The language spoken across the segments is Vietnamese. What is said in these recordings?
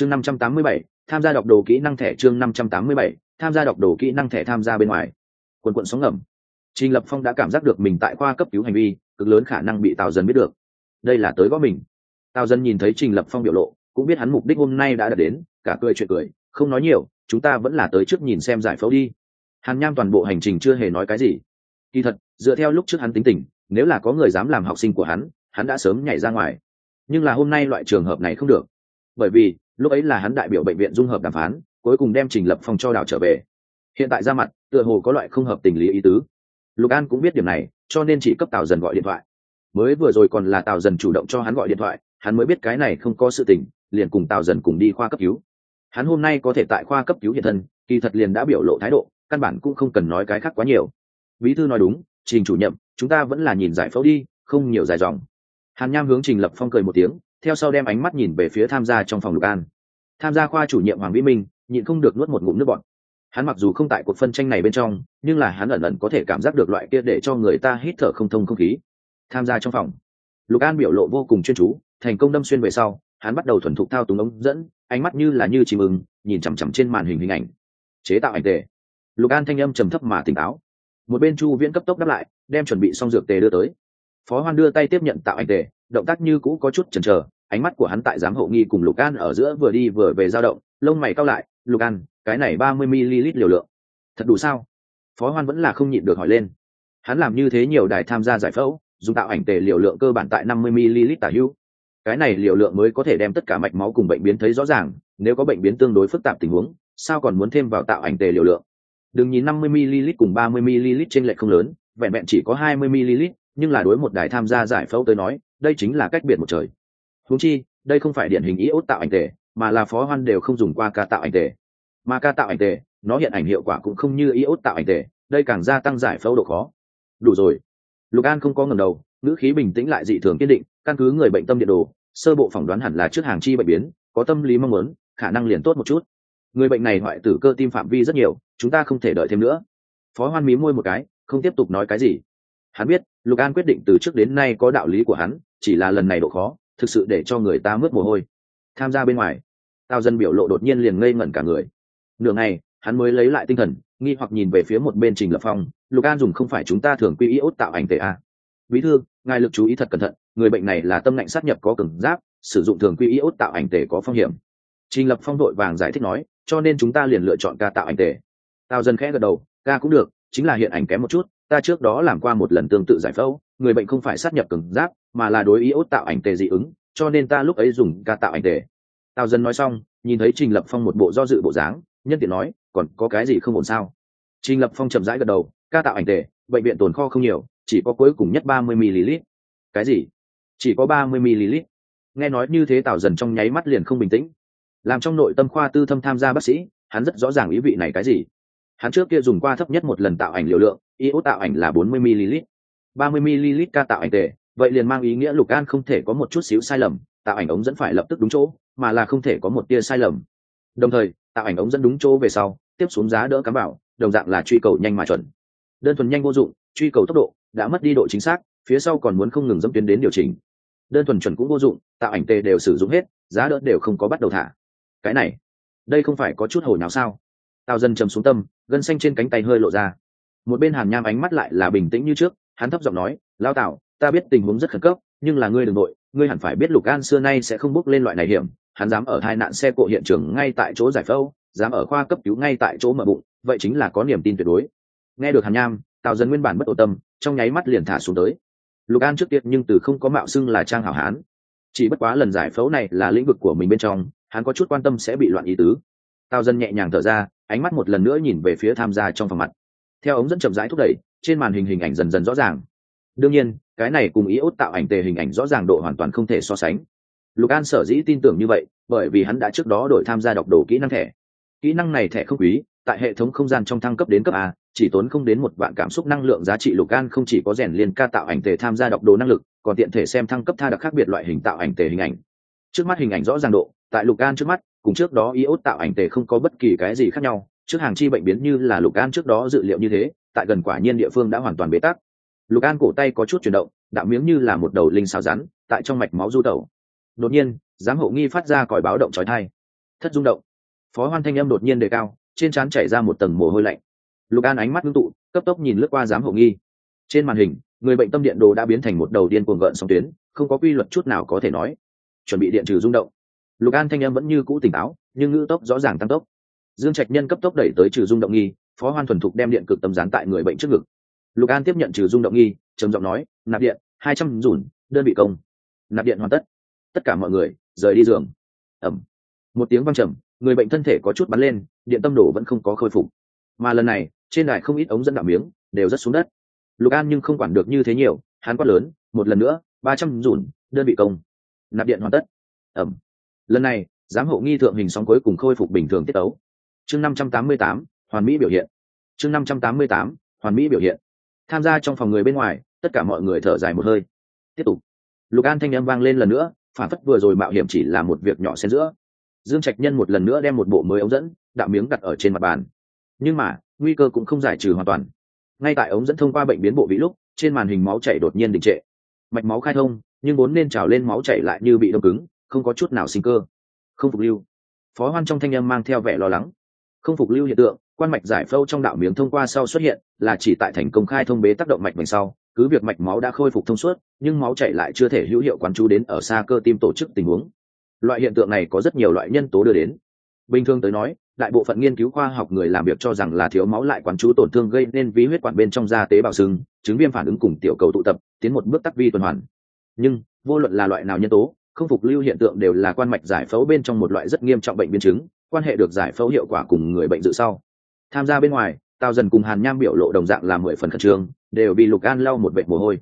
chương năm trăm tám mươi bảy, tham gia đọc đồ kỹ năng thẻ chương năm trăm tám mươi bảy, tham gia đọc đồ kỹ năng thẻ tham gia bên ngoài. Quần quận sóng ngầm. Trình lập phong đã cảm giác được mình tại khoa cấp cứu hành vi, cực lớn khả năng bị tào dần biết được. Đây là tới gõ mình. Tào dần nhìn thấy trình lập phong biểu lộ, cũng biết hắn mục đích hôm nay đã đạt đến, cả cười chuyện cười, không nói nhiều, chúng ta vẫn là tới trước nhìn xem giải phẫu đi. Hàn nham toàn bộ hành trình chưa hề nói cái gì. Kỳ thật, dựa theo lúc trước hắn tính tình, nếu là có người dám làm học sinh của hắn hắn đã sớm nhảy ra ngoài. Nhưng là hôm nay loại trường hợp này không được bởi vì, lúc ấy là hắn đại biểu bệnh viện dung hợp đàm phán, cuối cùng đem trình lập phong cho đảo trở về. Hiện tại ra mặt, tựa hồ có loại không hợp tình lý ý tứ. Lục an cũng biết điểm này, cho nên chỉ cấp tào dần gọi điện thoại. Mới vừa rồi còn là tào dần chủ động cho hắn gọi điện thoại, hắn mới biết cái này không có sự tình, liền cùng tào dần cùng đi khoa cấp cứu. Hắn hôm nay có thể tại khoa cấp cứu hiện thân, kỳ thật liền đã biểu lộ thái độ, căn bản cũng không cần nói cái khác quá nhiều. Bí thư nói đúng, trình chủ nhiệm, chúng ta vẫn là nhìn giải phẫu đi, không nhiều dài dòng. Hàn nham hướng trình lập phong cười một tiếng theo sau đem ánh mắt nhìn về phía tham gia trong phòng lục an. Tham gia khoa chủ nhiệm hoàng vĩ minh, nhịn không được nuốt một ngụm nước bọn hắn mặc dù không tại cuộc phân tranh này bên trong, nhưng là hắn ẩn ẩn có thể cảm giác được loại kia để cho người ta hít thở không thông không khí. Tham gia trong phòng, lục an biểu lộ vô cùng chuyên chú, thành công đâm xuyên về sau, hắn bắt đầu thuần thục thao túng ống dẫn, ánh mắt như là như chìm ưng, nhìn chằm chằm trên màn hình hình ảnh. Chế tạo ảnh tề. Lục an thanh âm trầm thấp mà tỉnh táo. Một bên chu viễn cấp tốc đáp lại, đem chuẩn bị xong dược tề đưa tới. Phó hoan đưa tay tiếp nhận tạo ảnh tề động tác như cũ có chút chần chờ, ánh mắt của hắn tại giám hộ nghi cùng lục an ở giữa vừa đi vừa về dao động, lông mày cao lại, lục an, cái này ba mươi ml liều lượng. Thật đủ sao? Phó hoan vẫn là không nhịn được hỏi lên. Hắn làm như thế nhiều đài tham gia giải phẫu, dùng tạo ảnh tề liều lượng cơ bản tại năm mươi ml tả hữu. Cái này liều lượng mới có thể đem tất cả mạch máu cùng bệnh biến thấy rõ ràng, nếu có bệnh biến tương đối phức tạp tình huống, sao còn muốn thêm vào tạo ảnh tề liều lượng? Đừng nhìn năm mươi ml cùng ba mươi ml trên lệch không lớn, vẹn vẹn chỉ có hai mươi ml nhưng là đối một đài tham gia giải phẫu tới nói đây chính là cách biệt một trời. Huống chi, đây không phải điển hình ý ốt tạo ảnh tề, mà là phó hoan đều không dùng qua ca tạo ảnh tề. Mà ca tạo ảnh tề, nó hiện ảnh hiệu quả cũng không như iốt tạo ảnh tề, đây càng gia tăng giải phẫu độ khó. Đủ rồi. Lục an không có ngầm đầu, ngữ khí bình tĩnh lại dị thường kiên định, căn cứ người bệnh tâm điện đồ, sơ bộ phỏng đoán hẳn là trước hàng chi bệnh biến, có tâm lý mong muốn, khả năng liền tốt một chút. Người bệnh này hoại tử cơ tim phạm vi rất nhiều, chúng ta không thể đợi thêm nữa. Phó hoan mí môi một cái, không tiếp tục nói cái gì. Hắn biết, lục an quyết định từ trước đến nay có đạo lý của hắn chỉ là lần này độ khó, thực sự để cho người ta mướt mồ hôi. Tham gia bên ngoài tao dân biểu lộ đột nhiên liền ngây ngẩn cả người. Nửa ngày, hắn mới lấy lại tinh thần, nghi hoặc nhìn về phía một bên trình lập phong, lục an dùng không phải chúng ta thường quy iốt tạo ảnh tệ a bí thư, ngài lực chú ý thật cẩn thận, người bệnh này là tâm lạnh sát nhập có cường giáp, sử dụng thường quy iốt tạo ảnh tệ có phong hiểm. Trình lập phong đội vàng giải thích nói, cho nên chúng ta liền lựa chọn ca tạo ảnh tệ. Tao dân khẽ gật đầu, ca cũng được, chính là hiện ảnh kém một chút, ta trước đó làm qua một lần tương tự giải phẫu, người bệnh không phải sát nhập cường giáp mà là đối iốt tạo ảnh tề dị ứng, cho nên ta lúc ấy dùng ca tạo ảnh tề. Tào dân nói xong, nhìn thấy trình lập phong một bộ do dự bộ dáng, nhân tiện nói, còn có cái gì không ổn sao? Trình lập phong chậm rãi gật đầu ca tạo ảnh tề, bệnh viện tồn kho không nhiều, chỉ có cuối cùng nhất ba mươi ml cái gì? Chỉ có ba mươi ml nghe nói như thế tào dần trong nháy mắt liền không bình tĩnh. Làm trong nội tâm khoa tư thâm tham gia bác sĩ, hắn rất rõ ràng ý vị này cái gì. Hắn trước kia dùng qua thấp nhất một lần tạo ảnh liều lượng iốt tạo ảnh là bốn mươi ml ba mươi ml ca tạo ảnh tề vậy liền mang ý nghĩa lục an không thể có một chút xíu sai lầm, tạo ảnh ống dẫn phải lập tức đúng chỗ, mà là không thể có một tia sai lầm. Đồng thời, tạo ảnh ống dẫn đúng chỗ về sau, tiếp xuống giá đỡ cắm bảo, đồng dạng là truy cầu nhanh mà chuẩn. Đơn thuần nhanh vô dụng, truy cầu tốc độ đã mất đi độ chính xác, phía sau còn muốn không ngừng dẫm tuyến đến điều chỉnh. Đơn thuần chuẩn cũng vô dụng, tạo ảnh tề đều sử dụng hết, giá đỡ đều không có bắt đầu thả. Cái này, đây không phải có chút hồi nào sao? Tào dần trầm xuống tâm, gân xanh trên cánh tay hơi lộ ra. Một bên hàn nham ánh mắt lại là bình tĩnh như trước, hắn thấp giọng nói lao tạo ta biết tình huống rất khẩn cấp, nhưng là ngươi đ ừ n g nội ngươi hẳn phải biết lục an xưa nay sẽ không bước lên loại này hiểm, hắn dám ở hai nạn xe cộ hiện trường ngay tại chỗ giải phẫu, dám ở khoa cấp cứu ngay tại chỗ mở bụng, vậy chính là có niềm tin tuyệt đối. Nghe được hàn nham, tào dân nguyên bản bất ổ tâm, trong nháy mắt liền thả xuống tới. Lục an trước tiết nhưng từ không có mạo xưng là trang hảo hán. Chỉ bất quá lần giải phẫu này là lĩnh vực của mình bên trong, hắn có chút quan tâm sẽ bị loạn ý tứ. Tào dân nhẹ nhàng thở ra, ánh mắt một lần nữa nhìn về phía tham gia trong phòng mặt. Theo ống dẫn chậm rãi thúc đẩy, trên màn hình hình ảnh dần dần rõ ràng. Đương nhiên cái này cùng ý ốt tạo ảnh tề hình ảnh rõ ràng độ hoàn toàn không thể so sánh. Lục an sở dĩ tin tưởng như vậy, bởi vì hắn đã trước đó đổi tham gia đọc đồ kỹ năng thẻ. Kỹ năng này thẻ không quý, tại hệ thống không gian trong thăng cấp đến cấp a, chỉ tốn không đến một vạn cảm xúc năng lượng giá trị lục an không chỉ có rèn liên ca tạo ảnh tề tham gia đọc đồ năng lực, còn tiện thể xem thăng cấp tha đặc khác biệt loại hình tạo ảnh tề hình ảnh. Trước mắt hình ảnh rõ ràng độ, tại lục an trước mắt, cùng trước đó iốt tạo ảnh tề không có bất kỳ cái gì khác nhau, trước hàng chi bệnh biến như là lục an trước đó dự liệu như thế, tại gần quả nhiên địa phương đã hoàn toàn bế tắc lục an cổ tay có chút chuyển động, đạo miếng như là một đầu linh xào rắn, tại trong mạch máu du tẩu. Đột nhiên, giám hộ nghi phát ra còi báo động trói thai thất rung động. Phó hoan thanh âm đột nhiên đề cao, trên trán chảy ra một tầng mồ hôi lạnh. Lục an ánh mắt ngưng tụ, cấp tốc nhìn lướt qua giám hộ nghi. Trên màn hình, người bệnh tâm điện đồ đã biến thành một đầu điên cuồng gợn sóng tuyến, không có quy luật chút nào có thể nói. Chuẩn bị điện trừ rung động. Lục an thanh âm vẫn như cũ tỉnh táo, nhưng ngữ tốc rõ ràng tăng tốc. Dương trạch nhân cấp tốc đẩy tới trừ rung động nghi, phó hoan thuần thục đem điện cực tâm dán tại người bệnh trước ngực lục an tiếp nhận trừ rung động nghi, trầm giọng nói, nạp điện, hai trăm dùn, đơn vị công. Nạp điện hoàn tất. Tất cả mọi người rời đi giường. Ẩm. Một tiếng văng trầm, người bệnh thân thể có chút bắn lên, điện tâm đổ vẫn không có khôi phục. Mà lần này, trên đài không ít ống dẫn đạo miếng đều rất xuống đất. Lục an nhưng không quản được như thế nhiều, hắn quát lớn, một lần nữa, ba trăm dùn, đơn vị công. Nạp điện hoàn tất. Ẩm. Lần này, giám hộ nghi thượng hình sóng cuối cùng khôi phục bình thường tiết tấu. Chương năm trăm tám mươi tám, hoàn mỹ biểu hiện. Chương năm trăm tám mươi tám, hoàn mỹ biểu hiện tham gia trong phòng người bên ngoài, tất cả mọi người thở dài một hơi. Tiếp tục. Lục an thanh â m vang lên lần nữa, phản phất vừa rồi mạo hiểm chỉ là một việc nhỏ xen giữa. Dương trạch nhân một lần nữa đem một bộ mới ống dẫn đạo miếng đặt ở trên mặt bàn. Nhưng mà, nguy cơ cũng không giải trừ hoàn toàn. Ngay tại ống dẫn thông qua bệnh biến bộ vĩ lúc, trên màn hình máu chảy đột nhiên đình trệ. Mạch máu khai thông, nhưng vốn nên trào lên máu chảy lại như bị đông cứng, không có chút nào sinh cơ. Không phục lưu. Phó hoan trong thanh âm mang theo vẻ lo lắng. Không phục lưu hiện tượng quan mạch giải phâu trong đạo miếng thông qua sau xuất hiện, là chỉ tại thành công khai thông bế tác động mạch vành sau, cứ việc mạch máu đã khôi phục thông suốt, nhưng máu chảy lại chưa thể hữu hiệu quán chú đến ở xa cơ tim tổ chức tình huống. Loại hiện tượng này có rất nhiều loại nhân tố đưa đến. Bình thường tới nói, đại bộ phận nghiên cứu khoa học người làm việc cho rằng là thiếu máu lại quán chú tổn thương gây nên ví huyết quản bên trong da tế bào sưng, chứng viêm phản ứng cùng tiểu cầu tụ tập, tiến một bước tắc vi tuần hoàn. Nhưng, vô luận là loại nào nhân tố, không phục lưu hiện tượng đều là quan mạch giải phẫu bên trong một loại rất nghiêm trọng bệnh biến chứng, quan hệ được giải phẫu hiệu quả cùng người bệnh dự sau tham gia bên ngoài, tào dần cùng hàn nham biểu lộ đồng dạng là mười phần khẩn trương, đều bị lục an lau một vệ mồ hôi.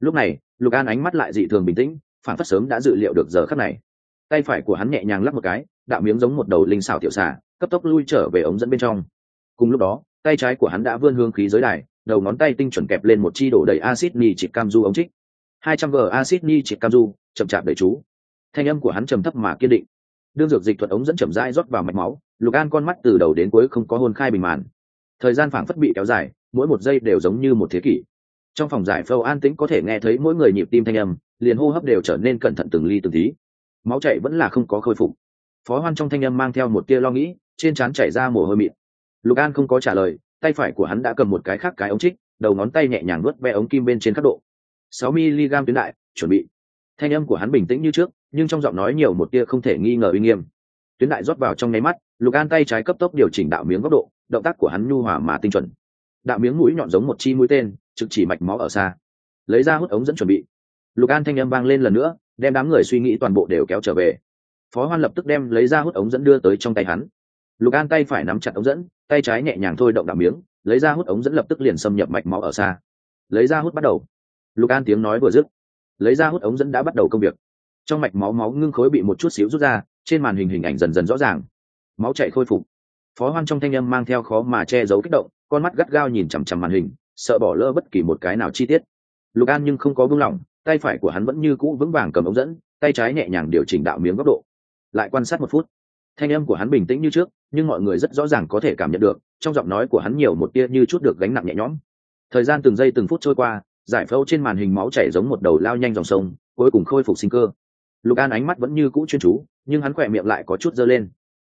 Lúc này, lục an ánh mắt lại dị thường bình tĩnh, phản phát sớm đã dự liệu được giờ khắc này. Tay phải của hắn nhẹ nhàng lắp một cái đạo miếng giống một đầu linh xảo tiểu xả cấp tốc lui trở về ống dẫn bên trong. Cùng lúc đó, tay trái của hắn đã vươn hương khí giới đài, đầu ngón tay tinh chuẩn kẹp lên một chi đổ đầy acid ni chịp cam du ống trích. Hai trăm g acid ni chịp cam du chậm chạp đầy chú. Thanh âm của hắn trầm thấp mà kiên định. Đương dược dịch thuật ống dẫn chậm rãi rót vào mạch máu lục an con mắt từ đầu đến cuối không có hôn khai bình màn. Thời gian phảng phất bị kéo dài, mỗi một giây đều giống như một thế kỷ. Trong phòng giải phâu an tĩnh có thể nghe thấy mỗi người nhịp tim thanh âm, liền hô hấp đều trở nên cẩn thận từng ly từng tí. Máu chạy vẫn là không có khôi phục. Phó hoan trong thanh âm mang theo một tia lo nghĩ, trên trán chảy ra mồ hôi mịn. Lục an không có trả lời, tay phải của hắn đã cầm một cái khác cái ống trích, đầu ngón tay nhẹ nhàng nuốt ve ống kim bên trên các độ. Sáu mg tuyến đại, chuẩn bị. Thanh âm của hắn bình tĩnh như trước, nhưng trong giọng nói nhiều một tia không thể nghi ngờ uy nghiêm tuyến đại rót vào trong nháy mắt, lục an tay trái cấp tốc điều chỉnh đạo miếng góc độ, động tác của hắn nhu hòa mà tinh chuẩn. Đạo miếng mũi nhọn giống một chi mũi tên, trực chỉ mạch máu ở xa. Lấy ra hút ống dẫn chuẩn bị. Lục an thanh âm vang lên lần nữa, đem đám người suy nghĩ toàn bộ đều kéo trở về. Phó hoan lập tức đem lấy ra hút ống dẫn đưa tới trong tay hắn. Lục an tay phải nắm chặt ống dẫn, tay trái nhẹ nhàng thôi động đạo miếng, lấy ra hút ống dẫn lập tức liền xâm nhập mạch máu ở xa. Lấy ra hút bắt đầu. Lục an tiếng nói vừa dứt. Lấy ra hút ống dẫn đã bắt đầu công việc. Trong mạch máu máu ngưng khối bị một chút xíu rút ra trên màn hình hình ảnh dần dần rõ ràng. Máu chạy khôi phục. Phó hoan trong thanh âm mang theo khó mà che giấu kích động, con mắt gắt gao nhìn chằm chằm màn hình, sợ bỏ lỡ bất kỳ một cái nào chi tiết. Lục an nhưng không có buông lỏng, tay phải của hắn vẫn như cũ vững vàng cầm ống dẫn, tay trái nhẹ nhàng điều chỉnh đạo miếng góc độ. Lại quan sát một phút. Thanh âm của hắn bình tĩnh như trước, nhưng mọi người rất rõ ràng có thể cảm nhận được, trong giọng nói của hắn nhiều một tia như chút được gánh nặng nhẹ nhõm. Thời gian từng giây từng phút trôi qua, giải phẫu trên màn hình máu chảy giống một đầu lao nhanh dòng sông, cuối cùng khôi phục sinh cơ lục an ánh mắt vẫn như cũ chuyên chú, nhưng hắn khỏe miệng lại có chút dơ lên.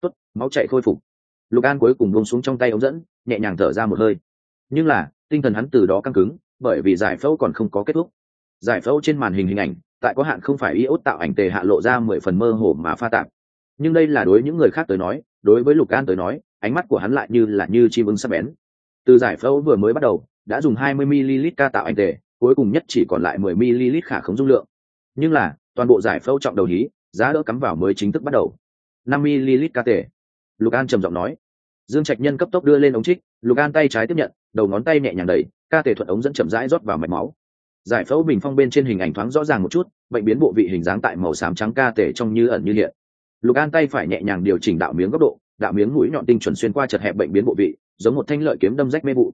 Tốt, máu chạy khôi phục. Lục an cuối cùng bông xuống trong tay ống dẫn, nhẹ nhàng thở ra một hơi. Nhưng là, tinh thần hắn từ đó căng cứng, bởi vì giải phẫu còn không có kết thúc. Giải phẫu trên màn hình hình ảnh, tại có hạn không phải iốt tạo ảnh tề hạ lộ ra mười phần mơ hồ mà pha tạp. Nhưng đây là đối những người khác tới nói, đối với lục an tới nói, ánh mắt của hắn lại như là như chim ưng sắp bén. Từ giải phẫu vừa mới bắt đầu, đã dùng 20 ml ca tạo ảnh tề, cuối cùng nhất chỉ còn lại 10 ml khả khống dung lượng. Nhưng là toàn bộ giải phẫu trọng đầu hí, giá đỡ cắm vào mới chính thức bắt đầu. năm ml ca tể. lục an trầm giọng nói. Dương trạch nhân cấp tốc đưa lên ống trích, lục an tay trái tiếp nhận, đầu ngón tay nhẹ nhàng đẩy, ca tể thuận ống dẫn chậm rãi rót vào mạch máu. Giải phẫu bình phong bên trên hình ảnh thoáng rõ ràng một chút, bệnh biến bộ vị hình dáng tại màu xám trắng ca tể trong như ẩn như hiện. Lục an tay phải nhẹ nhàng điều chỉnh đạo miếng góc độ, đạo miếng mũi nhọn tinh chuẩn xuyên qua chật hẹp bệnh biến bộ vị, giống một thanh lợi kiếm đâm rách mê vụ.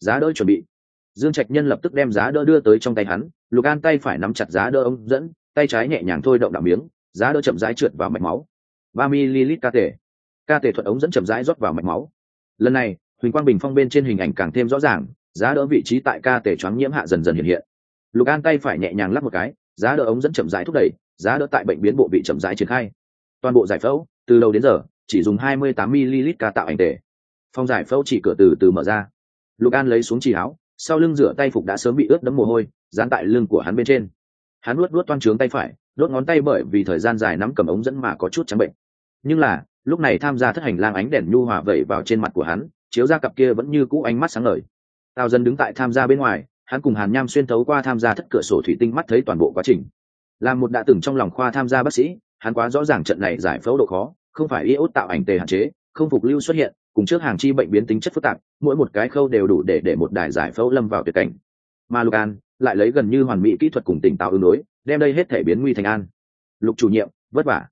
Giá đỡ chuẩn bị. Dương trạch nhân lập tức đem giá đỡ đưa tới trong tay hắn, lục an tay phải nắm chặt giá đỡ ống dẫn tay trái nhẹ nhàng thôi động đạo miếng, giá đỡ chậm rãi trượt vào mạch máu. Ba ml ca tể. Ca tể thuận ống dẫn chậm rãi rót vào mạch máu. Lần này, huỳnh quang bình phong bên trên hình ảnh càng thêm rõ ràng, giá đỡ vị trí tại ca tể choáng nhiễm hạ dần dần hiện hiện. Lục an tay phải nhẹ nhàng lắp một cái, giá đỡ ống dẫn chậm rãi thúc đẩy, giá đỡ tại bệnh biến bộ bị chậm rãi triển khai. Toàn bộ giải phẫu, từ đầu đến giờ, chỉ dùng 28 ml ca tạo ảnh tể. Phong giải phẫu chỉ cửa từ từ mở ra. Lục an lấy xuống chỉ áo, sau lưng rửa tay phục đã sớm bị ướt đẫm mồ hôi, dán tại lưng của hắn bên trên hắn luốt luốt toan trướng tay phải, đốt ngón tay bởi vì thời gian dài nắm cầm ống dẫn mà có chút trắng bệnh. Nhưng là, lúc này tham gia thất hành lang ánh đèn nhu hòa vẩy vào trên mặt của hắn, chiếu ra cặp kia vẫn như cũ ánh mắt sáng ngời. Tào dân đứng tại tham gia bên ngoài, hắn cùng hàn nham xuyên thấu qua tham gia thất cửa sổ thủy tinh mắt thấy toàn bộ quá trình. Làm một đã từng trong lòng khoa tham gia bác sĩ, hắn quá rõ ràng trận này giải phẫu độ khó, không phải iốt tạo ảnh tề hạn chế, không phục lưu xuất hiện, cùng trước hàng chi bệnh biến tính chất phức tạp, mỗi một cái khâu đều đủ để để một đài giải phẫu lâm vào tuyệt cảnh mà lục an, lại lấy gần như hoàn mỹ kỹ thuật cùng tỉnh táo ứng đối, đem đây hết thể biến nguy thành an. Lục chủ nhiệm, vất vả.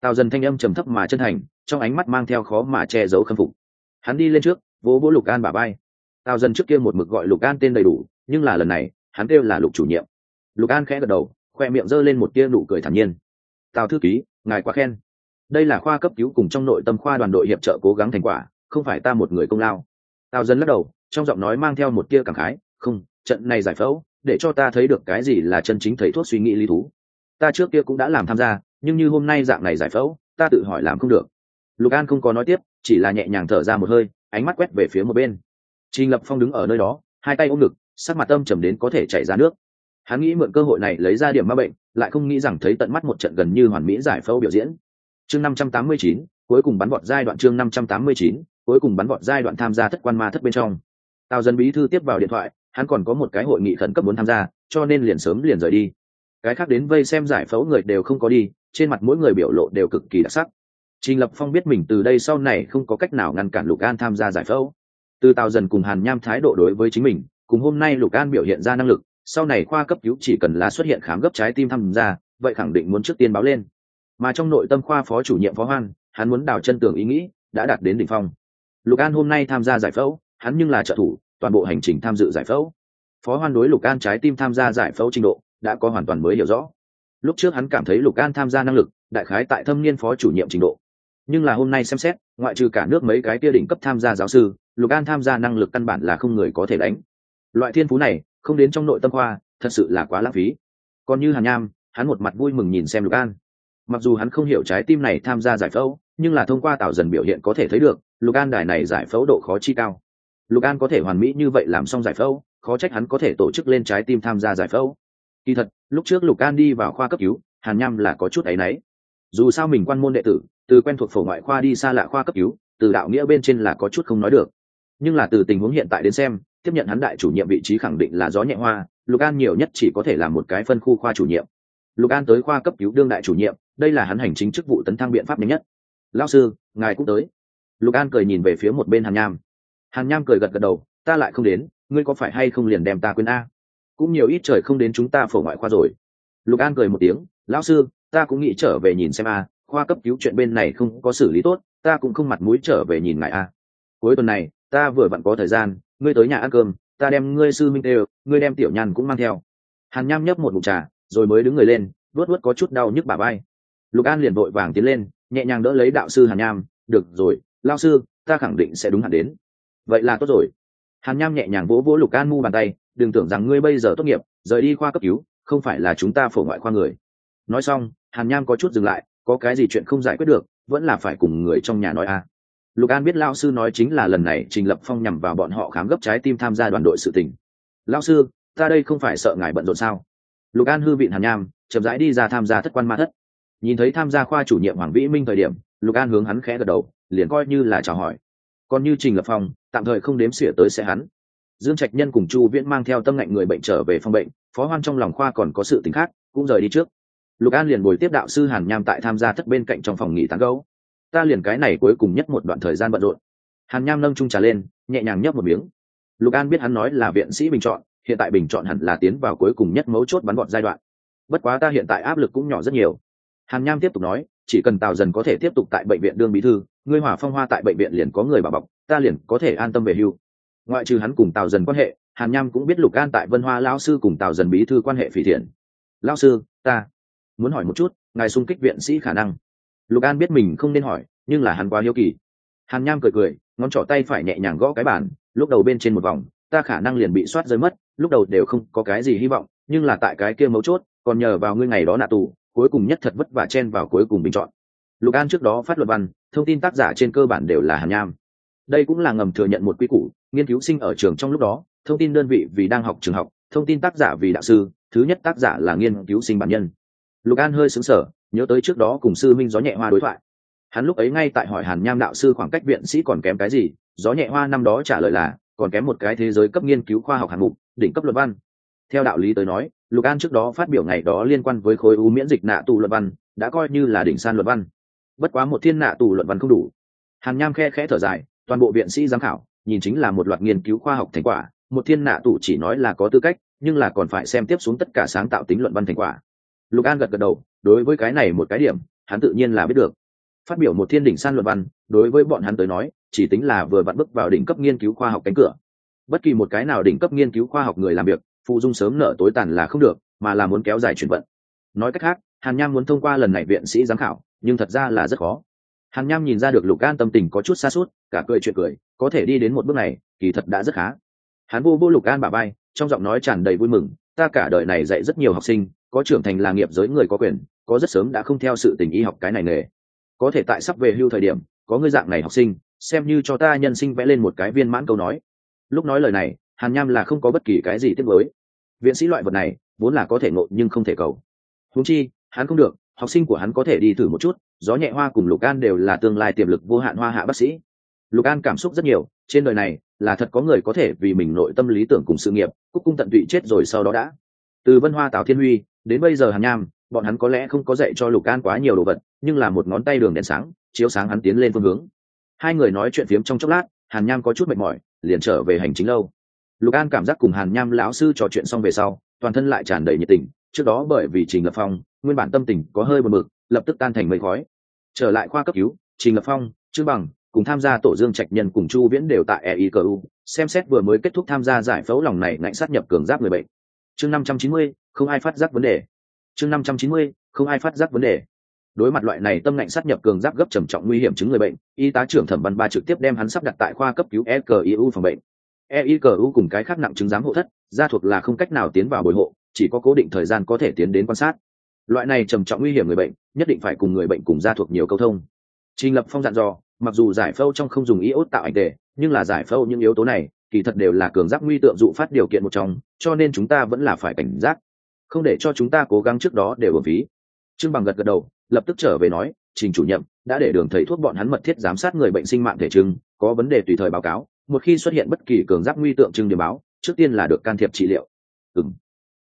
Tào dần thanh âm trầm thấp mà chân thành, trong ánh mắt mang theo khó mà che giấu khâm phục. Hắn đi lên trước, vỗ vỗ lục an bà bay tào dần trước kia một mực gọi lục an tên đầy đủ, nhưng là lần này, hắn kêu là lục chủ nhiệm. Lục an khẽ gật đầu, khoe miệng giơ lên một tia nụ cười thản nhiên. Tào thư ký, ngài quá khen. Đây là khoa cấp cứu cùng trong nội tâm khoa đoàn đội hiệp trợ cố gắng thành quả, không phải ta một người công lao. Tào dân lắc đầu, trong giọng nói mang theo một tia cảm khái, không trận này giải phẫu, để cho ta thấy được cái gì là chân chính thầy thuốc suy nghĩ lý thú. Ta trước kia cũng đã làm tham gia, nhưng như hôm nay dạng này giải phẫu, ta tự hỏi làm không được. Lục an không có nói tiếp, chỉ là nhẹ nhàng thở ra một hơi, ánh mắt quét về phía một bên. Trình lập phong đứng ở nơi đó, hai tay ôm ngực, sắc mặt tâm trầm đến có thể chảy ra nước. Hắn nghĩ mượn cơ hội này lấy ra điểm ma bệnh, lại không nghĩ rằng thấy tận mắt một trận gần như hoàn mỹ giải phẫu biểu diễn. Chương năm trăm tám mươi chín, cuối cùng bắn vọt giai đoạn chương năm trăm tám mươi chín, cuối cùng bắn vọt giai đoạn tham gia thất quan ma thất bên trong. Tào dân bí thư tiếp vào điện thoại hắn còn có một cái hội nghị khẩn cấp muốn tham gia, cho nên liền sớm liền rời đi. Cái khác đến vây xem giải phẫu người đều không có đi, trên mặt mỗi người biểu lộ đều cực kỳ đặc sắc. Trình lập phong biết mình từ đây sau này không có cách nào ngăn cản lục an tham gia giải phẫu. Từ tào dần cùng hàn nham thái độ đối với chính mình, cùng hôm nay lục an biểu hiện ra năng lực, sau này khoa cấp cứu chỉ cần là xuất hiện khám gấp trái tim tham gia, vậy khẳng định muốn trước tiên báo lên. Mà trong nội tâm khoa phó chủ nhiệm phó hoan, hắn muốn đào chân tường ý nghĩ, đã đạt đến đỉnh phong. Lục an hôm nay tham gia giải phẫu, hắn nhưng là trợ thủ toàn bộ hành trình tham dự giải phẫu. Phó hoan đối lục an trái tim tham gia giải phẫu trình độ đã có hoàn toàn mới hiểu rõ. Lúc trước hắn cảm thấy lục an tham gia năng lực, đại khái tại thâm niên phó chủ nhiệm trình độ. Nhưng là hôm nay xem xét, ngoại trừ cả nước mấy cái kia đỉnh cấp tham gia giáo sư, lục an tham gia năng lực căn bản là không người có thể đánh. Loại thiên phú này, không đến trong nội tâm khoa, thật sự là quá lãng phí. Còn như hàn nham hắn một mặt vui mừng nhìn xem lục an. Mặc dù hắn không hiểu trái tim này tham gia giải phẫu, nhưng là thông qua tạo dần biểu hiện có thể thấy được, lục an đài này giải phẫu độ khó chi cao lục an có thể hoàn mỹ như vậy làm xong giải phẫu, khó trách hắn có thể tổ chức lên trái tim tham gia giải phẫu. Kỳ thật, lúc trước lục an đi vào khoa cấp cứu, hàn nham là có chút áy náy dù sao mình quan môn đệ tử, từ quen thuộc phổ ngoại khoa đi xa lạ khoa cấp cứu, từ đạo nghĩa bên trên là có chút không nói được. Nhưng là từ tình huống hiện tại đến xem, tiếp nhận hắn đại chủ nhiệm vị trí khẳng định là gió nhẹ hoa, lục an nhiều nhất chỉ có thể là một cái phân khu khoa chủ nhiệm. Lục an tới khoa cấp cứu đương đại chủ nhiệm, đây là hắn hành chính chức vụ tấn thăng biện pháp nhanh nhất. Lao sư, ngài cũng tới. Lục an cười nhìn về phía một bên hàn nham hàn nham cười gật gật đầu, ta lại không đến, ngươi có phải hay không liền đem ta quên a? Cũng nhiều ít trời không đến chúng ta phổ ngoại khoa rồi. Lục an cười một tiếng, lão sư, ta cũng nghĩ trở về nhìn xem a, khoa cấp cứu chuyện bên này không có xử lý tốt, ta cũng không mặt mũi trở về nhìn ngài a. Cuối tuần này, ta vừa vặn có thời gian, ngươi tới nhà ăn cơm, ta đem ngươi sư minh đều, ngươi đem tiểu nhàn cũng mang theo. Hàn nham nhấp một bụng trà, rồi mới đứng người lên luốt luốt có chút đau nhức bà bay lục an liền vội vàng tiến lên, nhẹ nhàng đỡ lấy đạo sư hàn nham, được rồi lao sư, ta khẳng định sẽ đúng hạn đến vậy là tốt rồi. Hàn nham nhẹ nhàng vỗ vỗ lục an mu bàn tay, đừng tưởng rằng ngươi bây giờ tốt nghiệp, rời đi khoa cấp cứu, không phải là chúng ta phổ ngoại khoa người. Nói xong, hàn nham có chút dừng lại, có cái gì chuyện không giải quyết được, vẫn là phải cùng người trong nhà nói a. Lục an biết lao sư nói chính là lần này trình lập phong nhằm vào bọn họ khám gấp trái tim tham gia đoàn đội sự tình. Lao sư, ta đây không phải sợ ngài bận rộn sao? Lục an hư vịn hàn nham, chậm rãi đi ra tham gia thất quan ma thất. Nhìn thấy tham gia khoa chủ nhiệm hoàng vĩ minh thời điểm, lục an hướng hắn khẽ gật đầu, liền coi như là chào hỏi. Còn như trình lập phong tạm thời không đếm xỉa tới sẽ hắn. Dương trạch nhân cùng chu viễn mang theo tâm ngạnh người bệnh trở về phòng bệnh, phó hoan trong lòng khoa còn có sự t ì n h khác, cũng rời đi trước. Lục an liền bồi tiếp đạo sư hàn nham tại tham gia thất bên cạnh trong phòng nghỉ tán gấu ta liền cái này cuối cùng nhất một đoạn thời gian bận rộn. Hàn nham nâng trung trà lên, nhẹ nhàng nhấp một miếng. Lục an biết hắn nói là viện sĩ bình chọn, hiện tại bình chọn hẳn là tiến vào cuối cùng nhất mấu chốt bắn gọn giai đoạn. Bất quá ta hiện tại áp lực cũng nhỏ rất nhiều. Hàn nham tiếp tục nói, chỉ cần tào dần có thể tiếp tục tại bệnh viện đương bí thư, ngươi hỏa phong hoa tại bệnh viện liền có người bảo bọc ta liền có thể an tâm về hưu. Ngoại trừ hắn cùng tào dần quan hệ, hàn nham cũng biết lục an tại vân hoa lao sư cùng tào dần bí thư quan hệ phỉ thiện. Lao sư, ta muốn hỏi một chút, ngài xung kích viện sĩ khả năng? Lục an biết mình không nên hỏi, nhưng là hắn quá hiếu kỳ. Hàn nham cười cười, ngón trỏ tay phải nhẹ nhàng gõ cái bàn, lúc đầu bên trên một vòng, ta khả năng liền bị soát rơi mất, lúc đầu đều không có cái gì hy vọng, nhưng là tại cái kia mấu chốt, còn nhờ vào ngươi ngày đó nạ tù, cuối cùng nhất thật vất vả chen vào cuối cùng bình chọn. Lục an trước đó phát luật văn, thông tin tác giả trên cơ bản đều là hàn nham đây cũng là ngầm thừa nhận một quy củ, nghiên cứu sinh ở trường trong lúc đó, thông tin đơn vị vì đang học trường học, thông tin tác giả vì đạo sư, thứ nhất tác giả là nghiên cứu sinh bản nhân. Lục an hơi xứng sở nhớ tới trước đó cùng sư minh gió nhẹ hoa đối thoại. Hắn lúc ấy ngay tại hỏi hàn nham đạo sư khoảng cách viện sĩ còn kém cái gì, gió nhẹ hoa năm đó trả lời là, còn kém một cái thế giới cấp nghiên cứu khoa học hạng mục, đỉnh cấp luật văn. Theo đạo lý tới nói, lục an trước đó phát biểu ngày đó liên quan với khối u miễn dịch nạ tù luật văn, đã coi như là đỉnh san luật văn. Bất quá một thiên nạ tù luận văn không đủ. Hàn nham khe khẽ thở dài toàn bộ viện sĩ giám khảo, nhìn chính là một loạt nghiên cứu khoa học thành quả, một thiên nạ tụ chỉ nói là có tư cách, nhưng là còn phải xem tiếp xuống tất cả sáng tạo tính luận văn thành quả. Lục an gật gật đầu, đối với cái này một cái điểm, hắn tự nhiên là biết được. Phát biểu một thiên đỉnh san luận văn, đối với bọn hắn tới nói, chỉ tính là vừa vặn bước vào đỉnh cấp nghiên cứu khoa học cánh cửa. Bất kỳ một cái nào đỉnh cấp nghiên cứu khoa học người làm việc, phụ dung sớm nợ tối tàn là không được, mà là muốn kéo dài chuyển vận. Nói cách khác, hàn nham muốn thông qua lần này viện sĩ giám khảo, nhưng thật ra là rất khó hàn nham nhìn ra được lục an tâm tình có chút xa suốt, cả cười chuyện cười, có thể đi đến một bước này, kỳ thật đã rất khá. Hắn vô vô lục an bà bay trong giọng nói tràn đầy vui mừng, ta cả đời này dạy rất nhiều học sinh, có trưởng thành là nghiệp giới người có quyền, có rất sớm đã không theo sự tình y học cái này nghề. Có thể tại sắp về hưu thời điểm, có ngươi dạng này học sinh, xem như cho ta nhân sinh vẽ lên một cái viên mãn câu nói. Lúc nói lời này, hàn nham là không có bất kỳ cái gì tiếp với viện sĩ loại vật này, vốn là có thể ngộ nhưng không thể cầu. Húng chi, hắn không được, học sinh của hắn có thể đi thử một chút gió nhẹ hoa cùng lục an đều là tương lai tiềm lực vô hạn hoa hạ bác sĩ. Lục an cảm xúc rất nhiều, trên đời này là thật có người có thể vì mình nội tâm lý tưởng cùng sự nghiệp, cúc cung tận tụy chết rồi sau đó đã. Từ vân hoa, tào thiên huy, đến bây giờ hàn nham, bọn hắn có lẽ không có dạy cho lục an quá nhiều đồ vật, nhưng là một ngón tay đường đèn sáng, chiếu sáng hắn tiến lên phương hướng. Hai người nói chuyện phiếm trong chốc lát, hàn nham có chút mệt mỏi, liền trở về hành chính lâu. Lục an cảm giác cùng hàn nham lão sư trò chuyện xong về sau, toàn thân lại tràn đầy nhiệt tình, trước đó bởi vì trình lập phong, nguyên bản tâm tình có hơi buồn bực lập tức tan thành mây khói. Trở lại khoa cấp cứu, trình lập phong, trương bằng cùng tham gia tổ dương trạch nhân cùng chu viễn đều tại eicu xem xét vừa mới kết thúc tham gia giải phẫu lòng này ngạnh sát nhập cường giáp người bệnh. Chương năm trăm chín mươi, không ai phát giác vấn đề. Chương năm trăm chín mươi, không ai phát giác vấn đề. Đối mặt loại này tâm ngạnh sát nhập cường giáp gấp trầm trọng nguy hiểm chứng người bệnh, y tá trưởng thẩm văn ba trực tiếp đem hắn sắp đặt tại khoa cấp cứu ekiu phòng bệnh. Eicu cùng cái khác nặng chứng giám hộ thất, gia thuộc là không cách nào tiến vào bồi hộ, chỉ có cố định thời gian có thể tiến đến quan sát. Loại này trầm trọng nguy hiểm người bệnh nhất định phải cùng người bệnh cùng gia thuộc nhiều câu thông. Trình lập phong dặn dò, mặc dù giải phẫu trong không dùng iốt tạo ảnh tề, nhưng là giải phẫu những yếu tố này, kỳ thật đều là cường giác nguy tượng dụ phát điều kiện một trong, cho nên chúng ta vẫn là phải cảnh giác. Không để cho chúng ta cố gắng trước đó đều ở phí. Trương bằng gật gật đầu, lập tức trở về nói, trình chủ nhiệm, đã để đường thầy thuốc bọn hắn mật thiết giám sát người bệnh sinh mạng thể trưng có vấn đề tùy thời báo cáo, một khi xuất hiện bất kỳ cường giác nguy tượng trưng điểm báo, trước tiên là được can thiệp trị liệu. Ừng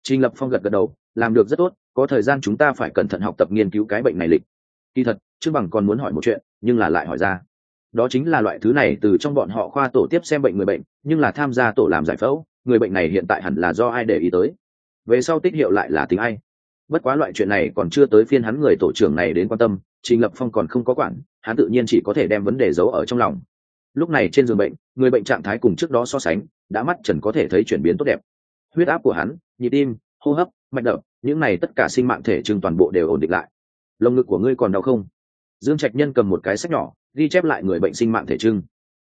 trình lập phong gật gật đầu, làm được rất tốt có thời gian chúng ta phải cẩn thận học tập nghiên cứu cái bệnh này lịch. Kỳ thật, trương bằng còn muốn hỏi một chuyện, nhưng là lại hỏi ra. Đó chính là loại thứ này từ trong bọn họ khoa tổ tiếp xem bệnh người bệnh, nhưng là tham gia tổ làm giải phẫu, người bệnh này hiện tại hẳn là do ai để ý tới? Về sau tích hiệu lại là tính ai? Bất quá loại chuyện này còn chưa tới phiên hắn người tổ trưởng này đến quan tâm, trình lập phong còn không có quản, hắn tự nhiên chỉ có thể đem vấn đề giấu ở trong lòng. Lúc này trên giường bệnh, người bệnh trạng thái cùng trước đó so sánh, đã mắt trần có thể thấy chuyển biến tốt đẹp. Huyết áp của hắn, nhịp tim hô hấp, mạch đập, những này tất cả sinh mạng thể trưng toàn bộ đều ổn định lại. Lồng ngực của ngươi còn đau không? Dương trạch nhân cầm một cái sách nhỏ, ghi chép lại người bệnh sinh mạng thể trưng.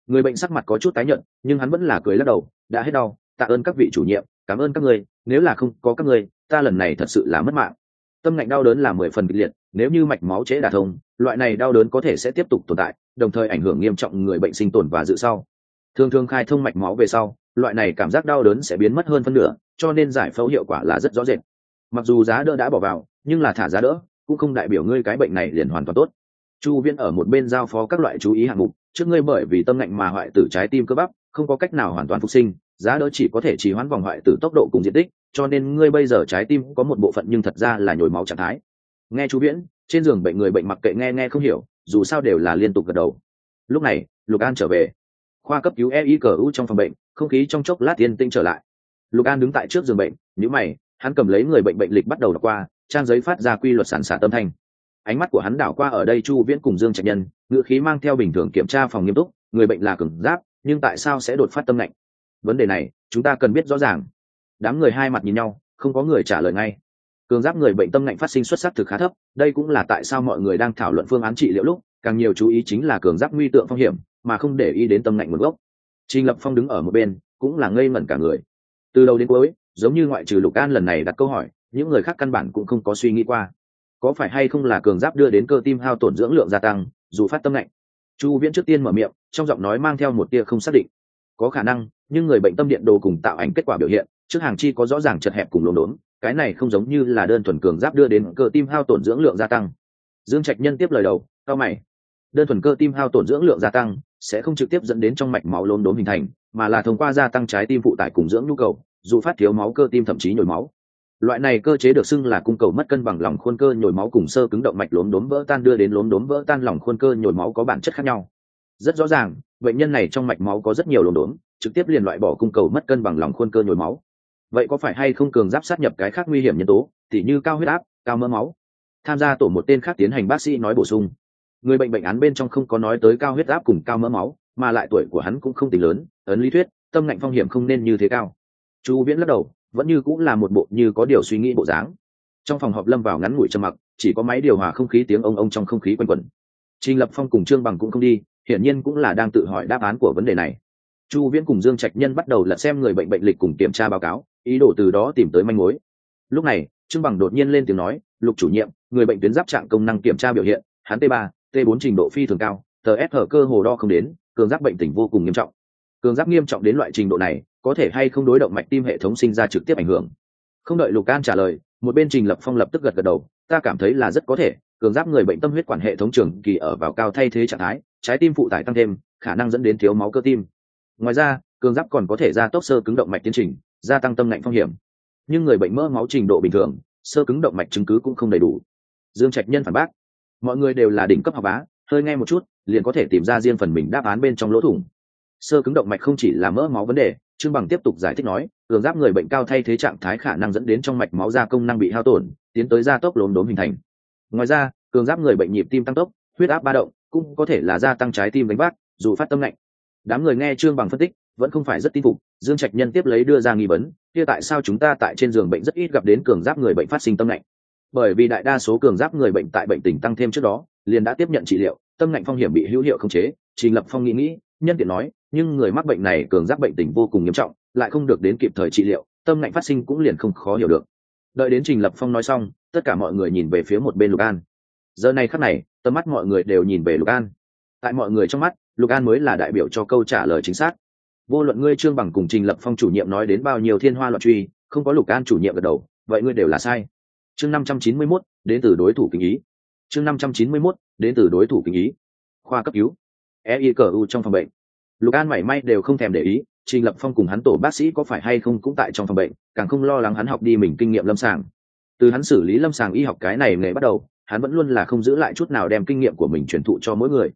Người bệnh sắc mặt có chút tái nhợt, nhưng hắn vẫn là cười lắc đầu, đã hết đau, tạ ơn các vị chủ nhiệm, cảm ơn các ngươi, nếu là không có các ngươi, ta lần này thật sự là mất mạng. Tâm ngạnh đau đớn là mười phần kịch liệt, nếu như mạch máu trễ đả thông, loại này đau đớn có thể sẽ tiếp tục tồn tại, đồng thời ảnh hưởng nghiêm trọng người bệnh sinh tồn và dự sau. Thường thường khai thông mạch máu về sau, loại này cảm giác đau đớn sẽ biến mất hơn phân nửa cho nên giải phẫu hiệu quả là rất rõ rệt. Mặc dù giá đỡ đã bỏ vào, nhưng là thả giá đỡ cũng không đại biểu ngươi cái bệnh này liền hoàn toàn tốt. Chu viễn ở một bên giao phó các loại chú ý hạng mục, trước ngươi bởi vì tâm ngạnh mà hoại tử trái tim cơ bắp, không có cách nào hoàn toàn phục sinh, giá đỡ chỉ có thể trì hoãn vòng hoại tử tốc độ cùng diện tích, cho nên ngươi bây giờ trái tim có một bộ phận nhưng thật ra là nhồi máu trạng thái. Nghe chú viễn, trên giường bệnh người bệnh mặc kệ nghe nghe không hiểu, dù sao đều là liên tục gật đầu. Lúc này, lục an trở về. Khoa cấp cứu e cờ u trong phòng bệnh, không khí trong chốc lát yên tĩnh trở lại lục an đứng tại trước giường bệnh nhữ mày, hắn cầm lấy người bệnh bệnh lịch bắt đầu đọc qua, trang giấy phát ra quy luật sản xả tâm thanh. Ánh mắt của hắn đảo qua ở đây chu viễn cùng dương trạch nhân, ngữ khí mang theo bình thường kiểm tra phòng nghiêm túc, người bệnh là cường giáp, nhưng tại sao sẽ đột phát tâm lạnh? Vấn đề này, chúng ta cần biết rõ ràng. Đám người hai mặt nhìn nhau, không có người trả lời ngay. Cường giáp người bệnh tâm lạnh phát sinh xuất sắc thực khá thấp, đây cũng là tại sao mọi người đang thảo luận phương án trị liệu lúc, càng nhiều chú ý chính là cường giáp nguy tượng phong hiểm, mà không để ý đến tâm lạnh nguồn gốc. Trình lập phong đứng ở một bên, cũng là ngây ngẩn cả người từ đầu đến cuối, giống như ngoại trừ lục an lần này đặt câu hỏi, những người khác căn bản cũng không có suy nghĩ qua. Có phải hay không là cường giáp đưa đến cơ tim hao tổn dưỡng lượng gia tăng, dù phát tâm lạnh? Chu viễn trước tiên mở miệng, trong giọng nói mang theo một tia không xác định. Có khả năng, nhưng người bệnh tâm điện đồ cùng tạo ảnh kết quả biểu hiện, trước hàng chi có rõ ràng chật hẹp cùng lồn đốm, cái này không giống như là đơn thuần cường giáp đưa đến cơ tim hao tổn dưỡng lượng gia tăng. Dương trạch nhân tiếp lời đầu, cao mày. Đơn thuần cơ tim hao tổn dưỡng lượng gia tăng, sẽ không trực tiếp dẫn đến trong mạch máu lồn đốm hình thành mà là thông qua gia tăng trái tim phụ tải cùng dưỡng nhu cầu, dù phát thiếu máu cơ tim thậm chí nhồi máu. Loại này cơ chế được xưng là cung cầu mất cân bằng lòng khuôn cơ nhồi máu cùng sơ cứng động mạch lốm đốm vỡ tan đưa đến lốm đốm vỡ tan lòng khuôn cơ nhồi máu có bản chất khác nhau. Rất rõ ràng, bệnh nhân này trong mạch máu có rất nhiều lốm đốm, trực tiếp liền loại bỏ cung cầu mất cân bằng lòng khuôn cơ nhồi máu. Vậy có phải hay không cường giáp sát nhập cái khác nguy hiểm nhân tố, tỉ như cao huyết áp, cao mỡ máu? Tham gia tổ một tên khác tiến hành bác sĩ nói bổ sung. Người bệnh bệnh án bên trong không có nói tới cao huyết áp cùng cao mỡ máu, mà lại tuổi của hắn cũng không tính lớn ấn lý thuyết, tâm lạnh phong hiểm không nên như thế cao. Chu viễn lắc đầu, vẫn như cũng là một bộ như có điều suy nghĩ bộ dáng. Trong phòng họp lâm vào ngắn ngủi trầm mặc, chỉ có máy điều hòa không khí tiếng ông ông trong không khí quanh quẩn. Trình lập phong cùng trương bằng cũng không đi, hiển nhiên cũng là đang tự hỏi đáp án của vấn đề này. Chu viễn cùng dương trạch nhân bắt đầu lật xem người bệnh bệnh lịch cùng kiểm tra báo cáo, ý đồ từ đó tìm tới manh mối. Lúc này, trương bằng đột nhiên lên tiếng nói, lục chủ nhiệm, người bệnh tuyến giáp trạng công năng kiểm tra biểu hiện, hắn t 3 t 4 trình độ phi thường cao, tờ s hở cơ hồ đo không đến, cường giáp bệnh tình vô cùng nghiêm trọng cường giáp nghiêm trọng đến loại trình độ này, có thể hay không đối động mạch tim hệ thống sinh ra trực tiếp ảnh hưởng? Không đợi lục an trả lời, một bên trình lập phong lập tức gật gật đầu, ta cảm thấy là rất có thể, cường giáp người bệnh tâm huyết quản hệ thống trường kỳ ở vào cao thay thế trạng thái, trái tim phụ tải tăng thêm, khả năng dẫn đến thiếu máu cơ tim. Ngoài ra, cường giáp còn có thể gia tốc sơ cứng động mạch tiến trình, gia tăng tâm lạnh phong hiểm. Nhưng người bệnh mỡ máu trình độ bình thường, sơ cứng động mạch chứng cứ cũng không đầy đủ. Dương trạch nhân phản bác, mọi người đều là đỉnh cấp học bá, hơi nghe một chút, liền có thể tìm ra riêng phần mình đáp án bên trong lỗ thủng sơ cứng động mạch không chỉ là mỡ máu vấn đề, trương bằng tiếp tục giải thích nói, cường giáp người bệnh cao thay thế trạng thái khả năng dẫn đến trong mạch máu da công năng bị hao tổn, tiến tới da tốc lốm đốm hình thành. Ngoài ra, cường giáp người bệnh nhịp tim tăng tốc, huyết áp ba động, cũng có thể là gia tăng trái tim đánh bát dù phát tâm lạnh. Đám người nghe trương bằng phân tích, vẫn không phải rất tin phục, dương trạch nhân tiếp lấy đưa ra nghi vấn, kia tại sao chúng ta tại trên giường bệnh rất ít gặp đến cường giáp người bệnh phát sinh tâm lạnh? Bởi vì đại đa số cường giáp người bệnh tại bệnh tình tăng thêm trước đó, liền đã tiếp nhận trị liệu, tâm lạnh phong hiểm bị hữu hiệu khống chế, trình lập phong nghĩ nghĩ, nhân tiện nói nhưng người mắc bệnh này cường giác bệnh tình vô cùng nghiêm trọng, lại không được đến kịp thời trị liệu, tâm ngạnh phát sinh cũng liền không khó hiểu được. Đợi đến trình lập phong nói xong, tất cả mọi người nhìn về phía một bên lục an. Giờ này khắc này, tầm mắt mọi người đều nhìn về lục an. Tại mọi người trong mắt, lục an mới là đại biểu cho câu trả lời chính xác. Vô luận ngươi trương bằng cùng trình lập phong chủ nhiệm nói đến bao nhiêu thiên hoa loạn truy, không có lục an chủ nhiệm gật đầu, vậy ngươi đều là sai. Chương năm trăm chín mươi mốt, đến từ đối thủ kinh ý. Chương năm trăm chín mươi mốt, đến từ đối thủ kinh ý. Khoa cấp cứu. E cờ u trong phòng bệnh lục an mảy may đều không thèm để ý, trình lập phong cùng hắn tổ bác sĩ có phải hay không cũng tại trong phòng bệnh, càng không lo lắng hắn học đi mình kinh nghiệm lâm sàng. Từ hắn xử lý lâm sàng y học cái này nghề bắt đầu, hắn vẫn luôn là không giữ lại chút nào đem kinh nghiệm của mình truyền thụ cho mỗi người.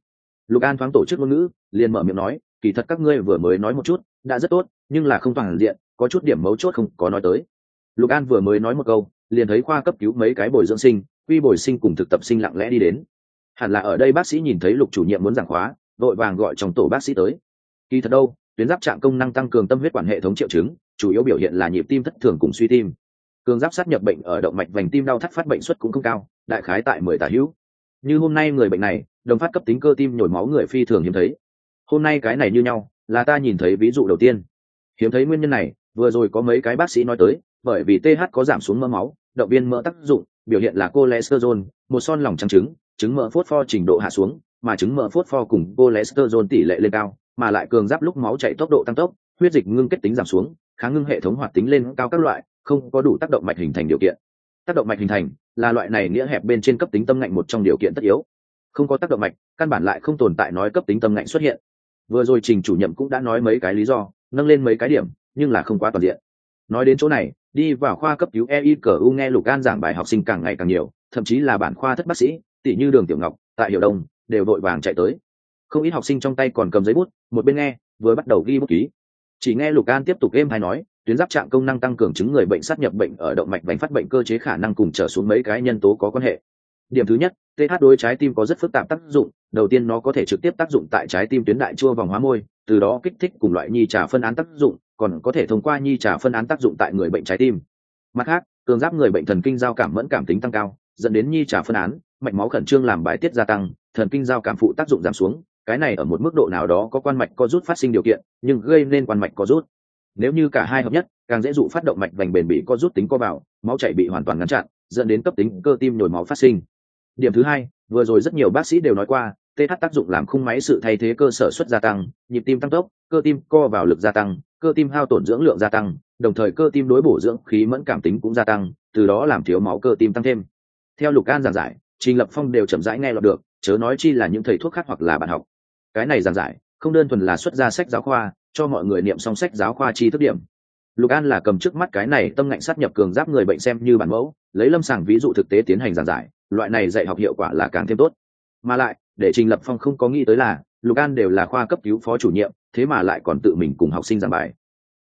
Lục an thoáng tổ chức ngôn ngữ, liền mở miệng nói, kỳ thật các ngươi vừa mới nói một chút, đã rất tốt, nhưng là không toàn diện, có chút điểm mấu chốt không có nói tới. Lục an vừa mới nói một câu, liền thấy khoa cấp cứu mấy cái bồi dưỡng sinh, quy bồi sinh cùng thực tập sinh lặng lẽ đi đến. Hẳn là ở đây bác sĩ nhìn thấy lục chủ nhiệm muốn giảng khóa, vội vàng gọi trong tổ bác sĩ tới kỳ thật đâu, tuyến giáp trạng công năng tăng cường tâm huyết quản hệ thống triệu chứng, chủ yếu biểu hiện là nhịp tim thất thường cùng suy tim. Cường giáp sát nhập bệnh ở động mạch vành tim đau thắt phát bệnh suất cũng không cao, đại khái tại mười tả hữu. Như hôm nay người bệnh này, đồng phát cấp tính cơ tim nhồi máu người phi thường hiếm thấy. Hôm nay cái này như nhau, là ta nhìn thấy ví dụ đầu tiên. Hiếm thấy nguyên nhân này, vừa rồi có mấy cái bác sĩ nói tới, bởi vì th có giảm xuống mỡ máu, động viên mỡ tác dụng, biểu hiện là cholesterol, một son lòng trắng trứng trứng mỡ phốt pho trình độ hạ xuống, mà trứng mỡ phốt pho cùng cholesterol tỷ lệ lên cao mà lại cường giáp lúc máu chạy tốc độ tăng tốc, huyết dịch ngưng kết tính giảm xuống, kháng ngưng hệ thống hoạt tính lên cao các loại, không có đủ tác động mạch hình thành điều kiện. Tác động mạch hình thành là loại này nghĩa hẹp bên trên cấp tính tâm ngạnh một trong điều kiện tất yếu. Không có tác động mạch, căn bản lại không tồn tại nói cấp tính tâm ngạnh xuất hiện. Vừa rồi trình chủ nhiệm cũng đã nói mấy cái lý do, nâng lên mấy cái điểm, nhưng là không quá toàn diện. Nói đến chỗ này, đi vào khoa cấp cứu ei cờ u nghe lục an giảng bài học sinh càng ngày càng nhiều, thậm chí là bản khoa thất bác sĩ, tỷ như đường tiểu ngọc tại hiệu đông, đều đội vàng chạy tới không ít học sinh trong tay còn cầm giấy bút, một bên nghe, vừa bắt đầu ghi bút ký. Chỉ nghe lục an tiếp tục êm hay nói, tuyến giáp trạng công năng tăng cường chứng người bệnh sát nhập bệnh ở động mạch vành phát bệnh cơ chế khả năng cùng trở xuống mấy cái nhân tố có quan hệ. Điểm thứ nhất th đối trái tim có rất phức tạp tác dụng, đầu tiên nó có thể trực tiếp tác dụng tại trái tim tuyến đại chua vòng hóa môi, từ đó kích thích cùng loại nhi trà phân án tác dụng, còn có thể thông qua nhi trà phân án tác dụng tại người bệnh trái tim. Mặt khác, cường giáp người bệnh thần kinh giao cảm mẫn cảm tính tăng cao, dẫn đến nhi trà phân án, mạch máu khẩn trương làm bài tiết gia tăng, thần kinh giao cảm phụ tác dụng giảm xuống cái này ở một mức độ nào đó có quan mạch co rút phát sinh điều kiện, nhưng gây nên quan mạch co rút. Nếu như cả hai hợp nhất, càng dễ dụ phát động mạch vành bền bị co rút tính co vào, máu chảy bị hoàn toàn ngăn chặn, dẫn đến cấp tính cơ tim nhồi máu phát sinh. Điểm thứ hai, vừa rồi rất nhiều bác sĩ đều nói qua th tác dụng làm khung máy sự thay thế cơ sở suất gia tăng, nhịp tim tăng tốc, cơ tim co vào lực gia tăng, cơ tim hao tổn dưỡng lượng gia tăng, đồng thời cơ tim đối bổ dưỡng khí mẫn cảm tính cũng gia tăng, từ đó làm thiếu máu cơ tim tăng thêm. Theo lục an giảng giải, trình lập phong đều chậm rãi nghe lọt được, chớ nói chi là những thầy thuốc khác hoặc là bạn học cái này giảng giải, không đơn thuần là xuất ra sách giáo khoa, cho mọi người niệm xong sách giáo khoa chi thức điểm. Lục an là cầm trước mắt cái này tâm ngạnh sát nhập cường giáp người bệnh xem như bản mẫu, lấy lâm sàng ví dụ thực tế tiến hành giảng giải, loại này dạy học hiệu quả là càng thêm tốt. Mà lại, để trình lập phong không có nghĩ tới là, lục an đều là khoa cấp cứu phó chủ nhiệm, thế mà lại còn tự mình cùng học sinh giảng bài.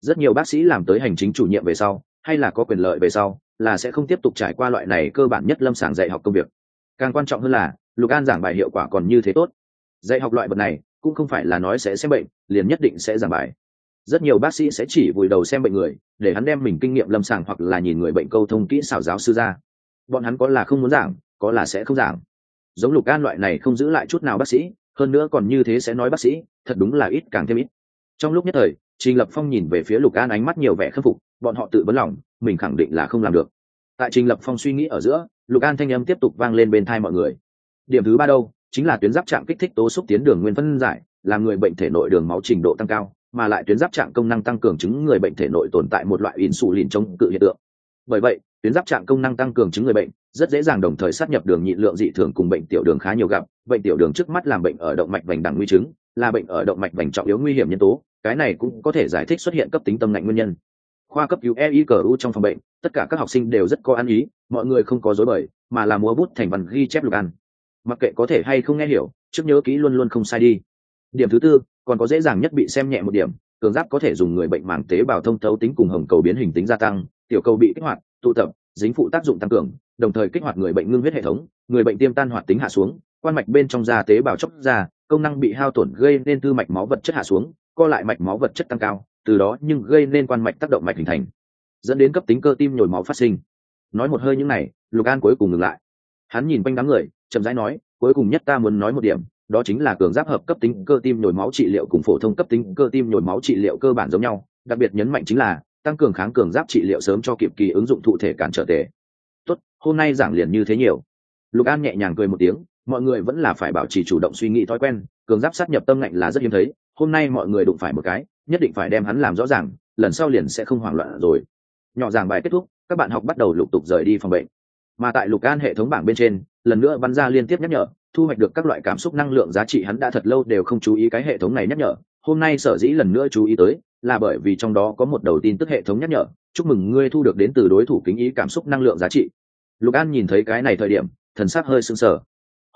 Rất nhiều bác sĩ làm tới hành chính chủ nhiệm về sau, hay là có quyền lợi về sau, là sẽ không tiếp tục trải qua loại này cơ bản nhất lâm sàng dạy học công việc. Càng quan trọng hơn là, lục an giảng bài hiệu quả còn như thế tốt dạy học loại vật này, cũng không phải là nói sẽ xem bệnh, liền nhất định sẽ giảng bài. Rất nhiều bác sĩ sẽ chỉ vùi đầu xem bệnh người, để hắn đem mình kinh nghiệm lâm sàng hoặc là nhìn người bệnh câu thông kỹ xảo giáo sư ra. Bọn hắn có là không muốn giảng, có là sẽ không giảng. Giống lục an loại này không giữ lại chút nào bác sĩ, hơn nữa còn như thế sẽ nói bác sĩ, thật đúng là ít càng thêm ít. Trong lúc nhất thời, trình lập phong nhìn về phía lục an ánh mắt nhiều vẻ khâm phục, bọn họ tự vấn lòng, mình khẳng định là không làm được. Tại trình lập phong suy nghĩ ở giữa, lục an thanh âm tiếp tục vang lên bên thai mọi người. Điểm thứ ba đâu? Chính là tuyến giáp trạng kích thích tố xúc tiến đường nguyên phân giải, làm người bệnh thể nội đường máu trình độ tăng cao, mà lại tuyến giáp trạng công năng tăng cường chứng người bệnh thể nội tồn tại một loại insulin chống cự hiện tượng. Bởi vậy, tuyến giáp trạng công năng tăng cường chứng người bệnh, rất dễ dàng đồng thời sát nhập đường nhịn lượng dị thường cùng bệnh tiểu đường khá nhiều gặp, bệnh tiểu đường trước mắt làm bệnh ở động mạch vành đằng nguy chứng, là bệnh ở động mạch vành trọng yếu nguy hiểm nhân tố, cái này cũng có thể giải thích xuất hiện cấp tính tâm lạnh nguyên nhân. Khoa cấp cứu U trong phòng bệnh, tất cả các học sinh đều rất có ăn ý, mọi người không có dối bời, mà là múa bút thành văn ghi chép lục ăn mặc kệ có thể hay không nghe hiểu trước nhớ kỹ luôn luôn không sai đi. Điểm thứ tư còn có dễ dàng nhất bị xem nhẹ một điểm cường giáp có thể dùng người bệnh mảng tế bào thông thấu tính cùng hồng cầu biến hình tính gia tăng tiểu cầu bị kích hoạt tụ tập dính phụ tác dụng tăng cường đồng thời kích hoạt người bệnh ngưng huyết hệ thống người bệnh tiêm tan hoạt tính hạ xuống quan mạch bên trong da tế bào chóc da, công năng bị hao tổn gây nên tư mạch máu vật chất hạ xuống co lại mạch máu vật chất tăng cao từ đó nhưng gây nên quan mạch tác động mạch hình thành dẫn đến cấp tính cơ tim nhồi máu phát sinh. Nói một hơi những này lục an cuối cùng ngừng lại hắn nhìn quanh đám người, chậm rãi nói, cuối cùng nhất ta muốn nói một điểm, đó chính là cường giáp hợp cấp tính cơ tim nhồi máu trị liệu cùng phổ thông cấp tính cơ tim nhồi máu trị liệu cơ bản giống nhau, đặc biệt nhấn mạnh chính là, tăng cường kháng cường giáp trị liệu sớm cho kịp kỳ ứng dụng thụ thể cản trở tề. Tốt, hôm nay giảng liền như thế nhiều. Lục an nhẹ nhàng cười một tiếng, mọi người vẫn là phải bảo trì chủ động suy nghĩ thói quen, cường giáp sát nhập tâm ngạnh là rất hiếm thấy, hôm nay mọi người đụng phải một cái, nhất định phải đem hắn làm rõ ràng, lần sau liền sẽ không hoảng loạn rồi. Nhỏ giảng bài kết thúc, các bạn học bắt đầu lục tục rời đi phòng bệnh mà tại lục an hệ thống bảng bên trên, lần nữa bắn ra liên tiếp nhắc nhở, thu hoạch được các loại cảm xúc năng lượng giá trị hắn đã thật lâu đều không chú ý cái hệ thống này nhắc nhở. Hôm nay sở dĩ lần nữa chú ý tới, là bởi vì trong đó có một đầu tin tức hệ thống nhắc nhở. Chúc mừng ngươi thu được đến từ đối thủ kính ý cảm xúc năng lượng giá trị. Lục an nhìn thấy cái này thời điểm, thần sắc hơi sưng sờ.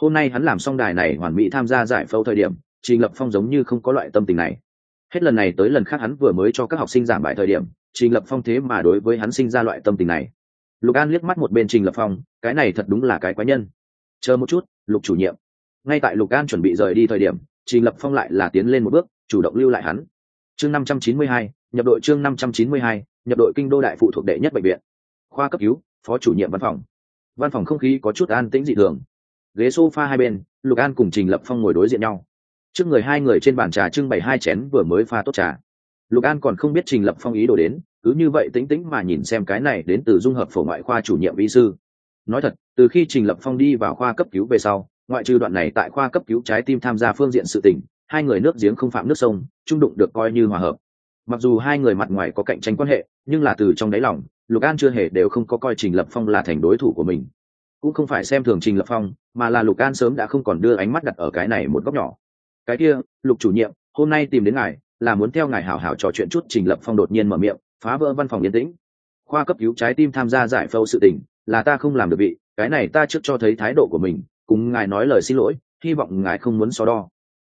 Hôm nay hắn làm xong đài này hoàn mỹ tham gia giải phẫu thời điểm, trình lập phong giống như không có loại tâm tình này. Hết lần này tới lần khác hắn vừa mới cho các học sinh giảng bài thời điểm, trình lập phong thế mà đối với hắn sinh ra loại tâm tình này lục an liếc mắt một bên trình lập phong, cái này thật đúng là cái quái nhân. Chờ một chút, lục chủ nhiệm. Ngay tại lục an chuẩn bị rời đi thời điểm, trình lập phong lại là tiến lên một bước, chủ động lưu lại hắn. Chương năm trăm chín mươi hai, nhập đội chương năm trăm chín mươi hai, nhập đội kinh đô đại phụ thuộc đệ nhất bệnh viện. Khoa cấp cứu, phó chủ nhiệm văn phòng. Văn phòng không khí có chút an tĩnh dị thường. Ghế s o f a hai bên, lục an cùng trình lập phong ngồi đối diện nhau. Trước người hai người trên bàn trà trưng bày hai chén vừa mới pha tốt trà. Lục an còn không biết trình lập phong ý đồ đến cứ như vậy tĩnh tĩnh mà nhìn xem cái này đến từ dung hợp phổ ngoại khoa chủ nhiệm vi sư. Nói thật, từ khi trình lập phong đi vào khoa cấp cứu về sau, ngoại trừ đoạn này tại khoa cấp cứu trái tim tham gia phương diện sự tỉnh hai người nước giếng không phạm nước sông trung đụng được coi như hòa hợp. Mặc dù hai người mặt ngoài có cạnh tranh quan hệ, nhưng là từ trong đáy lòng, lục an chưa hề đều không có coi trình lập phong là thành đối thủ của mình. Cũng không phải xem thường trình lập phong, mà là lục an sớm đã không còn đưa ánh mắt đặt ở cái này một góc nhỏ. Cái kia, lục chủ nhiệm, hôm nay tìm đến ngài, là muốn theo ngài hảo hảo trò chuyện chút trình lập phong đột nhiên mở miệng phá vỡ văn phòng yên tĩnh. Khoa cấp cứu trái tim tham gia giải phẫu sự tình, là ta không làm được vị, cái này ta trước cho thấy thái độ của mình, cùng ngài nói lời xin lỗi, hy vọng ngài không muốn so đo.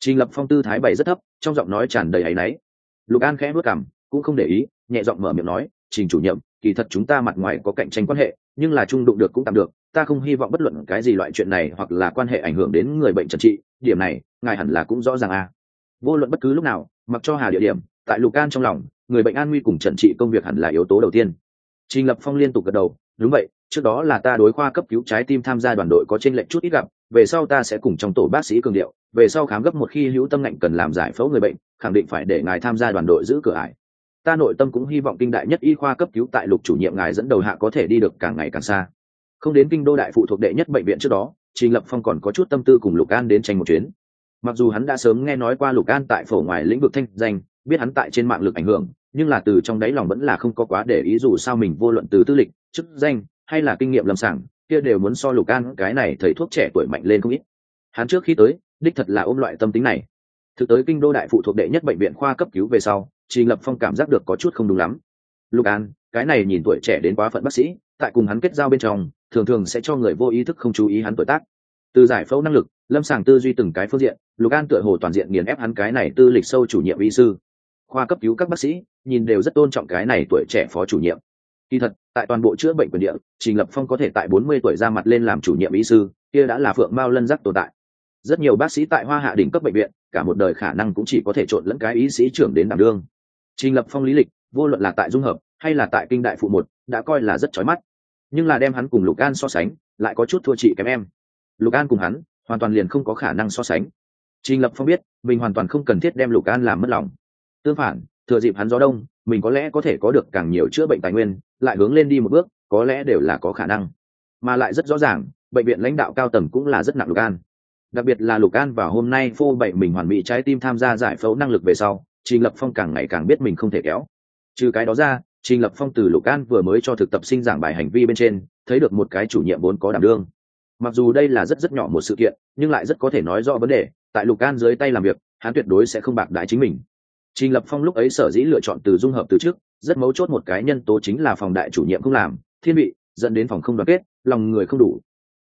Trình lập phong tư thái bày rất thấp, trong giọng nói tràn đầy áy náy. Lục an khẽ vất cảm cũng không để ý, nhẹ giọng mở miệng nói, trình chủ nhiệm, kỳ thật chúng ta mặt ngoài có cạnh tranh quan hệ, nhưng là trung đụng được cũng tạm được, ta không hy vọng bất luận cái gì loại chuyện này hoặc là quan hệ ảnh hưởng đến người bệnh trần trị, điểm này, ngài hẳn là cũng rõ ràng à. Vô luận bất cứ lúc nào, mặc cho hà địa điểm, tại lục an trong lòng người bệnh an nguy cùng trần trị công việc hẳn là yếu tố đầu tiên. Trình lập phong liên tục gật đầu, đúng vậy, trước đó là ta đối khoa cấp cứu trái tim tham gia đoàn đội có trên lệnh chút ít gặp, về sau ta sẽ cùng trong tổ bác sĩ cường điệu, về sau khám gấp một khi hữu tâm ngạnh cần làm giải phẫu người bệnh, khẳng định phải để ngài tham gia đoàn đội giữ cửa ải. Ta nội tâm cũng hy vọng kinh đại nhất y khoa cấp cứu tại lục chủ nhiệm ngài dẫn đầu hạ có thể đi được càng ngày càng xa. Không đến kinh đô đại phụ thuộc đệ nhất bệnh viện trước đó, trình lập phong còn có chút tâm tư cùng lục an đến tranh một chuyến. Mặc dù hắn đã sớm nghe nói qua lục an tại phổ ngoài lĩnh vực thanh danh biết hắn tại trên mạng lực ảnh hưởng, nhưng là từ trong đáy lòng vẫn là không có quá để ý dù sao mình vô luận từ tư lịch, chức danh, hay là kinh nghiệm lâm sàng, kia đều muốn so lục an cái này thầy thuốc trẻ tuổi mạnh lên không ít. Hắn trước khi tới, đích thật là ôm loại tâm tính này. Thực tới kinh đô đại phụ thuộc đệ nhất bệnh viện khoa cấp cứu về sau, trình lập phong cảm giác được có chút không đúng lắm. Lục an, cái này nhìn tuổi trẻ đến quá phận bác sĩ, tại cùng hắn kết giao bên trong, thường thường sẽ cho người vô ý thức không chú ý hắn tuổi tác. Từ giải phẫu năng lực, lâm sàng tư duy từng cái phương diện, lục an tựa hồ toàn diện nghiền ép hắn cái này tư lịch sâu chủ nhiệm y sư khoa cấp cứu các bác sĩ nhìn đều rất tôn trọng cái này tuổi trẻ phó chủ nhiệm. Kỳ thật, tại toàn bộ chữa bệnh quyền địa, trình lập phong có thể tại bốn mươi tuổi ra mặt lên làm chủ nhiệm y sư, kia đã là phượng mao lân giác tồn tại. Rất nhiều bác sĩ tại hoa hạ đỉnh cấp bệnh viện, cả một đời khả năng cũng chỉ có thể trộn lẫn cái y sĩ trưởng đến đảm đương. Trình lập phong lý lịch, vô luận là tại dung hợp hay là tại kinh đại phụ một, đã coi là rất chói mắt. Nhưng là đem hắn cùng lục an so sánh, lại có chút thua chị kém em. Lục an cùng hắn, hoàn toàn liền không có khả năng so sánh. Trình lập phong biết, mình hoàn toàn không cần thiết đem lục an làm mất lòng tương phản, thừa dịp hắn gió đông, mình có lẽ có thể có được càng nhiều chữa bệnh tài nguyên, lại hướng lên đi một bước, có lẽ đều là có khả năng. Mà lại rất rõ ràng, bệnh viện lãnh đạo cao tầng cũng là rất nặng lục an. Đặc biệt là lục an vào hôm nay phô bậy mình hoàn mỹ trái tim tham gia giải phẫu năng lực về sau, trình lập phong càng ngày càng biết mình không thể kéo. Trừ cái đó ra, trình lập phong từ lục an vừa mới cho thực tập sinh giảng bài hành vi bên trên, thấy được một cái chủ nhiệm vốn có đảm đương. Mặc dù đây là rất rất nhỏ một sự kiện, nhưng lại rất có thể nói rõ vấn đề, tại lục an dưới tay làm việc, hắn tuyệt đối sẽ không bạc đái chính mình trình lập phong lúc ấy sở dĩ lựa chọn từ dung hợp từ trước, rất mấu chốt một cái nhân tố chính là phòng đại chủ nhiệm không làm, thiên vị, dẫn đến phòng không đoàn kết, lòng người không đủ.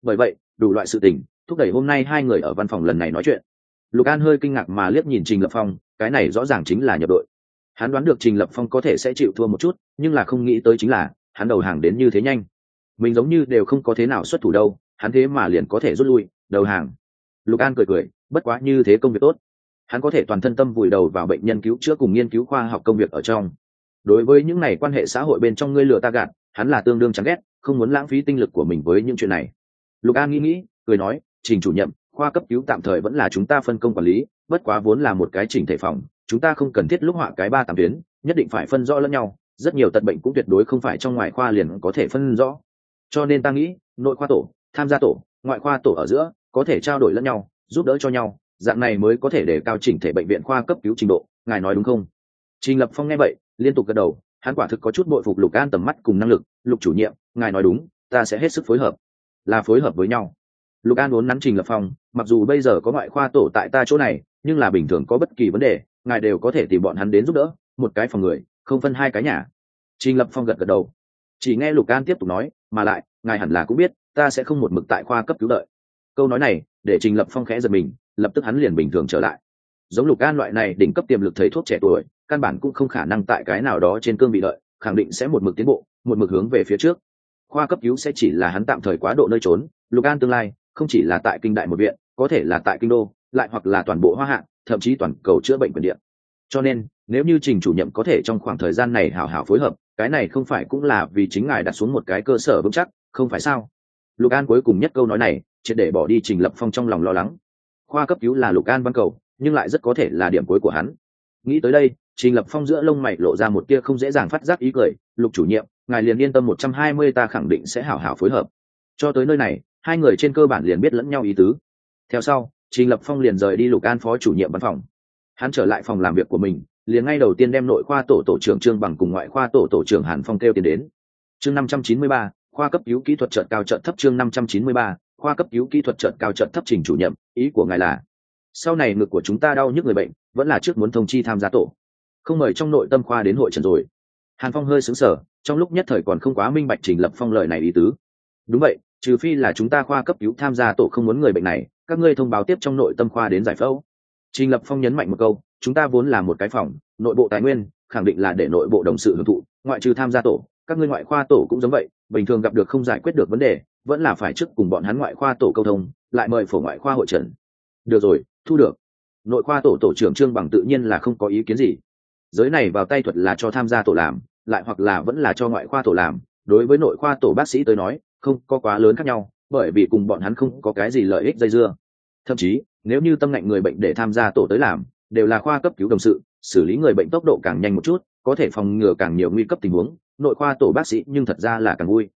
Bởi vậy, đủ loại sự tình, thúc đẩy hôm nay hai người ở văn phòng lần này nói chuyện. Lục an hơi kinh ngạc mà liếc nhìn trình lập phong, cái này rõ ràng chính là nhập đội. Hắn đoán được trình lập phong có thể sẽ chịu thua một chút, nhưng là không nghĩ tới chính là, hắn đầu hàng đến như thế nhanh. Mình giống như đều không có thế nào xuất thủ đâu, hắn thế mà liền có thể rút lui, đầu hàng. Lục an cười cười, bất quá như thế công việc tốt hắn có thể toàn thân tâm vùi đầu vào bệnh nhân cứu chữa cùng nghiên cứu khoa học công việc ở trong. Đối với những này quan hệ xã hội bên trong ngươi lừa ta gạt, hắn là tương đương chán ghét, không muốn lãng phí tinh lực của mình với những chuyện này. Lục an nghĩ nghĩ, cười nói, trình chủ nhiệm, khoa cấp cứu tạm thời vẫn là chúng ta phân công quản lý, bất quá vốn là một cái chỉnh thể phòng, chúng ta không cần thiết lúc họa cái ba tạm tuyến, nhất định phải phân rõ lẫn nhau, rất nhiều tật bệnh cũng tuyệt đối không phải trong ngoài khoa liền có thể phân rõ. Cho nên ta nghĩ, nội khoa tổ, tham gia tổ, ngoại khoa tổ ở giữa, có thể trao đổi lẫn nhau, giúp đỡ cho nhau dạng này mới có thể để cao chỉnh thể bệnh viện khoa cấp cứu trình độ, ngài nói đúng không? Trình lập phong nghe vậy, liên tục gật đầu, hắn quả thực có chút bội phục lục an tầm mắt cùng năng lực, lục chủ nhiệm, ngài nói đúng, ta sẽ hết sức phối hợp. Là phối hợp với nhau. Lục an vốn nắn trình lập phong, mặc dù bây giờ có ngoại khoa tổ tại ta chỗ này, nhưng là bình thường có bất kỳ vấn đề, ngài đều có thể tìm bọn hắn đến giúp đỡ, một cái phòng người, không phân hai cái nhà. Trình lập phong gật gật đầu. Chỉ nghe lục an tiếp tục nói, mà lại, ngài hẳn là cũng biết, ta sẽ không một mực tại khoa cấp cứu đợi. Câu nói này, để trình lập phong khẽ giật mình lập tức hắn liền bình thường trở lại. Giống lục an loại này đỉnh cấp tiềm lực thầy thuốc trẻ tuổi, căn bản cũng không khả năng tại cái nào đó trên cương vị đợi, khẳng định sẽ một mực tiến bộ, một mực hướng về phía trước. Khoa cấp cứu sẽ chỉ là hắn tạm thời quá độ nơi trốn, lục an tương lai, không chỉ là tại kinh đại một viện, có thể là tại kinh đô, lại hoặc là toàn bộ hoa hạ, thậm chí toàn cầu chữa bệnh quyền điện cho nên, nếu như trình chủ nhiệm có thể trong khoảng thời gian này hảo hảo phối hợp, cái này không phải cũng là vì chính ngài đặt xuống một cái cơ sở vững chắc, không phải sao? Lục an cuối cùng nhất câu nói này, triệt để bỏ đi trình lập phong trong lòng lo lắng khoa cấp cứu là lục an văn cầu, nhưng lại rất có thể là điểm cuối của hắn. Nghĩ tới đây, trình lập phong giữa lông mày lộ ra một kia không dễ dàng phát giác ý cười, lục chủ nhiệm, ngài liền yên tâm một trăm hai mươi ta khẳng định sẽ hảo hảo phối hợp. Cho tới nơi này, hai người trên cơ bản liền biết lẫn nhau ý tứ. Theo sau, trình lập phong liền rời đi lục an phó chủ nhiệm văn phòng. Hắn trở lại phòng làm việc của mình, liền ngay đầu tiên đem nội khoa tổ tổ trưởng trương bằng cùng ngoại khoa tổ tổ trưởng hàn phong kêu tiền đến. Chương năm trăm chín mươi ba, khoa cấp cứu kỹ thuật trợt cao trợt thấp chương năm trăm chín mươi ba khoa cấp cứu kỹ thuật trợt cao trợt thấp trình chủ nhiệm, ý của ngài là, sau này ngực của chúng ta đau nhức người bệnh, vẫn là trước muốn thông chi tham gia tổ. Không mời trong nội tâm khoa đến hội trần rồi. Hàn phong hơi xứng sở trong lúc nhất thời còn không quá minh bạch trình lập phong lời này ý tứ. Đúng vậy, trừ phi là chúng ta khoa cấp cứu tham gia tổ không muốn người bệnh này, các ngươi thông báo tiếp trong nội tâm khoa đến giải phẫu. Trình lập phong nhấn mạnh một câu, chúng ta vốn là một cái phòng, nội bộ tài nguyên, khẳng định là để nội bộ đồng sự hưởng thụ, ngoại trừ tham gia tổ các ngươi ngoại khoa tổ cũng giống vậy, bình thường gặp được không giải quyết được vấn đề, vẫn là phải trước cùng bọn hắn ngoại khoa tổ câu thông, lại mời phổ ngoại khoa hội trần. Được rồi, thu được. Nội khoa tổ tổ trưởng trương bằng tự nhiên là không có ý kiến gì. Giới này vào tay thuật là cho tham gia tổ làm, lại hoặc là vẫn là cho ngoại khoa tổ làm. Đối với nội khoa tổ bác sĩ tới nói, không có quá lớn khác nhau, bởi vì cùng bọn hắn không có cái gì lợi ích dây dưa. Thậm chí, nếu như tâm ngạnh người bệnh để tham gia tổ tới làm, đều là khoa cấp cứu đồng sự, xử lý người bệnh tốc độ càng nhanh một chút, có thể phòng ngừa càng nhiều nguy cấp tình huống nội khoa tổ bác sĩ nhưng thật ra là càng vui.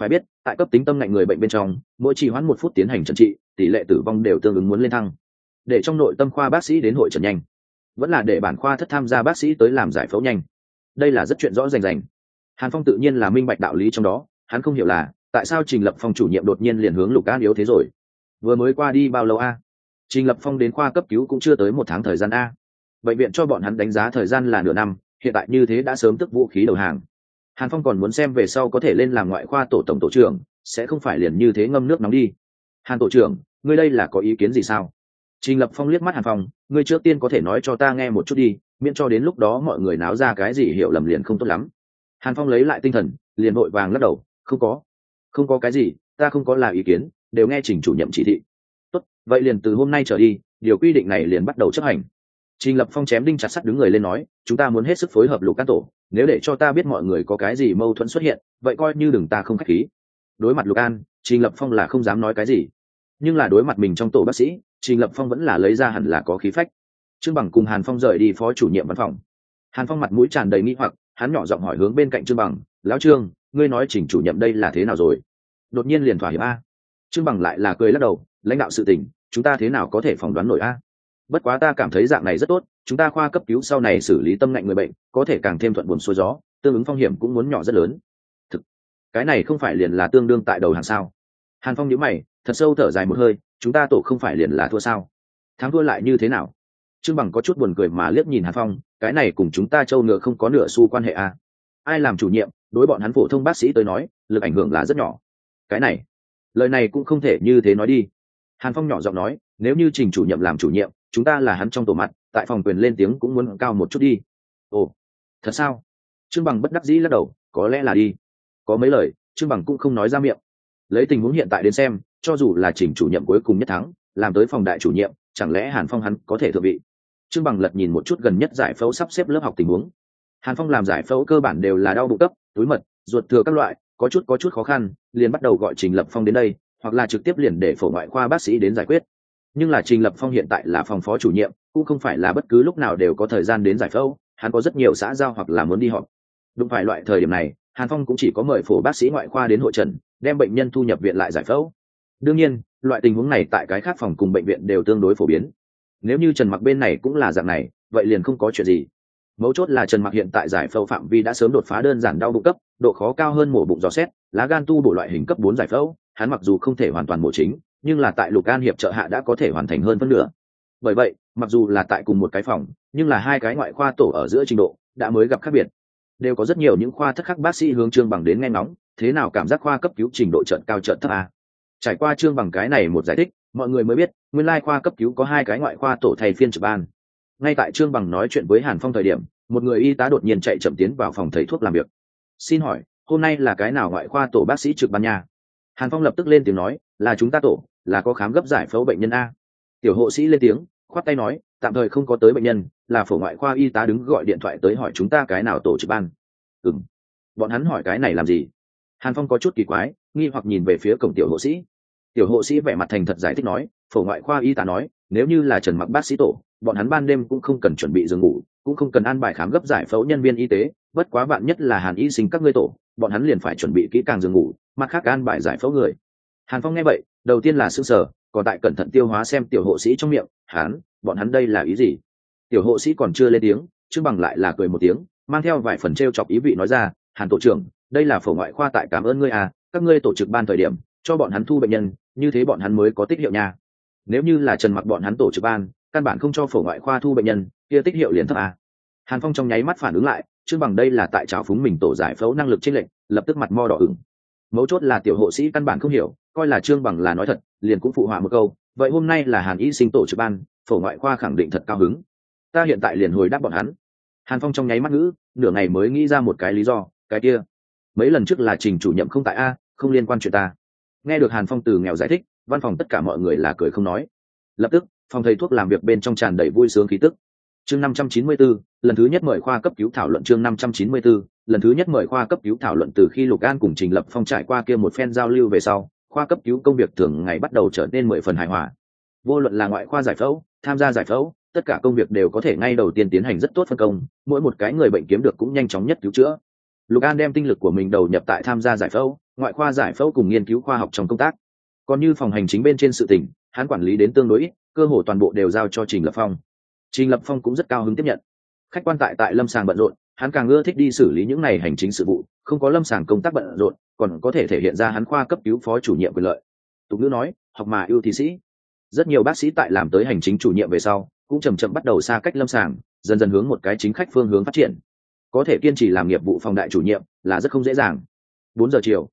Phải biết, tại cấp tính tâm ngạnh người bệnh bên trong, mỗi trì hoãn một phút tiến hành trần trị, tỷ lệ tử vong đều tương ứng muốn lên thăng. Để trong nội tâm khoa bác sĩ đến hội trần nhanh. Vẫn là để bản khoa thất tham gia bác sĩ tới làm giải phẫu nhanh. Đây là rất chuyện rõ rành rành. Hàn phong tự nhiên là minh bạch đạo lý trong đó, hắn không hiểu là, tại sao trình lập phong chủ nhiệm đột nhiên liền hướng lục an yếu thế rồi? Vừa mới qua đi bao lâu a? Trình lập phong đến khoa cấp cứu cũng chưa tới một tháng thời gian a. Bệnh viện cho bọn hắn đánh giá thời gian là nửa năm, hiện tại như thế đã sớm tức vũ khí đầu hàng hàn phong còn muốn xem về sau có thể lên làm ngoại khoa tổ tổng tổ trưởng, sẽ không phải liền như thế ngâm nước nóng đi. Hàn tổ trưởng, ngươi đây là có ý kiến gì sao? Trình lập phong liếc mắt hàn phong, ngươi trước tiên có thể nói cho ta nghe một chút đi, miễn cho đến lúc đó mọi người náo ra cái gì hiểu lầm liền không tốt lắm. Hàn phong lấy lại tinh thần, liền vội vàng lắc đầu, không có. Không có cái gì, ta không có là ý kiến, đều nghe trình chủ nhiệm chỉ thị. Tốt, vậy liền từ hôm nay trở đi, điều quy định này liền bắt đầu chấp hành trình lập phong chém đinh chặt sắt đứng người lên nói, chúng ta muốn hết sức phối hợp lục các tổ, nếu để cho ta biết mọi người có cái gì mâu thuẫn xuất hiện, vậy coi như đừng ta không khách khí. Đối mặt lục an, trình lập phong là không dám nói cái gì. Nhưng là đối mặt mình trong tổ bác sĩ, trình lập phong vẫn là lấy ra hẳn là có khí phách. Trương bằng cùng hàn phong rời đi phó chủ nhiệm văn phòng. Hàn phong mặt mũi tràn đầy nghi hoặc, hắn nhỏ giọng hỏi hướng bên cạnh trương bằng, lão trương, ngươi nói trình chủ nhiệm đây là thế nào rồi? Đột nhiên liền thỏa hiệp a. Trương bằng lại là cười lắc đầu, lãnh đạo sự tình, chúng ta thế nào có thể phỏng đoán nổi a? Bất quá ta cảm thấy dạng này rất tốt, chúng ta khoa cấp cứu sau này xử lý tâm ngạnh người bệnh, có thể càng thêm thuận buồn xuôi gió, tương ứng phong hiểm cũng muốn nhỏ rất lớn. Thực, cái này không phải liền là tương đương tại đầu hàng sao? Hàn phong nhữ mày, thật sâu thở dài một hơi, chúng ta tổ không phải liền là thua sao? Thắng thua lại như thế nào? Trương bằng có chút buồn cười mà liếc nhìn hàn phong, cái này cùng chúng ta châu ngựa không có nửa xu quan hệ à. ai làm chủ nhiệm, đối bọn hắn phổ thông bác sĩ tới nói, lực ảnh hưởng là rất nhỏ. Cái này, lời này cũng không thể như thế nói đi. Hàn phong nhỏ giọng nói, nếu như trình chủ nhiệm làm chủ nhiệm chúng ta là hắn trong tổ mặt, tại phòng quyền lên tiếng cũng muốn cao một chút đi. Ồ, thật sao? Trương bằng bất đắc dĩ lắc đầu, có lẽ là đi. Có mấy lời, trương bằng cũng không nói ra miệng. Lấy tình huống hiện tại đến xem, cho dù là chỉnh chủ nhiệm cuối cùng nhất thắng, làm tới phòng đại chủ nhiệm, chẳng lẽ hàn phong hắn có thể thượng vị? Trương bằng lật nhìn một chút gần nhất giải phẫu sắp xếp lớp học tình huống. Hàn phong làm giải phẫu cơ bản đều là đau bụng cấp, túi mật, ruột thừa các loại, có chút có chút khó khăn, liền bắt đầu gọi trình lập phong đến đây, hoặc là trực tiếp liền để phổ ngoại khoa bác sĩ đến giải quyết nhưng là trình lập phong hiện tại là phòng phó chủ nhiệm, cũng không phải là bất cứ lúc nào đều có thời gian đến giải phẫu, hắn có rất nhiều xã giao hoặc là muốn đi họp. Đúng phải loại thời điểm này, hàn phong cũng chỉ có mời phổ bác sĩ ngoại khoa đến hội trần, đem bệnh nhân thu nhập viện lại giải phẫu. Đương nhiên, loại tình huống này tại cái khác phòng cùng bệnh viện đều tương đối phổ biến. Nếu như trần mặc bên này cũng là dạng này, vậy liền không có chuyện gì. Mấu chốt là trần mặc hiện tại giải phẫu phạm vi đã sớm đột phá đơn giản đau bụng cấp, độ khó cao hơn mổ bụng gió xét, lá gan tu bổ loại hình cấp bốn giải phẫu, hắn mặc dù không thể hoàn toàn mổ chính nhưng là tại lục an hiệp trợ hạ đã có thể hoàn thành hơn phân nửa. Bởi vậy, mặc dù là tại cùng một cái phòng, nhưng là hai cái ngoại khoa tổ ở giữa trình độ đã mới gặp khác biệt. Đều có rất nhiều những khoa thất khắc bác sĩ hướng trương bằng đến nghe ngóng, thế nào cảm giác khoa cấp cứu trình độ trận cao trận thấp à? trải qua trương bằng cái này một giải thích, mọi người mới biết, nguyên lai khoa cấp cứu có hai cái ngoại khoa tổ thầy phiên trực ban. Ngay tại trương bằng nói chuyện với hàn phong thời điểm, một người y tá đột nhiên chạy chậm tiến vào phòng thầy thuốc làm việc. Xin hỏi, hôm nay là cái nào ngoại khoa tổ bác sĩ trực ban nhà hàn phong lập tức lên tiếng nói, là chúng ta tổ là có khám gấp giải phẫu bệnh nhân a. Tiểu hộ sĩ lên tiếng, khoát tay nói, tạm thời không có tới bệnh nhân, là phổ ngoại khoa y tá đứng gọi điện thoại tới hỏi chúng ta cái nào tổ chức ban. Ừng bọn hắn hỏi cái này làm gì? Hàn phong có chút kỳ quái, nghi hoặc nhìn về phía cổng tiểu hộ sĩ. Tiểu hộ sĩ vẻ mặt thành thật giải thích nói, phổ ngoại khoa y tá nói, nếu như là trần mặc bác sĩ tổ, bọn hắn ban đêm cũng không cần chuẩn bị giường ngủ, cũng không cần ăn bài khám gấp giải phẫu nhân viên y tế, bất quá bạn nhất là hàn y sinh các ngươi tổ, bọn hắn liền phải chuẩn bị kỹ càng giường ngủ, mặt khác ăn bài giải phẫu người. Hàn phong nghe vậy đầu tiên là xương sở còn tại cẩn thận tiêu hóa xem tiểu hộ sĩ trong miệng hắn bọn hắn đây là ý gì? Tiểu hộ sĩ còn chưa lên tiếng chứ bằng lại là cười một tiếng, mang theo vài phần t r e o chọc ý vị nói ra, hàn tổ trưởng, đây là phổ ngoại khoa tại cảm ơn ngươi à các ngươi tổ trực ban thời điểm, cho bọn hắn thu bệnh nhân, như thế bọn hắn mới có tích hiệu nha. Nếu như là trần mặc bọn hắn tổ trực ban, căn bản không cho phổ ngoại khoa thu bệnh nhân, kia tích hiệu liền thấp à. hàn phong trong nháy mắt phản ứng lại chứ bằng đây là tại trào phúng mình tổ giải phẫu năng lực trên lệnh lập tức mặt mo đỏ ửng. Mấu chốt là tiểu hộ sĩ căn bản không hiểu coi là trương bằng là nói thật liền cũng phụ họa một câu vậy hôm nay là hàn y sinh tổ trực ban phổ ngoại khoa khẳng định thật cao hứng. Ta hiện tại liền hồi đáp bọn hắn. Hàn phong trong nháy mắt ngữ nửa ngày mới nghĩ ra một cái lý do cái kia mấy lần trước là trình chủ nhiệm không tại a không liên quan chuyện ta. Nghe được hàn phong từ nghèo giải thích văn phòng tất cả mọi người là cười không nói. Lập tức phòng thầy thuốc làm việc bên trong tràn đầy vui sướng khí tức. Chương năm trăm chín mươi 594, lần thứ nhất mời khoa cấp cứu thảo luận chương năm trăm chín mươi 594, lần thứ nhất mời khoa cấp cứu thảo luận từ khi lục an cùng trình lập phong trải qua kia một phen giao lưu về sau khoa cấp cứu công việc thường ngày bắt đầu trở nên mười phần hài hòa. Vô luận là ngoại khoa giải phẫu, tham gia giải phẫu, tất cả công việc đều có thể ngay đầu tiên tiến hành rất tốt phân công, mỗi một cái người bệnh kiếm được cũng nhanh chóng nhất cứu chữa. Lục an đem tinh lực của mình đầu nhập tại tham gia giải phẫu, ngoại khoa giải phẫu cùng nghiên cứu khoa học trong công tác. Còn như phòng hành chính bên trên sự tỉnh hắn quản lý đến tương đối ít, cơ hồ toàn bộ đều giao cho trình lập phong. Trình lập phong cũng rất cao hứng tiếp nhận. Khách quan tại tại lâm sàng bận rộn hắn càng ưa thích đi xử lý những này hành chính sự vụ, không có lâm sàng công tác bận rộn, còn có thể thể hiện ra hắn khoa cấp cứu phó chủ nhiệm quyền lợi. Tục ngữ nói, học mà ưu thị sĩ. Rất nhiều bác sĩ tại làm tới hành chính chủ nhiệm về sau, cũng chầm chậm bắt đầu xa cách lâm sàng, dần dần hướng một cái chính khách phương hướng phát triển. Có thể kiên trì làm nghiệp vụ phòng đại chủ nhiệm là rất không dễ dàng. Bốn giờ chiều,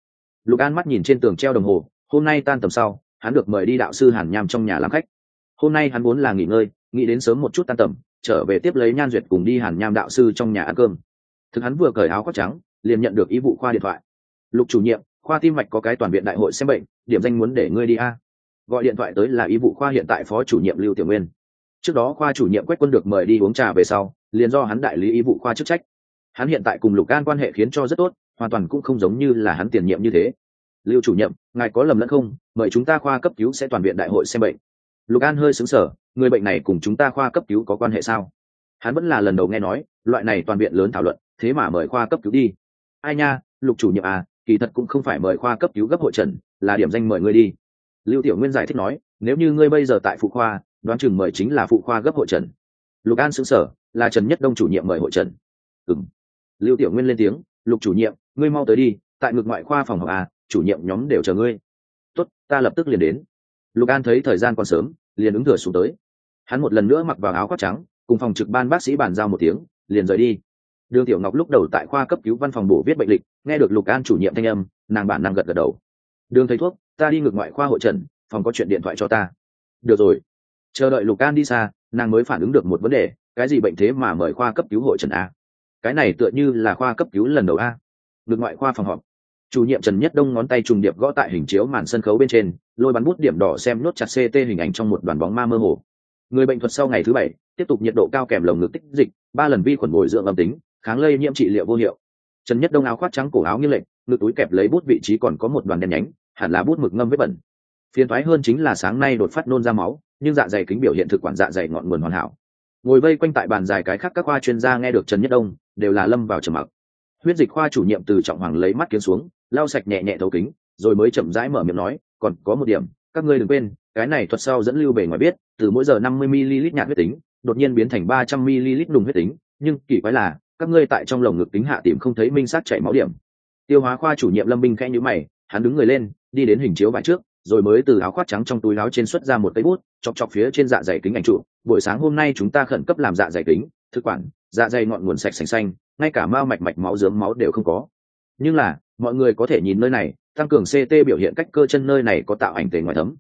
lục an mắt nhìn trên tường treo đồng hồ, hôm nay tan tầm sau, hắn được mời đi đạo sư hàn nham trong nhà làm khách. Hôm nay hắn muốn là nghỉ ngơi, nghĩ đến sớm một chút tan tầm trở về tiếp lấy nhan duyệt cùng đi hàn nham đạo sư trong nhà ăn cơm. Thực hắn vừa cởi áo khoác trắng, liền nhận được ý vụ khoa điện thoại. Lục chủ nhiệm, khoa tim mạch có cái toàn viện đại hội xem bệnh, điểm danh muốn để ngươi đi a. Gọi điện thoại tới là ý vụ khoa hiện tại phó chủ nhiệm lưu tiểu nguyên. Trước đó khoa chủ nhiệm quách quân được mời đi uống trà về sau, liền do hắn đại lý ý vụ khoa chức trách. Hắn hiện tại cùng lục an quan hệ khiến cho rất tốt, hoàn toàn cũng không giống như là hắn tiền nhiệm như thế. Lưu chủ nhiệm, ngài có lầm lẫn không? Mời chúng ta khoa cấp cứu sẽ toàn viện đại hội xem bệnh lục an hơi xứng sở người bệnh này cùng chúng ta khoa cấp cứu có quan hệ sao? Hắn vẫn là lần đầu nghe nói, loại này toàn viện lớn thảo luận, thế mà mời khoa cấp cứu đi. Ai nha, lục chủ nhiệm à kỳ thật cũng không phải mời khoa cấp cứu gấp hội trần, là điểm danh mời ngươi đi. Lưu tiểu nguyên giải thích nói, nếu như ngươi bây giờ tại phụ khoa, đoán chừng mời chính là phụ khoa gấp hội trần. Lục an xứng sở là trần nhất đông chủ nhiệm mời hội trần. Ừng lưu tiểu nguyên lên tiếng, lục chủ nhiệm, ngươi mau tới đi, tại ngược ngoại khoa phòng học à chủ nhiệm nhóm đều chờ ngươi. Tốt, ta lập tức liền đến lục an thấy thời gian còn sớm, liền ứng thừa xuống tới. Hắn một lần nữa mặc vào áo khoác trắng, cùng phòng trực ban bác sĩ bàn giao một tiếng, liền rời đi. Đường tiểu ngọc lúc đầu tại khoa cấp cứu văn phòng bổ viết bệnh lịch, nghe được lục an chủ nhiệm thanh âm, nàng bản năng gật gật đầu. Đường thầy thuốc, ta đi ngược ngoại khoa hội trần, phòng có chuyện điện thoại cho ta. Được rồi. Chờ đợi lục an đi xa, nàng mới phản ứng được một vấn đề, cái gì bệnh thế mà mời khoa cấp cứu hội trần a? Cái này tựa như là khoa cấp cứu lần đầu a. Ngược ngoại khoa phòng họp chủ nhiệm trần nhất đông ngón tay trùng điệp gõ tại hình chiếu màn sân khấu bên trên, lôi bắn bút điểm đỏ xem nốt chặt ct hình ảnh trong một đoàn bóng ma mơ hồ. Người bệnh thuật sau ngày thứ bảy, tiếp tục nhiệt độ cao kèm lồng ngực tích dịch, ba lần vi khuẩn bồi dưỡng âm tính, kháng lây nhiễm trị liệu vô hiệu. Trần nhất đông áo khoác trắng cổ áo nghiêng lệnh ngực túi kẹp lấy bút vị trí còn có một đoàn đen nhánh, hẳn là bút mực ngâm vết bẩn. Phiền thoái hơn chính là sáng nay đột phát nôn ra máu, nhưng dạ dày kính biểu hiện thực quản dạ dày ngọn nguồn hoàn hảo. Ngồi vây quanh tại bàn dài cái khác các khoa chuyên gia nghe được trần nhất đông, đều là lâm vào trầm mặc. Huyết dịch khoa chủ nhiệm từ trọng hoàng lấy mắt kiếm xuống lau sạch nhẹ nhẹ thấu kính, rồi mới chậm rãi mở miệng nói, còn có một điểm, các ngươi đừng quên, cái này thuật sau dẫn lưu bề ngoài biết, từ mỗi giờ năm mươi ml nhạt huyết tính, đột nhiên biến thành ba trăm ml nùng huyết tính, nhưng kỳ quái là, các ngươi tại trong lồng ngực tính hạ tìm không thấy minh sát chảy máu điểm. Tiêu hóa khoa chủ nhiệm lâm binh khẽ nhữ mày, hắn đứng người lên, đi đến hình chiếu vải trước, rồi mới từ áo khoác trắng trong túi áo trên xuất ra một cây bút, chọc chọc phía trên dạ dày kính ảnh trụ, buổi sáng hôm nay chúng ta khẩn cấp làm dạ dày kính, thực quản dạ dày ngọn nguồn sạch sành xanh, ngay cả mao mạch mạch máu dướng máu đều không có. Nhưng là mọi người có thể nhìn nơi này, tăng cường ct biểu hiện cách cơ chân nơi này có tạo ảnh tề ngoài thấm.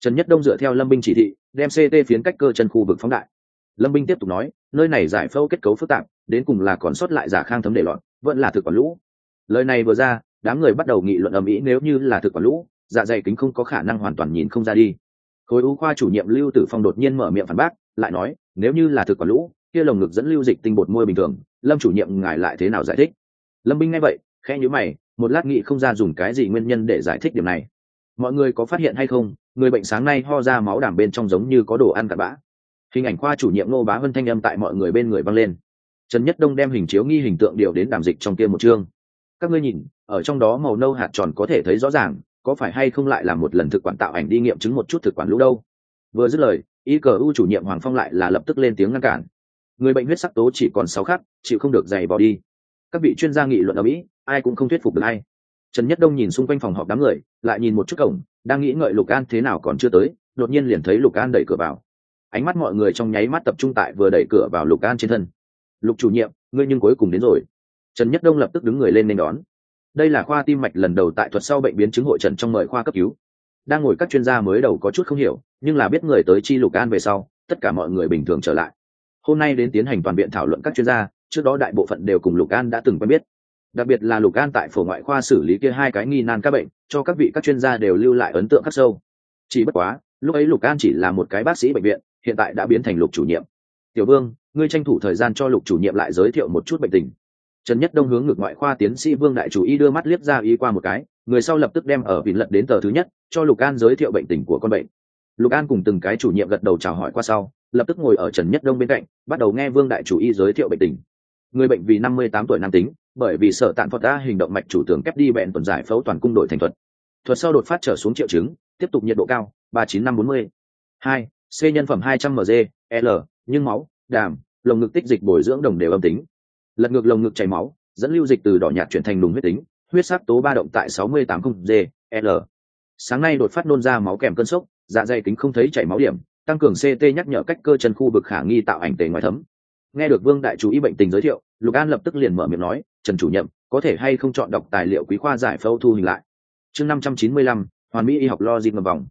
Trần nhất đông dựa theo lâm binh chỉ thị, đem ct phiến cách cơ chân khu vực phóng đại. Lâm binh tiếp tục nói, nơi này giải phẫu kết cấu phức tạp, đến cùng là còn sót lại giả khang thấm để lọt, vẫn là thực quản lũ. Lời này vừa ra, đám người bắt đầu nghị luận ầm ĩ nếu như là thực quản lũ dạ dày kính không có khả năng hoàn toàn nhìn không ra đi. Khối u khoa chủ nhiệm lưu tử phong đột nhiên mở miệng phản bác, lại nói, nếu như là thực quản lũ, kia lồng ngực dẫn lưu dịch tinh bột môi bình thường, lâm chủ nhiệm ngài lại thế nào giải thích? Lâm binh nghe vậy khe nhữ mày một lát nghĩ không ra dùng cái gì nguyên nhân để giải thích điểm này. Mọi người có phát hiện hay không? Người bệnh sáng nay ho ra máu đảm bên trong giống như có đồ ăn cặn bã. Hình ảnh khoa chủ nhiệm nô bá vân thanh âm tại mọi người bên người văng lên. Trần nhất đông đem hình chiếu nghi hình tượng điều đến đàm dịch trong kia một chương. Các ngươi nhìn, ở trong đó màu nâu hạt tròn có thể thấy rõ ràng, có phải hay không lại là một lần thực quản tạo ảnh đi nghiệm chứng một chút thực quản lũ đâu? Vừa dứt lời, y cờ u chủ nhiệm hoàng phong lại là lập tức lên tiếng ngăn cản. Người bệnh huyết sắc tố chỉ còn sáu khắc, chịu không được dày bỏ đi. Các vị chuyên gia nghị luận ở mỹ ai cũng không thuyết phục được ai. Trần nhất đông nhìn xung quanh phòng họp đám người, lại nhìn một chút cổng, đang nghĩ ngợi lục an thế nào còn chưa tới, đột nhiên liền thấy lục an đẩy cửa vào. Ánh mắt mọi người trong nháy mắt tập trung tại vừa đẩy cửa vào lục an trên thân. Lục chủ nhiệm, ngươi nhưng cuối cùng đến rồi. Trần nhất đông lập tức đứng người lên nên đón. Đây là khoa tim mạch lần đầu tại thuật sau bệnh biến chứng hội trần trong mời khoa cấp cứu. Đang ngồi các chuyên gia mới đầu có chút không hiểu, nhưng là biết người tới chi lục an về sau, tất cả mọi người bình thường trở lại. Hôm nay đến tiến hành toàn biện thảo luận các chuyên gia, trước đó đại bộ phận đều cùng lục an đã từng quen biết đặc biệt là lục an tại phổ ngoại khoa xử lý kia hai cái nghi nan các bệnh, cho các vị các chuyên gia đều lưu lại ấn tượng khắc sâu. Chỉ bất quá, lúc ấy lục an chỉ là một cái bác sĩ bệnh viện, hiện tại đã biến thành lục chủ nhiệm. Tiểu vương, ngươi tranh thủ thời gian cho lục chủ nhiệm lại giới thiệu một chút bệnh tình. Trần nhất đông hướng ngược ngoại khoa tiến sĩ vương đại chủ y đưa mắt liếc ra y qua một cái, người sau lập tức đem ở vịn lật đến tờ thứ nhất, cho lục an giới thiệu bệnh tình của con bệnh. Lục an cùng từng cái chủ nhiệm gật đầu chào hỏi qua sau, lập tức ngồi ở trần nhất đông bên cạnh, bắt đầu nghe vương đại chủ y giới thiệu bệnh tình. Người bệnh vì năm mươi tám tuổi nam tính bởi vì sở tạn phật đã hình động mạch chủ tường kép đi bẹn tuần giải phẫu toàn cung đội thành thuật. Thuật sau đột phát trở xuống triệu chứng, tiếp tục nhiệt độ cao, ba chín năm bốn mươi. Hai, c nhân phẩm hai trăm mg l, nhưng máu, đàm, lồng ngực tích dịch bồi dưỡng đồng đều âm tính. Lật ngược lồng ngực chảy máu, dẫn lưu dịch từ đỏ nhạt chuyển thành đùng huyết tính, huyết sắc tố ba động tại sáu mươi tám g l. Sáng nay đột phát nôn ra máu kèm cơn sốc dạ dày kính không thấy chảy máu điểm, tăng cường ct nhắc nhở cách cơ chân khu vực khả nghi tạo ảnh tề ngoài thấm. Nghe được vương đại chú ý bệnh tình giới thiệu, lục an lập tức liền mở miệng nói trần chủ nhiệm, có thể hay không chọn đọc tài liệu quý khoa giải phẫu thu hình lại? Chương năm trăm chín mươi lăm, hoàn mỹ y học logic ngầm vòng.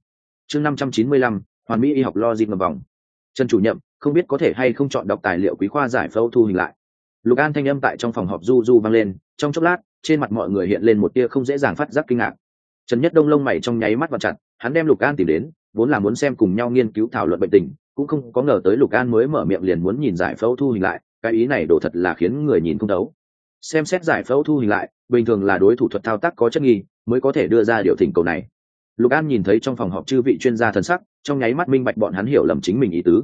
Chương năm trăm chín mươi lăm, hoàn mỹ y học logic ngầm vòng. Trần chủ nhiệm, không biết có thể hay không chọn đọc tài liệu quý khoa giải phẫu thu hình lại? Lục an thanh âm tại trong phòng họp du du vang lên, trong chốc lát, trên mặt mọi người hiện lên một tia không dễ dàng phát giác kinh ngạc. Trần nhất đông lông mày trong nháy mắt và chặt, hắn đem lục an tìm đến, vốn là muốn xem cùng nhau nghiên cứu thảo luận bệnh tình, cũng không có ngờ tới lục an mới mở miệng liền muốn nhìn giải phẫu thu hình lại, cái ý này đổ thật là khiến người nhìn không thấu xem xét giải phẫu thu hình lại, bình thường là đối thủ thuật thao tác có chất nghi, mới có thể đưa ra điều thỉnh cầu này. Lục an nhìn thấy trong phòng họp chư vị chuyên gia thần sắc, trong nháy mắt minh bạch bọn hắn hiểu lầm chính mình ý tứ.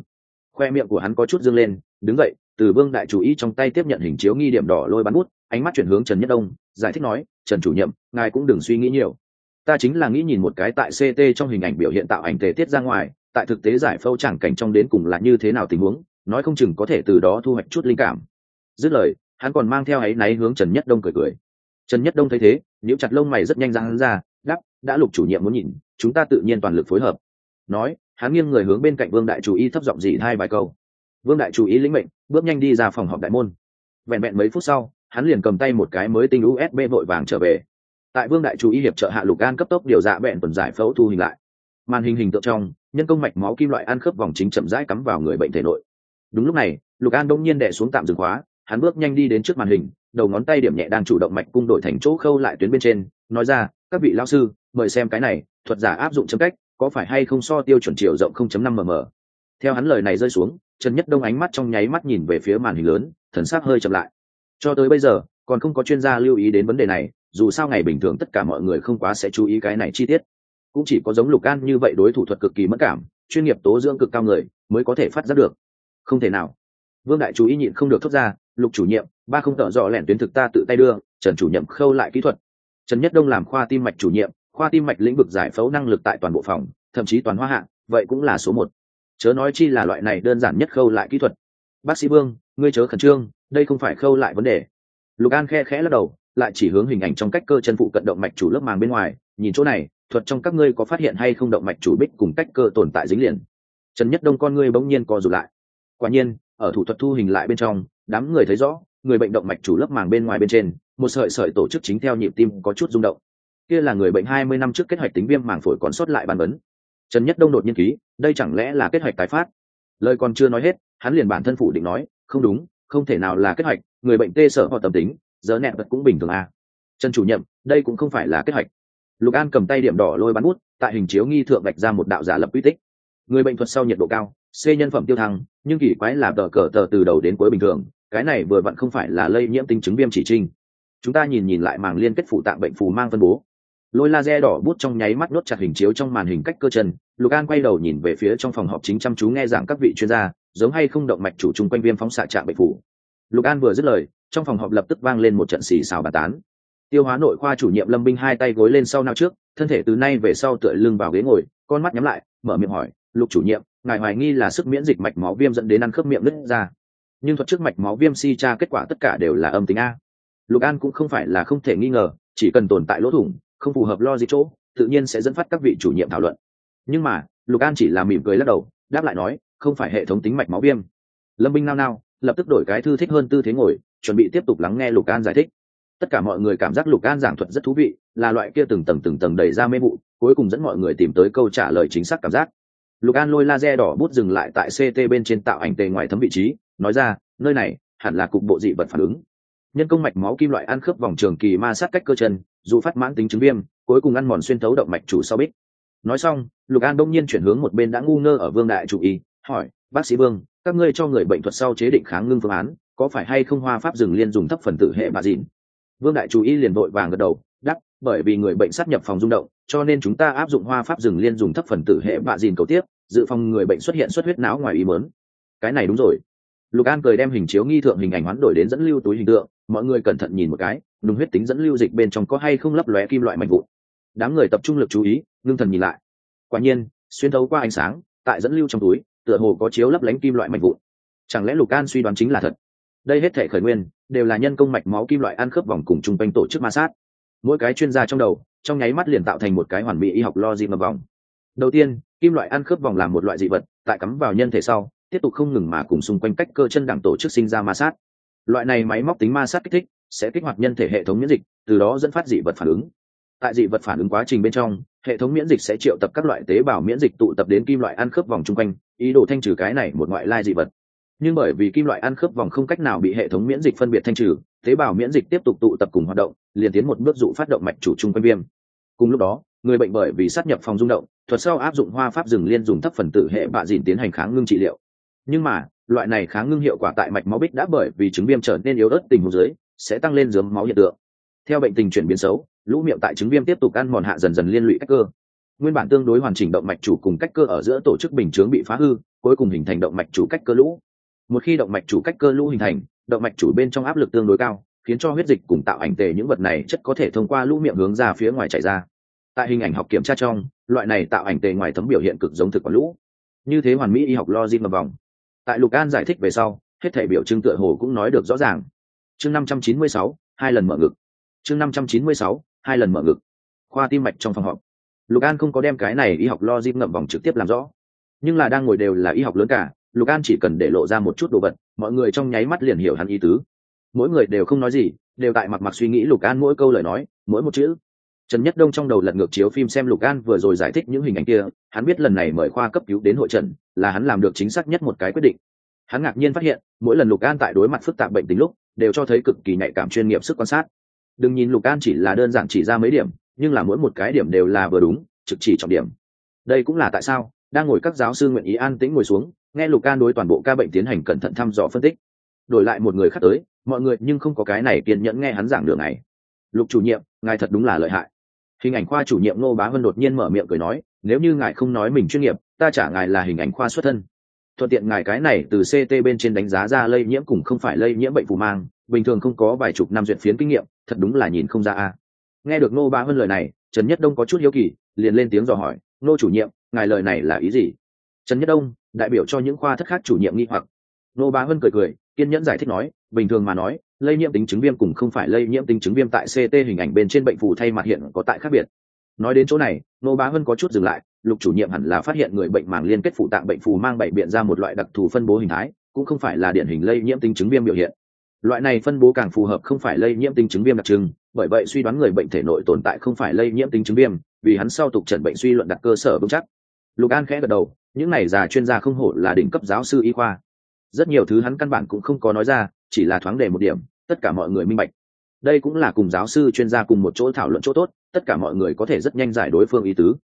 Khoe miệng của hắn có chút dâng lên, đứng dậy. Từ vương đại chủ ý trong tay tiếp nhận hình chiếu nghi điểm đỏ lôi bắn bút, ánh mắt chuyển hướng trần nhất đông, giải thích nói, trần chủ nhiệm, ngài cũng đừng suy nghĩ nhiều. Ta chính là nghĩ nhìn một cái tại ct trong hình ảnh biểu hiện tạo ảnh tề tiết ra ngoài, tại thực tế giải phẫu chẳng cảnh trong đến cùng là như thế nào tình huống, nói không chừng có thể từ đó thu hoạch chút linh cảm. Dứt lời hắn còn mang theo áy náy hướng trần nhất đông cười cười. Trần nhất đông thấy thế nếu chặt lông mày rất nhanh ra hắn ra đắp đã lục chủ nhiệm muốn nhìn, chúng ta tự nhiên toàn lực phối hợp. Nói, hắn nghiêng người hướng bên cạnh vương đại chủ y thấp giọng dị hai vài câu. Vương đại chủ ý lĩnh mệnh, bước nhanh đi ra phòng họp đại môn. Vẹn vẹn mấy phút sau, hắn liền cầm tay một cái mới tinh usb vội vàng trở về. Tại vương đại chủ y hiệp trợ hạ lục gan cấp tốc điều dạ vẹn tuần giải phẫu thu hình lại. Màn hình hình tượng trong, nhân công mạch máu kim loại ăn khớp vòng chính chậm rãi cắm vào người bệnh thể nội. Đúng lúc này, lục an đông nhiên đẻ xuống tạm dừng khóa hắn bước nhanh đi đến trước màn hình, đầu ngón tay điểm nhẹ đang chủ động mạch cung đổi thành chỗ khâu lại tuyến bên trên, nói ra, các vị lao sư, mời xem cái này, thuật giả áp dụng chấm cách, có phải hay không so tiêu chuẩn chiều rộng 0.5 mm theo hắn lời này rơi xuống, trần nhất đông ánh mắt trong nháy mắt nhìn về phía màn hình lớn, thần sắc hơi chậm lại. Cho tới bây giờ, còn không có chuyên gia lưu ý đến vấn đề này, dù sao ngày bình thường tất cả mọi người không quá sẽ chú ý cái này chi tiết. Cũng chỉ có giống lục an như vậy đối thủ thuật cực kỳ mất cảm, chuyên nghiệp tố dưỡng cực cao người, mới có thể phát giác được. Không thể nào. Vương đại chú ý nhịn không được thốt ra lục chủ nhiệm, ba không tợ dọ lẻn tuyến thực ta tự tay đưa, trần chủ nhiệm khâu lại kỹ thuật. Trần nhất đông làm khoa tim mạch chủ nhiệm, khoa tim mạch lĩnh vực giải phẫu năng lực tại toàn bộ phòng, thậm chí toàn hoa hạng vậy cũng là số một. Chớ nói chi là loại này đơn giản nhất khâu lại kỹ thuật. Bác sĩ vương, ngươi chớ khẩn trương, đây không phải khâu lại vấn đề. Lục an khe khẽ lắc đầu, lại chỉ hướng hình ảnh trong cách cơ chân phụ cận động mạch chủ lớp màng bên ngoài, nhìn chỗ này, thuật trong các ngươi có phát hiện hay không động mạch chủ bích cùng cách cơ tồn tại dính liền. Trần nhất đông con ngươi bỗng nhiên co rụt lại. Quả nhiên, ở thủ thuật thu hình lại bên trong đám người thấy rõ, người bệnh động mạch chủ lớp màng bên ngoài bên trên, một sợi sợi tổ chức chính theo nhịp tim có chút rung động. Kia là người bệnh hai mươi năm trước kết hoạch tính viêm màng phổi còn sót lại bàn vấn trần nhất đông đột nhiên ký, đây chẳng lẽ là kết hoạch tái phát? Lời còn chưa nói hết, hắn liền bản thân phủ định nói, không đúng, không thể nào là kết hoạch, người bệnh tê sở họ tâm tính, giờ nẹt vật cũng bình thường à. trần chủ nhiệm, đây cũng không phải là kết hoạch. Lục an cầm tay điểm đỏ lôi bắn bút, tại hình chiếu nghi thượng vạch ra một đạo giả lập uy tích. Người bệnh thuật sau nhiệt độ cao, c nhân phẩm tiêu thăng, nhưng kỳ quái là tờ cờ tờ từ đầu đến cuối bình thường cái này vừa vặn không phải là lây nhiễm tinh chứng viêm chỉ trinh. Chúng ta nhìn nhìn lại màng liên kết phụ tạng bệnh phù mang phân bố. Lôi laser đỏ bút trong nháy mắt nốt chặt hình chiếu trong màn hình cách cơ chân. Lục an quay đầu nhìn về phía trong phòng họp chính chăm chú nghe giảng các vị chuyên gia, giống hay không động mạch chủ chung quanh viêm phóng xạ trạm bệnh phủ lục an vừa dứt lời, trong phòng họp lập tức vang lên một trận xì xào bàn tán. Tiêu hóa nội khoa chủ nhiệm lâm binh hai tay gối lên sau nào trước, thân thể từ nay về sau tựa lưng vào ghế ngồi, con mắt nhắm lại, mở miệng hỏi, lục chủ nhiệm, ngài hoài nghi là sức miễn dịch mạch máu viêm dẫn đến ăn khớp miệng nứt ra? Nhưng thuật trước mạch máu viêm si tra kết quả tất cả đều là âm tính a. Lục an cũng không phải là không thể nghi ngờ, chỉ cần tồn tại lỗ thủng, không phù hợp lo gì chỗ, tự nhiên sẽ dẫn phát các vị chủ nhiệm thảo luận. Nhưng mà, lục an chỉ là mỉm cười lắc đầu, đáp lại nói, không phải hệ thống tính mạch máu viêm. Lâm binh nao nao, lập tức đổi cái thư thích hơn tư thế ngồi, chuẩn bị tiếp tục lắng nghe lục an giải thích. Tất cả mọi người cảm giác lục an giảng thuật rất thú vị, là loại kia từng tầng từng tầng đầy ra mê vụ, cuối cùng dẫn mọi người tìm tới câu trả lời chính xác cảm giác. Lục an lôi laser đỏ bút dừng lại tại ct bên trên tạo ảnh tề ngoài thấm vị trí nói ra, nơi này hẳn là cục bộ dị vật phản ứng. Nhân công mạch máu kim loại ăn khớp vòng trường kỳ ma sát cách cơ chân, dù phát mãn tính chứng viêm, cuối cùng ăn mòn xuyên thấu động mạch chủ sau bích. Nói xong, lục an đông nhiên chuyển hướng một bên đã ngu ngơ ở vương đại chủ y, hỏi, bác sĩ vương, các ngươi cho người bệnh thuật sau chế định kháng ngưng phương án, có phải hay không hoa pháp dừng liên dùng thấp phần tử hệ bà dìn vương đại chủ y liền vội vàng gật đầu đắp bởi vì người bệnh sát nhập phòng rung động, cho nên chúng ta áp dụng hoa pháp dừng liên dùng thấp phần tử hệ bạ dìn cầu tiếp, dự phòng người bệnh xuất hiện xuất huyết não ngoài ý mớn cái này đúng rồi lục an cười đem hình chiếu nghi thượng hình ảnh hoán đổi đến dẫn lưu túi hình tượng, mọi người cẩn thận nhìn một cái, nùng huyết tính dẫn lưu dịch bên trong có hay không lấp lóe kim loại mạnh vụn. Đám người tập trung lực chú ý, ngưng thần nhìn lại. Quả nhiên, xuyên thấu qua ánh sáng, tại dẫn lưu trong túi, tựa hồ có chiếu lấp lánh kim loại mạnh vụn. Chẳng lẽ lục an suy đoán chính là thật? Đây hết thể khởi nguyên, đều là nhân công mạch máu kim loại ăn khớp vòng cùng chung quanh tổ chức ma sát. Mỗi cái chuyên gia trong đầu, trong nháy mắt liền tạo thành một cái hoàn mỹ y học logic mập vòng. Đầu tiên, kim loại ăn khớp vòng là một loại dị vật, tại cắm vào nhân thể sau tiếp tục không ngừng mà cùng xung quanh cách cơ chân đẳng tổ chức sinh ra ma sát. Loại này máy móc tính ma sát kích thích sẽ kích hoạt nhân thể hệ thống miễn dịch, từ đó dẫn phát dị vật phản ứng. Tại dị vật phản ứng quá trình bên trong, hệ thống miễn dịch sẽ triệu tập các loại tế bào miễn dịch tụ tập đến kim loại ăn khớp vòng chung quanh, ý đồ thanh trừ cái này một ngoại lai dị vật. Nhưng bởi vì kim loại ăn khớp vòng không cách nào bị hệ thống miễn dịch phân biệt thanh trừ, tế bào miễn dịch tiếp tục tụ tập cùng hoạt động, liền tiến một bước dụ phát động mạch chủ chung quanh viêm. Cùng lúc đó, người bệnh bởi vì sát nhập phòng rung động, thuật sau áp dụng hoa pháp rừng liên dùng thấp phần tử hệ bạ dìn tiến hành kháng ngưng trị liệu nhưng mà, loại này kháng ngưng hiệu quả tại mạch máu bích đã bởi vì chứng viêm trở nên yếu ớt tình huống dưới, sẽ tăng lên dướng máu hiện tượng. Theo bệnh tình chuyển biến xấu, lũ miệng tại chứng viêm tiếp tục ăn mòn hạ dần dần liên lụy cách cơ. Nguyên bản tương đối hoàn chỉnh động mạch chủ cùng cách cơ ở giữa tổ chức bình chướng bị phá hư, cuối cùng hình thành động mạch chủ cách cơ lũ. Một khi động mạch chủ cách cơ lũ hình thành, động mạch chủ bên trong áp lực tương đối cao, khiến cho huyết dịch cùng tạo ảnh tề những vật này chất có thể thông qua lũ miệng hướng ra phía ngoài chảy ra. Tại hình ảnh học kiểm tra trong, loại này tạo ảnh tề ngoài tấm biểu hiện cực giống thực quản lũ. Như thế hoàn mỹ y học logic một vòng tại lục an giải thích về sau, hết thể biểu trưng tựa hồ cũng nói được rõ ràng. Chương năm trăm chín mươi sáu, hai lần mở ngực. Chương năm trăm chín mươi sáu, hai lần mở ngực. Khoa tim mạch trong phòng họp. Lục an không có đem cái này y học lo dip ngậm vòng trực tiếp làm rõ. Nhưng là đang ngồi đều là y học lớn cả, lục an chỉ cần để lộ ra một chút đồ vật, mọi người trong nháy mắt liền hiểu hắn ý tứ. Mỗi người đều không nói gì, đều tại mặt mặc suy nghĩ lục an mỗi câu lời nói, mỗi một chữ trần nhất đông trong đầu lật ngược chiếu phim xem lục an vừa rồi giải thích những hình ảnh kia, hắn biết lần này mời khoa cấp cứu đến hội trần là hắn làm được chính xác nhất một cái quyết định. Hắn ngạc nhiên phát hiện, mỗi lần lục an tại đối mặt phức tạp bệnh tính lúc, đều cho thấy cực kỳ nhạy cảm chuyên nghiệp sức quan sát. Đừng nhìn lục an chỉ là đơn giản chỉ ra mấy điểm, nhưng là mỗi một cái điểm đều là vừa đúng, trực chỉ trọng điểm. Đây cũng là tại sao, đang ngồi các giáo sư nguyện ý an tĩnh ngồi xuống, nghe lục an đối toàn bộ ca bệnh tiến hành cẩn thận thăm dò phân tích. Đổi lại một người khác tới, mọi người nhưng không có cái này kiên nhẫn nghe hắn giảng đường này. Lục chủ nhiệm, ngài thật đúng là lợi hại hình ảnh khoa chủ nhiệm ngô bá vân đột nhiên mở miệng cười nói, nếu như ngài không nói mình chuyên nghiệp, ta trả ngài là hình ảnh khoa xuất thân. Thuận tiện ngài cái này từ ct bên trên đánh giá ra lây nhiễm cùng không phải lây nhiễm bệnh phù mang, bình thường không có vài chục năm duyệt phiến kinh nghiệm, thật đúng là nhìn không ra a. Nghe được ngô bá vân lời này, trần nhất đông có chút hiếu kỳ, liền lên tiếng dò hỏi, ngô chủ nhiệm, ngài lời này là ý gì? Trần nhất đông, đại biểu cho những khoa thất khác chủ nhiệm nghi hoặc. Ngô bá vân cười cười, kiên nhẫn giải thích nói, bình thường mà nói lây nhiễm tính chứng viêm cùng không phải lây nhiễm tính chứng viêm tại ct hình ảnh bên trên bệnh phù thay mặt hiện có tại khác biệt. Nói đến chỗ này nô bá hân có chút dừng lại, lục chủ nhiệm hẳn là phát hiện người bệnh màng liên kết phụ tạng bệnh phù mang bệnh biện ra một loại đặc thù phân bố hình thái, cũng không phải là điển hình lây nhiễm tính chứng viêm biểu hiện. Loại này phân bố càng phù hợp không phải lây nhiễm tính chứng viêm đặc trưng, bởi vậy suy đoán người bệnh thể nội tồn tại không phải lây nhiễm tính chứng viêm, vì hắn sau tục trần bệnh suy luận đặt cơ sở vững chắc. Lục an khẽ gật đầu, những này già chuyên gia không hổ là đỉnh cấp giáo sư y khoa rất nhiều thứ hắn căn bản cũng không có nói ra, chỉ là thoáng đề một điểm, tất cả mọi người minh bạch. Đây cũng là cùng giáo sư chuyên gia cùng một chỗ thảo luận chỗ tốt, tất cả mọi người có thể rất nhanh giải đối phương ý tứ.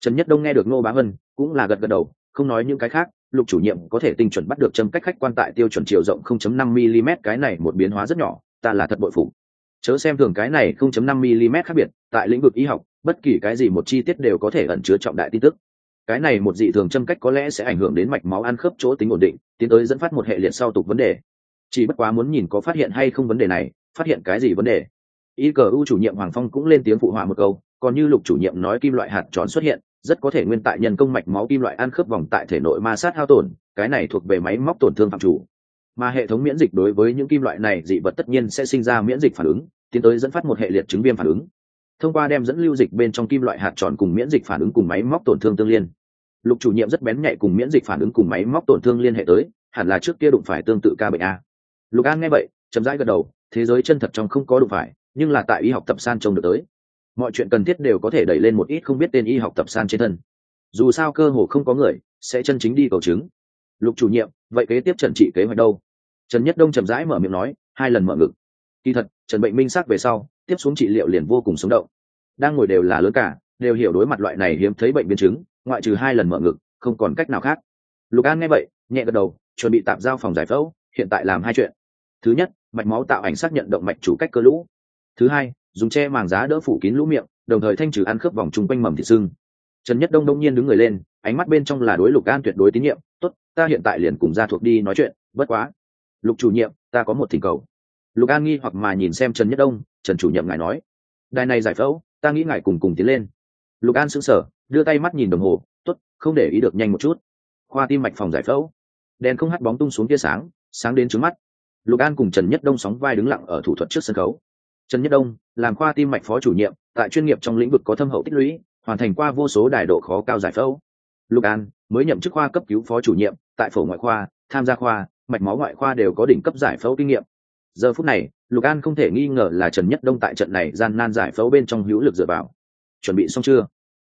Trần nhất đông nghe được ngô bá hân cũng là gật gật đầu, không nói những cái khác, lục chủ nhiệm có thể tinh chuẩn bắt được châm cách khách quan tại tiêu chuẩn chiều rộng 0.5 mm cái này một biến hóa rất nhỏ, ta là thật bội phụ chớ xem thường cái này 0.5 mm khác biệt, tại lĩnh vực y học, bất kỳ cái gì một chi tiết đều có thể ẩn chứa trọng đại tin tức. Cái này một dị thường châm cách có lẽ sẽ ảnh hưởng đến mạch máu ăn khớp chỗ tính ổn định tiến tới dẫn phát một hệ liệt sau tục vấn đề. Chỉ bất quá muốn nhìn có phát hiện hay không vấn đề này, phát hiện cái gì vấn đề. Y cờ u chủ nhiệm hoàng phong cũng lên tiếng phụ họa một câu, còn như lục chủ nhiệm nói kim loại hạt tròn xuất hiện, rất có thể nguyên tại nhân công mạch máu kim loại ăn khớp vòng tại thể nội ma sát hao tổn, cái này thuộc về máy móc tổn thương phạm chủ. Mà hệ thống miễn dịch đối với những kim loại này dị vật tất nhiên sẽ sinh ra miễn dịch phản ứng, tiến tới dẫn phát một hệ liệt chứng viêm phản ứng. Thông qua đem dẫn lưu dịch bên trong kim loại hạt tròn cùng miễn dịch phản ứng cùng máy móc tổn thương tương liên lục chủ nhiệm rất bén nhạy cùng miễn dịch phản ứng cùng máy móc tổn thương liên hệ tới, hẳn là trước kia đụng phải tương tự ca bệnh a. Lục an nghe vậy, chậm rãi gật đầu, thế giới chân thật trong không có đụng phải, nhưng là tại y học tập san trông được tới. Mọi chuyện cần thiết đều có thể đẩy lên một ít không biết tên y học tập san trên thân. Dù sao cơ hồ không có người sẽ chân chính đi cầu chứng. Lục chủ nhiệm, vậy kế tiếp trần trị kế hoạch đâu? Trần nhất đông chậm rãi mở miệng nói, hai lần mở ngực. Kỳ thật, trần bệnh minh xác về sau, tiếp xuống trị liệu liền vô cùng sống động. Đang ngồi đều là lớn cả, đều hiểu đối mặt loại này hiếm thấy bệnh biến chứng ngoại trừ hai lần mở ngực, không còn cách nào khác. Lục an nghe vậy, nhẹ gật đầu, chuẩn bị tạm giao phòng giải phẫu, hiện tại làm hai chuyện. Thứ nhất, mạch máu tạo ảnh xác nhận động mạch chủ cách cơ lũ. Thứ hai, dùng che màng giá đỡ phủ kín lũ miệng, đồng thời thanh trừ ăn khớp vòng chung quanh mầm thịt sưng trần nhất đông đông nhiên đứng người lên, ánh mắt bên trong là đối lục an tuyệt đối tín nhiệm, tốt, ta hiện tại liền cùng gia thuộc đi nói chuyện, bất quá. Lục chủ nhiệm, ta có một thỉnh cầu. Lục an nghi hoặc mà nhìn xem trần nhất đông, trần chủ nhiệm ngài nói. Đài này giải phẫu, ta nghĩ ngài cùng cùng tiến lên. Lục an sững sờ đưa tay mắt nhìn đồng hồ t ố t không để ý được nhanh một chút. Khoa tim mạch phòng giải phẫu. Đèn không hắt bóng tung xuống tia sáng sáng đến trước mắt. Lục an cùng trần nhất đông sóng vai đứng lặng ở thủ thuật trước sân khấu. Trần nhất đông, làm khoa tim mạch phó chủ nhiệm, tại chuyên nghiệp trong lĩnh vực có thâm hậu tích lũy, hoàn thành qua vô số đài độ khó cao giải phẫu. Lục an, mới nhậm chức khoa cấp cứu phó chủ nhiệm, tại phổ ngoại khoa, tham gia khoa, mạch máu ngoại khoa đều có đỉnh cấp giải phẫu kinh nghiệm. Giờ phút này, lục an không thể nghi ngờ là trần nhất đông tại trận này gian nan giải phẫu bên trong hữu lực dựa vào. Chuẩn bị xong chưa?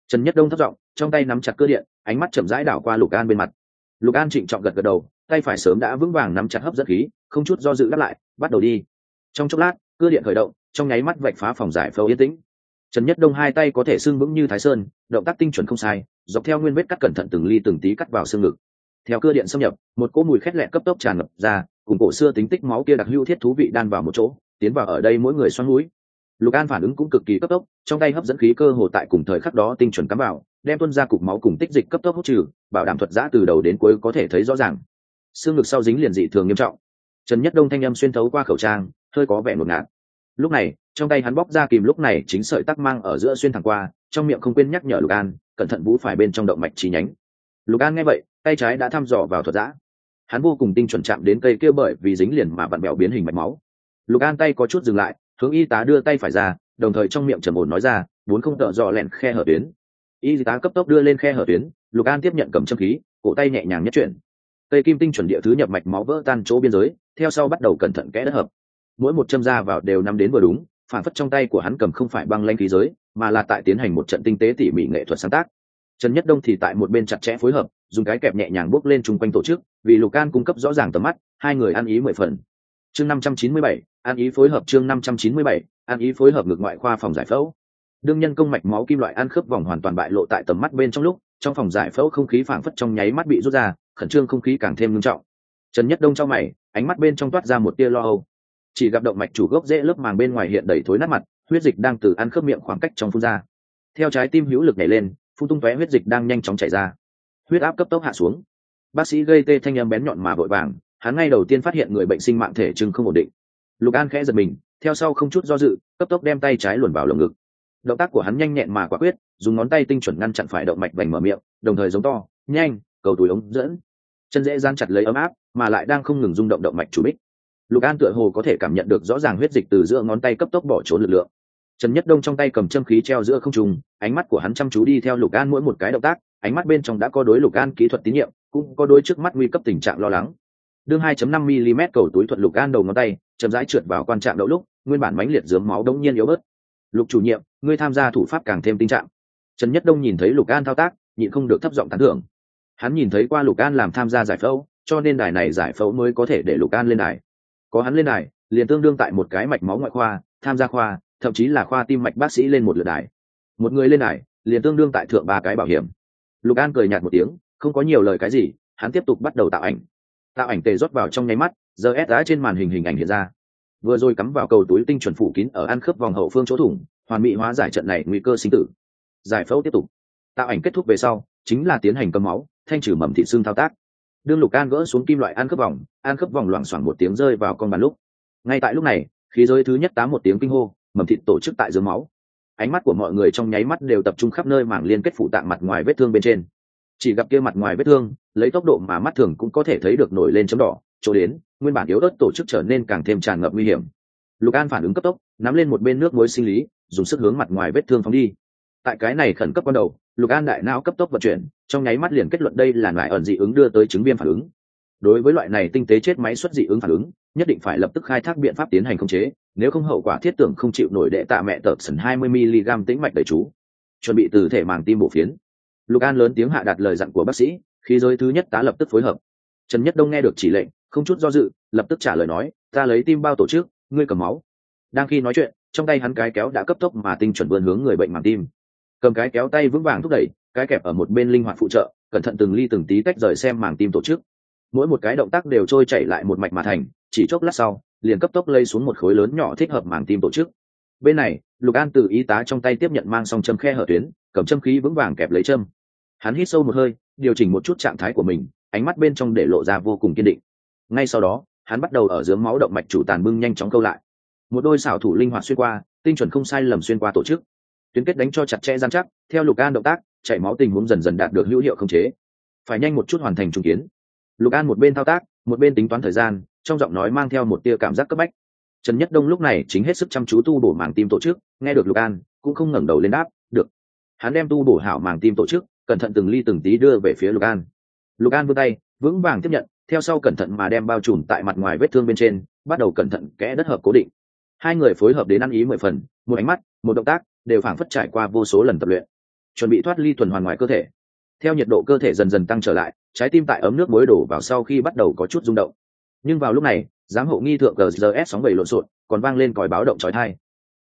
Trần nhất đông thất giọng, trong tay nắm chặt cơ điện, ánh mắt chậm rãi đảo qua lục an bên mặt. Lục an trịnh trọng gật gật đầu, tay phải sớm đã vững vàng nắm chặt hấp dẫn khí, không chút do dự đáp lại, bắt đầu đi. Trong chốc lát cơ điện khởi động, trong nháy mắt vạch phá phòng giải phẫu yên tĩnh. Trần nhất đông hai tay có thể sưng vững như thái sơn, động tác tinh chuẩn không sai, dọc theo nguyên vết cắt cẩn thận từng ly từng tí cắt vào xương ngực. Theo cơ điện xâm nhập, một cỗ mùi khét lẹ cấp tốc tràn ngập ra, cùng cổ xưa tính tích máu kia đặc hữu thiết thú vị đan vào một chỗ, tiến vào ở đây mỗi người xoắn núi lục an phản ứng cũng cực kỳ cấp tốc, trong tay hấp dẫn khí cơ hồ tại cùng thời khắc đó tinh chuẩn cắm vào, đem tuân ra cục máu cùng tích dịch cấp tốc hút trừ, bảo đảm thuật giã từ đầu đến cuối có thể thấy rõ ràng. Xương ngực sau dính liền dị thường nghiêm trọng. Trần nhất đông thanh â m xuyên thấu qua khẩu trang, hơi có vẻ ngột ngạt. Lúc này, trong tay hắn bóc ra kìm lúc này chính sợi tắc mang ở giữa xuyên thẳng qua, trong miệng không quên nhắc nhở lục an, cẩn thận vũ phải bên trong động mạch chi nhánh. Lục an nghe vậy, tay trái đã thăm dò vào thuật giã. Hắn vô cùng tinh chuẩn chạm đến cây kia bởi vì dính liền mà vặn bẹo biến hình mạch máu. Lục an tay có chút dừng lại hướng y tá đưa tay phải ra, đồng thời trong miệng trầm ổn nói ra vốn không tợ dò lẹn khe hở tuyến. Y tá cấp tốc đưa lên khe hở tuyến, lục an tiếp nhận cầm châm khí, cổ tay nhẹ nhàng nhất chuyển. Cây kim tinh chuẩn địa thứ nhập mạch máu vỡ tan chỗ biên giới, theo sau bắt đầu cẩn thận kẽ đất hợp. Mỗi một châm ra vào đều nắm đến vừa đúng, phản phất trong tay của hắn cầm không phải băng lanh khí giới, mà là tại tiến hành một trận tinh tế tỉ mỉ nghệ thuật sáng tác. Trần nhất đông thì tại một bên chặt chẽ phối hợp, dùng cái kẹp nhẹ nhàng bốc lên chung quanh tổ chức, vì lục an cung cấp rõ ràng tầm mắt, hai người ăn ý mười phần chương năm trăm chín mươi bảy ăn ý phối hợp chương năm trăm chín mươi bảy ăn ý phối hợp ngược ngoại khoa phòng giải phẫu. Đương nhân công mạch máu kim loại ăn khớp vòng hoàn toàn bại lộ tại tầm mắt bên trong lúc, trong phòng giải phẫu không khí phảng phất trong nháy mắt bị rút ra, khẩn trương không khí càng thêm nghiêm trọng. Trần nhất đông trong mày, ánh mắt bên trong toát ra một tia lo âu. Chỉ gặp động mạch chủ gốc dễ lớp màng bên ngoài hiện đầy thối nát mặt, huyết dịch đang từ ăn khớp miệng khoảng cách trong phun ra. Theo trái tim hữu lực nhảy lên, phun tung tóe huyết dịch đang nhanh chóng chảy ra. Huyết áp cấp tốc hạ xuống. Bác sĩ gây tê thanh âm bén nhọn mà vội vàng hắn ngay đầu tiên phát hiện người bệnh sinh mạng thể chừng không ổn định. Lục an khẽ giật mình, theo sau không chút do dự, cấp tốc đem tay trái luồn vào lồng ngực. Động tác của hắn nhanh nhẹn mà quả quyết, dùng ngón tay tinh chuẩn ngăn chặn phải động mạch vành mở miệng, đồng thời giống to, nhanh, cầu túi ống dẫn. Chân dễ gian chặt lấy ấm áp, mà lại đang không ngừng rung động động mạch chủ bích. Lục an tựa hồ có thể cảm nhận được rõ ràng huyết dịch từ giữa ngón tay cấp tốc bỏ trốn lực lượng. Trần nhất đông trong tay cầm châm khí treo giữa không trùng ánh mắt của hắn chăm chú đi theo lục an mỗi một cái động tác, ánh mắt bên trong đã có đối lục an kỹ thuật tín nhiệm, cũng có đối trước mắt nguy cấp tình trạng lo lắng đương 2.5 mm cầu túi thuận lục an đầu ngón tay, chậm rãi trượt vào quan trạng đậu lúc, nguyên bản mãnh liệt dướng máu đống nhiên yếu bớt. Lục chủ nhiệm, ngươi tham gia thủ pháp càng thêm tình trạng trần nhất đông nhìn thấy lục an thao tác, nhịn không được thấp giọng tán thưởng. Hắn nhìn thấy qua lục an làm tham gia giải phẫu, cho nên đài này giải phẫu mới có thể để lục an lên đài. Có hắn lên đài, liền tương đương tại một cái mạch máu ngoại khoa, tham gia khoa, thậm chí là khoa tim mạch bác sĩ lên một lượt đài. Một người lên đài, liền tương đương tại thượng ba cái bảo hiểm. Lục an cười nhạt một tiếng, không có nhiều lời cái gì, hắn tiếp tục bắt đầu tạo ảnh tạo ảnh tề rót vào trong nháy mắt, giờ ép đá trên màn hình hình ảnh hiện ra. Vừa rồi cắm vào cầu túi tinh chuẩn phủ kín ở ăn khớp vòng hậu phương chỗ thủng, hoàn mỹ hóa giải trận này nguy cơ sinh tử. Giải phẫu tiếp tục. Tạo ảnh kết thúc về sau, chính là tiến hành cầm máu, thanh trừ mầm thị xương thao tác. Đương lục an gỡ xuống kim loại ăn khớp vòng, ăn khớp vòng loảng xoảng một tiếng rơi vào con bàn lúc. Ngay tại lúc này, khí giới thứ nhất tám một tiếng kinh hô, mầm thịt tổ chức tại dưới máu. Ánh mắt của mọi người trong nháy mắt đều tập trung khắp nơi mảng liên kết phụ tạng mặt ngoài vết thương bên trên chỉ gặp kia mặt ngoài vết thương, lấy tốc độ mà mắt thường cũng có thể thấy được nổi lên chấm đỏ, chỗ đến, nguyên bản yếu ớt tổ chức trở nên càng thêm tràn ngập nguy hiểm. Lục an phản ứng cấp tốc, nắm lên một bên nước muối sinh lý, dùng sức hướng mặt ngoài vết thương phóng đi. Tại cái này khẩn cấp ban đầu, lục an đại não cấp tốc vận chuyển, trong nháy mắt liền kết luận đây là loại ẩn dị ứng đưa tới chứng viêm phản ứng. Đối với loại này tinh tế chết máy xuất dị ứng phản ứng, nhất định phải lập tức khai thác biện pháp tiến hành khống chế, nếu không hậu quả thiết tưởng không chịu nổi đệ tạ mẹ tợp sần hai mươi mg tĩnh mạch đầy chú. Chuẩn bị từ thể màng tim bổ phiến lục an lớn tiếng hạ đạt lời dặn của bác sĩ khi giới thứ nhất tá lập tức phối hợp. Trần nhất đông nghe được chỉ lệnh, không chút do dự, lập tức trả lời nói, ta lấy tim bao tổ chức, ngươi cầm máu. Đang khi nói chuyện, trong tay hắn cái kéo đã cấp tốc mà tinh chuẩn vươn hướng người bệnh màng tim. Cầm cái kéo tay vững vàng thúc đẩy, cái kẹp ở một bên linh hoạt phụ trợ, cẩn thận từng ly từng tí tách rời xem màng tim tổ chức. Mỗi một cái động tác đều trôi chảy lại một mạch mà thành, chỉ chốc lát sau, liền cấp tốc lây xuống một khối lớn nhỏ thích hợp màng tim tổ chức. Bên này, lục an từ y tá trong tay tiếp nhận mang xong châm khe hở tuyến, cầm châm khí vững vàng kẹp lấy châm hắn hít sâu một hơi, điều chỉnh một chút trạng thái của mình, ánh mắt bên trong để lộ ra vô cùng kiên định. Ngay sau đó, hắn bắt đầu ở dưới máu động mạch chủ tàn bưng nhanh chóng câu lại. Một đôi xảo thủ linh hoạt xuyên qua, tinh chuẩn không sai lầm xuyên qua tổ chức. Tuyến kết đánh cho chặt chẽ gian chắc, theo lục an động tác, chảy máu tình huống dần dần đạt được hữu hiệu khống chế. Phải nhanh một chút hoàn thành trùng kiến. Lục an một bên thao tác, một bên tính toán thời gian, trong giọng nói mang theo một tia cảm giác cấp bách. Trần nhất đông lúc này chính hết sức chăm chú tu bổ màng tim tổ chức, nghe được lục an, cũng không ngẩng đầu lên đáp, được. Hắn đem tu bổ hảo màng tim tổ chức cẩn thận từng ly từng tí đưa về phía lục an. Lục an vươn tay, vững vàng tiếp nhận, theo sau cẩn thận mà đem bao trùm tại mặt ngoài vết thương bên trên, bắt đầu cẩn thận kẽ đất hợp cố định. Hai người phối hợp đến ăn ý mười phần, một ánh mắt, một động tác, đều phảng phất trải qua vô số lần tập luyện. Chuẩn bị thoát ly tuần hoàn ngoài cơ thể. Theo nhiệt độ cơ thể dần dần tăng trở lại, trái tim tại ấm nước mới đổ vào sau khi bắt đầu có chút rung động. Nhưng vào lúc này, giám hộ nghi thượng gzs sóng bảy lộn xộn, còn vang lên còi báo động trói thai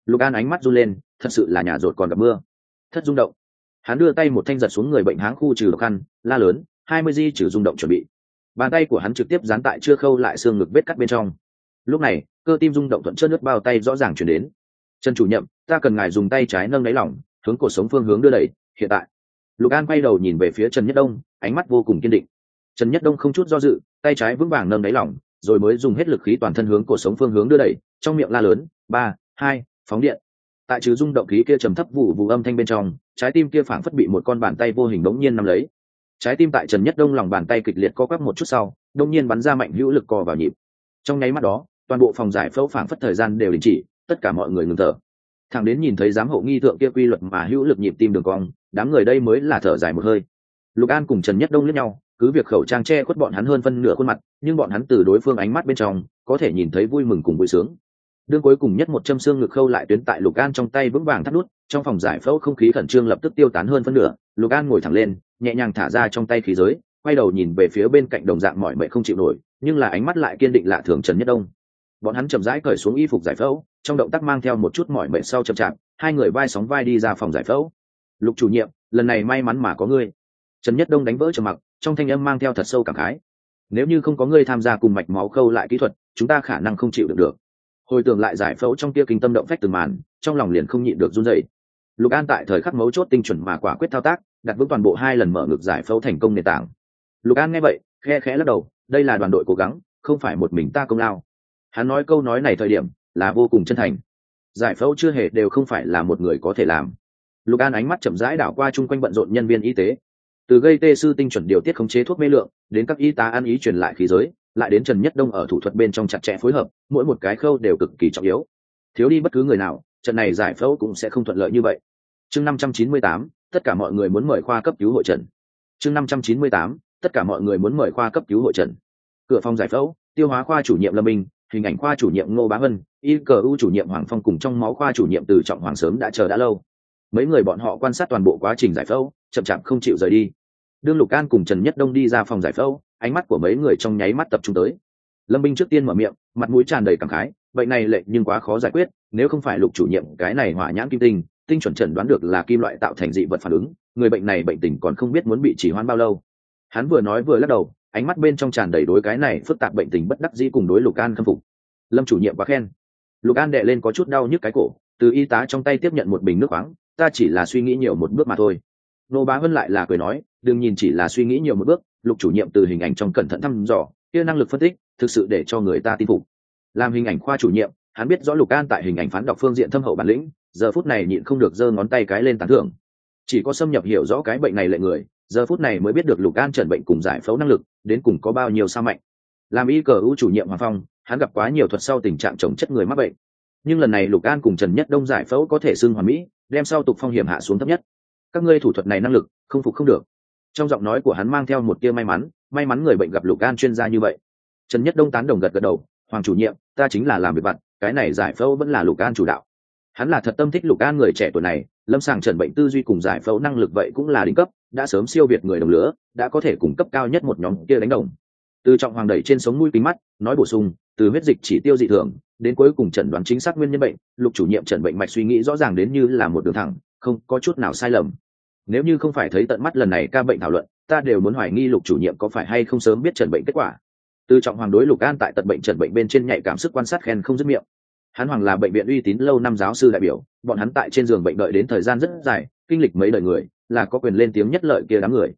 lục an ánh mắt run lên, thật sự là nhà rột còn gặp mưa. Thất rung động hắn đưa tay một thanh giật xuống người bệnh háng khu trừ độc khăn la lớn, hai mươi di trừ rung động chuẩn bị. Bàn tay của hắn trực tiếp dán tại chưa khâu lại xương ngực vết cắt bên trong. Lúc này, cơ tim rung động thuận chân nước bao tay rõ ràng chuyển đến. Trần chủ nhậm ta cần ngài dùng tay trái nâng đáy lỏng hướng cuộc sống phương hướng đưa đẩy, hiện tại. Lục an quay đầu nhìn về phía trần nhất đông, ánh mắt vô cùng kiên định. Trần nhất đông không chút do dự, tay trái vững vàng nâng đáy lỏng rồi mới dùng hết lực khí toàn thân hướng cuộc sống phương hướng đưa đẩy, trong miệng la lớn, ba, hai, phóng điện. Tại trừ rung động khí kia trầm thấp vụ vụ âm thanh bên trong trái tim kia phảng phất bị một con bàn tay vô hình đống nhiên nắm lấy. Trái tim tại trần nhất đông lòng bàn tay kịch liệt co quắp một chút sau đông nhiên bắn ra mạnh hữu lực co vào nhịp. Trong nháy mắt đó, toàn bộ phòng giải phẫu phảng phất thời gian đều đình chỉ, tất cả mọi người ngừng thở. Thằng đến nhìn thấy giám hộ nghi thượng kia quy luật mà hữu lực nhịp tim đường cong, đám người đây mới là thở dài một hơi. Lục an cùng trần nhất đông lẫn nhau, cứ việc khẩu trang che khuất bọn hắn hơn phân nửa khuôn mặt, nhưng bọn hắn từ đối phương ánh mắt bên trong, có thể nhìn thấy vui mừng cùng vui sướng đương cuối cùng nhất một châm xương ngực khâu lại tuyến tại lục an trong tay vững vàng thắt nút, trong phòng giải phẫu không khí khẩn trương lập tức tiêu tán hơn phân nửa, lục an ngồi thẳng lên, nhẹ nhàng thả ra trong tay khí giới, quay đầu nhìn về phía bên cạnh đồng dạng mọi mệnh không chịu nổi, nhưng là ánh mắt lại kiên định lạ thường trần nhất đông. Bọn hắn chậm rãi cởi xuống y phục giải phẫu, trong động tác mang theo một chút mỏi mệt sau chậm chạp, hai người vai sóng vai đi ra phòng giải phẫu. Lục chủ nhiệm, lần này may mắn mà có ngươi. Trần nhất đông đánh vỡ trầm mặc, trong thanh âm mang theo thật sâu cảm khái. Nếu như không có ngươi tham gia cùng mạch máu khâu lại kỹ thuật, chúng ta khả năng không chịu được được hồi tưởng lại giải phẫu trong kia kinh tâm động phách từng màn, trong lòng liền không nhịn được run dậy lục an tại thời khắc mấu chốt tinh chuẩn mà quả quyết thao tác, đặt vững toàn bộ hai lần mở ngực giải phẫu thành công nền tảng. Lục an nghe vậy, khe khẽ lắc đầu, đây là đoàn đội cố gắng, không phải một mình ta công lao. Hắn nói câu nói này thời điểm, là vô cùng chân thành. Giải phẫu chưa hề đều không phải là một người có thể làm. Lục an ánh mắt chậm rãi đảo qua chung quanh bận rộn nhân viên y tế. Từ gây tê sư tinh chuẩn điều tiết khống chế thuốc mê lượng, đến các y tá ăn ý truyền lại khí giới lại đến trần nhất đông ở thủ thuật bên trong chặt chẽ phối hợp, mỗi một cái khâu đều cực kỳ trọng yếu. Thiếu đi bất cứ người nào, trận này giải phẫu cũng sẽ không thuận lợi như vậy. Chương năm trăm chín mươi tám, tất cả mọi người muốn mời khoa cấp cứu hội trần. Chương năm trăm chín mươi tám, tất cả mọi người muốn mời khoa cấp cứu hội trần. Cửa phòng giải phẫu, tiêu hóa khoa chủ nhiệm lâm minh, hình ảnh khoa chủ nhiệm ngô bá hân y cờ u chủ nhiệm hoàng phong cùng trong máu khoa chủ nhiệm từ trọng hoàng sớm đã chờ đã lâu. Mấy người bọn họ quan sát toàn bộ quá trình giải phẫu, chậm chạp không chịu rời đi. Đương lục an cùng trần nhất đông đi ra phòng giải phẫu ánh mắt của mấy người trong nháy mắt tập trung tới. Lâm binh trước tiên mở miệng, mặt mũi tràn đầy cảm khái, bệnh này lệ nhưng quá khó giải quyết, nếu không phải lục chủ nhiệm cái này hỏa nhãn kim tinh tinh chuẩn chẩn đoán được là kim loại tạo thành dị vật phản ứng, người bệnh này bệnh tình còn không biết muốn bị chỉ hoãn bao lâu. Hắn vừa nói vừa lắc đầu, ánh mắt bên trong tràn đầy đối cái này phức tạp bệnh tình bất đắc dĩ cùng đối lục an khâm phục. Lâm chủ nhiệm quá khen. Lục an đệ lên có chút đau nhức cái cổ, từ y tá trong tay tiếp nhận một bình nước khoáng, ta chỉ là suy nghĩ nhiều một bước mà thôi. Nô bá vân lại là cười nói, đừng nhìn chỉ là suy nghĩ nhiều một bước lục chủ nhiệm từ hình ảnh trong cẩn thận thăm dò, kia năng lực phân tích, thực sự để cho người ta tin phục. Làm hình ảnh khoa chủ nhiệm, hắn biết rõ lục an tại hình ảnh phán đọc phương diện thâm hậu bản lĩnh, giờ phút này nhịn không được giơ ngón tay cái lên tán thưởng. Chỉ có xâm nhập hiểu rõ cái bệnh này lệ người, giờ phút này mới biết được lục an trần bệnh cùng giải phẫu năng lực, đến cùng có bao nhiêu sao mạnh làm y cờ ưu chủ nhiệm hoàng phong, hắn gặp quá nhiều thuật sau tình trạng trồng chất người mắc bệnh. Nhưng lần này lục an cùng trần nhất đông giải phẫu có thể xưng hoàn mỹ, đem sau tục phong hiểm hạ xuống thấp nhất. Các ngươi thủ thuật này năng lực, không phục không được trong giọng nói của hắn mang theo một tia may mắn may mắn người bệnh gặp lục an chuyên gia như vậy. Trần nhất đông tán đồng gật gật đầu hoàng chủ nhiệm ta chính là làm việc vặt cái này giải phẫu vẫn là lục an chủ đạo. Hắn là thật tâm thích lục an người trẻ tuổi này lâm sàng trần bệnh tư duy cùng giải phẫu năng lực vậy cũng là đỉnh cấp đã sớm siêu việt người đồng lứa, đã có thể cung cấp cao nhất một nhóm kia đánh đồng. Từ trọng hoàng đẩy trên sống mũi kính mắt nói bổ sung từ huyết dịch chỉ tiêu dị thường đến cuối cùng chẩn đoán chính xác nguyên nhân bệnh lục chủ nhiệm chẩn bệnh mạch suy nghĩ rõ ràng đến như là một đường thẳng không có chút nào sai lầm nếu như không phải thấy tận mắt lần này ca bệnh thảo luận, ta đều muốn hoài nghi lục chủ nhiệm có phải hay không sớm biết trần bệnh kết quả. Từ trọng hoàng đối lục an tại tận bệnh trần bệnh bên trên nhạy cảm sức quan sát khen không dứt miệng. Hắn hoàng là bệnh viện uy tín lâu năm giáo sư đại biểu, bọn hắn tại trên giường bệnh đợi đến thời gian rất dài, kinh lịch mấy đời người, là có quyền lên tiếng nhất lợi kia đám người.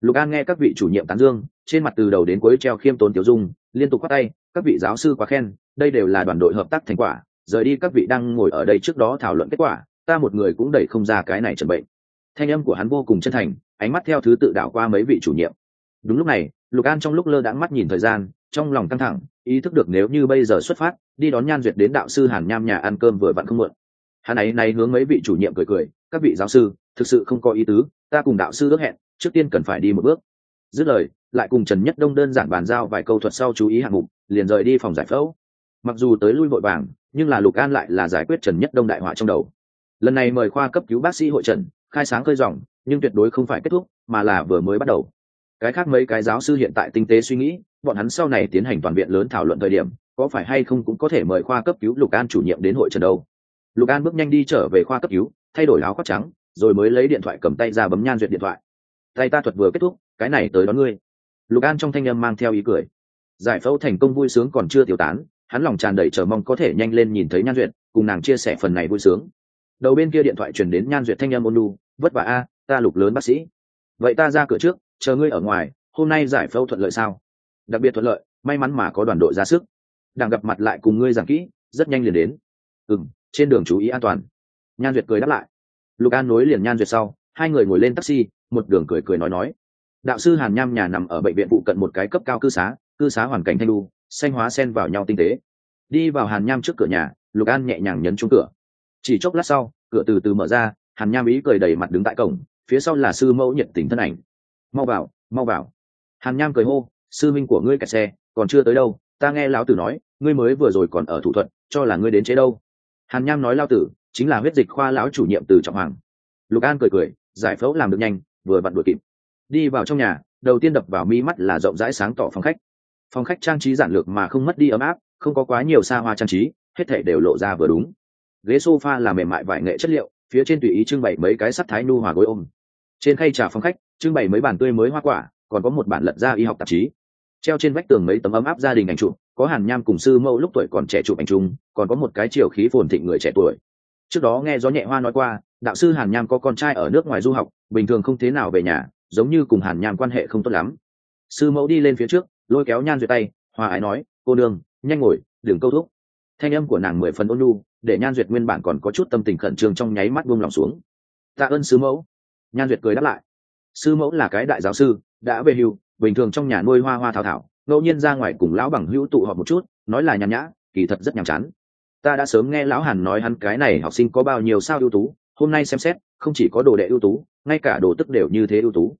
Lục an nghe các vị chủ nhiệm tán dương, trên mặt từ đầu đến cuối treo khiêm tốn tiểu dung, liên tục quát tay, các vị giáo sư quá khen, đây đều là đoàn đội hợp tác thành quả, rời đi các vị đang ngồi ở đây trước đó thảo luận kết quả, ta một người cũng đẩy không ra cái này trần bệnh thanh âm của hắn vô cùng chân thành, ánh mắt theo thứ tự đảo qua mấy vị chủ nhiệm. Đúng lúc này, lục an trong lúc lơ đãng mắt nhìn thời gian, trong lòng căng thẳng, ý thức được nếu như bây giờ xuất phát, đi đón nhan duyệt đến đạo sư hàn nham nhà ăn cơm vừa vặn không mượn hắn ấy nay hướng mấy vị chủ nhiệm cười cười, các vị giáo sư, thực sự không có ý tứ, ta cùng đạo sư ước hẹn, trước tiên cần phải đi một bước. Dứt lời, lại cùng trần nhất đông đơn giản bàn giao vài câu thuật sau chú ý hạng mục, liền rời đi phòng giải phẫu. Mặc dù tới lui vội vàng, nhưng là lục an lại là giải quyết trần nhất đông đại họa trong đầu. Lần này mời khoa cấp cứu bác sĩ hội trần khai sáng khơi dòng, nhưng tuyệt đối không phải kết thúc, mà là vừa mới bắt đầu. Cái khác mấy cái giáo sư hiện tại tinh tế suy nghĩ, bọn hắn sau này tiến hành toàn viện lớn thảo luận thời điểm, có phải hay không cũng có thể mời khoa cấp cứu lục an chủ nhiệm đến hội trần đâu. Lục an bước nhanh đi trở về khoa cấp cứu, thay đổi áo khoác trắng, rồi mới lấy điện thoại cầm tay ra bấm nhan duyệt điện thoại. Tay ta thuật vừa kết thúc, cái này tới đón ngươi. Lục an trong thanh âm mang theo ý cười. Giải phẫu thành công vui sướng còn chưa tiêu tán, hắn lòng tràn đầy chờ mong có thể nhanh lên nhìn thấy nhan duyệt, cùng nàng chia sẻ phần này vui sướng đầu bên kia điện thoại truyền đến nhan duyệt thanh âm ôn lu vất vả a, ta lục lớn bác sĩ. Vậy ta ra cửa trước, chờ ngươi ở ngoài, hôm nay giải phẫu thuận lợi sao? Đặc biệt thuận lợi, may mắn mà có đoàn đội ra sức. Đang gặp mặt lại cùng ngươi giảng kỹ, rất nhanh liền đến. Ừ m trên đường chú ý an toàn. Nhan duyệt cười đáp lại. Lục an nối liền nhan duyệt sau, hai người ngồi lên taxi, một đường cười cười nói nói. Đạo sư hàn nham nhà nằm ở bệnh viện phụ cận một cái cấp cao cư xá cư xá hoàn cảnh thanh lu xanh hóa sen vào nhau tinh tế. Đi vào hàn nham trước cửa nhà, lục an nhẹ nhàng nhấn chung cửa chỉ chốc lát sau, cửa từ từ mở ra, hàn nham ý cười đầy mặt đứng tại cổng, phía sau là sư mẫu nhiệt tình thân ảnh. Mau vào mau vào. Hàn nham cười hô, sư minh của ngươi kẹt xe, còn chưa tới đâu, ta nghe lão tử nói, ngươi mới vừa rồi còn ở thủ thuận cho là ngươi đến chế đâu. Hàn nham nói lao tử, chính là huyết dịch khoa lão chủ nhiệm từ trọng hoàng. Lục an cười cười, giải phẫu làm được nhanh, vừa vặn đuổi kịp. Đi vào trong nhà, đầu tiên đập vào mi mắt là rộng rãi sáng tỏ phòng khách. Phòng khách trang trí giản lược mà không mất đi ấm áp, không có quá nhiều xa hoa trang trí, hết thể đều lộ ra vừa đúng ghế sofa là mềm mại vải nghệ chất liệu, phía trên tùy ý trưng bày mấy cái sắt thái nu hòa gối ôm. Trên khay trà phòng khách, trưng bày mấy bản tươi mới hoa quả, còn có một bản lật ra y học tạp chí. Treo trên vách tường mấy tấm ấm áp gia đình ảnh chụp, có hàn nham cùng sư mẫu lúc tuổi còn trẻ chụp ảnh chung, còn có một cái chiều khí phồn thịnh người trẻ tuổi. Trước đó nghe gió nhẹ hoa nói qua, đạo sư hàn nham có con trai ở nước ngoài du học, bình thường không thế nào về nhà, giống như cùng hàn nham quan hệ không tốt lắm. Sư mẫu đi lên phía trước, lôi kéo nhan duyệt tay, hòa ái nói, cô đương nhanh ngồi, đừng câu thúc. Thanh âm của nàng mười phần ôn nhu để nhan duyệt nguyên bản còn có chút tâm tình khẩn trương trong nháy mắt buông lòng xuống. Tạ ơn sư mẫu. Nhan duyệt cười đáp lại. Sư mẫu là cái đại giáo sư, đã về hưu, bình thường trong nhà nuôi hoa hoa thảo thảo, ngẫu nhiên ra ngoài cùng lão bằng hữu tụ họp một chút, nói là nhàn nhã, kỳ thật rất nhàm chán. Ta đã sớm nghe lão hàn nói hắn cái này học sinh có bao nhiêu sao ưu tú, hôm nay xem xét, không chỉ có đồ đệ ưu tú, ngay cả đồ tức đều như thế ưu tú.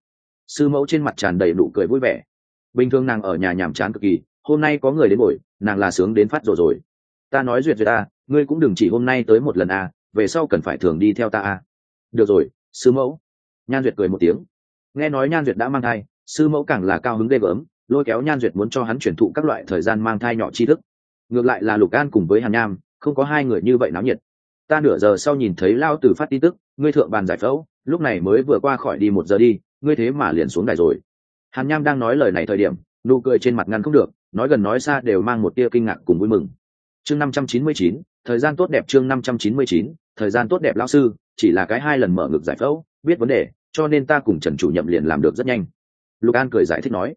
Sư mẫu trên mặt tràn đầy nụ cười vui vẻ. Bình thường nàng ở nhà nhàm chán cực kỳ, hôm nay có người đến buổi, nàng là sướng đến phát rồi rồi. Ta nói duyệt duyệt ta ngươi cũng đừng chỉ hôm nay tới một lần à về sau cần phải thường đi theo ta à. Được rồi, sư mẫu. Nhan duyệt cười một tiếng. Nghe nói nhan duyệt đã mang thai, sư mẫu càng là cao hứng ghê gớm, lôi kéo nhan duyệt muốn cho hắn chuyển thụ các loại thời gian mang thai nhỏ tri thức. Ngược lại là lục an cùng với hàn nham, không có hai người như vậy náo nhiệt. Ta nửa giờ sau nhìn thấy lao tử phát tin tức, ngươi thượng bàn giải phẫu, lúc này mới vừa qua khỏi đi một giờ đi, ngươi thế mà liền xuống đài rồi. Hàn nham đang nói lời này thời điểm, nụ cười trên mặt ngăn không được, nói gần nói xa đều mang một tia kinh ngạc cùng vui mừng. Chương năm trăm chín mươi chín thời gian tốt đẹp chương năm trăm chín mươi chín, thời gian tốt đẹp lão sư, chỉ là cái hai lần mở ngực giải phẫu, biết vấn đề, cho nên ta cùng trần chủ nhậm liền làm được rất nhanh. Lục an cười giải thích nói.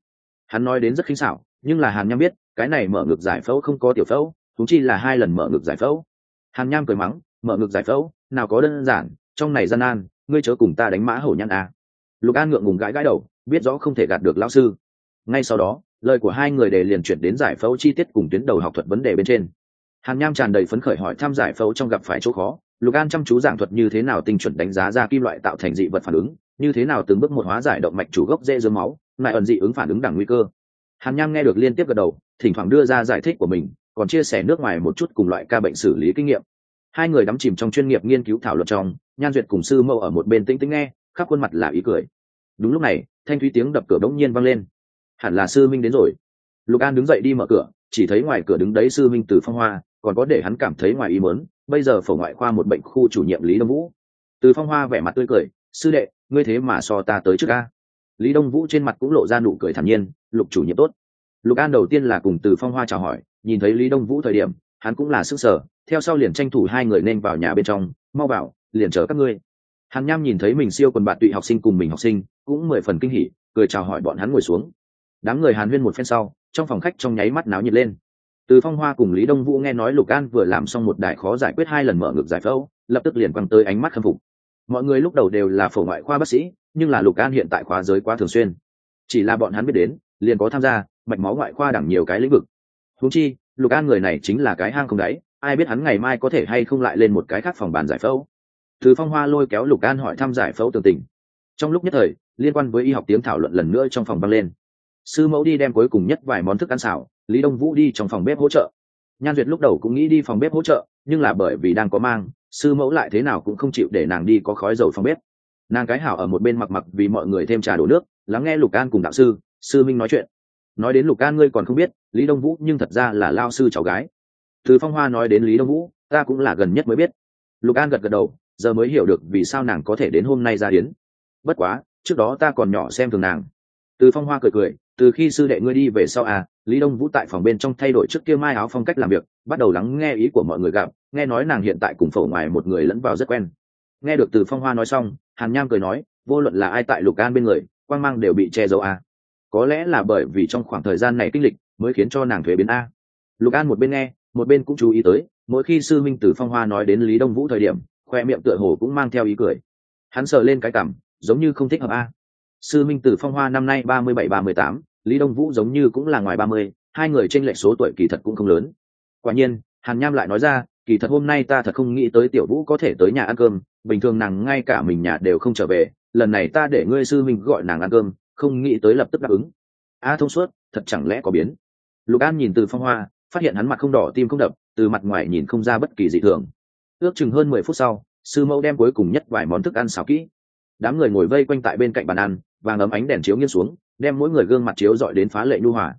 Hắn nói đến rất khinh xảo, nhưng là hàn nham biết, cái này mở ngực giải phẫu không có tiểu phẫu thúng chi là hai lần mở ngực giải phẫu. Hàn nham cười mắng, mở ngực giải phẫu, nào có đơn giản, trong này gian nan, ngươi chớ cùng ta đánh mã hổ nhăn à. lục an ngượng ngùng gãi gãi đầu, biết rõ không thể gạt được lão sư. Ngay sau đó, lời của hai người đề liền chuyển đến giải phẫu chi tiết cùng tuyến đầu học thuật vấn đề bên trên hàn nham tràn đầy phấn khởi hỏi tham giải phẫu trong gặp phải chỗ khó, lục an chăm chú giảng thuật như thế nào tinh chuẩn đánh giá ra kim loại tạo thành dị vật phản ứng, như thế nào từng bước một hóa giải động mạch chủ gốc dễ dưới máu, lại ẩn dị ứng phản ứng đẳng nguy cơ. Hàn nham nghe được liên tiếp gật đầu, thỉnh thoảng đưa ra giải thích của mình, còn chia sẻ nước ngoài một chút cùng loại ca bệnh xử lý kinh nghiệm. Hai người đắm chìm trong chuyên nghiệp nghiên cứu thảo luận trong, nhan duyệt cùng sư mẫu ở một bên tĩnh tĩnh nghe, khắp khuôn mặt là ý cười. Đúng lúc này, thanh thúy tiếng đập cửa bỗng nhiên vang lên. Hẳn là sư minh đến rồi. Lục an đứng dậy đi mở cửa, chỉ thấy ngoài cửa đứng đấy sư minh từ phong hoa còn có để hắn cảm thấy ngoài ý muốn. bây giờ phổ ngoại khoa một bệnh khu chủ nhiệm lý đông vũ. Từ phong hoa vẻ mặt tươi cười, sư đệ, ngươi thế mà so ta tới trước ca lý đông vũ trên mặt cũng lộ ra nụ cười thản nhiên, lục chủ nhiệm tốt. Lục an đầu tiên là cùng từ phong hoa chào hỏi, nhìn thấy lý đông vũ thời điểm, hắn cũng là sức sở, theo sau liền tranh thủ hai người nên vào nhà bên trong, mau vào, liền chờ các ngươi. Hàn nham nhìn thấy mình siêu quần bạn tụy học sinh cùng mình học sinh, cũng mười phần kinh hỉ, cười chào hỏi bọn hắn ngồi xuống. Đám người hàn huyên một phen sau, trong phòng khách trong nháy mắt náo nhiệt lên từ phong hoa cùng lý đông vũ nghe nói lục an vừa làm xong một đài khó giải quyết hai lần mở ngực giải phẫu, lập tức liền quăng tới ánh mắt khâm phục. Mọi người lúc đầu đều là phổ ngoại khoa bác sĩ, nhưng là lục an hiện tại khoa giới quá thường xuyên. Chỉ là bọn hắn biết đến, liền có tham gia, mạch máu ngoại khoa đẳng nhiều cái lĩnh vực. Húng chi, lục an người này chính là cái hang không đáy, ai biết hắn ngày mai có thể hay không lại lên một cái khác phòng bàn giải phẫu. Từ phong hoa lôi kéo lục an hỏi thăm giải phẫu tường tình. Trong lúc nhất thời, liên quan với y học tiếng thảo luận lần nữa trong phòng băng lên. Sư mẫu đi đem cuối cùng nhất vài món thức ăn xào lý đông vũ đi trong phòng bếp hỗ trợ. Nhan duyệt lúc đầu cũng nghĩ đi phòng bếp hỗ trợ, nhưng là bởi vì đang có mang, sư mẫu lại thế nào cũng không chịu để nàng đi có khói dầu phòng bếp. Nàng cái hảo ở một bên mặc mặc vì mọi người thêm trà đổ nước, lắng nghe lục an cùng đạo sư sư minh nói chuyện. Nói đến lục an ngươi còn không biết, lý đông vũ nhưng thật ra là lao sư cháu gái. Từ phong hoa nói đến lý đông vũ, ta cũng là gần nhất mới biết. Lục an gật gật đầu, giờ mới hiểu được vì sao nàng có thể đến hôm nay ra hiến bất quá, trước đó ta còn nhỏ xem thường nàng. Từ phong hoa cười cười từ khi sư đệ ngươi đi về sau à lý đông vũ tại phòng bên trong thay đổi trước kia mai áo phong cách làm việc, bắt đầu lắng nghe ý của mọi người gặp, nghe nói nàng hiện tại cùng phổ ngoài một người lẫn vào rất quen. Nghe được từ phong hoa nói xong, hàn nham cười nói, vô luận là ai tại lục an bên người, quang mang đều bị che giấu à. có lẽ là bởi vì trong khoảng thời gian này kinh lịch, mới khiến cho nàng thuế biến a. Lục an một bên nghe, một bên cũng chú ý tới, mỗi khi sư minh từ phong hoa nói đến lý đông vũ thời điểm, khoe miệng tựa hồ cũng mang theo ý cười. Hắn sờ lên cái cảm giống như không thích hợp a. Sư minh từ phong hoa năm nay ba mươi bảy, ba mươi tám lý đông vũ giống như cũng là ngoài ba mươi, hai người tranh lệch số tuổi kỳ thật cũng không lớn. Quả nhiên, hàn nham lại nói ra, kỳ thật hôm nay ta thật không nghĩ tới tiểu vũ có thể tới nhà ăn cơm, bình thường nàng ngay cả mình nhà đều không trở về, lần này ta để ngươi sư minh gọi nàng ăn cơm, không nghĩ tới lập tức đáp ứng. A thông suốt, thật chẳng lẽ có biến? Lục an nhìn từ phong hoa, phát hiện hắn mặt không đỏ, tim không đập, từ mặt ngoài nhìn không ra bất kỳ dị thường. Ước chừng hơn mười phút sau, sư mẫu đem cuối cùng nhất vài món thức ăn xào kỹ. Đám người ngồi vây quanh tại bên cạnh bàn ăn, vàng ấm ánh đèn chiếu nghiêng xuống đem mỗi người gương mặt chiếu dọi đến phá lệ nhu hòa.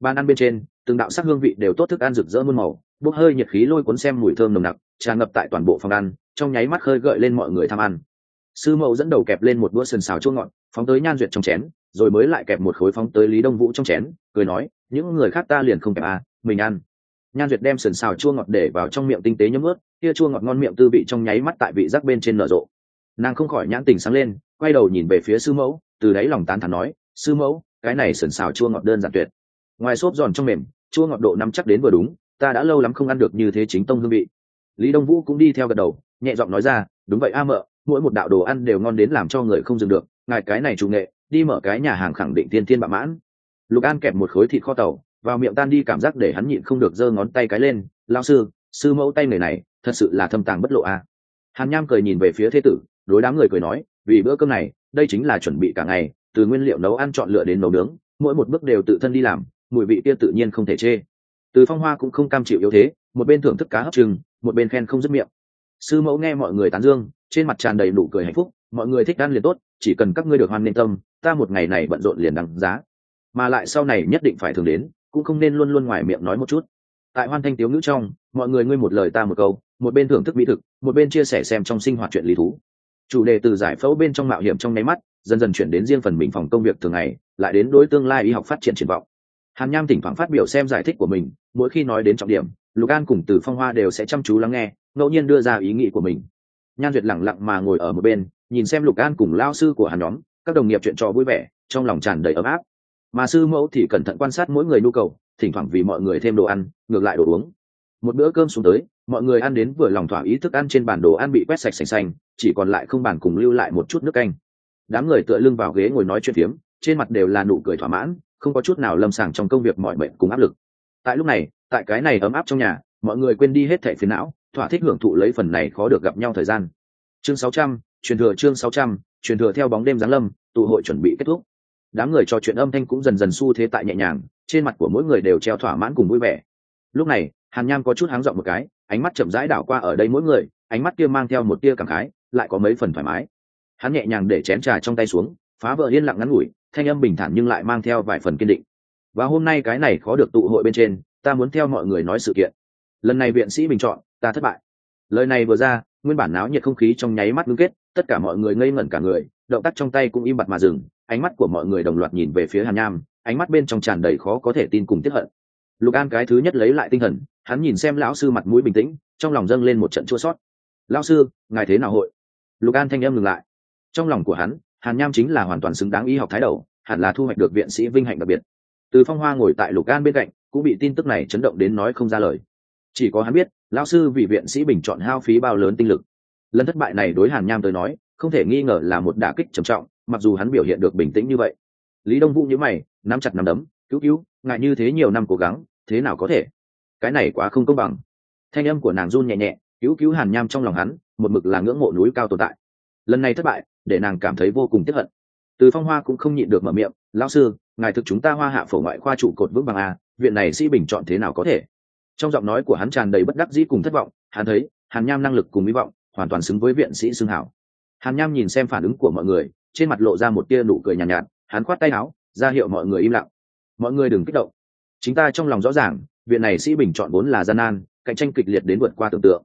Bàn ăn bên trên, từng đạo sắc hương vị đều tốt thức ăn rực rỡ muôn màu, bốc hơi nhiệt khí lôi cuốn xem mùi thơm nồng nặc, tràn ngập tại toàn bộ phòng ăn, trong nháy mắt khơi gợi lên mọi người tham ăn. Sư mẫu dẫn đầu kẹp lên một bữa sườn xào chua ngọt, phóng tới nhan duyệt trong chén, rồi mới lại kẹp một khối phóng tới lý đông vũ trong chén, cười nói, những người khác ta liền không kẹp à mình ăn. Nhan duyệt đem sườn xào chua ngọt để vào trong miệng tinh tế nhấm ướt, kia chua ngọt ngon miệng tư vị trong nháy mắt tại vị giác bên trên nở rộ. Nàng không khỏi nhãn tình sáng lên, quay đầu nhìn về phía sư mẫu từ đáy lòng tán thắn nói sư mẫu, cái này sần xào chua ngọt đơn giản tuyệt. Ngoài xốp giòn trong mềm, chua ngọt độ nắm chắc đến vừa đúng, ta đã lâu lắm không ăn được như thế chính tông hương vị. Lý đông vũ cũng đi theo gật đầu, nhẹ giọng nói ra, đúng vậy a mợ, mỗi một đạo đồ ăn đều ngon đến làm cho người không dừng được, ngài cái này chủ nghệ, đi mở cái nhà hàng khẳng định tiên tiên bạ mãn. Lục an kẹp một khối thịt kho tàu, vào miệng tan đi cảm giác để hắn nhịn không được giơ ngón tay cái lên lao sư sư mẫu tay người này, thật sự là thâm tàng bất lộ a. Hàn nham cười nhìn về phía thế tử, đối đám người cười nói, vì bữa cơm này, đây chính là chuẩn bị cả ngày từ nguyên liệu nấu ăn chọn lựa đến nấu nướng, mỗi một bước đều tự thân đi làm, mùi vị kia tự nhiên không thể chê. Từ phong hoa cũng không cam chịu yếu thế, một bên thưởng thức cá hấp trừng, một bên khen không dứt miệng. Sư mẫu nghe mọi người tán dương, trên mặt tràn đầy nụ cười hạnh phúc, mọi người thích ăn liền tốt, chỉ cần các ngươi được hoan nên tâm, ta một ngày này bận rộn liền đằng giá. Mà lại sau này nhất định phải thường đến, cũng không nên luôn luôn ngoài miệng nói một chút. Tại hoan thanh tiếu ngữ trong, mọi người ngươi một lời ta một câu, một bên thưởng thức mỹ thực, một bên chia sẻ xem trong sinh hoạt chuyện lý thú. Chủ đề từ giải phẫu bên trong mạo hiểm trong nháy mắt dần dần chuyển đến riêng phần mình phòng công việc thường ngày, lại đến đối tương lai y học phát triển triển vọng. Hàn nham thỉnh thoảng phát biểu xem giải thích của mình, mỗi khi nói đến trọng điểm, lục an cùng từ phong hoa đều sẽ chăm chú lắng nghe, ngẫu nhiên đưa ra ý nghĩ của mình. Nhan duyệt lẳng lặng mà ngồi ở một bên, nhìn xem lục an cùng lao sư của hàn nhóm, các đồng nghiệp chuyện trò vui vẻ, trong lòng tràn đầy ấm áp. Mà sư mẫu thì cẩn thận quan sát mỗi người nhu cầu, thỉnh thoảng vì mọi người thêm đồ ăn, ngược lại đồ uống. Một bữa cơm xuống tới, mọi người ăn đến vừa lòng thỏa ý thức ăn trên bản đồ ăn bị quét sạch sành xanh, chỉ còn lại không bàn cùng lưu lại một chút nước canh đám người tựa lưng vào ghế ngồi nói chuyện phiếm trên mặt đều là nụ cười thỏa mãn không có chút nào lâm sàng trong công việc mọi mệnh cùng áp lực. Tại lúc này tại cái này ấm áp trong nhà mọi người quên đi hết thẻ phiền não thỏa thích hưởng thụ lấy phần này khó được gặp nhau thời gian. Chương 600, truyền thừa chương 600, truyền thừa theo bóng đêm giáng lâm tụ hội chuẩn bị kết thúc. Đám người trò chuyện âm thanh cũng dần dần xu thế tại nhẹ nhàng trên mặt của mỗi người đều treo thỏa mãn cùng vui vẻ. Lúc này hàn nham có chút háng dọn một cái ánh mắt chậm rãi đảo qua ở đây mỗi người ánh mắt kia mang theo một tia cảm khái lại có mấy phần thoải mái hắn nhẹ nhàng để chén trà trong tay xuống, phá vỡ yên lặng ngắn ngủi, thanh âm bình thản nhưng lại mang theo vài phần kiên định. Và hôm nay cái này khó được tụ hội bên trên, ta muốn theo mọi người nói sự kiện. Lần này viện sĩ bình chọn, ta thất bại. Lời này vừa ra, nguyên bản náo nhiệt không khí trong nháy mắt ngưng kết, tất cả mọi người ngây ngẩn cả người, động tác trong tay cũng im bặt mà dừng, ánh mắt của mọi người đồng loạt nhìn về phía hàn nham ánh mắt bên trong tràn đầy khó có thể tin cùng tiếp hận. Lục an cái thứ nhất lấy lại tinh thần, hắn nhìn xem lão sư mặt mũi bình tĩnh, trong lòng dâng lên một trận chua sót lão sư, ngài thế nào hội? Lục an thanh em ngừng lại trong lòng của hắn, hàn nham chính là hoàn toàn xứng đáng y học thái đầu, hẳn là thu hoạch được viện sĩ vinh hạnh đặc biệt. Từ phong hoa ngồi tại lục an bên cạnh, cũng bị tin tức này chấn động đến nói không ra lời. Chỉ có hắn biết, lão sư vì viện sĩ bình chọn hao phí bao lớn tinh lực. Lần thất bại này đối hàn nham tới nói, không thể nghi ngờ là một đả kích trầm trọng, mặc dù hắn biểu hiện được bình tĩnh như vậy. Lý đông vũ nhớ mày, nắm chặt nắm đấm, cứu cứu, ngại như thế nhiều năm cố gắng, thế nào có thể? Cái này quá không công bằng. Thanh âm của nàng run nhẹ nhẹ, cứu cứu hàn nham trong lòng hắn, một mực là ngưỡng mộ núi cao tồn tại. Lần này thất bại để nàng cảm thấy vô cùng tiếp hận. Từ phong hoa cũng không nhịn được mở miệng lão sư ngài thực chúng ta hoa hạ phổ ngoại khoa trụ cột vững bằng a à, viện này sĩ bình chọn thế nào có thể? Trong giọng nói của hắn tràn đầy bất đắc dĩ cùng thất vọng hắn thấy hàn nham năng lực cùng hy vọng hoàn toàn xứng với viện sĩ xưng hảo. Hàn nham nhìn xem phản ứng của mọi người trên mặt lộ ra một tia nụ cười nhàn nhạt, nhạt hắn khoát tay áo ra hiệu mọi người im lặng. Mọi người đừng kích động. Chính ta trong lòng rõ ràng viện này sĩ bình chọn vốn là gian nan cạnh tranh kịch liệt đến vượt qua tưởng tượng.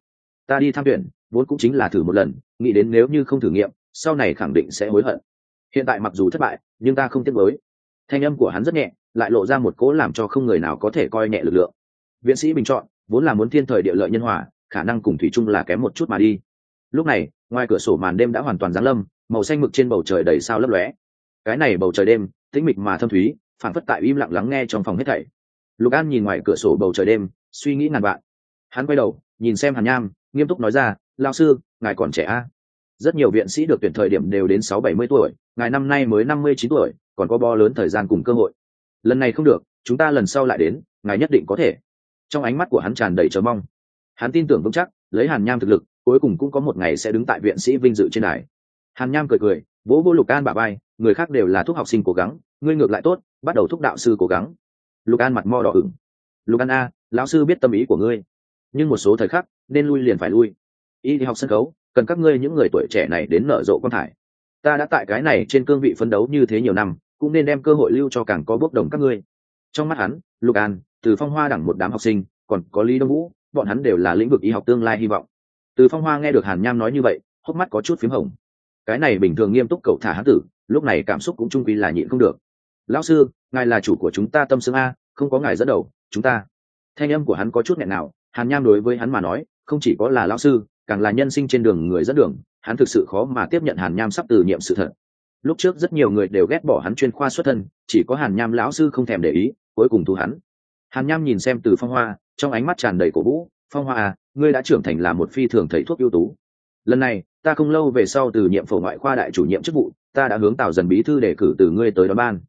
Ta đi tham tuyển vốn cũng chính là thử một lần nghĩ đến nếu như không thử nghiệm sau này khẳng định sẽ hối hận. Hiện tại mặc dù thất bại, nhưng ta không tiếc bối. thanh âm của hắn rất nhẹ, lại lộ ra một cố làm cho không người nào có thể coi nhẹ lực lượng. Viện sĩ bình chọn, vốn là muốn thiên thời địa lợi nhân hòa, khả năng cùng thủy chung là kém một chút mà đi. Lúc này, ngoài cửa sổ màn đêm đã hoàn toàn giáng lâm, màu xanh mực trên bầu trời đầy sao lấp lóe. Cái này bầu trời đêm, tĩnh mịch mà thâm thúy phản phất tại im lặng lắng nghe trong phòng hết thảy. Lục an nhìn ngoài cửa sổ bầu trời đêm, suy nghĩ ngàn vạn. Hắn quay đầu, nhìn xem hàn nham, nghiêm túc nói ra lao sư, ngài còn trẻ a? à? Rất nhiều viện sĩ được tuyển thời điểm đều đến sáu bảy mươi tuổi, ngài năm nay mới năm mươi chín tuổi, còn có bo lớn thời gian cùng cơ hội. Lần này không được, chúng ta lần sau lại đến, ngài nhất định có thể. Trong ánh mắt của hắn tràn đầy chờ mong. Hắn tin tưởng vững chắc, lấy hàn nham thực lực, cuối cùng cũng có một ngày sẽ đứng tại viện sĩ vinh dự trên đài. Hàn nham cười cười vỗ vô lục an bà bay người khác đều là thuốc học sinh cố gắng, ngươi ngược lại tốt, bắt đầu thúc đạo sư cố gắng. Lục an mặt mo đỏ ửng. Lục an a, lão sư biết tâm ý của ngươi, nhưng một số thời khắc, nên lui liền phải lui. Y thì học sân khấu cần các ngươi những người tuổi trẻ này đến nở rộ quan thải. Ta đã tại cái này trên cương vị phấn đấu như thế nhiều năm, cũng nên đem cơ hội lưu cho càng có bước đồng các ngươi. Trong mắt hắn, lục an, từ phong hoa đẳng một đám học sinh, còn có lý đông vũ, bọn hắn đều là lĩnh vực y học tương lai hy vọng. Từ phong hoa nghe được hàn nham nói như vậy, hốc mắt có chút p h í m hồng. Cái này bình thường nghiêm túc cậu thả hán tử, lúc này cảm xúc cũng trung quy là nhịn không được. Lão sư, ngài là chủ của chúng ta tâm sương a, không có ngài dẫn đầu, chúng ta. Thanh âm của hắn có chút nghẹn nào, hàn nham đối với hắn mà nói, không chỉ có là lão sư càng là nhân sinh trên đường người dẫn đường, hắn thực sự khó mà tiếp nhận hàn nham sắp từ nhiệm sự thật. Lúc trước rất nhiều người đều ghét bỏ hắn chuyên khoa xuất thân, chỉ có hàn nham lão sư không thèm để ý, cuối cùng thu hắn. Hàn nham nhìn xem từ phong hoa, trong ánh mắt tràn đầy cổ vũ, phong hoa à ngươi đã trưởng thành là một phi thường thầy thuốc ưu tú. Lần này, ta không lâu về sau từ nhiệm phổ ngoại khoa đại chủ nhiệm chức vụ, ta đã hướng tạo dần bí thư đề cử từ ngươi tới đón ban.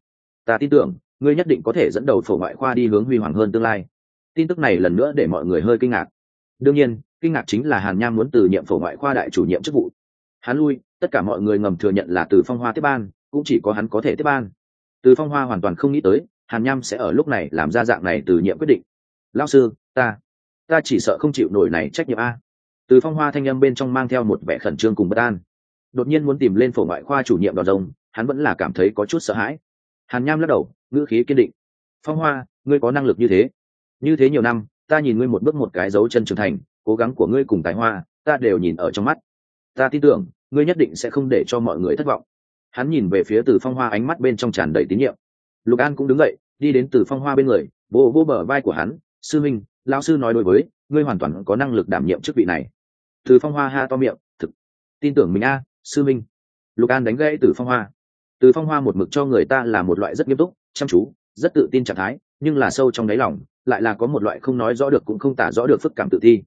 Ta tin tưởng, ngươi nhất định có thể dẫn đầu phổ ngoại khoa đi hướng huy hoàng hơn tương lai. Tin tức này lần nữa để mọi người hơi kinh ngạc đương nhiên, kinh ngạc chính là hàn nham muốn từ nhiệm phổ ngoại khoa đại chủ nhiệm chức vụ. Hắn lui, tất cả mọi người ngầm thừa nhận là từ phong hoa tiếp ban, cũng chỉ có hắn có thể tiếp ban. Từ phong hoa hoàn toàn không nghĩ tới, hàn nham sẽ ở lúc này làm ra dạng này từ nhiệm quyết định. Lao sư, ta ta chỉ sợ không chịu nổi này trách nhiệm a. Từ phong hoa thanh â m bên trong mang theo một vẻ khẩn trương cùng bất an. Đột nhiên muốn tìm lên phổ ngoại khoa chủ nhiệm đò rồng, hắn vẫn là cảm thấy có chút sợ hãi. Hàn nham lắc đầu, ngữ khí kiên định. Phong hoa, ngươi có năng lực như thế. Như thế nhiều năm ta nhìn ngươi một bước một cái dấu chân trưởng thành, cố gắng của ngươi cùng tài hoa, ta đều nhìn ở trong mắt. Ta tin tưởng, ngươi nhất định sẽ không để cho mọi người thất vọng. Hắn nhìn về phía từ phong hoa ánh mắt bên trong tràn đầy tín nhiệm. Lục an cũng đứng dậy, đi đến từ phong hoa bên người, vô vô bờ vai của hắn, sư minh, lão sư nói đối với, ngươi hoàn toàn có năng lực đảm nhiệm chức vị này. Từ phong hoa ha to miệng, thực, tin tưởng mình a, sư minh. Lục an đánh gãy từ phong hoa. Từ phong hoa một mực cho người ta là một loại rất nghiêm túc, chăm chú, rất tự tin trạng thái, nhưng là sâu trong đáy lòng lại là có một loại không nói rõ được cũng không tả rõ được phức cảm tự thi.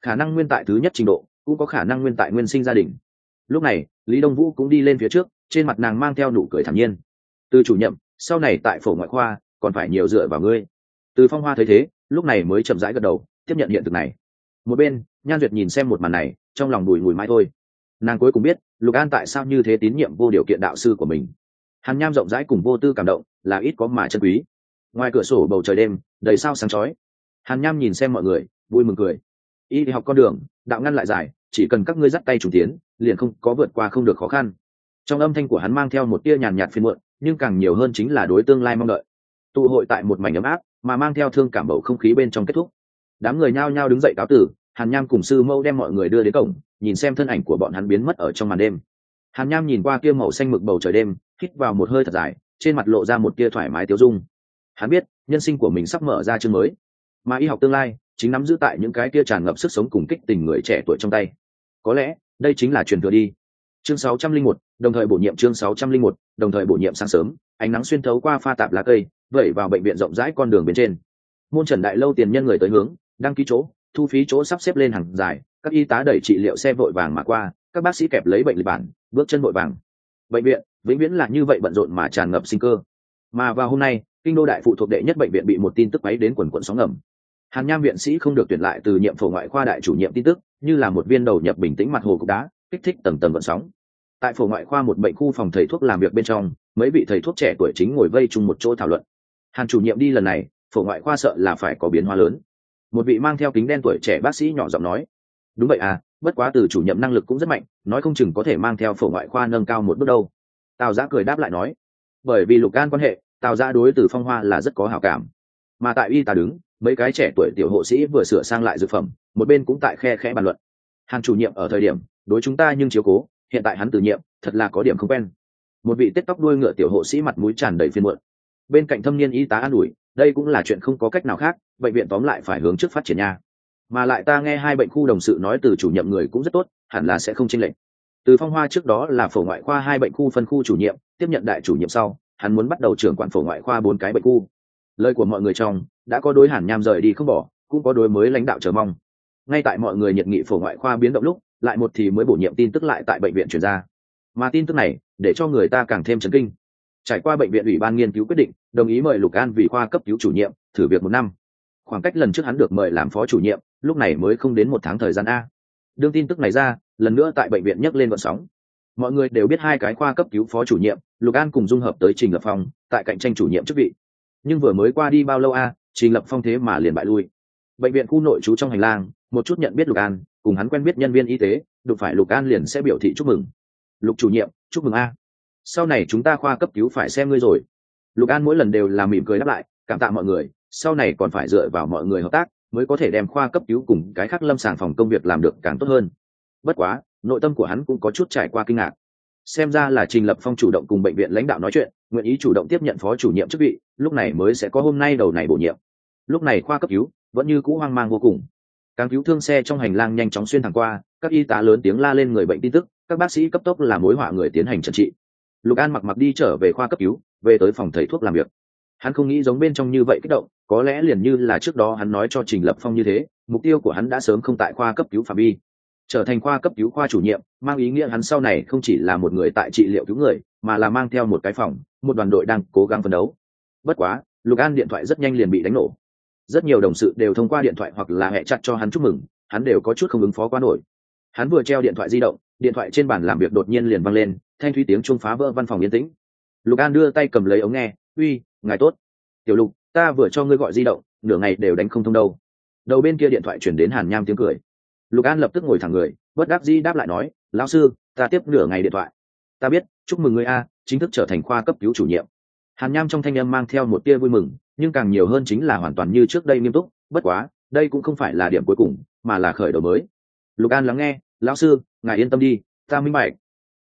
Khả năng nguyên tại thứ nhất trình độ, cũng có khả năng nguyên tại nguyên sinh gia đình. Lúc này, lý đông vũ cũng đi lên phía trước, trên mặt nàng mang theo nụ cười thản nhiên. Từ chủ nhiệm, sau này tại phổ ngoại khoa, còn phải nhiều dựa vào ngươi. Từ phong hoa thấy thế, lúc này mới chậm rãi gật đầu, tiếp nhận hiện thực này. Một bên, nhan duyệt nhìn xem một màn này, trong lòng đùi ngùi mãi thôi. Nàng cuối cùng biết, lục an tại sao như thế tín nhiệm vô điều kiện đạo sư của mình. Hàn nham rộng rãi cùng vô tư cảm động, là ít có mà chân quý. Ngoài cửa sổ bầu trời đêm đầy sao sáng chói. Hàn nham nhìn xem mọi người, vui mừng cười. Y học con đường, đạo ngăn lại dài chỉ cần các ngươi dắt tay chủ tiến, liền không có vượt qua không được khó khăn. Trong âm thanh của hắn mang theo một tia nhàn nhạt phiên muộn, nhưng càng nhiều hơn chính là đối tương lai mong đợi. Tụ hội tại một mảnh ấm áp, mà mang theo thương cảm bầu không khí bên trong kết thúc. Đám người nhao nhao đứng dậy cáo tử, hàn nham cùng sư mâu đem mọi người đưa đến cổng, nhìn xem thân ảnh của bọn hắn biến mất ở trong màn đêm. Hàn nham nhìn qua kia màu xanh mực bầu trời đêm, hít vào một hơi thật dài, trên mặt lộ ra một tia thoải mái tiêu dung. Hắn biết nhân sinh của mình sắp mở ra chương mới. Mà y học tương lai chính nắm giữ tại những cái kia tràn ngập sức sống cùng kích tình người trẻ tuổi trong tay. Có lẽ đây chính là truyền thừa đi. Chương 601, đồng thời bổ nhiệm chương 601, đồng thời bổ nhiệm sáng sớm ánh nắng xuyên thấu qua pha tạp lá cây vẩy vào bệnh viện rộng rãi con đường bên trên. Môn trần đại lâu tiền nhân người tới hướng đăng ký chỗ thu phí chỗ sắp xếp lên hàng dài các y tá đẩy trị liệu xe vội vàng mà qua các bác sĩ kẹp lấy bệnh lịch bản bước chân vội vàng. Bệnh viện vĩnh viễn là như vậy bận rộn mà tràn ngập sinh cơ. Mà vào hôm nay kinh đô đại phụ thuộc đệ nhất bệnh viện bị một tin tức quấy đến quần quận sóng ngầm. Hàn nham viện sĩ không được tuyển lại từ nhiệm phổ ngoại khoa đại chủ nhiệm tin tức, như là một viên đầu nhập bình tĩnh mặt hồ cục đá, kích thích tầng tầng vận sóng. Tại phổ ngoại khoa một bệnh khu phòng thầy thuốc làm việc bên trong, mấy vị thầy thuốc trẻ tuổi chính ngồi vây chung một chỗ thảo luận. Hàn chủ nhiệm đi lần này, phổ ngoại khoa sợ là phải có biến hóa lớn. Một vị mang theo kính đen tuổi trẻ bác sĩ nhỏ giọng nói, đúng vậy à bất quá từ chủ nhiệm năng lực cũng rất mạnh, nói không chừng có thể mang theo phổ ngoại khoa nâng cao một bước đâu. Tào giã cười đáp lại nói, bởi vì lục gan quan hệ tào ra đối từ phong hoa là rất có hảo cảm. Mà tại y tá đứng, mấy cái trẻ tuổi tiểu hộ sĩ vừa sửa sang lại dược phẩm, một bên cũng tại khe khẽ bàn luận. Hàng chủ nhiệm ở thời điểm, đối chúng ta nhưng chiếu cố, hiện tại hắn từ nhiệm, thật là có điểm không quen. Một vị tết tóc đuôi ngựa tiểu hộ sĩ mặt mũi tràn đầy phiên muộn. Bên cạnh thâm niên y tá an ủi, đây cũng là chuyện không có cách nào khác, bệnh viện tóm lại phải hướng trước phát triển nha. Mà lại ta nghe hai bệnh khu đồng sự nói từ chủ nhiệm người cũng rất tốt, hẳn là sẽ không chênh lệch. Từ phong hoa trước đó là phổ ngoại khoa hai bệnh khu phân khu chủ nhiệm, tiếp nhận đại chủ nhiệm sau hắn muốn bắt đầu trưởng quản phổ ngoại khoa bốn cái bệnh khu. Lời của mọi người trong, đã có đối hàn nham rời đi không bỏ, cũng có đối mới lãnh đạo chờ mong. Ngay tại mọi người nhiệt nghị phổ ngoại khoa biến động lúc, lại một thì mới bổ nhiệm tin tức lại tại bệnh viện chuyển ra. Mà tin tức này, để cho người ta càng thêm chấn kinh. Trải qua bệnh viện ủy ban nghiên cứu quyết định, đồng ý mời lục an vì khoa cấp cứu chủ nhiệm, thử việc một năm. Khoảng cách lần trước hắn được mời làm phó chủ nhiệm, lúc này mới không đến một tháng thời gian a. Đương tin tức này ra, lần nữa tại bệnh viện nhắc lên vận sóng mọi người đều biết hai cái khoa cấp cứu phó chủ nhiệm, lục an cùng dung hợp tới trình lập phong, tại cạnh tranh chủ nhiệm chức vị. Nhưng vừa mới qua đi bao lâu a, trình lập phong thế mà liền bại lui. Bệnh viện khu nội trú trong hành lang, một chút nhận biết lục an, cùng hắn quen biết nhân viên y tế, đụng phải lục an liền sẽ biểu thị chúc mừng. Lục chủ nhiệm, chúc mừng a. Sau này chúng ta khoa cấp cứu phải xem ngươi rồi. Lục an mỗi lần đều là mỉm cười đáp lại, cảm tạ mọi người, sau này còn phải dựa vào mọi người hợp tác, mới có thể đem khoa cấp cứu cùng cái khác lâm sàng phòng công việc làm được càng tốt hơn. Bất quá nội tâm của hắn cũng có chút trải qua kinh ngạc. Xem ra là trình lập phong chủ động cùng bệnh viện lãnh đạo nói chuyện, nguyện ý chủ động tiếp nhận phó chủ nhiệm chức vị, lúc này mới sẽ có hôm nay đầu này bổ nhiệm. Lúc này khoa cấp cứu vẫn như cũ hoang mang vô cùng. Càng cứu thương xe trong hành lang nhanh chóng xuyên thẳng qua, các y tá lớn tiếng la lên người bệnh tin tức, các bác sĩ cấp tốc làm mối họa người tiến hành trần trị. Lục an mặc mặc đi trở về khoa cấp cứu, về tới phòng thầy thuốc làm việc. Hắn không nghĩ giống bên trong như vậy kích động, có lẽ liền như là trước đó hắn nói cho trình lập phong như thế, mục tiêu của hắn đã sớm không tại khoa cấp cứu phạm vi trở thành khoa cấp cứu khoa chủ nhiệm, mang ý nghĩa hắn sau này không chỉ là một người tại trị liệu cứu người, mà là mang theo một cái phòng, một đoàn đội đang cố gắng phấn đấu. Bất quá, lục an điện thoại rất nhanh liền bị đánh nổ. Rất nhiều đồng sự đều thông qua điện thoại hoặc là hẹ chặt cho hắn chúc mừng, hắn đều có chút không ứng phó quá nổi. Hắn vừa treo điện thoại di động, điện thoại trên bàn làm việc đột nhiên liền văng lên, thanh thúy tiếng trung phá vỡ văn phòng yên tĩnh. Lục an đưa tay cầm lấy ống nghe, uy, ngài tốt. Tiểu lục, ta vừa cho ngươi gọi di động, nửa ngày đều đánh không thông đâu. Đầu bên kia điện thoại chuyển đến hàn nham tiếng cười lục an lập tức ngồi thẳng người, bất đắc dĩ đáp lại nói, lão sư, ta tiếp nửa ngày điện thoại. Ta biết, chúc mừng ngươi a, chính thức trở thành khoa cấp cứu chủ nhiệm. Hàn nham trong thanh âm mang theo một tia vui mừng, nhưng càng nhiều hơn chính là hoàn toàn như trước đây nghiêm túc, bất quá, đây cũng không phải là điểm cuối cùng, mà là khởi đầu mới. Lục an lắng nghe, lão sư, ngài yên tâm đi, ta minh bạch.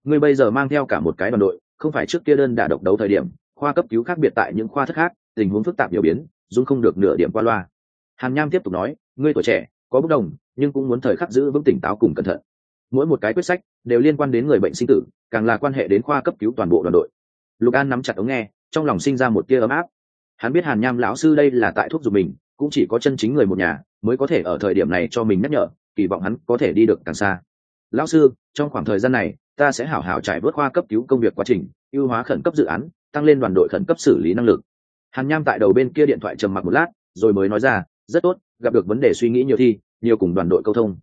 Ngươi bây giờ mang theo cả một cái đoàn đội, không phải trước kia đơn đả độc đấu thời điểm, khoa cấp cứu khác biệt tại những khoa thất khác, tình huống phức tạp nhiều biến dung không được nửa điểm qua loa. Hàn nham tiếp tục nói, ngươi tuổi trẻ có bất đồng, nhưng cũng muốn thời khắc giữ vững tỉnh táo cùng cẩn thận. Mỗi một cái quyết sách đều liên quan đến người bệnh sinh tử, càng là quan hệ đến khoa cấp cứu toàn bộ đoàn đội. Lục an nắm chặt ống nghe, trong lòng sinh ra một tia ấm áp. Hắn biết hàn nham lão sư đây là tại thuốc dùng mình, cũng chỉ có chân chính người một nhà mới có thể ở thời điểm này cho mình nhắc nhở, kỳ vọng hắn có thể đi được càng xa. Lão sư, trong khoảng thời gian này, ta sẽ hảo hảo trải bớt khoa cấp cứu công việc quá trình, ưu hóa khẩn cấp dự án, tăng lên đoàn đội khẩn cấp xử lý năng lực. Hàn nham tại đầu bên kia điện thoại trầm mặc một lát, rồi mới nói ra rất tốt, gặp được vấn đề suy nghĩ nhiều thi nhiều cùng đoàn đội câu thông.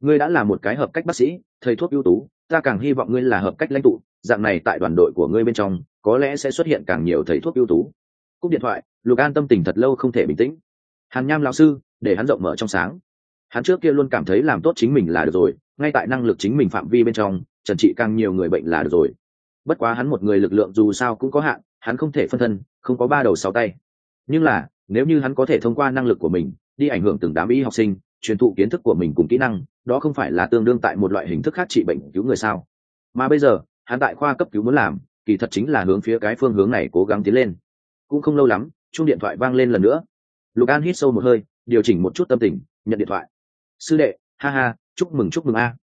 Ngươi đã là một cái hợp cách bác sĩ, thầy thuốc ưu tú, ta càng hy vọng ngươi là hợp cách lãnh tụ, dạng này tại đoàn đội của ngươi bên trong, có lẽ sẽ xuất hiện càng nhiều thầy thuốc ưu tú. Cúp điện thoại, lục an tâm tình thật lâu không thể bình tĩnh. Hàn nham lão sư, để hắn rộng mở trong sáng. Hắn trước kia luôn cảm thấy làm tốt chính mình là được rồi, ngay tại năng lực chính mình phạm vi bên trong, trần trị càng nhiều người bệnh là được rồi. Bất quá hắn một người lực lượng dù sao cũng có hạn, hắn không thể phân thân, không có ba đầu sáu tay. Nhưng là nếu như hắn có thể thông qua năng lực của mình, đi ảnh hưởng từng đám y học sinh, truyền thụ kiến thức của mình cùng kỹ năng, đó không phải là tương đương tại một loại hình thức khác trị bệnh cứu người sao? Mà bây giờ, hắn tại khoa cấp cứu muốn làm, kỳ thật chính là hướng phía cái phương hướng này cố gắng tiến lên. Cũng không lâu lắm chung điện thoại vang lên lần nữa. Lục an hít sâu một hơi, điều chỉnh một chút tâm tình, nhận điện thoại. Sư đệ, ha ha, chúc mừng chúc mừng a.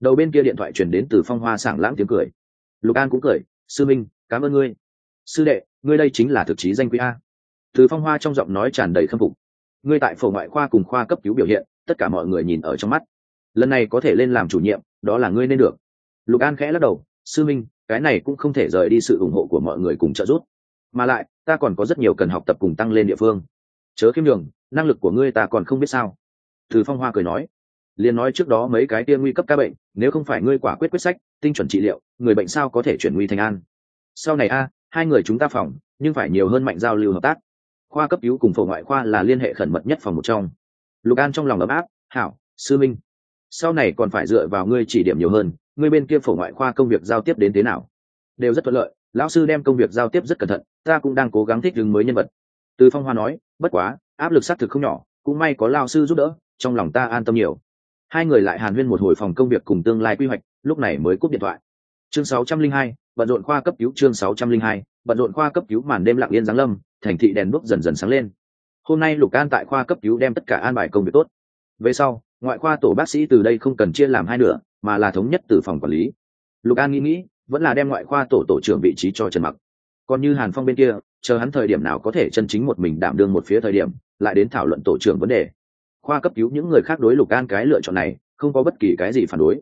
Đầu bên kia điện thoại chuyển đến từ phong hoa sảng lãng tiếng cười. Lục an cũng cười, sư minh, cảm ơn ngươi. Sư đệ, ngươi đây chính là thực chí danh quý a từ phong hoa trong giọng nói tràn đầy khâm phục. Ngươi tại phổ ngoại khoa cùng khoa cấp cứu biểu hiện, tất cả mọi người nhìn ở trong mắt. Lần này có thể lên làm chủ nhiệm, đó là ngươi nên được. Lục an khẽ lắc đầu, sư minh, cái này cũng không thể rời đi sự ủng hộ của mọi người cùng trợ giúp. Mà lại, ta còn có rất nhiều cần học tập cùng tăng lên địa phương. Chớ khiêm đường năng lực của ngươi ta còn không biết sao. Từ phong hoa cười nói liền nói trước đó mấy cái tia nguy cấp ca bệnh, nếu không phải ngươi quả quyết quyết sách, tinh chuẩn trị liệu, người bệnh sao có thể chuyển nguy thành an? Sau này a, hai người chúng ta phòng nhưng phải nhiều hơn mạnh giao lưu hợp tác khoa cấp cứu cùng phổ ngoại khoa là liên hệ khẩn mật nhất phòng một trong. Lục an trong lòng ấm áp hảo sư minh sau này còn phải dựa vào ngươi chỉ điểm nhiều hơn ngươi bên kia phổ ngoại khoa công việc giao tiếp đến thế nào? Đều rất thuận lợi lão sư đem công việc giao tiếp rất cẩn thận ta cũng đang cố gắng thích ứng mới nhân vật. Từ phong hoa nói bất quá áp lực xác thực không nhỏ cũng may có lao sư giúp đỡ trong lòng ta an tâm nhiều. Hai người lại hàn huyên một hồi phòng công việc cùng tương lai quy hoạch lúc này mới cúp điện thoại. Chương 602, bận rộn khoa cấp cứu chương 602, bận rộn khoa cấp cứu màn đêm lặng yên giáng lâm, thành thị đèn đuốc dần dần sáng lên. Hôm nay lục an tại khoa cấp cứu đem tất cả an bài công việc tốt. Về sau, ngoại khoa tổ bác sĩ từ đây không cần chia làm hai nửa, mà là thống nhất từ phòng quản lý. Lục an nghĩ nghĩ, vẫn là đem ngoại khoa tổ tổ trưởng vị trí cho trần mặc. Còn như hàn phong bên kia, chờ hắn thời điểm nào có thể chân chính một mình đảm đương một phía thời điểm, lại đến thảo luận tổ trưởng vấn đề. Khoa cấp cứu những người khác đối lục an cái lựa chọn này, không có bất kỳ cái gì phản đối.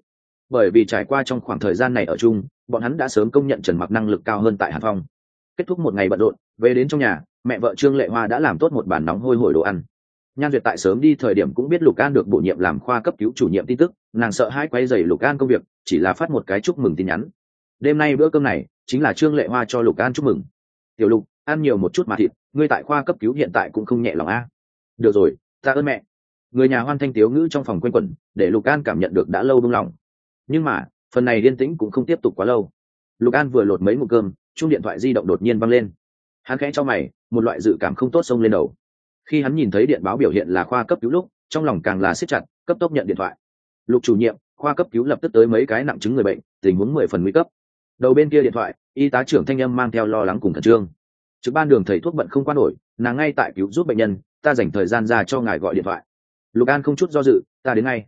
Bởi vì trải qua trong khoảng thời gian này ở chung, bọn hắn đã sớm công nhận trần mặc năng lực cao hơn tại hàn phong kết thúc một ngày bận rộn, về đến trong nhà, mẹ vợ trương lệ hoa đã làm tốt một bàn nóng hôi hổi đồ ăn. Nhan duyệt tại sớm đi thời điểm cũng biết lục an được bổ nhiệm làm khoa cấp cứu chủ nhiệm tin tức, nàng sợ hai quay dày lục an công việc, chỉ là phát một cái chúc mừng tin nhắn. Đêm nay bữa cơm này, chính là trương lệ hoa cho lục an chúc mừng. Tiểu lục, ăn nhiều một chút mà thịt, ngươi tại khoa cấp cứu hiện tại cũng không nhẹ lòng a. Được rồi, ta ơn mẹ. Người nhà hoan thanh tiếu ngữ trong phòng q u a n quẩn, để lục an cảm nhận được đã lâu buông lòng. Nhưng mà, phần này yên tĩnh cũng không tiếp tục quá lâu. Lục an vừa lột mấy mụ cơm chung điện thoại di động đột nhiên văng lên. Hắn khẽ cho mày, một loại dự cảm không tốt xông lên đầu. Khi hắn nhìn thấy điện báo biểu hiện là khoa cấp cứu lúc, trong lòng càng là siết chặt, cấp tốc nhận điện thoại. Lục chủ nhiệm, khoa cấp cứu lập tức tới mấy cái nặng chứng người bệnh, tình huống mười phần nguy cấp. Đầu bên kia điện thoại, y tá trưởng thanh âm mang theo lo lắng cùng khẩn trương. Trực ban đường thầy thuốc bận không qua nổi, nàng ngay tại cứu giúp bệnh nhân, ta dành thời gian ra cho ngài gọi điện thoại. Lục an không chút do dự, ta đến ngay.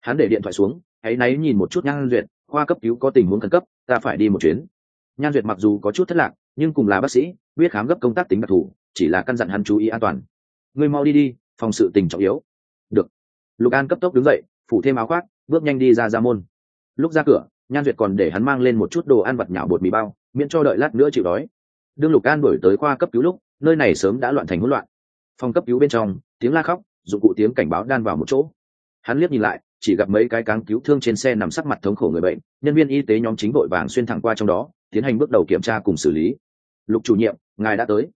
Hắn để điện thoại xuống, hãy náy nhìn một chút nhang duyệt, khoa cấp cứu có tình huống khẩn cấp, ta phải đi một chuyến nhan duyệt mặc dù có chút thất lạc, nhưng cùng là bác sĩ, biết khám gấp công tác tính đặc thù, chỉ là căn dặn hắn chú ý an toàn. Ngươi mau đi đi, phòng sự tình trọng yếu. Được. Lục an cấp tốc đứng dậy, phủ thêm áo khoác, bước nhanh đi ra ra môn. Lúc ra cửa, nhan duyệt còn để hắn mang lên một chút đồ ăn vặt nhạo bột mì bao, miễn cho đợi lát nữa chịu đói. Đương lục an đổi tới khoa cấp cứu lúc, nơi này sớm đã loạn thành hỗn loạn. Phòng cấp cứu bên trong, tiếng la khóc, dụng cụ tiếng cảnh báo đan vào một chỗ. Hắn liếc nhìn lại, chỉ gặp mấy cái cáng cứu thương trên xe nằm sắc mặt thống khổ người bệnh, nhân viên y tế nhóm chính đội vàng xuyên thẳng qua trong đó tiến hành bước đầu kiểm tra cùng xử lý. Lục chủ nhiệm, ngài đã tới.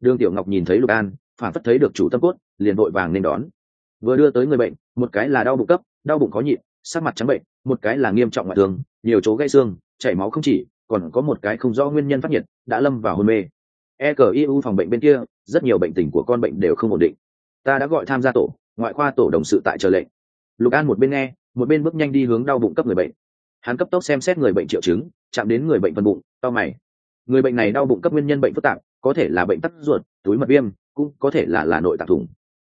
Đương tiểu ngọc nhìn thấy lục an, phản phất thấy được chủ tâm cốt, liền đội vàng nên đón. Vừa đưa tới người bệnh, một cái là đau bụng cấp, đau bụng có nhịn, sắc mặt trắng bệnh, một cái là nghiêm trọng ngoại thương, nhiều chỗ gây xương, chảy máu không chỉ, còn có một cái không rõ nguyên nhân phát nhiệt, đã lâm vào hôn mê. E c u phòng bệnh bên kia, rất nhiều bệnh tình của con bệnh đều không ổn định. Ta đã gọi tham gia tổ, ngoại khoa tổ đồng sự tại chờ lệnh. Lục an một bên nghe, một bên bước nhanh đi hướng đau bụng cấp người bệnh hắn cấp tốc xem xét người bệnh triệu chứng, chạm đến người bệnh phần bụng to mày. Người bệnh này đau bụng cấp nguyên nhân bệnh phức tạp, có thể là bệnh tắc ruột, túi mật viêm, cũng có thể là là nội tạng thủng.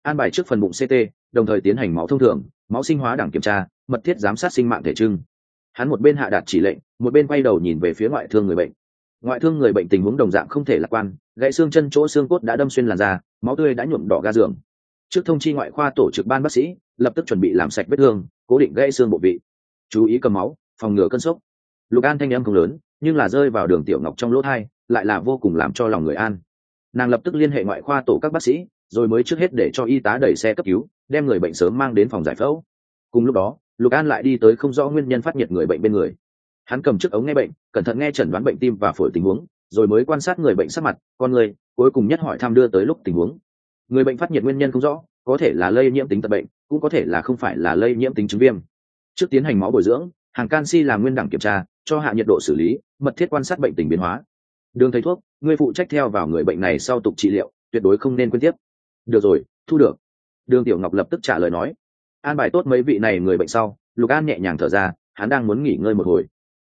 An bài trước phần bụng ct đồng thời tiến hành máu thông thường, máu sinh hóa đẳng kiểm tra, mật thiết giám sát sinh mạng thể trưng. Hắn một bên hạ đạt chỉ lệnh, một bên quay đầu nhìn về phía ngoại thương người bệnh. Ngoại thương người bệnh tình huống đồng dạng không thể lạc quan, gãy xương chân chỗ xương cốt đã đâm xuyên làn da, máu tươi đã nhuộm đỏ ga giường. Trước thông chi ngoại khoa tổ trực ban bác sĩ, lập tức chuẩn bị làm sạch vết thương, cố định gãy xương bộ vị. Chú ý cầm máu phòng ngừa cơn sốc. Lục an thanh âm không lớn, nhưng là rơi vào đường tiểu ngọc trong lỗ thai, lại là vô cùng làm cho lòng người an. Nàng lập tức liên hệ ngoại khoa tổ các bác sĩ, rồi mới trước hết để cho y tá đẩy xe cấp cứu, đem người bệnh sớm mang đến phòng giải phẫu. Cùng lúc đó, lục an lại đi tới không rõ nguyên nhân phát nhiệt người bệnh bên người. Hắn cầm chiếc ống nghe bệnh, cẩn thận nghe chẩn đoán bệnh tim và phổi tình huống, rồi mới quan sát người bệnh sắc mặt, con người, cuối cùng nhất hỏi thăm đưa tới lúc tình huống. Người bệnh phát nhiệt nguyên nhân không rõ, có thể là lây nhiễm tính tật bệnh, cũng có thể là không phải là lây nhiễm tính chứng viêm. Trước tiến hành máu bồi dưỡng hàng canxi làm nguyên đẳng kiểm tra, cho hạ nhiệt độ xử lý, mật thiết quan sát bệnh tình biến hóa. Đường thầy thuốc, người phụ trách theo vào người bệnh này sau tục trị liệu, tuyệt đối không nên quên tiếp. Được rồi, thu được. Đường tiểu ngọc lập tức trả lời nói. An bài tốt mấy vị này người bệnh sau, lục an nhẹ nhàng thở ra, hắn đang muốn nghỉ ngơi một hồi.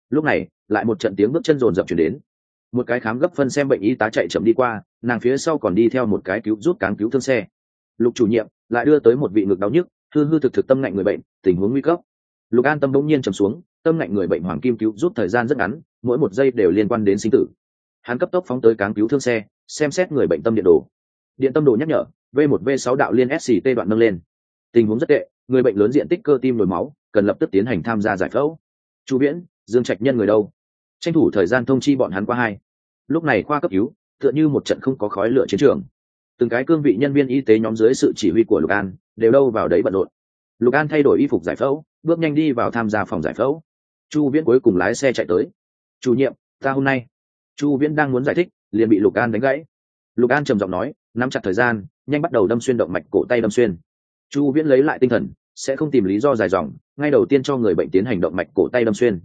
Lúc này, lại một trận tiếng bước chân rồn rập chuyển đến. Một cái khám gấp phân xem bệnh y tá chạy chậm đi qua, nàng phía sau còn đi theo một cái cứu, rút cáng cứu thương xe. Lục chủ nhiệm, lại đưa tới một vị ngực đau nhức, hư hư thực thực tâm ngạnh người bệnh, tình huống nguy cấp lục an tâm bỗng nhiên trầm xuống, tâm ngạnh người bệnh hoàng kim cứu rút thời gian rất ngắn, mỗi một giây đều liên quan đến sinh tử. Hắn cấp tốc phóng tới cáng cứu thương xe, xem xét người bệnh tâm điện đồ. Điện tâm đồ nhắc nhở, v 1 v 6 đạo liên sct đoạn nâng lên. Tình huống rất tệ, người bệnh lớn diện tích cơ tim nhồi máu, cần lập tức tiến hành tham gia giải phẫu. Chu viễn, dương trạch nhân người đâu? Tranh thủ thời gian thông chi bọn hắn qua hai. Lúc này khoa cấp cứu, tựa như một trận không có khói lửa chiến trường. Từng cái cương vị nhân viên y tế nhóm dưới sự chỉ huy của lục an, đều đâu vào đấy bận rộn. Lục an thay đổi y phục giải phẫu bước nhanh đi vào tham gia phòng giải phẫu. Chu viễn cuối cùng lái xe chạy tới. Chủ nhiệm, ta hôm nay. Chu viễn đang muốn giải thích, liền bị lục an đánh gãy. Lục an trầm giọng nói, nắm chặt thời gian, nhanh bắt đầu đâm xuyên động mạch cổ tay đâm xuyên. Chu viễn lấy lại tinh thần, sẽ không tìm lý do dài dòng, ngay đầu tiên cho người bệnh tiến hành động mạch cổ tay đâm xuyên.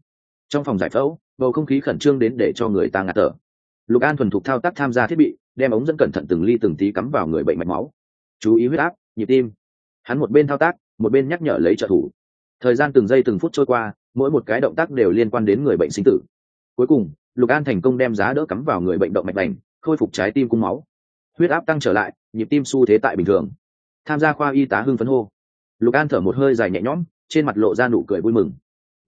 Trong phòng giải phẫu, bầu không khí khẩn trương đến để cho người ta ngạt thở. Lục an thuần thục thao tác tham gia thiết bị, đem ống dẫn cẩn thận từng ly từng tí cắm vào người bệnh mạch máu. Chú ý huyết áp, nhịp tim. Hắn một bên thao tác, một bên nhắc nhở lấy trợ thủ thời gian từng giây từng phút trôi qua, mỗi một cái động tác đều liên quan đến người bệnh sinh tử. Cuối cùng, lục an thành công đem giá đỡ cắm vào người bệnh động mạch lành khôi phục trái tim cung máu. Huyết áp tăng trở lại, nhịp tim xu thế tại bình thường. Tham gia khoa y tá hưng phấn hô. Lục an thở một hơi dài nhẹ nhõm, trên mặt lộ ra nụ cười vui mừng.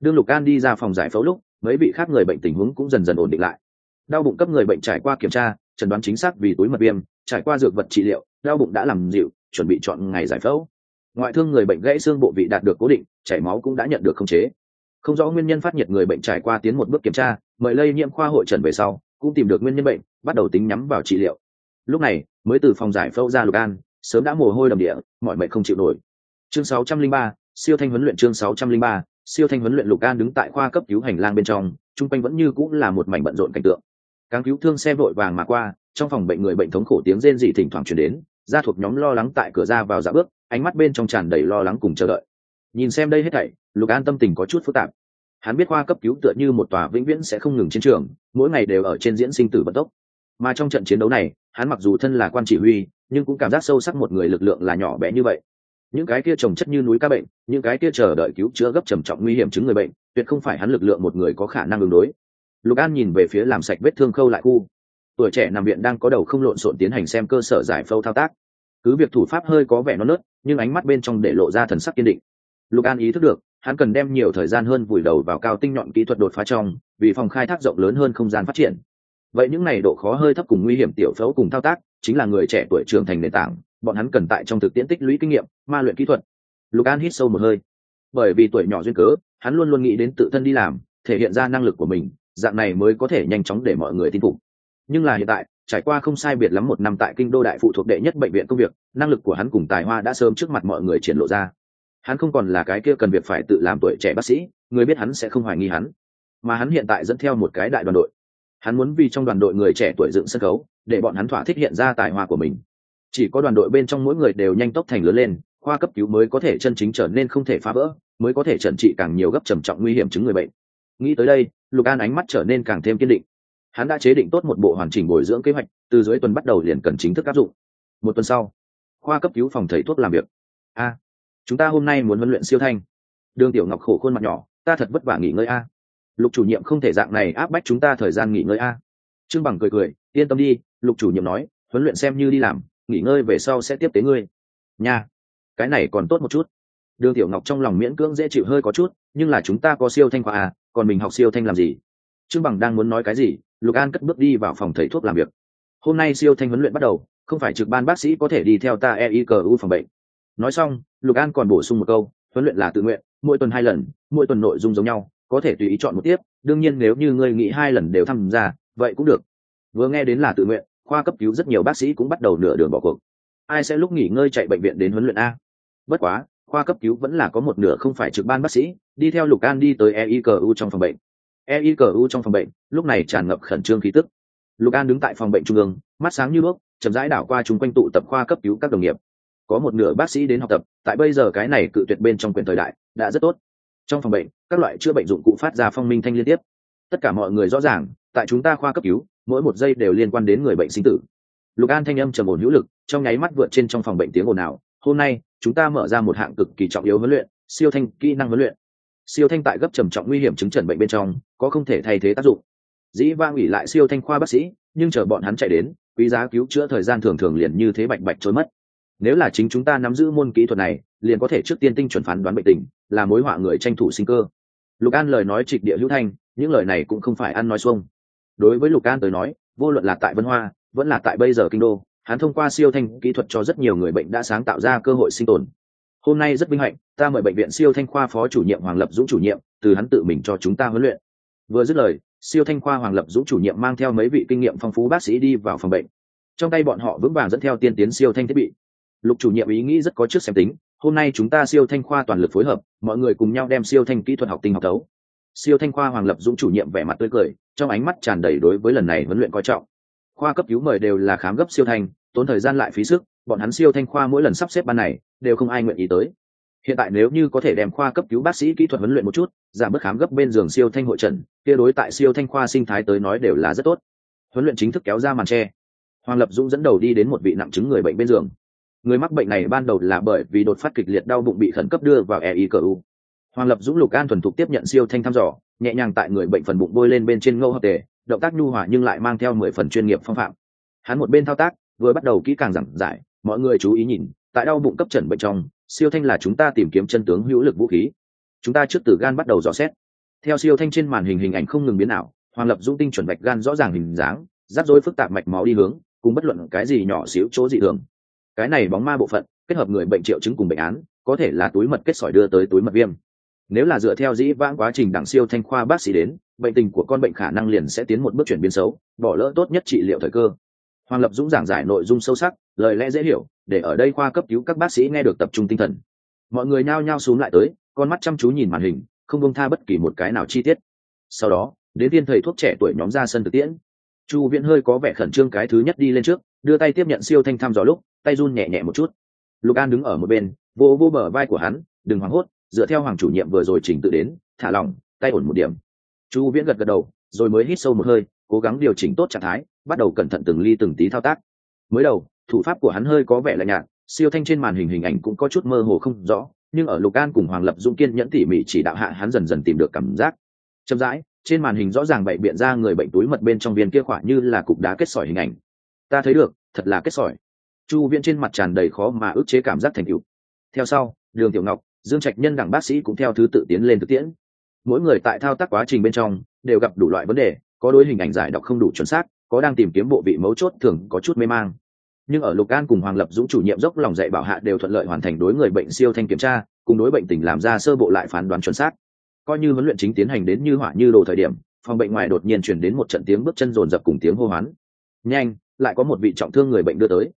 Đương lục an đi ra phòng giải phẫu lúc, mấy vị khác người bệnh tình huống cũng dần dần ổn định lại. Đau bụng cấp người bệnh trải qua kiểm tra, chẩn đoán chính xác vì túi mật viêm, trải qua dược vật trị liệu, đau bụng đã làm dịu, chuẩn bị chọn ngày giải phẫu ngoại thương người bệnh gãy xương bộ vị đạt được cố định chảy máu cũng đã nhận được khống chế. Không rõ nguyên nhân phát nhiệt người bệnh trải qua tiến một bước kiểm tra mời lây nhiễm khoa hội trần về sau cũng tìm được nguyên nhân bệnh bắt đầu tính nhắm vào trị liệu. Lúc này mới từ phòng giải phẫu ra lục an sớm đã mồ hôi đầm địa mọi mệnh không chịu nổi. Chương 603, siêu thanh huấn luyện chương 603, siêu thanh huấn luyện lục an đứng tại khoa cấp cứu hành lang bên trong chung quanh vẫn như cũng là một mảnh bận rộn cảnh tượng. Cáng cứu thương xe vội vàng mà qua trong phòng bệnh người bệnh thống khổ tiếng rên dị thỉnh thoảng chuyển đến gia thuộc nhóm lo lắng tại cửa ra vào dạ bước ánh mắt bên trong tràn đầy lo lắng cùng chờ đợi. Nhìn xem đây hết thảy, lục an tâm tình có chút phức tạp. Hắn biết khoa cấp cứu tựa như một tòa vĩnh viễn sẽ không ngừng chiến trường, mỗi ngày đều ở trên diễn sinh tử vận tốc. Mà trong trận chiến đấu này, hắn mặc dù thân là quan chỉ huy, nhưng cũng cảm giác sâu sắc một người lực lượng là nhỏ bé như vậy. Những cái kia trồng chất như núi ca bệnh, những cái kia chờ đợi cứu chữa gấp trầm trọng nguy hiểm chứng người bệnh, tuyệt không phải hắn lực lượng một người có khả năng ứng đối. Lục an nhìn về phía làm sạch vết thương khâu lại khu. Tuổi trẻ nằm viện đang có đầu không lộn xộn tiến hành xem cơ sở giải phẫu thao tác. Cứ việc thủ pháp hơi có vẻ non nớt nhưng ánh mắt bên trong để lộ ra thần sắc kiên định. Lục an ý thức được, hắn cần đem nhiều thời gian hơn vùi đầu vào cao tinh nhọn kỹ thuật đột phá trong, vì phòng khai thác rộng lớn hơn không gian phát triển. Vậy những này độ khó hơi thấp cùng nguy hiểm tiểu phẫu cùng thao tác, chính là người trẻ tuổi trưởng thành nền tảng, bọn hắn cần tại trong thực tiễn tích lũy kinh nghiệm, ma luyện kỹ thuật. Lục an hít sâu một hơi. Bởi vì tuổi nhỏ duyên cớ, hắn luôn luôn nghĩ đến tự thân đi làm, thể hiện ra năng lực của mình, dạng này mới có thể nhanh chóng để mọi người tin phục. Nhưng là hiện tại trải qua không sai biệt lắm một năm tại kinh đô đại phụ thuộc đệ nhất bệnh viện công việc, năng lực của hắn cùng tài hoa đã sớm trước mặt mọi người triển lộ ra. Hắn không còn là cái kia cần việc phải tự làm tuổi trẻ bác sĩ, người biết hắn sẽ không hoài nghi hắn. Mà hắn hiện tại dẫn theo một cái đại đoàn đội. Hắn muốn vì trong đoàn đội người trẻ tuổi dựng sân khấu, để bọn hắn thỏa thích hiện ra tài hoa của mình. Chỉ có đoàn đội bên trong mỗi người đều nhanh tốc thành lớn lên, khoa cấp cứu mới có thể chân chính trở nên không thể phá vỡ, mới có thể trần trị càng nhiều gấp trầm trọng nguy hiểm chứng người bệnh. Nghĩ tới đây, lục an ánh mắt trở nên càng thêm kiên định hắn đã chế định tốt một bộ hoàn chỉnh bồi dưỡng kế hoạch, từ dưới tuần bắt đầu liền cần chính thức áp dụng. Một tuần sau, khoa cấp cứu phòng thầy thuốc làm việc. A, chúng ta hôm nay muốn huấn luyện siêu thanh. Đường tiểu ngọc khổ khuôn mặt nhỏ, ta thật vất vả nghỉ ngơi a. Lục chủ nhiệm không thể dạng này áp bách chúng ta thời gian nghỉ ngơi a. Trương bằng cười cười, yên tâm đi, lục chủ nhiệm nói, huấn luyện xem như đi làm, nghỉ ngơi về sau sẽ tiếp tế ngươi. Nha, cái này còn tốt một chút. Đường tiểu ngọc trong lòng miễn cưỡng dễ chịu hơi có chút, nhưng là chúng ta có siêu thanh khoa à còn mình học siêu thanh làm gì? Trương bằng đang muốn nói cái gì lục an cất bước đi vào phòng thầy thuốc làm việc. Hôm nay siêu thanh huấn luyện bắt đầu, không phải trực ban bác sĩ có thể đi theo ta e cờ u phòng bệnh. Nói xong, lục an còn bổ sung một câu, huấn luyện là tự nguyện, mỗi tuần hai lần, mỗi tuần nội dung giống nhau, có thể tùy ý chọn một tiếp, đương nhiên nếu như ngươi nghĩ hai lần đều tham gia, vậy cũng được. Vừa nghe đến là tự nguyện, khoa cấp cứu rất nhiều bác sĩ cũng bắt đầu nửa đường bỏ cuộc. Ai sẽ lúc nghỉ ngơi chạy bệnh viện đến huấn luyện a? Bất quá, khoa cấp cứu vẫn là có một nửa không phải trực ban bác sĩ, đi theo lục an đi tới eicu trong phòng bệnh eicu trong phòng bệnh, lúc này tràn ngập khẩn trương khí tức. Lục an đứng tại phòng bệnh trung ương, mắt sáng như đuốc chậm rãi đảo qua chúng quanh tụ tập khoa cấp cứu các đồng nghiệp. Có một nửa bác sĩ đến học tập, tại bây giờ cái này cự tuyệt bên trong quyền thời đại, đã rất tốt. Trong phòng bệnh, các loại chữa bệnh dụng cụ phát ra phong minh thanh liên tiếp. Tất cả mọi người rõ ràng, tại chúng ta khoa cấp cứu, mỗi một giây đều liên quan đến người bệnh sinh tử. Lục an thanh âm trầm ổn hữu lực, trong nháy mắt vượt trên trong phòng bệnh tiếng ồn ào. Hôm nay, chúng ta mở ra một hạng cực kỳ trọng yếu huấn luyện, siêu thanh kỹ năng huấn luyện siêu thanh tại gấp trầm trọng nguy hiểm chứng trần bệnh bên trong, có không thể thay thế tác dụng. Dĩ vang ủy lại siêu thanh khoa bác sĩ, nhưng chờ bọn hắn chạy đến, quý giá cứu chữa thời gian thường thường liền như thế bạch bạch trôi mất. Nếu là chính chúng ta nắm giữ môn kỹ thuật này, liền có thể trước tiên tinh chuẩn phán đoán bệnh tình, là mối họa người tranh thủ sinh cơ. Lục an lời nói trịch địa hữu thanh, những lời này cũng không phải ăn nói xuông. Đối với lục an tới nói, vô luận là tại vân hoa, vẫn là tại bây giờ kinh đô, hắn thông qua siêu thanh kỹ thuật cho rất nhiều người bệnh đã sáng tạo ra cơ hội sinh tồn hôm nay rất vinh hạnh, ta mời bệnh viện siêu thanh khoa phó chủ nhiệm hoàng lập dũng chủ nhiệm, từ hắn tự mình cho chúng ta huấn luyện. Vừa dứt lời, siêu thanh khoa hoàng lập dũng chủ nhiệm mang theo mấy vị kinh nghiệm phong phú bác sĩ đi vào phòng bệnh. Trong tay bọn họ vững vàng dẫn theo tiên tiến siêu thanh thiết bị. Lục chủ nhiệm ý nghĩ rất có trước xem tính, hôm nay chúng ta siêu thanh khoa toàn lực phối hợp, mọi người cùng nhau đem siêu thanh kỹ thuật học tinh học tấu siêu thanh khoa hoàng lập dũng chủ nhiệm vẻ mặt tươi cười, trong ánh mắt tràn đầy đối với lần này huấn luyện coi trọng. Khoa cấp cứu mời đều là khám gấp siêu thanh, tốn thời gian lại phí sức bọn hắn siêu thanh khoa mỗi lần sắp xếp ban này đều không ai nguyện ý tới. Hiện tại nếu như có thể đem khoa cấp cứu bác sĩ kỹ thuật huấn luyện một chút, giảm bớt khám gấp bên giường siêu thanh hội trần, kia đối tại siêu thanh khoa sinh thái tới nói đều là rất tốt. Huấn luyện chính thức kéo ra màn tre. Hoàng lập dũng dẫn đầu đi đến một vị nặng chứng người bệnh bên giường. Người mắc bệnh này ban đầu là bởi vì đột phát kịch liệt đau bụng bị khẩn cấp đưa vào eicu hoàng lập dũng lục an thuần thục tiếp nhận siêu thanh thăm dò, nhẹ nhàng tại người bệnh phần bụng bôi lên bên trên ngâu hợp tề, động tác nhu hòa nhưng lại mang theo mười phần chuyên nghiệp phong phạm. Hắn một bên thao tác, vừa bắt đầu kỹ càng giảng giải mọi người chú ý nhìn, tại đau bụng cấp trần bệnh trong, siêu thanh là chúng ta tìm kiếm chân tướng hữu lực vũ khí. Chúng ta trước từ gan bắt đầu dò xét. Theo siêu thanh trên màn hình hình ảnh không ngừng biến ảo, hoàng lập dũng tinh chuẩn bạch gan rõ ràng hình dáng, rắc rối phức tạp mạch máu đi hướng, cùng bất luận cái gì nhỏ xíu chỗ dị thường. Cái này bóng ma bộ phận, kết hợp người bệnh triệu chứng cùng bệnh án, có thể là túi mật kết sỏi đưa tới túi mật viêm. Nếu là dựa theo dĩ vãng quá trình đẳng siêu thanh khoa bác sĩ đến, bệnh tình của con bệnh khả năng liền sẽ tiến một bước chuyển biến xấu, bỏ lỡ tốt nhất trị liệu thời cơ. Hoàng lập dũng giảng giải nội dung sâu sắc lời lẽ dễ hiểu, để ở đây khoa cấp cứu các bác sĩ nghe được tập trung tinh thần. Mọi người nhao nhao xuống lại tới, con mắt chăm chú nhìn màn hình, không bông tha bất kỳ một cái nào chi tiết. Sau đó, đến viên thầy thuốc trẻ tuổi nhóm ra sân thực tiễn. Chu viễn hơi có vẻ khẩn trương cái thứ nhất đi lên trước, đưa tay tiếp nhận siêu thanh thăm dò lúc, tay run nhẹ nhẹ một chút. Lục an đứng ở một bên, vô vô bờ vai của hắn, đừng hoảng hốt, dựa theo hoàng chủ nhiệm vừa rồi chỉnh tự đến, thả lỏng, tay ổn một điểm. Chu viễn gật gật đầu, rồi mới hít sâu một hơi, cố gắng điều chỉnh tốt trạng thái, bắt đầu cẩn thận từng ly từng tí thao tác mới đầu, thủ pháp của hắn hơi có vẻ lạnh nhạt, siêu thanh trên màn hình hình ảnh cũng có chút mơ hồ không rõ, nhưng ở lục an cùng hoàng lập dung kiên nhẫn tỉ mỉ chỉ đạo hạ hắn dần dần tìm được cảm giác. Chậm rãi, trên màn hình rõ ràng bậy biện ra người bệnh túi mật bên trong viên kia khỏa như là cục đá kết sỏi hình ảnh. Ta thấy được, thật là kết sỏi. Chu viễn trên mặt tràn đầy khó mà ức chế cảm giác thành cựu theo sau, đường tiểu ngọc, dương trạch nhân đẳng bác sĩ cũng theo thứ tự tiến lên thực tiễn. Mỗi người tại thao tác quá trình bên trong đều gặp đủ loại vấn đề, có đối hình ảnh giải đọc không đủ chuẩn xác có đang tìm kiếm bộ vị mấu chốt thường có chút mê mang. Nhưng ở lục an cùng hoàng lập dũng chủ nhiệm dốc lòng dạy bảo hạ đều thuận lợi hoàn thành đối người bệnh siêu thanh kiểm tra cùng đối bệnh tình làm ra sơ bộ lại phán đoán chuẩn xác. Coi như huấn luyện chính tiến hành đến như hỏa như đồ thời điểm phòng bệnh ngoài đột nhiên chuyển đến một trận tiếng bước chân rồn rập cùng tiếng hô hoán. Nhanh lại có một vị trọng thương người bệnh đưa tới.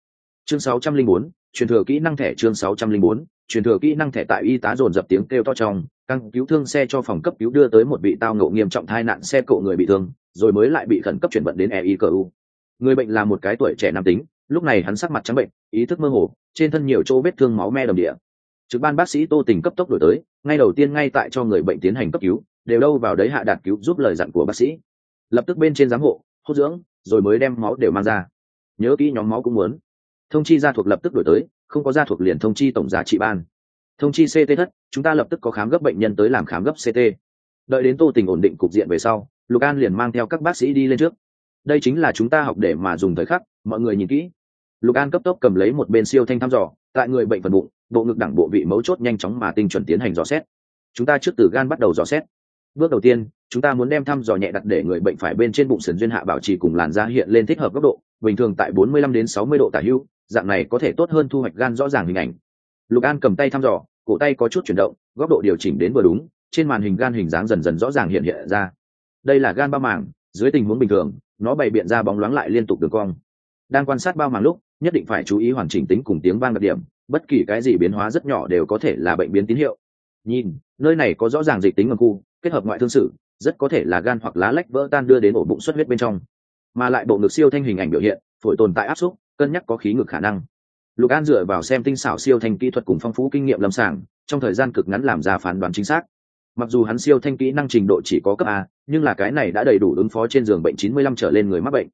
Chương 604, truyền thừa kỹ năng thẻ chương 604, truyền thừa kỹ năng thẻ tại y tá dồn dập tiếng kêu to trong căng cứu thương xe cho phòng cấp cứu đưa tới một vị tao ngộ nghiêm trọng tai nạn xe cộ người bị thương rồi mới lại bị khẩn cấp chuyển vận đến eicu người bệnh là một cái tuổi trẻ nam tính, lúc này hắn sắc mặt trắng bệnh, ý thức mơ hồ, trên thân nhiều chỗ vết thương máu me đầm địa. Trực ban bác sĩ tô tình cấp tốc đổi tới, ngay đầu tiên ngay tại cho người bệnh tiến hành cấp cứu, đều đâu vào đấy hạ đạt cứu giúp lời dặn của bác sĩ. Lập tức bên trên giám hộ, hốt dưỡng, rồi mới đem máu đều mang ra. Nhớ kỹ nhóm máu cũng muốn. Thông chi gia thuộc lập tức đổi tới, không có gia thuộc liền thông chi tổng giá trị ban. Thông chi ct thất, chúng ta lập tức có khám gấp bệnh nhân tới làm khám gấp ct đợi đến tô tình ổn định cục diện về sau lục an liền mang theo các bác sĩ đi lên trước. Đây chính là chúng ta học để mà dùng thời khắc mọi người nhìn kỹ. Lục an cấp tốc cầm lấy một bên siêu thanh thăm dò tại người bệnh phần bụng bộ ngực đẳng bộ vị mấu chốt nhanh chóng mà tinh chuẩn tiến hành dò xét. Chúng ta trước từ gan bắt đầu dò xét. Bước đầu tiên chúng ta muốn đem thăm dò nhẹ đặt để người bệnh phải bên trên bụng sườn duyên hạ bảo trì cùng làn da hiện lên thích hợp góc độ bình thường tại 45 đến 60 độ tả hưu, dạng này có thể tốt hơn thu hoạch gan rõ ràng hình ảnh. Lục an cầm tay thăm dò cổ tay có chút chuyển động góc độ điều chỉnh đến vừa đúng trên màn hình gan hình dáng dần dần rõ ràng hiện hiện ra đây là gan bao màng dưới tình huống bình thường nó bày biện ra bóng loáng lại liên tục đường cong. Đang quan sát bao màng lúc nhất định phải chú ý hoàn chỉnh tính cùng tiếng vang đặc điểm bất kỳ cái gì biến hóa rất nhỏ đều có thể là bệnh biến tín hiệu. Nhìn nơi này có rõ ràng dịch tính ngầm khu kết hợp ngoại thương sự, rất có thể là gan hoặc lá lách vỡ tan đưa đến ổ bụng xuất huyết bên trong. Mà lại bộ ngực siêu thanh hình ảnh biểu hiện phổi tồn tại áp xúc cân nhắc có khí ngực khả năng. Lục an dựa vào xem tinh xảo siêu thanh kỹ thuật cùng phong phú kinh nghiệm lâm sàng trong thời gian cực ngắn làm ra phán đoán chính xác mặc dù hắn siêu thanh kỹ năng trình độ chỉ có cấp a, nhưng là cái này đã đầy đủ ứng phó trên giường bệnh 95 trở lên người mắc bệnh.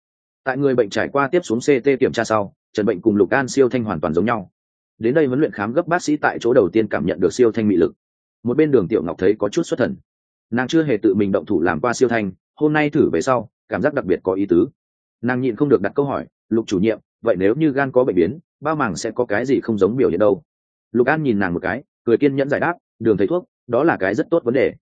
Tại người bệnh trải qua tiếp xuống ct kiểm tra sau, trần bệnh cùng lục an siêu thanh hoàn toàn giống nhau. Đến đây huấn luyện khám gấp bác sĩ tại chỗ đầu tiên cảm nhận được siêu thanh mị lực. Một bên đường tiểu ngọc thấy có chút xuất thần. Nàng chưa hề tự mình động thủ làm qua siêu thanh, hôm nay thử về sau, cảm giác đặc biệt có ý tứ. Nàng nhịn không được đặt câu hỏi, lục chủ nhiệm, vậy nếu như gan có bệnh biến, bao màng sẽ có cái gì không giống biểu hiện đâu? Lục an nhìn nàng một cái, cười kiên nhẫn giải đáp, đường thấy thuốc đó là cái rất tốt vấn đề.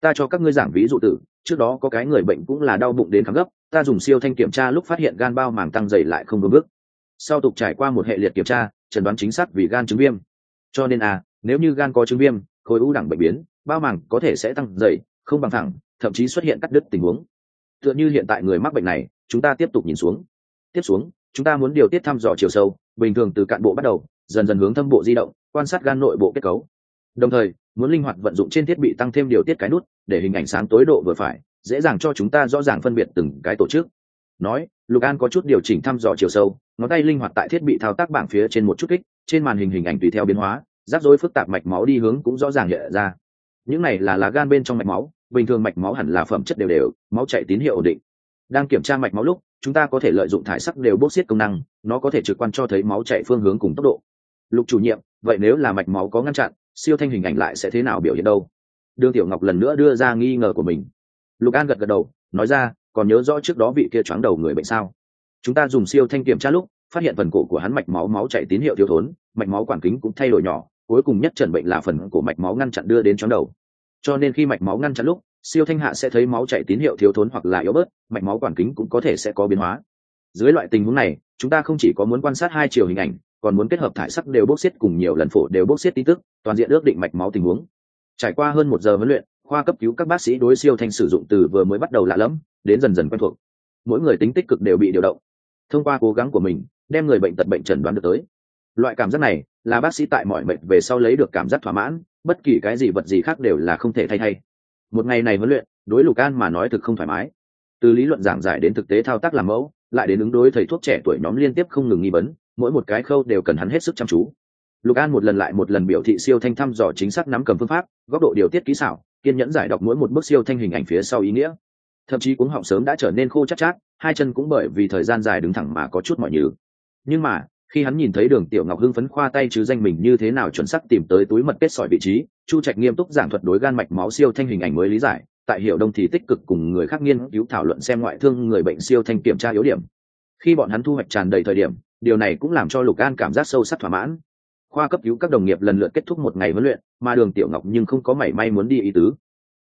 Ta cho các ngươi giảng ví dụ tử, trước đó có cái người bệnh cũng là đau bụng đến khám gấp, ta dùng siêu thanh kiểm tra lúc phát hiện gan bao màng tăng dày lại không đúng bước. Sau tục trải qua một hệ liệt kiểm tra, chẩn đoán chính xác vì gan chứng viêm. Cho nên à nếu như gan có chứng viêm, khối u đẳng bệnh biến, bao màng có thể sẽ tăng dày, không bằng thẳng, thậm chí xuất hiện cắt đứt tình huống. Tựa như hiện tại người mắc bệnh này, chúng ta tiếp tục nhìn xuống. Tiếp xuống, chúng ta muốn điều tiết thăm dò chiều sâu, bình thường từ cạn bộ bắt đầu, dần dần hướng thâm bộ di động, quan sát gan nội bộ kết cấu đồng thời, muốn linh hoạt vận dụng trên thiết bị tăng thêm điều tiết cái nút, để hình ảnh sáng tối độ vừa phải, dễ dàng cho chúng ta rõ ràng phân biệt từng cái tổ chức. Nói, lục an có chút điều chỉnh thăm dò chiều sâu, ngón tay linh hoạt tại thiết bị thao tác bảng phía trên một chút kích, trên màn hình hình ảnh tùy theo biến hóa, rắc rối phức tạp mạch máu đi hướng cũng rõ ràng hiện ra. Những này là lá gan bên trong mạch máu, bình thường mạch máu hẳn là phẩm chất đều đều, máu chạy tín hiệu ổn định. Đang kiểm tra mạch máu lúc, chúng ta có thể lợi dụng thải sắc đều bốc xiết công năng, nó có thể trực quan cho thấy máu chạy phương hướng cùng tốc độ. Lục chủ nhiệm, vậy nếu là mạch máu có ngăn chặn siêu thanh hình ảnh lại sẽ thế nào biểu hiện đâu? Đương tiểu ngọc lần nữa đưa ra nghi ngờ của mình. Lục an gật gật đầu, nói ra, còn nhớ rõ trước đó vị kia choáng đầu người bệnh sao? Chúng ta dùng siêu thanh kiểm tra lúc, phát hiện phần cổ của hắn mạch máu máu chạy tín hiệu thiếu thốn, mạch máu quản kính cũng thay đổi nhỏ, cuối cùng nhất trần bệnh là phần của mạch máu ngăn chặn đưa đến choáng đầu. Cho nên khi mạch máu ngăn chặn lúc, siêu thanh hạ sẽ thấy máu chạy tín hiệu thiếu thốn hoặc là yếu bớt, mạch máu quản kính cũng có thể sẽ có biến hóa. Dưới loại tình huống này, chúng ta không chỉ có muốn quan sát hai chiều hình ảnh còn muốn kết hợp thải sắc đều bốc xếp cùng nhiều lần phổ đều bốc xếp tin tức, toàn diện ước định mạch máu tình huống. Trải qua hơn một giờ huấn luyện, khoa cấp cứu các bác sĩ đối siêu thanh sử dụng từ vừa mới bắt đầu lạ lẫm, đến dần dần quen thuộc. Mỗi người tính tích cực đều bị điều động. Thông qua cố gắng của mình, đem người bệnh tật bệnh chẩn đoán được tới. Loại cảm giác này là bác sĩ tại mọi bệnh về sau lấy được cảm giác thỏa mãn, bất kỳ cái gì vật gì khác đều là không thể thay thay. Một ngày này huấn luyện, đối lục an mà nói thực không thoải mái. Từ lý luận giảng giải đến thực tế thao tác làm mẫu, lại đến ứng đối thầy thuốc trẻ tuổi nhóm liên tiếp không ngừng nghi vấn mỗi một cái khâu đều cần hắn hết sức chăm chú. Lục an một lần lại một lần biểu thị siêu thanh thăm dò chính xác nắm cầm phương pháp góc độ điều tiết kỹ xảo kiên nhẫn giải đọc mỗi một bước siêu thanh hình ảnh phía sau ý nghĩa. Thậm chí cuống họng sớm đã trở nên khô chắc chát, chát hai chân cũng bởi vì thời gian dài đứng thẳng mà có chút mỏi nhừ. Nhưng mà khi hắn nhìn thấy đường tiểu ngọc hưng phấn khoa tay chứ danh mình như thế nào chuẩn xác tìm tới túi mật kết sỏi vị trí chu trạch nghiêm túc giảng thuật đối gan mạch máu siêu thanh hình ảnh mới lý giải tại hiệu đông thì tích cực cùng người khác nghiên cứu thảo luận xem ngoại thương người bệnh siêu thanh kiểm tra yếu điểm. Khi bọn hắn thu hoạch tràn đầy thời điểm điều này cũng làm cho lục an cảm giác sâu sắc thỏa mãn. Khoa cấp cứu các đồng nghiệp lần lượt kết thúc một ngày huấn luyện, mà đường tiểu ngọc nhưng không có mảy may muốn đi ý tứ.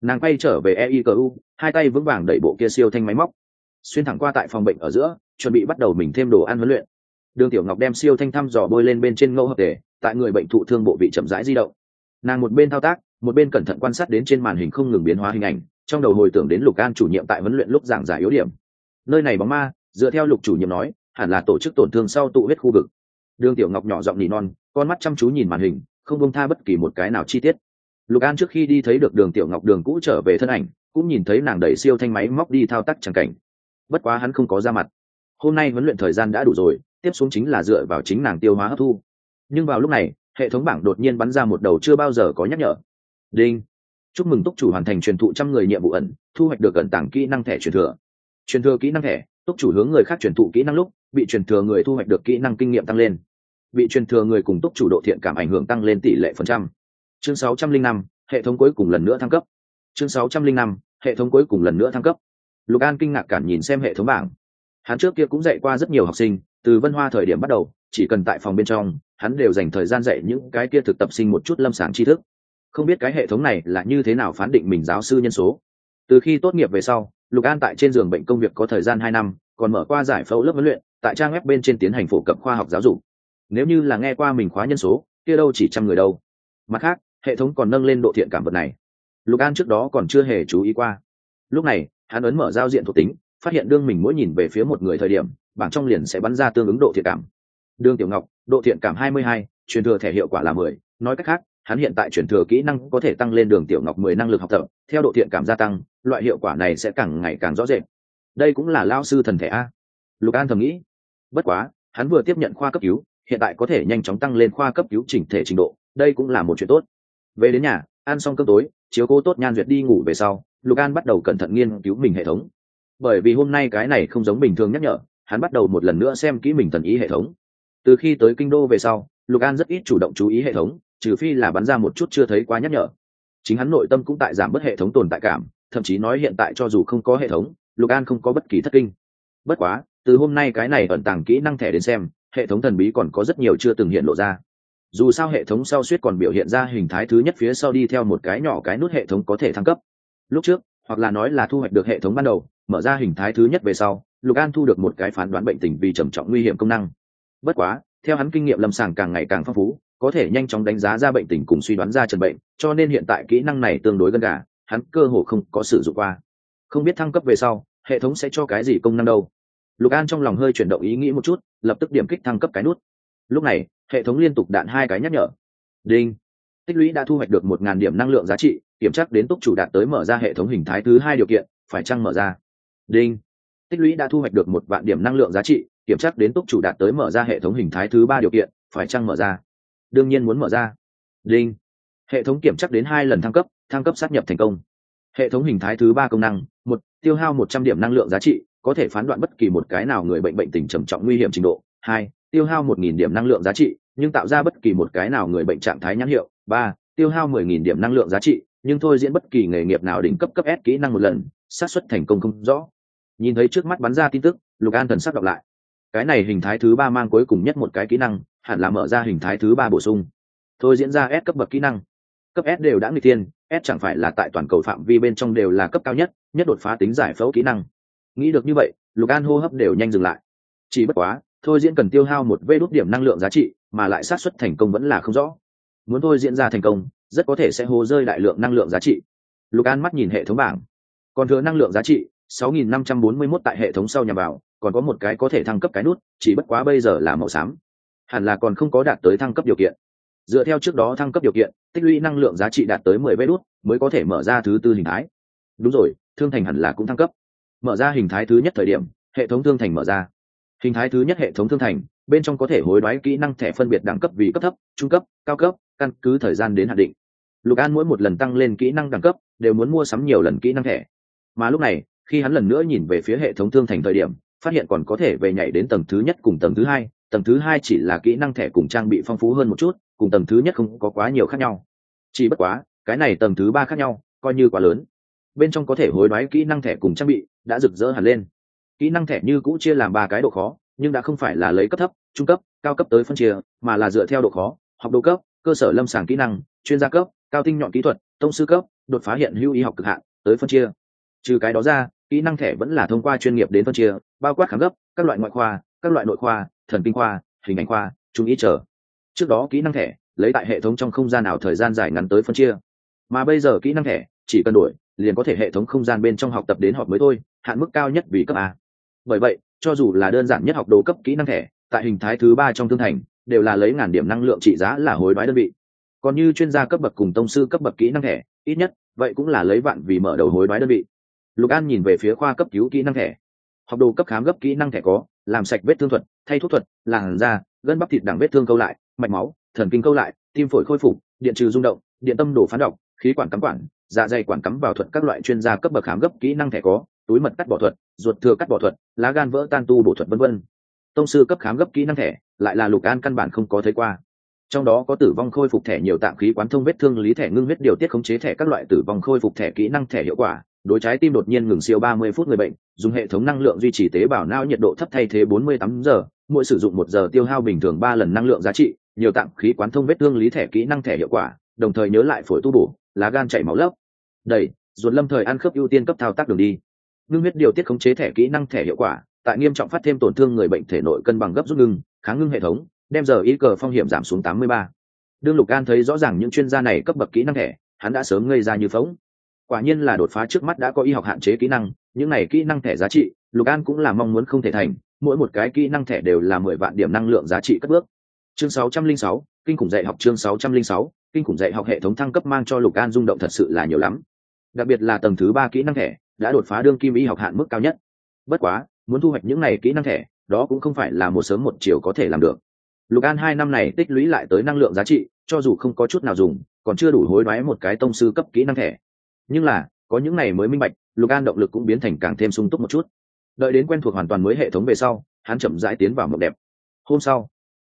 Nàng quay trở về eicu hai tay vững vàng đẩy bộ kia siêu thanh máy móc. Xuyên thẳng qua tại phòng bệnh ở giữa, chuẩn bị bắt đầu mình thêm đồ ăn huấn luyện. Đường tiểu ngọc đem siêu thanh thăm dò bôi lên bên trên ngẫu hợp tề tại người bệnh thụ thương bộ vị chậm rãi di động. Nàng một bên thao tác, một bên cẩn thận quan sát đến trên màn hình không ngừng biến hóa hình ảnh, trong đầu hồi tưởng đến lục an chủ nhiệm tại huấn luyện lúc giảng giải yếu điểm. Nơi này bóng ma, dựa theo lục chủ nhiệm nói hẳn là tổ chức tổn thương sau tụ huyết khu vực. Đường tiểu ngọc nhỏ giọng nỉ non, con mắt chăm chú nhìn màn hình, không bông tha bất kỳ một cái nào chi tiết. Lục an trước khi đi thấy được đường tiểu ngọc đường cũ trở về thân ảnh, cũng nhìn thấy nàng đẩy siêu thanh máy móc đi thao tác chẳng cảnh. Bất quá hắn không có ra mặt. Hôm nay huấn luyện thời gian đã đủ rồi, tiếp xuống chính là dựa vào chính nàng tiêu hóa hấp thu. Nhưng vào lúc này, hệ thống bảng đột nhiên bắn ra một đầu chưa bao giờ có nhắc nhở. Đinh. Chúc mừng túc chủ hoàn thành truyền thụ trăm người nhiệm vụ ẩn, thu hoạch được ẩn tảng kỹ năng thẻ truyền thừa. Truyền thừa kỹ năng thẻ túc chủ hướng người khác truyền thụ kỹ năng lúc bị truyền thừa người thu hoạch được kỹ năng kinh nghiệm tăng lên. Bị truyền thừa người cùng túc chủ độ thiện cảm ảnh hưởng tăng lên tỷ lệ phần trăm. Chương 605, hệ thống cuối cùng lần nữa thăng cấp. Chương 605, hệ thống cuối cùng lần nữa thăng cấp. Lục an kinh ngạc cản nhìn xem hệ thống bảng. Hắn trước kia cũng dạy qua rất nhiều học sinh từ vân hoa thời điểm bắt đầu chỉ cần tại phòng bên trong hắn đều dành thời gian dạy những cái kia thực tập sinh một chút lâm sàng tri thức. Không biết cái hệ thống này là như thế nào phán định mình giáo sư nhân số từ khi tốt nghiệp về sau lục an tại trên giường bệnh công việc có thời gian hai năm còn mở qua giải phẫu lớp huấn luyện tại trang web bên trên tiến hành phổ cập khoa học giáo dục. Nếu như là nghe qua mình khóa nhân số kia đâu chỉ trăm người đâu. Mặt khác hệ thống còn nâng lên độ thiện cảm vật này. Lục an trước đó còn chưa hề chú ý qua. Lúc này hắn ấn mở giao diện thuộc tính phát hiện đương mình mỗi nhìn về phía một người thời điểm bảng trong liền sẽ bắn ra tương ứng độ thiện cảm. Đương tiểu ngọc độ thiện cảm 22, truyền thừa thẻ hiệu quả là 10, nói cách khác hắn hiện tại truyền thừa kỹ năng có thể tăng lên đường tiểu ngọc 10 năng lực học tập theo độ thiện cảm gia tăng loại hiệu quả này sẽ càng ngày càng rõ rệt. Đây cũng là lao sư thần thể a. Lục an thầm nghĩ. Bất quá, hắn vừa tiếp nhận khoa cấp cứu, hiện tại có thể nhanh chóng tăng lên khoa cấp cứu chỉnh thể trình độ, đây cũng là một chuyện tốt. Về đến nhà, ăn xong cơm tối, chiếu cố tốt nhan duyệt đi ngủ về sau, lục an bắt đầu cẩn thận nghiên cứu mình hệ thống. Bởi vì hôm nay cái này không giống bình thường nhắc nhở, hắn bắt đầu một lần nữa xem kỹ mình thần ý hệ thống. Từ khi tới kinh đô về sau, lục an rất ít chủ động chú ý hệ thống, trừ phi là bắn ra một chút chưa thấy quá nhắc nhở. Chính hắn nội tâm cũng tại giảm bớt hệ thống tồn tại cảm thậm chí nói hiện tại cho dù không có hệ thống, lục an không có bất kỳ thất kinh. Bất quá, từ hôm nay cái này ẩn tàng kỹ năng thẻ đến xem, hệ thống thần bí còn có rất nhiều chưa từng hiện lộ ra. Dù sao hệ thống sau suýt còn biểu hiện ra hình thái thứ nhất phía sau đi theo một cái nhỏ cái nút hệ thống có thể thăng cấp. Lúc trước, hoặc là nói là thu hoạch được hệ thống ban đầu, mở ra hình thái thứ nhất về sau, lục an thu được một cái phán đoán bệnh tình vì trầm trọng nguy hiểm công năng. Bất quá, theo hắn kinh nghiệm lâm sàng càng ngày càng phong phú, có thể nhanh chóng đánh giá ra bệnh tình cùng suy đoán ra trần bệnh, cho nên hiện tại kỹ năng này tương đối gần cả hắn cơ hồ không có sử dụng qua. Không biết thăng cấp về sau, hệ thống sẽ cho cái gì công năng đâu. Lục an trong lòng hơi chuyển động ý nghĩ một chút, lập tức điểm kích thăng cấp cái nút. Lúc này, hệ thống liên tục đạn hai cái nhắc nhở. Đinh. Tích lũy đã thu hoạch được một ngàn điểm năng lượng giá trị, kiểm tra đến túc chủ đạt tới mở ra hệ thống hình thái thứ hai điều kiện, phải chăng mở ra? Đinh. Tích lũy đã thu hoạch được một vạn điểm năng lượng giá trị, kiểm tra đến túc chủ đạt tới mở ra hệ thống hình thái thứ ba điều kiện, phải chăng mở ra? Đương nhiên muốn mở ra. Đinh. Hệ thống kiểm tra đến hai lần thăng cấp thăng cấp sát nhập thành công. Hệ thống hình thái thứ ba công năng, một, tiêu hao một trăm điểm năng lượng giá trị, có thể phán đoạn bất kỳ một cái nào người bệnh bệnh tình trầm trọng nguy hiểm trình độ. Hai, tiêu hao một nghìn điểm năng lượng giá trị, nhưng tạo ra bất kỳ một cái nào người bệnh trạng thái nhãn hiệu. Ba, tiêu hao mười nghìn điểm năng lượng giá trị, nhưng thôi diễn bất kỳ nghề nghiệp nào đỉnh cấp cấp s kỹ năng một lần, xác suất thành công không rõ. Nhìn thấy trước mắt bắn ra tin tức, lục an thần sắc đọc lại. Cái này hình thái thứ ba mang cuối cùng nhất một cái kỹ năng, hẳn là mở ra hình thái thứ ba bổ sung. Thôi diễn ra s cấp bậc kỹ năng cấp s đều đã người tiên s chẳng phải là tại toàn cầu phạm vi bên trong đều là cấp cao nhất nhất đột phá tính giải phẫu kỹ năng. Nghĩ được như vậy, lục an hô hấp đều nhanh dừng lại. Chỉ bất quá, thôi diễn cần tiêu hao một vê đốt điểm năng lượng giá trị, mà lại sát xuất thành công vẫn là không rõ. Muốn thôi diễn ra thành công, rất có thể sẽ hô rơi đại lượng năng lượng giá trị. Lục an mắt nhìn hệ thống bảng. Còn thừa năng lượng giá trị 6.541 tại hệ thống sau nhà vào, còn có một cái có thể thăng cấp cái nút, chỉ bất quá bây giờ là màu xám. Hẳn là còn không có đạt tới thăng cấp điều kiện dựa theo trước đó thăng cấp điều kiện, tích lũy năng lượng giá trị đạt tới 10 vé đốt mới có thể mở ra thứ tư hình thái. Đúng rồi, thương thành hẳn là cũng thăng cấp. Mở ra hình thái thứ nhất thời điểm, hệ thống thương thành mở ra. Hình thái thứ nhất hệ thống thương thành, bên trong có thể hối đoái kỹ năng thẻ phân biệt đẳng cấp vì cấp thấp, trung cấp, cao cấp, căn cứ thời gian đến hạn định. Lục an mỗi một lần tăng lên kỹ năng đẳng cấp, đều muốn mua sắm nhiều lần kỹ năng thẻ. Mà lúc này, khi hắn lần nữa nhìn về phía hệ thống thương thành thời điểm, phát hiện còn có thể về nhảy đến tầng thứ nhất cùng tầng thứ hai, tầng thứ hai chỉ là kỹ năng thẻ cùng trang bị phong phú hơn một chút cùng tầng thứ nhất không có quá nhiều khác nhau. Chỉ bất quá, cái này tầng thứ ba khác nhau, coi như quá lớn. Bên trong có thể hối đoái kỹ năng thẻ cùng trang bị, đã rực rỡ hẳn lên. Kỹ năng thẻ như cũ chia làm ba cái độ khó, nhưng đã không phải là lấy cấp thấp, trung cấp, cao cấp tới phân chia, mà là dựa theo độ khó, học độ cấp, cơ sở lâm sàng kỹ năng, chuyên gia cấp, cao tinh nhọn kỹ thuật, tông sư cấp, đột phá hiện hữu y học cực hạn, tới phân chia. Trừ cái đó ra, kỹ năng thẻ vẫn là thông qua chuyên nghiệp đến phân chia, bao quát khám gấp, các loại ngoại khoa, các loại nội khoa, thần kinh khoa, hình ảnh khoa, trung ý chờ trước đó kỹ năng thẻ, lấy tại hệ thống trong không gian nào thời gian dài ngắn tới phân chia. Mà bây giờ kỹ năng thẻ, chỉ cần đổi, liền có thể hệ thống không gian bên trong học tập đến họp mới thôi, hạn mức cao nhất vì cấp a. Bởi vậy, cho dù là đơn giản nhất học đồ cấp kỹ năng thẻ, tại hình thái thứ ba trong thương thành, đều là lấy ngàn điểm năng lượng trị giá là hối đoái đơn vị. Còn như chuyên gia cấp bậc cùng tông sư cấp bậc kỹ năng thẻ, ít nhất, vậy cũng là lấy vạn vì mở đầu hối đoái đơn vị. Lục an nhìn về phía khoa cấp cứu kỹ năng thẻ. Học đồ cấp khám gấp kỹ năng thẻ có, làm sạch vết thương thuật, thay thuốc thuật, làn da, gân bắp thịt đẳng vết thương câu lại mạch máu, thần kinh câu lại, tim phổi khôi phục, điện trừ rung động, điện tâm đổ phán độc, khí quản cắm quản dạ dày quản cắm vào thuật các loại chuyên gia cấp bậc khám gấp kỹ năng thẻ có, túi mật cắt bỏ thuật, ruột thừa cắt bỏ thuật, lá gan vỡ tan tu bổ thuật vân vân. Tông sư cấp khám gấp kỹ năng thẻ, lại là lục an căn bản không có thấy qua. Trong đó có tử vong khôi phục thẻ nhiều tạng khí quán thông vết thương lý thẻ ngưng huyết điều tiết khống chế thẻ các loại tử vong khôi phục thẻ kỹ năng thẻ hiệu quả, đối trái tim đột nhiên ngừng siêu 30 phút người bệnh, dùng hệ thống năng lượng duy trì tế bào não nhiệt độ thấp thay thế 48 giờ, mỗi sử dụng một giờ tiêu hao bình thường ba lần năng lượng giá trị nhiều tạng khí quán thông vết thương lý thẻ kỹ năng thẻ hiệu quả, đồng thời nhớ lại phổi tu bổ, lá gan chảy máu lấp. Đầy ruột lâm thời ăn khớp ưu tiên cấp thao tác đường đi. Ngưng huyết điều tiết khống chế thẻ kỹ năng thẻ hiệu quả, tại nghiêm trọng phát thêm tổn thương người bệnh thể nội cân bằng gấp rút ngưng, kháng ngưng hệ thống, đem giờ ý cờ phong hiểm giảm xuống 83. đương lục an thấy rõ ràng những chuyên gia này cấp bậc kỹ năng thẻ, hắn đã sớm ngây ra như phóng. Quả nhiên là đột phá trước mắt đã có y học hạn chế kỹ năng, những này kỹ năng thẻ giá trị, lục an cũng là mong muốn không thể thành, mỗi một cái kỹ năng thẻ đều là mười vạn điểm năng lượng giá trị cất bước chương 606, kinh khủng dạy học chương 606, kinh khủng dạy học hệ thống thăng cấp mang cho lục an rung động thật sự là nhiều lắm. Đặc biệt là tầng thứ ba kỹ năng thẻ đã đột phá đương kim y học hạn mức cao nhất. Bất quá muốn thu hoạch những này kỹ năng thẻ đó cũng không phải là một sớm một chiều có thể làm được. Lục an hai năm này tích lũy lại tới năng lượng giá trị cho dù không có chút nào dùng còn chưa đủ hối đoái một cái tông sư cấp kỹ năng thẻ. Nhưng là có những này mới minh bạch lục an động lực cũng biến thành càng thêm sung túc một chút. Đợi đến quen thuộc hoàn toàn mới hệ thống về sau hắn chậm rãi tiến vào mộng đẹp. Hôm sau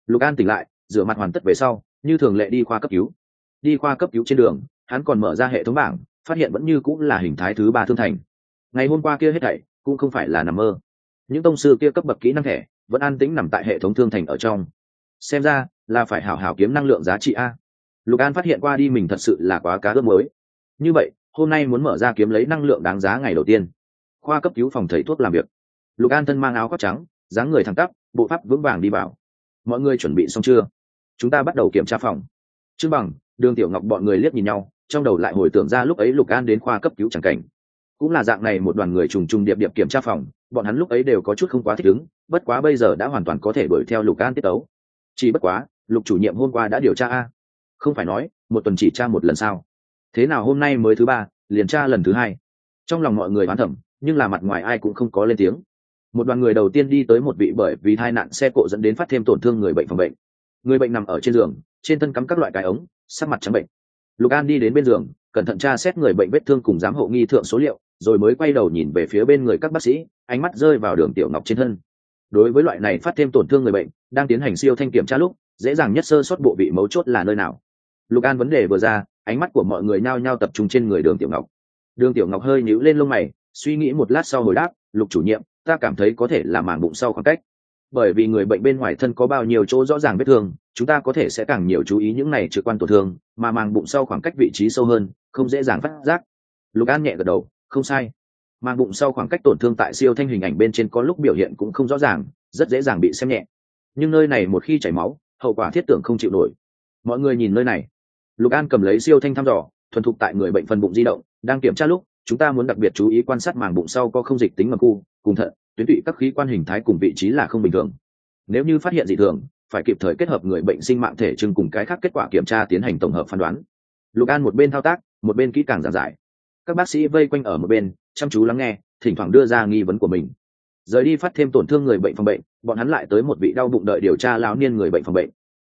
lục an tỉnh lại, rửa mặt hoàn tất về sau, như thường lệ đi khoa cấp cứu. Đi khoa cấp cứu trên đường, hắn còn mở ra hệ thống bảng, phát hiện vẫn như cũng là hình thái thứ ba thương thành. Ngày hôm qua kia hết thảy, cũng không phải là nằm mơ. Những tông sư kia cấp bậc kỹ năng thẻ, vẫn an tĩnh nằm tại hệ thống thương thành ở trong. Xem ra, là phải hảo hảo kiếm năng lượng giá trị a. Lục an phát hiện qua đi mình thật sự là quá cá ước mới như vậy, hôm nay muốn mở ra kiếm lấy năng lượng đáng giá ngày đầu tiên. Khoa cấp cứu phòng thầy thuốc làm việc. Lục an thân mang áo khoác trắng, dáng người thẳng tắp, bộ pháp vững vàng đi vào mọi người chuẩn bị xong chưa? Chúng ta bắt đầu kiểm tra phòng. Trương bằng, đường tiểu ngọc bọn người liếc nhìn nhau, trong đầu lại hồi tưởng ra lúc ấy lục an đến khoa cấp cứu chẳng cảnh. Cũng là dạng này một đoàn người trùng trùng điệp điệp kiểm tra phòng, bọn hắn lúc ấy đều có chút không quá thích ứng, bất quá bây giờ đã hoàn toàn có thể đuổi theo lục an tiết tấu. Chỉ bất quá, lục chủ nhiệm hôm qua đã điều tra a. Không phải nói, một tuần chỉ tra một lần sao? Thế nào hôm nay mới thứ ba, liền tra lần thứ hai? Trong lòng mọi người oán thẩm nhưng là mặt ngoài ai cũng không có lên tiếng một đoàn người đầu tiên đi tới một vị bởi vì tai nạn xe cộ dẫn đến phát thêm tổn thương người bệnh phòng bệnh. Người bệnh nằm ở trên giường, trên thân cắm các loại cái ống, sắc mặt trắng bệnh. Lục an đi đến bên giường, cẩn thận tra xét người bệnh vết thương cùng giám hộ nghi thượng số liệu, rồi mới quay đầu nhìn về phía bên người các bác sĩ, ánh mắt rơi vào đường tiểu ngọc trên thân. Đối với loại này phát thêm tổn thương người bệnh, đang tiến hành siêu thanh kiểm tra lúc, dễ dàng nhất sơ suất bộ vị mấu chốt là nơi nào. Lục an vấn đề vừa ra, ánh mắt của mọi người nhao nhao tập trung trên người đường tiểu ngọc. Đường tiểu ngọc hơi nhíu lên lông mày, suy nghĩ một lát sau hồi đáp, lục chủ nhiệm ta cảm thấy có thể là màng bụng sau khoảng cách. Bởi vì người bệnh bên ngoài thân có bao nhiêu chỗ rõ ràng vết thương, chúng ta có thể sẽ càng nhiều chú ý những này trực quan tổn thương, mà màng bụng sau khoảng cách vị trí sâu hơn, không dễ dàng phát giác. Lục an nhẹ gật đầu, không sai. Màng bụng sau khoảng cách tổn thương tại siêu thanh hình ảnh bên trên có lúc biểu hiện cũng không rõ ràng, rất dễ dàng bị xem nhẹ. Nhưng nơi này một khi chảy máu, hậu quả thiết tưởng không chịu nổi. Mọi người nhìn nơi này. Lục an cầm lấy siêu thanh thăm dò, thuần thục tại người bệnh phần bụng di động, đang kiểm tra lúc chúng ta muốn đặc biệt chú ý quan sát màng bụng sau có không dịch tính mầm khu, cùng thận, tuyến tụy các khí quan hình thái cùng vị trí là không bình thường. Nếu như phát hiện dị thường, phải kịp thời kết hợp người bệnh sinh mạng thể trưng cùng cái khác kết quả kiểm tra tiến hành tổng hợp phán đoán. Lục an một bên thao tác, một bên kỹ càng giảng giải. Các bác sĩ vây quanh ở một bên, chăm chú lắng nghe, thỉnh thoảng đưa ra nghi vấn của mình. Rời đi phát thêm tổn thương người bệnh phòng bệnh, bọn hắn lại tới một vị đau bụng đợi điều tra lao niên người bệnh phòng bệnh.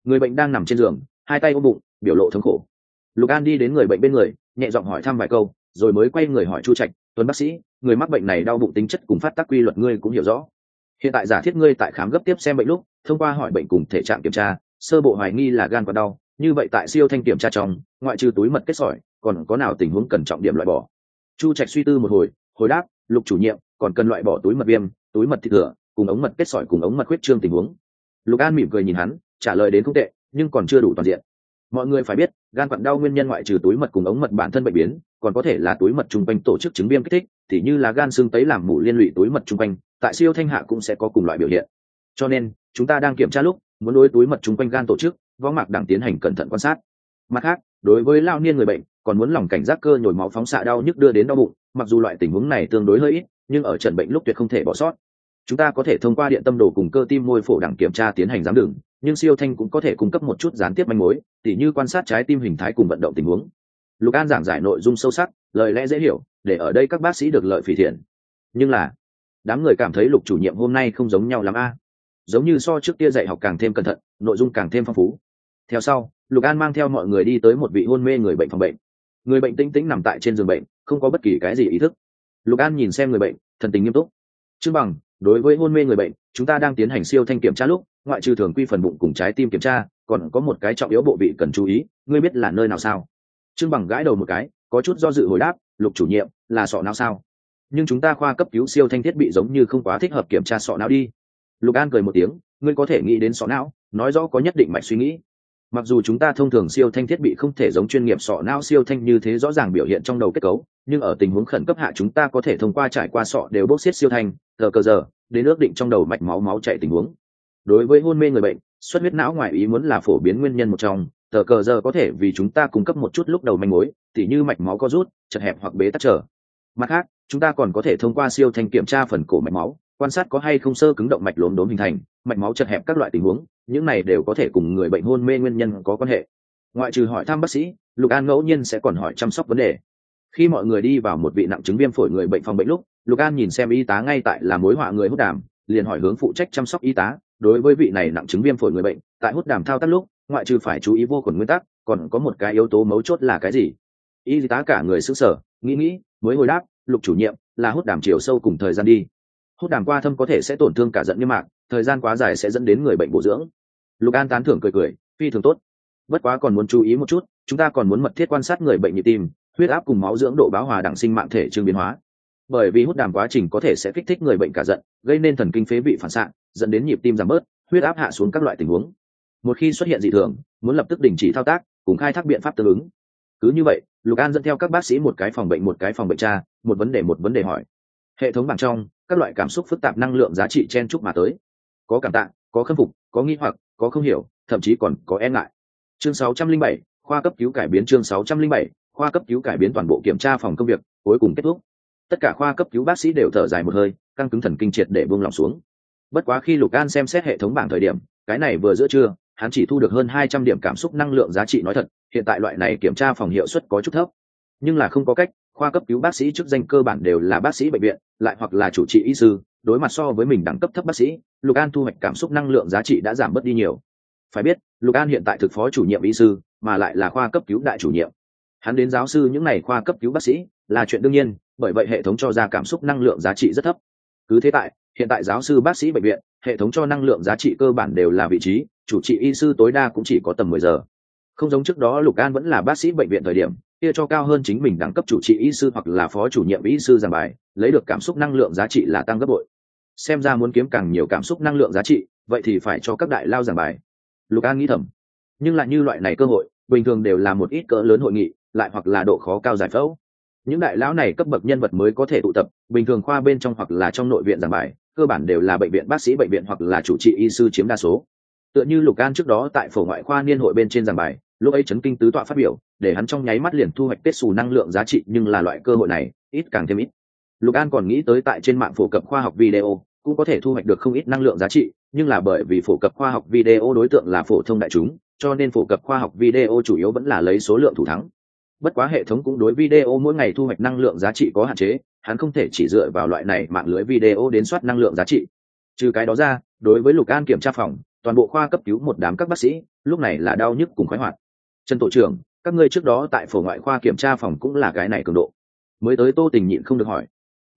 Người bệnh đang nằm trên giường, hai tay ôm bụng, biểu lộ thống khổ. Lục an đi đến người bệnh bên người, nhẹ giọng hỏi thăm vài câu rồi mới quay người hỏi chu trạch, tuấn bác sĩ, người mắc bệnh này đau bụng tính chất cùng phát tác quy luật ngươi cũng hiểu rõ. Hiện tại giả thiết ngươi tại khám gấp tiếp xem bệnh lúc, thông qua hỏi bệnh cùng thể trạng kiểm tra, sơ bộ hoài nghi là gan còn đau, như vậy tại siêu thanh kiểm tra trong, ngoại trừ túi mật kết sỏi, còn có nào tình huống cần trọng điểm loại bỏ? Chu trạch suy tư một hồi hồi đáp, lục chủ nhiệm, còn cần loại bỏ túi mật viêm, túi mật thịt thừa cùng ống mật kết sỏi cùng ống mật huyết trương tình huống. Lục an mỉm cười nhìn hắn, trả lời đến không tệ, nhưng còn chưa đủ toàn diện. Mọi người phải biết, gan quặn đau nguyên nhân ngoại trừ túi mật cùng ống mật bản thân bệnh biến còn có thể là túi mật chung quanh tổ chức chứng viêm kích thích, thì như là gan xương tấy làm mủ liên lụy túi mật chung quanh, tại siêu thanh hạ cũng sẽ có cùng loại biểu hiện. Cho nên, chúng ta đang kiểm tra lúc, muốn đối túi mật chung quanh gan tổ chức võ mạc đang tiến hành cẩn thận quan sát. Mặt khác, đối với lao niên người bệnh, còn muốn lòng cảnh giác cơ nhồi máu phóng xạ đau nhức đưa đến đau bụng, mặc dù loại tình huống này tương đối hơi ít, nhưng ở trần bệnh lúc tuyệt không thể bỏ sót. Chúng ta có thể thông qua điện tâm đồ cùng cơ tim môi phổ đẳng kiểm tra tiến hành giám đường nhưng siêu thanh cũng có thể cung cấp một chút gián tiếp manh mối, tỉ như quan sát trái tim hình thái cùng vận động tình huống lục an giảng giải nội dung sâu sắc, lời lẽ dễ hiểu, để ở đây các bác sĩ được lợi phỉ thiện. Nhưng là, đám người cảm thấy lục chủ nhiệm hôm nay không giống nhau lắm a. Giống như so trước kia dạy học càng thêm cẩn thận, nội dung càng thêm phong phú. Theo sau, lục an mang theo mọi người đi tới một vị hôn mê người bệnh phòng bệnh. Người bệnh tĩnh tĩnh nằm tại trên giường bệnh, không có bất kỳ cái gì ý thức. Lục an nhìn xem người bệnh, thần tình nghiêm túc. Chứ bằng, đối với hôn mê người bệnh, chúng ta đang tiến hành siêu thanh kiểm tra lúc, ngoại trừ thường quy phần bụng cùng trái tim kiểm tra, còn có một cái trọng yếu bộ vị cần chú ý, ngươi biết là nơi nào sao? Trương bằng gãi đầu một cái, có chút do dự hồi đáp, lục chủ nhiệm, là sọ não sao? Nhưng chúng ta khoa cấp cứu siêu thanh thiết bị giống như không quá thích hợp kiểm tra sọ não đi. Lục an cười một tiếng, ngươi có thể nghĩ đến sọ não, nói rõ có nhất định mạch suy nghĩ. Mặc dù chúng ta thông thường siêu thanh thiết bị không thể giống chuyên nghiệp sọ não siêu thanh như thế rõ ràng biểu hiện trong đầu kết cấu, nhưng ở tình huống khẩn cấp hạ chúng ta có thể thông qua trải qua sọ đều bốc xiết siêu thanh, tờ cờ giờ, đến ước định trong đầu mạch máu máu chạy tình huống. Đối với hôn mê người bệnh xuất huyết não ngoài ý muốn là phổ biến nguyên nhân một trong tờ cờ giờ có thể vì chúng ta cung cấp một chút lúc đầu manh mối, tỉ như mạch máu có rút, chật hẹp hoặc bế tắc trở. Mặt khác, chúng ta còn có thể thông qua siêu thanh kiểm tra phần cổ mạch máu, quan sát có hay không sơ cứng động mạch lốm đốm hình thành, mạch máu chật hẹp các loại tình huống, những này đều có thể cùng người bệnh hôn mê nguyên nhân có quan hệ. Ngoại trừ hỏi thăm bác sĩ, lục an ngẫu nhiên sẽ còn hỏi chăm sóc vấn đề. Khi mọi người đi vào một vị nặng chứng viêm phổi người bệnh phòng bệnh lúc, lục an nhìn xem y tá ngay tại là mối họa người hút đàm, liền hỏi hướng phụ trách chăm sóc y tá, đối với vị này nặng chứng viêm phổi người bệnh, tại hút đàm thao tác lúc ngoại trừ phải chú ý vô khuẩn nguyên tắc, còn có một cái yếu tố mấu chốt là cái gì? Y tá cả người xứng sở nghĩ nghĩ, mới hồi đáp, lục chủ nhiệm, là hút đàm chiều sâu cùng thời gian đi. Hút đàm qua thâm có thể sẽ tổn thương cả giận niêm mạc, thời gian quá dài sẽ dẫn đến người bệnh bổ dưỡng. Lục an tán thưởng cười cười, phi thường tốt. Bất quá còn muốn chú ý một chút, chúng ta còn muốn mật thiết quan sát người bệnh nhịp tim, huyết áp cùng máu dưỡng độ báo hòa đẳng sinh mạng thể trương biến hóa. Bởi vì hút đàm quá trình có thể sẽ kích thích người bệnh cả giận, gây nên thần kinh phế vị phản xạ, dẫn đến nhịp tim giảm bớt, huyết áp hạ xuống các loại tình huống một khi xuất hiện dị thường muốn lập tức đình chỉ thao tác cùng khai thác biện pháp tương ứng. Cứ như vậy lục an dẫn theo các bác sĩ một cái phòng bệnh một cái phòng bệnh tra một vấn đề một vấn đề hỏi. Hệ thống bảng trong các loại cảm xúc phức tạp năng lượng giá trị chen chúc mà tới. Có cảm tạ có khâm phục có nghi hoặc có không hiểu thậm chí còn có e ngại. Chương 607, khoa cấp cứu cải biến chương 607, khoa cấp cứu cải biến toàn bộ kiểm tra phòng công việc cuối cùng kết thúc. Tất cả khoa cấp cứu bác sĩ đều thở dài một hơi căng cứng thần kinh triệt để buông lòng xuống. Bất quá khi lục an xem xét hệ thống bảng thời điểm cái này vừa giữa trưa hắn chỉ thu được hơn hai trăm điểm cảm xúc năng lượng giá trị nói thật, hiện tại loại này kiểm tra phòng hiệu suất có chút thấp. Nhưng là không có cách, khoa cấp cứu bác sĩ chức danh cơ bản đều là bác sĩ bệnh viện, lại hoặc là chủ trị y sư, đối mặt so với mình đẳng cấp thấp bác sĩ, lục an thu hoạch cảm xúc năng lượng giá trị đã giảm bớt đi nhiều. Phải biết, lục an hiện tại thực phó chủ nhiệm y sư, mà lại là khoa cấp cứu đại chủ nhiệm. Hắn đến giáo sư những n à y khoa cấp cứu bác sĩ là chuyện đương nhiên, bởi vậy hệ thống cho ra cảm xúc năng lượng giá trị rất thấp. Cứ thế tại, hiện tại giáo sư bác sĩ bệnh viện, hệ thống cho năng lượng giá trị cơ bản đều là vị trí chủ trị y sư tối đa cũng chỉ có tầm mười giờ. Không giống trước đó lục an vẫn là bác sĩ bệnh viện thời điểm, kia cho cao hơn chính mình đẳng cấp chủ trị y sư hoặc là phó chủ nhiệm y sư giảng bài, lấy được cảm xúc năng lượng giá trị là tăng gấp bội. Xem ra muốn kiếm càng nhiều cảm xúc năng lượng giá trị, vậy thì phải cho các đại lao giảng bài. Lục an nghĩ thầm. Nhưng lại như loại này cơ hội, bình thường đều là một ít cỡ lớn hội nghị, lại hoặc là độ khó cao giải phẫu. Những đại lão này cấp bậc nhân vật mới có thể tụ tập, bình thường khoa bên trong hoặc là trong nội viện giảng bài, cơ bản đều là bệnh viện bác sĩ, bệnh viện hoặc là chủ trị y sư chiếm đa số tựa như lục an trước đó tại phổ ngoại khoa niên hội bên trên giảng bài, lúc ấy chấn kinh tứ tọa phát biểu, để hắn trong nháy mắt liền thu hoạch tết xù năng lượng giá trị, nhưng là loại cơ hội này, ít càng thêm ít. Lục an còn nghĩ tới tại trên mạng phổ cập khoa học video, cũng có thể thu hoạch được không ít năng lượng giá trị, nhưng là bởi vì phổ cập khoa học video đối tượng là phổ thông đại chúng, cho nên phổ cập khoa học video chủ yếu vẫn là lấy số lượng thủ thắng. Bất quá hệ thống cũng đối video mỗi ngày thu hoạch năng lượng giá trị có hạn chế, hắn không thể chỉ dựa vào loại này mạng lưới video đến soát năng lượng giá trị. Trừ cái đó ra, đối với lục an kiểm tra phòng toàn bộ khoa cấp cứu một đám các bác sĩ, lúc này là đau nhức cùng khoái hoạt. Trần tổ trưởng, các ngươi trước đó tại phổ ngoại khoa kiểm tra phòng cũng là cái này cường độ. Mới tới tô tình nhịn không được hỏi.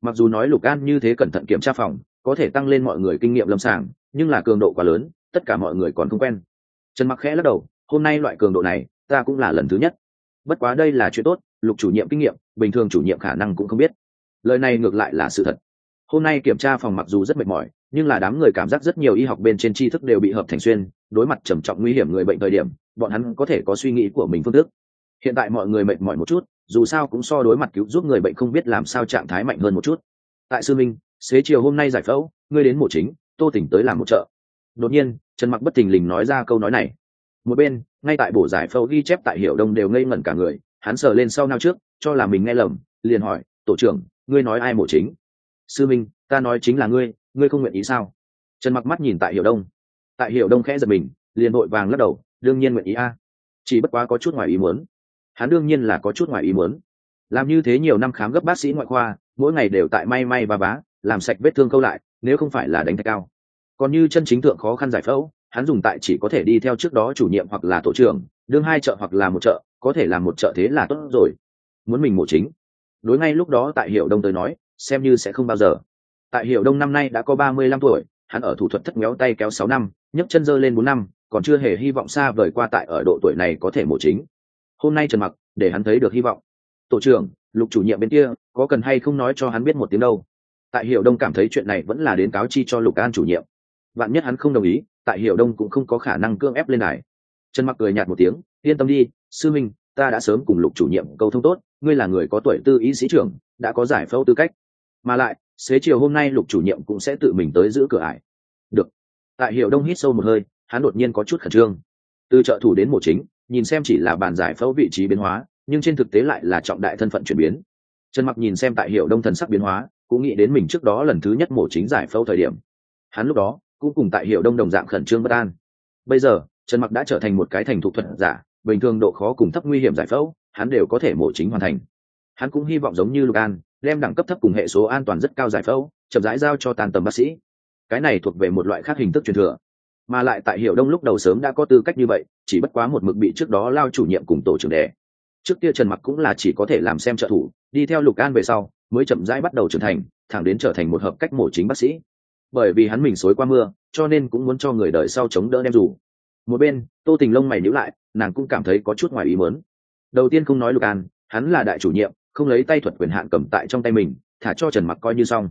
Mặc dù nói lục an như thế cẩn thận kiểm tra phòng, có thể tăng lên mọi người kinh nghiệm lâm sàng, nhưng là cường độ quá lớn, tất cả mọi người còn không quen. Trần mặc khẽ lắc đầu, hôm nay loại cường độ này, ta cũng là lần thứ nhất. Bất quá đây là chuyện tốt, lục chủ nhiệm kinh nghiệm, bình thường chủ nhiệm khả năng cũng không biết. Lời này ngược lại là sự thật hôm nay kiểm tra phòng mặc dù rất mệt mỏi, nhưng là đám người cảm giác rất nhiều y học bên trên tri thức đều bị hợp thành xuyên, đối mặt trầm trọng nguy hiểm người bệnh thời điểm, bọn hắn có thể có suy nghĩ của mình phương thức. Hiện tại mọi người mệt mỏi một chút, dù sao cũng so đối mặt cứu giúp người bệnh không biết làm sao trạng thái mạnh hơn một chút. Tại sư minh, xế chiều hôm nay giải phẫu, ngươi đến mộ chính, tô tỉnh tới làm một chợ đột nhiên, trần mặc bất thình lình nói ra câu nói này. Một bên, ngay tại bổ giải phẫu ghi chép tại hiệu đông đều ngây ngẩn cả người, hắn sờ lên sau nao trước, cho là mình nghe lầm, liền hỏi, tổ trưởng, ngươi nói ai mộ chính? Sư minh, ta nói chính là ngươi ngươi không nguyện ý sao? Trần mặc mắt nhìn tại hiệu đông. Tại hiệu đông khẽ giật mình, liền vội vàng lắc đầu, đương nhiên nguyện ý a. Chỉ bất quá có chút ngoài ý muốn. Hắn đương nhiên là có chút ngoài ý muốn. Làm như thế nhiều năm khám gấp bác sĩ ngoại khoa, mỗi ngày đều tại may may và bá, làm sạch vết thương câu lại, nếu không phải là đánh thạch cao. Còn như chân chính thượng khó khăn giải phẫu, hắn dùng tại chỉ có thể đi theo trước đó chủ nhiệm hoặc là tổ trưởng, đương hai chợ hoặc là một chợ, có thể làm một chợ thế là tốt rồi. Muốn mình mổ chính. Đối ngay lúc đó tại hiệu đông tới nói xem như sẽ không bao giờ. Tại hiệu đông năm nay đã có ba mươi lăm tuổi, hắn ở thủ thuật thất méo tay kéo sáu năm, nhấc chân dơ lên bốn năm, còn chưa hề hy vọng xa vời qua tại ở độ tuổi này có thể mổ chính. Hôm nay trần mặc, để hắn thấy được hy vọng. Tổ trưởng, lục chủ nhiệm bên kia, có cần hay không nói cho hắn biết một tiếng đâu? Tại hiệu đông cảm thấy chuyện này vẫn là đến cáo chi cho lục an chủ nhiệm. Bạn nhất hắn không đồng ý, tại hiệu đông cũng không có khả năng cưỡng ép lên này trần mặc cười nhạt một tiếng, yên tâm đi, sư minh, ta đã sớm cùng lục chủ nhiệm câu thông tốt, ngươi là người có tuổi tư y sĩ trưởng, đã có giải phẫu tư cách mà lại, xế chiều hôm nay lục chủ nhiệm cũng sẽ tự mình tới giữ cửa ải. Được. Tại hiệu đông hít sâu một hơi, hắn đột nhiên có chút khẩn trương. Từ trợ thủ đến mổ chính, nhìn xem chỉ là bàn giải phẫu vị trí biến hóa, nhưng trên thực tế lại là trọng đại thân phận chuyển biến. Trần mặc nhìn xem tại hiệu đông thần sắc biến hóa, cũng nghĩ đến mình trước đó lần thứ nhất mổ chính giải phẫu thời điểm. Hắn lúc đó, cũng cùng tại hiệu đông đồng dạng khẩn trương bất an. Bây giờ, trần mặc đã trở thành một cái thành thục thuật giả, bình thường độ khó cùng thấp nguy hiểm giải phẫu, hắn đều có thể mổ chính hoàn thành hắn cũng hy vọng giống như lục an, đem đẳng cấp thấp cùng hệ số an toàn rất cao giải phẫu, chậm rãi giao cho tàn tầm bác sĩ. Cái này thuộc về một loại khác hình thức truyền thừa. Mà lại tại hiệu đông lúc đầu sớm đã có tư cách như vậy, chỉ bất quá một mực bị trước đó lao chủ nhiệm cùng tổ trưởng đẻ trước kia trần mặc cũng là chỉ có thể làm xem trợ thủ, đi theo lục an về sau, mới chậm rãi bắt đầu trưởng thành, thẳng đến trở thành một hợp cách mổ chính bác sĩ. Bởi vì hắn mình xối qua mưa, cho nên cũng muốn cho người đời sau chống đỡ đem dù. Một bên, tô tình lông mày nhíu lại, nàng cũng cảm thấy có chút ngoài ý mớn đầu tiên không nói lục an, hắn là đại chủ nhiệm không lấy tay thuật quyền hạn cầm tại trong tay mình, thả cho trần mặc coi như xong.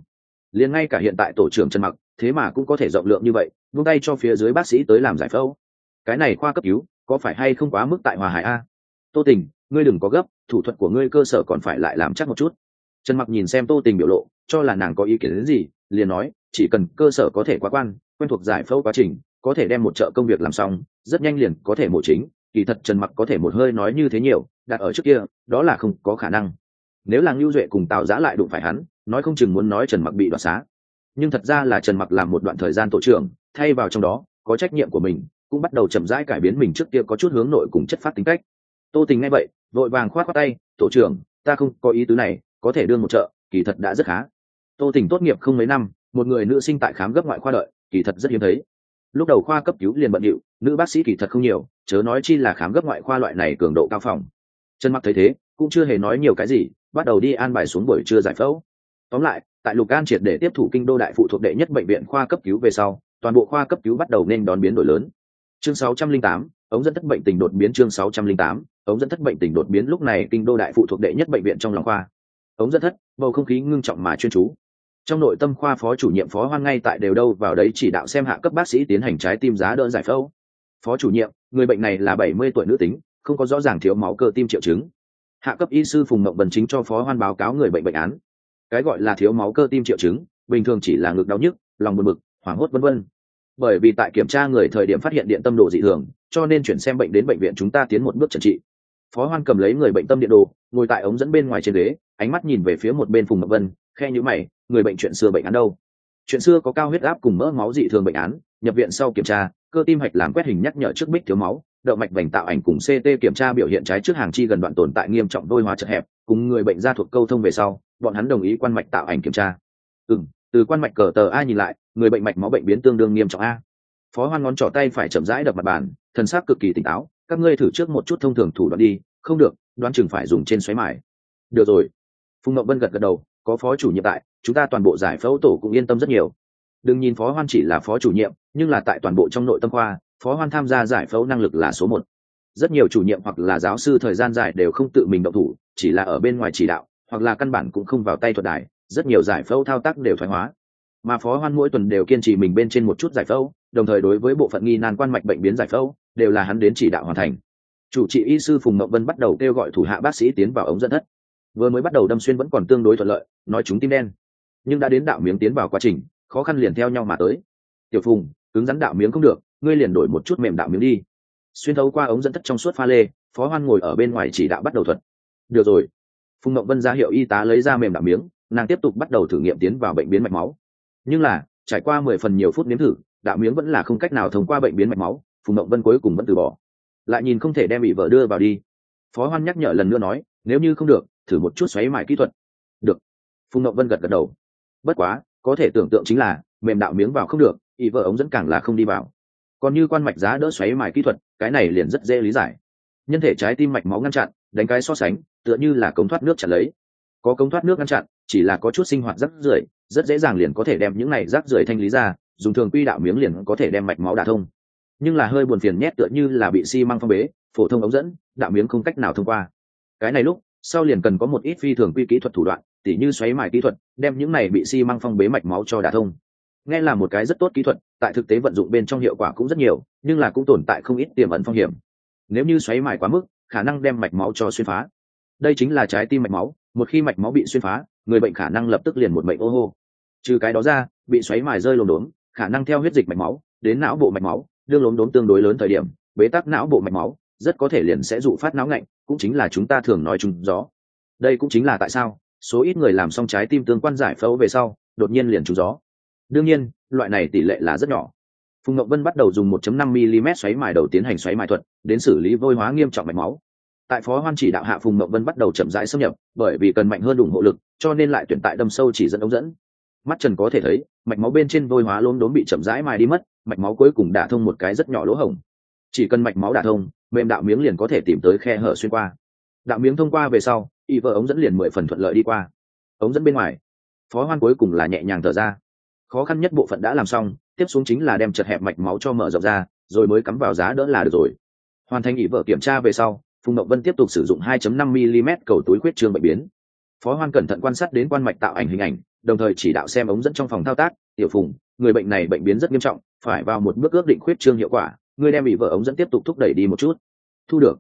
Liền ngay cả hiện tại tổ trưởng trần mặc, thế mà cũng có thể rộng lượng như vậy vung tay cho phía dưới bác sĩ tới làm giải phẫu. Cái này khoa cấp cứu, có phải hay không quá mức tại hòa hải a? Tô tình, ngươi đừng có gấp, thủ thuật của ngươi cơ sở còn phải lại làm chắc một chút. Trần mặc nhìn xem tô tình biểu lộ, cho là nàng có ý kiến đến gì, liền nói, chỉ cần cơ sở có thể quá quan, quen thuộc giải phẫu quá trình, có thể đem một chợ công việc làm xong, rất nhanh liền có thể mổ chính, kỳ thật trần mặc có thể một hơi nói như thế nhiều, đặt ở trước kia, đó là không có khả năng nếu là ngưu duệ cùng tào giã lại đụng phải hắn, nói không chừng muốn nói trần mặc bị đoạt xá. Nhưng thật ra là trần mặc làm một đoạn thời gian tổ trưởng, thay vào trong đó, có trách nhiệm của mình, cũng bắt đầu chậm rãi cải biến mình trước kia có chút hướng nội cùng chất phát tính cách. Tô tình nghe vậy, vội vàng khoát khoát tay, tổ trưởng, ta không có ý tứ này, có thể đương một chợ kỳ thật đã rất khá. Tô tình tốt nghiệp không mấy năm, một người nữ sinh tại khám gấp ngoại khoa đợi, kỳ thật rất hiếm thấy. Lúc đầu khoa cấp cứu liền bận điệu, nữ bác sĩ kỳ thật không nhiều, chớ nói chi là khám gấp ngoại khoa loại này cường độ cao phòng. Trần mặc thấy thế, cũng chưa hề nói nhiều cái gì bắt đầu đi an bài xuống buổi trưa giải phẫu. Tóm lại tại lục an triệt để tiếp thủ kinh đô đại phụ thuộc đệ nhất bệnh viện khoa cấp cứu về sau toàn bộ khoa cấp cứu bắt đầu nên đón biến đổi lớn. Chương 608, ống dẫn thất bệnh tình đột biến chương 608, ống dẫn thất bệnh tình đột biến lúc này kinh đô đại phụ thuộc đệ nhất bệnh viện trong lòng khoa. Ống dẫn thất bầu không khí ngưng trọng mà chuyên chú. Trong nội tâm khoa phó chủ nhiệm phó hoan ngay tại đều đâu vào đấy chỉ đạo xem hạ cấp bác sĩ tiến hành trái tim giá đỡ giải phẫu. Phó chủ nhiệm người bệnh này là bảy mươi tuổi nữ tính không có rõ ràng thiếu máu cơ tim triệu chứng hạ cấp y sư phùng mộng bần chính cho phó hoan báo cáo người bệnh bệnh án. Cái gọi là thiếu máu cơ tim triệu chứng, bình thường chỉ là ngực đau nhức, lòng buồn bực, hoảng hốt vân vân. Bởi vì tại kiểm tra người thời điểm phát hiện điện tâm đồ dị thường, cho nên chuyển xem bệnh đến bệnh viện chúng ta tiến một bước trần trị. Phó hoan cầm lấy người bệnh tâm điện đồ, ngồi tại ống dẫn bên ngoài trên ghế, ánh mắt nhìn về phía một bên phùng mộng vân khe nhữ mày, người bệnh chuyện xưa bệnh án đâu? Chuyện xưa có cao huyết áp cùng mỡ máu dị thường bệnh án, nhập viện sau kiểm tra, cơ tim hạch làm quét hình nhắc nhở trước bích thiếu máu động mạch vành tạo ảnh cùng ct kiểm tra biểu hiện trái trước hàng chi gần đoạn tồn tại nghiêm trọng đôi hóa chật hẹp cùng người bệnh ra thuộc câu thông về sau bọn hắn đồng ý quan mạch tạo ảnh kiểm tra. Ừm, từ quan mạch cờ tờ a nhìn lại người bệnh mạch máu bệnh biến tương đương nghiêm trọng a. Phó hoan ngón trỏ tay phải chậm rãi đập mặt bàn thần sắc cực kỳ tỉnh táo các ngươi thử trước một chút thông thường thủ đoạn đi không được đoán chừng phải dùng trên xoáy mải được rồi. Phùng ngọc vân gật gật đầu có phó chủ nhiệm tại chúng ta toàn bộ giải phẫu tổ cũng yên tâm rất nhiều. Đừng nhìn phó hoan chỉ là phó chủ nhiệm nhưng là tại toàn bộ trong nội tâm khoa phó hoan tham gia giải phẫu năng lực là số một. Rất nhiều chủ nhiệm hoặc là giáo sư thời gian dài đều không tự mình động thủ, chỉ là ở bên ngoài chỉ đạo, hoặc là căn bản cũng không vào tay thuật đài, rất nhiều giải phẫu thao tác đều thoái hóa. Mà phó hoan mỗi tuần đều kiên trì mình bên trên một chút giải phẫu, đồng thời đối với bộ phận nghi nan quan mạch bệnh biến giải phẫu, đều là hắn đến chỉ đạo hoàn thành. Chủ trị y sư phùng mậu vân bắt đầu kêu gọi thủ hạ bác sĩ tiến vào ống dẫn thất. Vừa mới bắt đầu đâm xuyên vẫn còn tương đối thuận lợi, nói chúng tim đen. Nhưng đã đến đạo miếng tiến vào quá trình, khó khăn liền theo nhau mà tới. Tiểu phùng, cứng rắn đạo miếng không được ngươi liền đổi một chút mềm đạo miếng đi. Xuyên thấu qua ống dẫn thất trong suốt pha lê, phó hoan ngồi ở bên ngoài chỉ đạo bắt đầu thuật. Được rồi. Phùng ngậm vân ra hiệu y tá lấy ra mềm đạo miếng, nàng tiếp tục bắt đầu thử nghiệm tiến vào bệnh biến mạch máu. Nhưng là, trải qua mười phần nhiều phút nếm thử, đạo miếng vẫn là không cách nào thông qua bệnh biến mạch máu, phùng ngậm vân cuối cùng vẫn từ bỏ. Lại nhìn không thể đem bị vợ đưa vào đi. Phó hoan nhắc nhở lần nữa nói, nếu như không được, thử một chút xoáy mại kỹ thuật. Được. Phùng ngậm vân gật gật đầu. Bất quá, có thể tưởng tượng chính là, mềm đạo miếng vào không được y vợ ống dẫn càng là không đi vào còn như quan mạch giá đỡ xoáy mài kỹ thuật, cái này liền rất dễ lý giải. Nhân thể trái tim mạch máu ngăn chặn, đánh cái so sánh, tựa như là cống thoát nước chặn lấy. Có cống thoát nước ngăn chặn, chỉ là có chút sinh hoạt rác rưởi, rất dễ dàng liền có thể đem những này rác rưởi thanh lý ra, dùng thường quy đạo miếng liền có thể đem mạch máu đả thông. Nhưng là hơi buồn phiền nhét tựa như là bị xi măng phong bế, phổ thông ống dẫn, đạo miếng không cách nào thông qua. Cái này lúc, sau liền cần có một ít phi thường quy kỹ thuật thủ đoạn, tỉ như xoáy mài kỹ thuật, đem những này bị xi măng phong bế mạch máu cho đả thông. Nghe là một cái rất tốt kỹ thuật tại thực tế vận dụng bên trong hiệu quả cũng rất nhiều, nhưng là cũng tồn tại không ít tiềm ẩn phong hiểm. Nếu như xoáy mài quá mức, khả năng đem mạch máu cho xuyên phá. Đây chính là trái tim mạch máu, một khi mạch máu bị xuyên phá, người bệnh khả năng lập tức liền một bệnh ô hô. Trừ cái đó ra, bị xoáy mài rơi lồn đốn khả năng theo huyết dịch mạch máu, đến não bộ mạch máu, đương lốm đốm tương đối lớn thời điểm, bế tắc não bộ mạch máu, rất có thể liền sẽ dụ phát não ngạnh, cũng chính là chúng ta thường nói trùng gió. Đây cũng chính là tại sao, số ít người làm xong trái tim tương quan giải phẫu về sau, đột nhiên liền trúng gió đương nhiên, loại này tỷ lệ là rất nhỏ. Phùng ngọc vân bắt đầu dùng 1.5 mm xoáy mài đầu tiến hành xoáy mài thuật, đến xử lý vôi hóa nghiêm trọng mạch máu. Tại phó hoan chỉ đạo hạ, phùng ngọc vân bắt đầu chậm rãi xâm nhập, bởi vì cần mạnh hơn ủng hộ lực, cho nên lại tuyển tại đâm sâu chỉ dẫn ống dẫn. Mắt trần có thể thấy, mạch máu bên trên vôi hóa lốm đốm bị chậm rãi mài đi mất, mạch máu cuối cùng đả thông một cái rất nhỏ lỗ hổng. Chỉ cần mạch máu đả thông, mềm đạo miếng liền có thể tìm tới khe hở xuyên qua. Đạo miếng thông qua về sau, y vợ ống dẫn liền mười phần thuận lợi đi qua. Ống dẫn bên ngoài, phó hoan cuối cùng là nhẹ nhàng thở ra khó khăn nhất bộ phận đã làm xong, tiếp xuống chính là đem chật hẹp mạch máu cho mở rộng ra, rồi mới cắm vào giá đỡ là được rồi. Hoàn thành ỷ vợ kiểm tra về sau, phùng ngọc vân tiếp tục sử dụng 2.5 mm cầu túi khuyết trương bệnh biến. Phó hoan cẩn thận quan sát đến quan mạch tạo ảnh hình ảnh, đồng thời chỉ đạo xem ống dẫn trong phòng thao tác, tiểu phùng, người bệnh này bệnh biến rất nghiêm trọng, phải vào một bước ước định khuyết trương hiệu quả, người đem ỷ vợ ống dẫn tiếp tục thúc đẩy đi một chút. Thu được.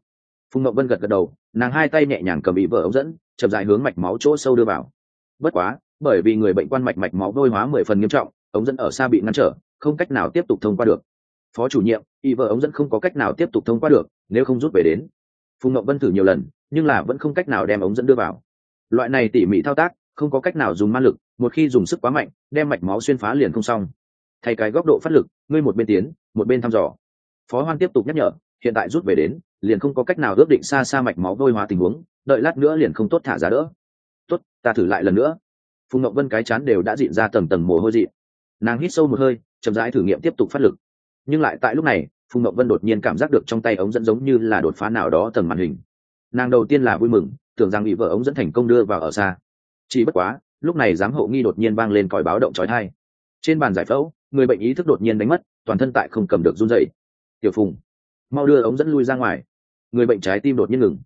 Phùng ngọc vân gật gật đầu, nàng hai tay nhẹ nhàng cầm ỷ vợ ống dẫn, chậm dài hướng mạch máu chỗ sâu đưa vào. Bất quá bởi vì người bệnh quan mạch mạch máu vôi hóa mười phần nghiêm trọng, ống dẫn ở xa bị ngăn trở, không cách nào tiếp tục thông qua được. Phó chủ nhiệm, y vợ ống dẫn không có cách nào tiếp tục thông qua được, nếu không rút về đến. Phùng ngọc vân thử nhiều lần, nhưng là vẫn không cách nào đem ống dẫn đưa vào. Loại này tỉ mỉ thao tác, không có cách nào dùng ma lực, một khi dùng sức quá mạnh, đem mạch máu xuyên phá liền không xong. Thay cái góc độ phát lực, ngươi một bên tiến, một bên thăm dò. Phó hoan tiếp tục nhắc nhở, hiện tại rút về đến, liền không có cách nào ước định xa xa mạch máu vôi hóa tình huống, đợi lát nữa liền không tốt thả giá đỡ. Tốt, ta thử lại lần nữa phùng ngọc vân cái chán đều đã dịn ra tầng tầng mồ hôi dị nàng hít sâu một hơi, chậm rãi thử nghiệm tiếp tục phát lực. Nhưng lại tại lúc này, phùng ngọc vân đột nhiên cảm giác được trong tay ống dẫn giống như là đột phá nào đó tầng màn hình. Nàng đầu tiên là vui mừng, tưởng rằng bị vợ ống dẫn thành công đưa vào ở xa. Chỉ bất quá, lúc này giám hộ nghi đột nhiên vang lên còi báo động trói thai trên bàn giải phẫu, người bệnh ý thức đột nhiên đánh mất, toàn thân tại không cầm được run dậy tiểu phùng, mau đưa ống dẫn lui ra ngoài. Người bệnh trái tim đột nhiên ngừng.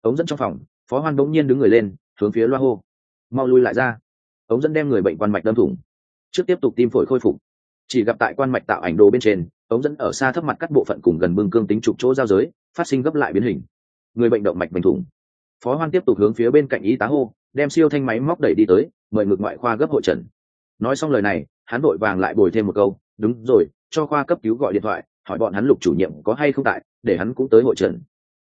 Ống dẫn trong phòng, phó hoan bỗng nhiên đứng người lên, hướng phía loa hô. Mau lui lại ra ống dẫn đem người bệnh quan mạch đâm thủng. Trước tiếp tục tim phổi khôi phục. Chỉ gặp tại quan mạch tạo ảnh đồ bên trên ống dẫn ở xa thấp mặt cắt bộ phận cùng gần bưng cương tính trục chỗ giao giới phát sinh gấp lại biến hình. Người bệnh động mạch bình thủng. Phó hoan tiếp tục hướng phía bên cạnh y tá hô đem siêu thanh máy móc đẩy đi tới mời ngược ngoại khoa gấp hội trần nói xong lời này hắn vội vàng lại bồi thêm một câu đúng rồi cho khoa cấp cứu gọi điện thoại hỏi bọn hắn lục chủ nhiệm có hay không tại để hắn cũng tới hội trần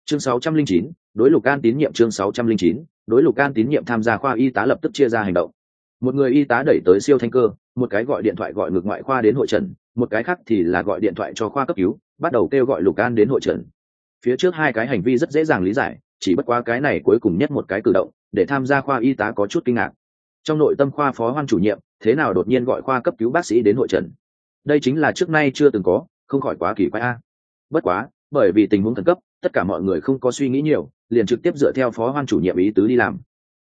chương 609, đối lục can tín nhiệm chương 609, đối lục can tín nhiệm tham gia khoa y tá lập tức chia ra hành động một người y tá đẩy tới siêu thanh cơ, một cái gọi điện thoại gọi ngược ngoại khoa đến hội trần, một cái khác thì là gọi điện thoại cho khoa cấp cứu, bắt đầu kêu gọi lục an đến hội trần. Phía trước hai cái hành vi rất dễ dàng lý giải, chỉ bất quá cái này cuối cùng nhất một cái cử động, để tham gia khoa y tá có chút kinh ngạc. Trong nội tâm khoa phó hoan chủ nhiệm, thế nào đột nhiên gọi khoa cấp cứu bác sĩ đến hội trần? Đây chính là trước nay chưa từng có, không khỏi quá kỳ quái a. Bất quá, bởi vì tình huống khẩn cấp, tất cả mọi người không có suy nghĩ nhiều, liền trực tiếp dựa theo phó hoan chủ nhiệm ý tứ đi làm.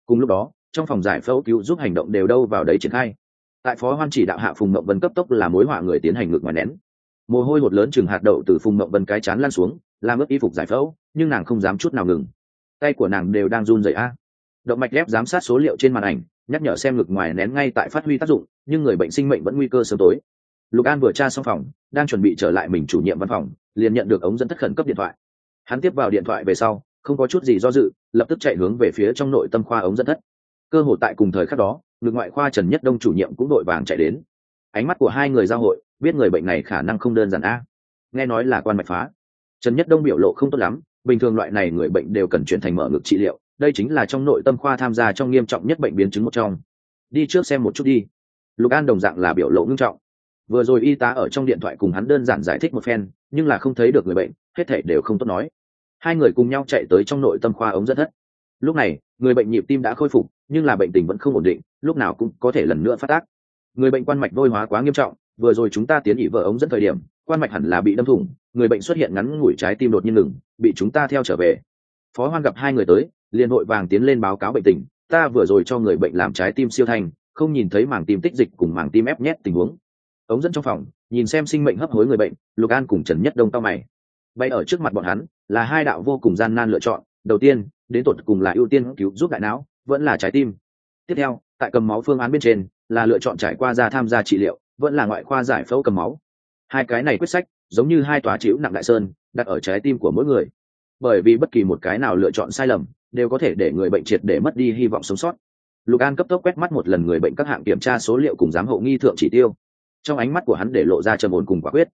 Cùng lúc đó trong phòng giải phẫu cứu giúp hành động đều đâu vào đấy triển khai. Tại phó hoan chỉ đạo hạ phùng mậu vân cấp tốc là mối họa người tiến hành ngược ngoài nén. Mồ hôi hột lớn chừng hạt đậu từ phùng mậu vân cái chán lan xuống, làm ướp y phục giải phẫu, nhưng nàng không dám chút nào ngừng. Tay của nàng đều đang run rẩy a. Động mạch ghép giám sát số liệu trên màn ảnh, nhắc nhở xem ngực ngoài nén ngay tại phát huy tác dụng, nhưng người bệnh sinh mệnh vẫn nguy cơ sớm tối. Lục an vừa tra xong phòng, đang chuẩn bị trở lại mình chủ nhiệm văn phòng, liền nhận được ống dẫn thất khẩn cấp điện thoại. Hắn tiếp vào điện thoại về sau, không có chút gì do dự, lập tức chạy hướng về phía trong nội tâm khoa ống dẫn thất cơ hội tại cùng thời khắc đó ngực ngoại khoa trần nhất đông chủ nhiệm cũng đội vàng chạy đến. Ánh mắt của hai người giao hội, biết người bệnh này khả năng không đơn giản a. Nghe nói là quan mạch phá. Trần nhất đông biểu lộ không tốt lắm, bình thường loại này người bệnh đều cần chuyển thành mở ngực trị liệu, đây chính là trong nội tâm khoa tham gia trong nghiêm trọng nhất bệnh biến chứng một trong. Đi trước xem một chút đi. Lục an đồng dạng là biểu lộ ngưng trọng. Vừa rồi y tá ở trong điện thoại cùng hắn đơn giản giải thích một phen, nhưng là không thấy được người bệnh, hết thể đều không tốt nói. Hai người cùng nhau chạy tới trong nội tâm khoa ống dẫn thất. Lúc này, người bệnh nhịp tim đã khôi phục nhưng là bệnh tình vẫn không ổn định, lúc nào cũng có thể lần nữa phát tác. Người bệnh quan mạch vôi hóa quá nghiêm trọng, vừa rồi chúng ta tiến ỉ vợ ống dẫn thời điểm, quan mạch hẳn là bị đâm thủng, người bệnh xuất hiện ngắn ngủi trái tim đột nhiên ngừng, bị chúng ta theo trở về. Phó hoan gặp hai người tới, liền hội vàng tiến lên báo cáo bệnh tình, ta vừa rồi cho người bệnh làm trái tim siêu thành không nhìn thấy màng tim tích dịch cùng màng tim ép nhét tình huống. Ống dẫn trong phòng, nhìn xem sinh mệnh hấp hối người bệnh, lục an cùng trần nhất đông tao mày. Bay ở trước mặt bọn hắn, là hai đạo vô cùng gian nan lựa chọn. Đầu tiên, đến tột cùng là ưu tiên cứu giúp đại não vẫn là trái tim. Tiếp theo, tại cầm máu phương án bên trên, là lựa chọn trải qua ra tham gia trị liệu, vẫn là ngoại khoa giải phẫu cầm máu. Hai cái này quyết sách, giống như hai tòa chịu nặng đại sơn, đặt ở trái tim của mỗi người. Bởi vì bất kỳ một cái nào lựa chọn sai lầm, đều có thể để người bệnh triệt để mất đi hy vọng sống sót. Lục an cấp tốc quét mắt một lần người bệnh các hạng kiểm tra số liệu cùng giám hộ nghi thượng chỉ tiêu. Trong ánh mắt của hắn để lộ ra trầm ổn cùng quả quyết.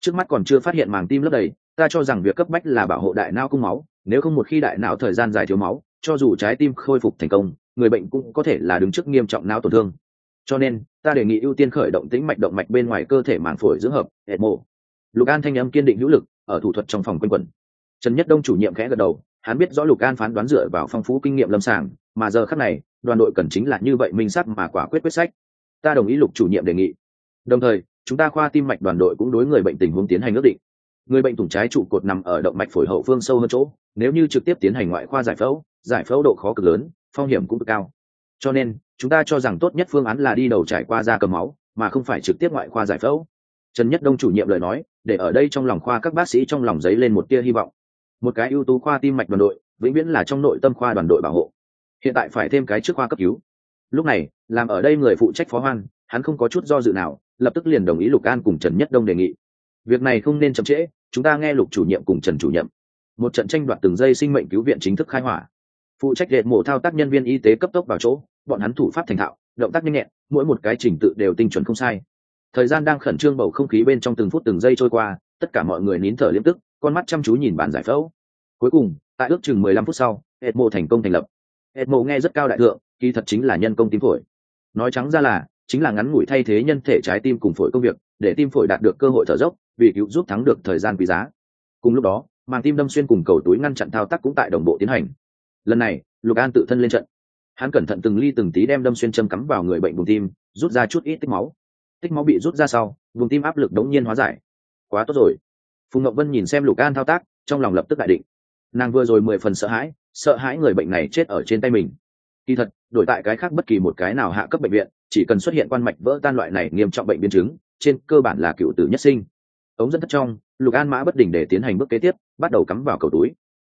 Trước mắt còn chưa phát hiện màng tim lấp đầy, ta cho rằng việc cấp bách là bảo hộ đại não cung máu, nếu không một khi đại não thời gian dài thiếu máu cho dù trái tim khôi phục thành công, người bệnh cũng có thể là đứng trước nghiêm trọng não tổn thương. Cho nên, ta đề nghị ưu tiên khởi động tĩnh mạch động mạch bên ngoài cơ thể màng phổi dưỡng hợp, ecmo. Lục an thanh âm kiên định hữu lực, ở thủ thuật trong phòng quanh quẩn. Trần nhất đông chủ nhiệm khẽ gật đầu, hắn biết rõ lục an phán đoán dựa vào phong phú kinh nghiệm lâm sàng, mà giờ khắc này, đoàn đội cần chính là như vậy minh sắc mà quả quyết quyết sách. Ta đồng ý lục chủ nhiệm đề nghị. Đồng thời, chúng ta khoa tim mạch đoàn đội cũng đối người bệnh tình huống tiến hành ước định. Người bệnh thủng trái trụ cột nằm ở động mạch phổi hậu phương sâu hơn chỗ, nếu như trực tiếp tiến hành ngoại khoa giải phẫu giải phẫu độ khó cực lớn, phong hiểm cũng cực cao. Cho nên, chúng ta cho rằng tốt nhất phương án là đi đầu trải qua da cầm máu, mà không phải trực tiếp ngoại khoa giải phẫu. Trần nhất đông chủ nhiệm lời nói, để ở đây trong lòng khoa các bác sĩ trong lòng giấy lên một tia hy vọng. Một cái ưu tú khoa tim mạch đoàn đội, vĩnh viễn là trong nội tâm khoa đoàn đội bảo hộ. Hiện tại phải thêm cái trước khoa cấp cứu. Lúc này, làm ở đây người phụ trách phó hoan, hắn không có chút do dự nào, lập tức liền đồng ý lục an cùng trần nhất đông đề nghị. Việc này không nên chậm trễ, chúng ta nghe lục chủ nhiệm cùng trần chủ nhiệm. Một trận tranh đoạt từng giây sinh mệnh cứu viện chính thức khai hỏa phụ trách đệt mổ thao tác nhân viên y tế cấp tốc vào chỗ, bọn hắn thủ pháp thành thạo, động tác nhanh nhẹn, mỗi một cái trình tự đều tinh chuẩn không sai. Thời gian đang khẩn trương bầu không khí bên trong từng phút từng giây trôi qua, tất cả mọi người nín thở liêm tức, con mắt chăm chú nhìn bàn giải phẫu. Cuối cùng, tại ước chừng mười lăm phút sau hệt mộ thành công thành lập. Hệt mộ nghe rất cao đại thượng, kỳ thật chính là nhân công tim phổi. Nói trắng ra là, chính là ngắn ngủi thay thế nhân thể trái tim cùng phổi công việc, để tim phổi đạt được cơ hội thở dốc, vì cứu giúp thắng được thời gian quý giá. Cùng lúc đó, màng tim đâm xuyên cùng cầu túi ngăn chặn thao tác cũng tại đồng bộ tiến hành lần này, lục an tự thân lên trận. Hắn cẩn thận từng ly từng tí đem đâm xuyên châm cắm vào người bệnh vùng tim, rút ra chút ít tích máu. Tích máu bị rút ra sau, vùng tim áp lực đống nhiên hóa giải. Quá tốt rồi. Phùng ngọc vân nhìn xem lục an thao tác, trong lòng lập tức đại định. Nàng vừa rồi mười phần sợ hãi sợ hãi người bệnh này chết ở trên tay mình. Kỳ thật, đổi tại cái khác bất kỳ một cái nào hạ cấp bệnh viện, chỉ cần xuất hiện quan mạch vỡ tan loại này nghiêm trọng bệnh biến chứng, trên cơ bản là cựu tử nhất sinh. Ống dẫn thất trong, lục an mã bất đình để tiến hành bước kế tiếp, bắt đầu cắm vào cầu túi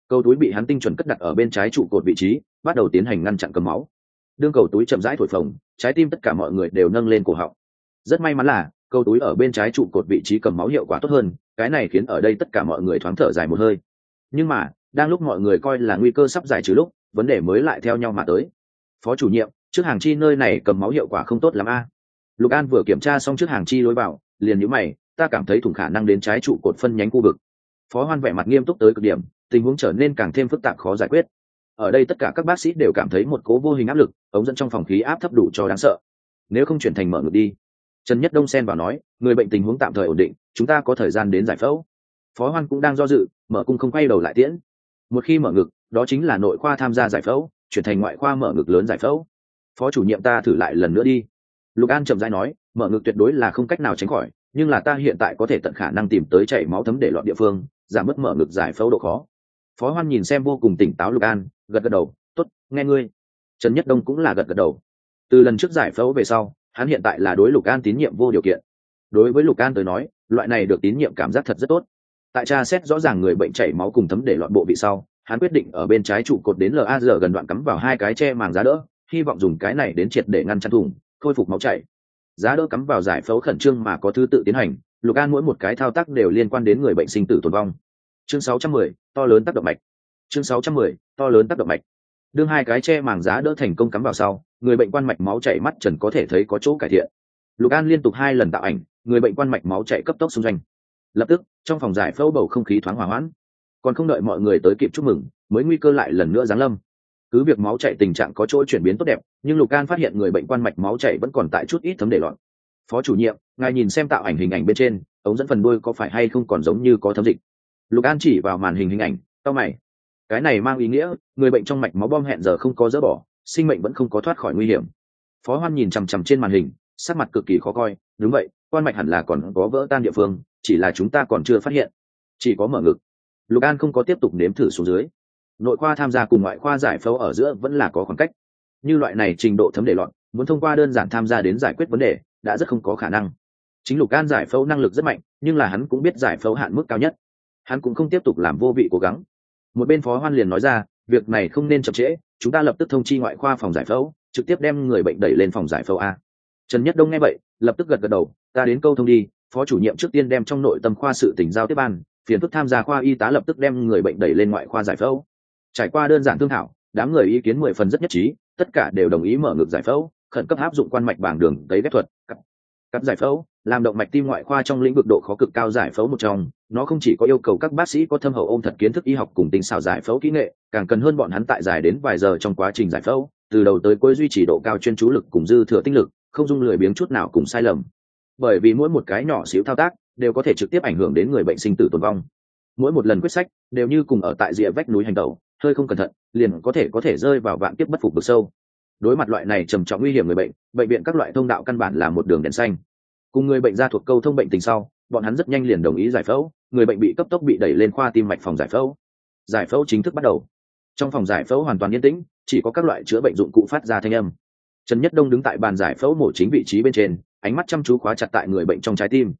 cầu túi bị hắn tinh chuẩn cất đặt ở bên trái trụ cột vị trí, bắt đầu tiến hành ngăn chặn cầm máu. Đương cầu túi chậm rãi thổi phồng, trái tim tất cả mọi người đều nâng lên cổ họng. Rất may mắn là, cầu túi ở bên trái trụ cột vị trí cầm máu hiệu quả tốt hơn, cái này khiến ở đây tất cả mọi người thoáng thở dài một hơi. Nhưng mà, đang lúc mọi người coi là nguy cơ sắp giải trừ lúc, vấn đề mới lại theo nhau mà tới. Phó chủ nhiệm, trước hàng chi nơi này cầm máu hiệu quả không tốt lắm a. Lục an vừa kiểm tra xong trước hàng chi lối vào, liền nhữ mày, ta cảm thấy thủng khả năng đến trái trụ cột phân nhánh khu vực. Phó hoan vẻ mặt nghiêm túc tới cực điểm tình huống trở nên càng thêm phức tạp khó giải quyết. Ở đây tất cả các bác sĩ đều cảm thấy một cố vô hình áp lực, ống dẫn trong phòng khí áp thấp đủ cho đáng sợ. Nếu không chuyển thành mở ngực đi. Trần nhất đông xen vào nói, người bệnh tình huống tạm thời ổn định, chúng ta có thời gian đến giải phẫu. Phó hoan cũng đang do dự, mở cung không quay đầu lại tiễn. Một khi mở ngực, đó chính là nội khoa tham gia giải phẫu, chuyển thành ngoại khoa mở ngực lớn giải phẫu. Phó chủ nhiệm ta thử lại lần nữa đi. Lục an chậm dãi nói, mở ngực tuyệt đối là không cách nào tránh khỏi, nhưng là ta hiện tại có thể tận khả năng tìm tới chảy máu thấm để loạn địa phương, giảm bớt mở ngực giải phẫu độ khó phó hoan nhìn xem vô cùng tỉnh táo lục an, gật gật đầu t ố t nghe ngươi. Trần nhất đông cũng là gật gật đầu. Từ lần trước giải phẫu về sau, hắn hiện tại là đối lục an tín nhiệm vô điều kiện. Đối với lục an tới nói, loại này được tín nhiệm cảm giác thật rất tốt. Tại tra xét rõ ràng người bệnh chảy máu cùng thấm để loạn bộ vị sau, hắn quyết định ở bên trái trụ cột đến laz gần đoạn cắm vào hai cái che màng giá đỡ, hy vọng dùng cái này đến triệt để ngăn chặn thủng, khôi phục máu chảy. Giá đỡ cắm vào giải phẫu khẩn trương mà có thứ tự tiến hành, lục an mỗi một cái thao tác đều liên quan đến người bệnh sinh tử tồn vong chương 610, to lớn tác động mạch. Chương 610, to lớn tác động mạch. Đương hai cái che màng giá đỡ thành công cắm vào sau người bệnh quan mạch máu chảy mắt trần có thể thấy có chỗ cải thiện. Lục an liên tục hai lần tạo ảnh người bệnh quan mạch máu chạy cấp tốc xung doanh lập tức trong phòng giải phẫu bầu không khí thoáng hỏa hoãn. Còn không đợi mọi người tới kịp chúc mừng mới nguy cơ lại lần nữa giáng lâm. Cứ việc máu chạy tình trạng có chỗ chuyển biến tốt đẹp nhưng lục an phát hiện người bệnh quan mạch máu chạy vẫn còn tại chút ít thấm để loạn. Phó chủ nhiệm ngài nhìn xem tạo ảnh hình ảnh bên trên ống dẫn phần đuôi có phải hay không còn giống như có thấm dịch? Lục an chỉ vào màn hình hình ảnh tao mày. Cái này mang ý nghĩa, người bệnh trong mạch máu bom hẹn giờ không có dỡ bỏ, sinh mệnh vẫn không có thoát khỏi nguy hiểm. Phó hoan nhìn chằm chằm trên màn hình, sắc mặt cực kỳ khó coi. Đúng vậy, quan mạch hẳn là còn có vỡ tan địa phương, chỉ là chúng ta còn chưa phát hiện. Chỉ có mở ngực. Lục an không có tiếp tục nếm thử xuống dưới. Nội khoa tham gia cùng ngoại khoa giải phẫu ở giữa vẫn là có khoảng cách. Như loại này trình độ thấm để loạn, muốn thông qua đơn giản tham gia đến giải quyết vấn đề, đã rất không có khả năng. Chính lục an giải phẫu năng lực rất mạnh, nhưng là hắn cũng biết giải phẫu hạn mức cao nhất hắn cũng không tiếp tục làm vô vị cố gắng. Một bên phó hoan liền nói ra, việc này không nên chậm trễ, chúng ta lập tức thông chi ngoại khoa phòng giải phẫu, trực tiếp đem người bệnh đẩy lên phòng giải phẫu a. Trần nhất đông nghe vậy, lập tức gật gật đầu, ta đến câu thông đi, phó chủ nhiệm trước tiên đem trong nội tâm khoa sự tỉnh giao tiếp ban, phiền phức tham gia khoa y tá lập tức đem người bệnh đẩy lên ngoại khoa giải phẫu. Trải qua đơn giản thương thảo, đám người ý kiến mười phần rất nhất trí, tất cả đều đồng ý mở ngược giải phẫu, khẩn cấp áp dụng quan mạch bảng đường tấy ghép thuật cắt giải phẫu làm động mạch tim ngoại khoa trong lĩnh vực độ khó cực cao giải phẫu một trong, nó không chỉ có yêu cầu các bác sĩ có thâm hậu ôm thật kiến thức y học cùng tính xảo giải phẫu kỹ nghệ, càng cần hơn bọn hắn tại dài đến vài giờ trong quá trình giải phẫu, từ đầu tới cuối duy trì độ cao chuyên chú lực cùng dư thừa tinh lực, không dung lười biếng chút nào cùng sai lầm. Bởi vì mỗi một cái nhỏ xíu thao tác đều có thể trực tiếp ảnh hưởng đến người bệnh sinh tử tồn vong. Mỗi một lần quyết sách đều như cùng ở tại rìa vách núi hành tẩu, hơi không cẩn thận, liền có thể có thể rơi vào vạn tiếp bất phục vực sâu. Đối mặt loại này trầm trọng nguy hiểm người bệnh bệnh viện các loại thông đạo căn bản là một đường đèn xanh cùng người bệnh ra thuộc câu thông bệnh tình sau, bọn hắn rất nhanh liền đồng ý giải phẫu, người bệnh bị cấp tốc bị đẩy lên khoa tim mạch phòng giải phẫu. Giải phẫu chính thức bắt đầu. Trong phòng giải phẫu hoàn toàn yên tĩnh, chỉ có các loại chữa bệnh dụng cụ phát ra thanh âm. Trần nhất đông đứng tại bàn giải phẫu mổ chính vị trí bên trên, ánh mắt chăm chú khóa chặt tại người bệnh trong trái tim.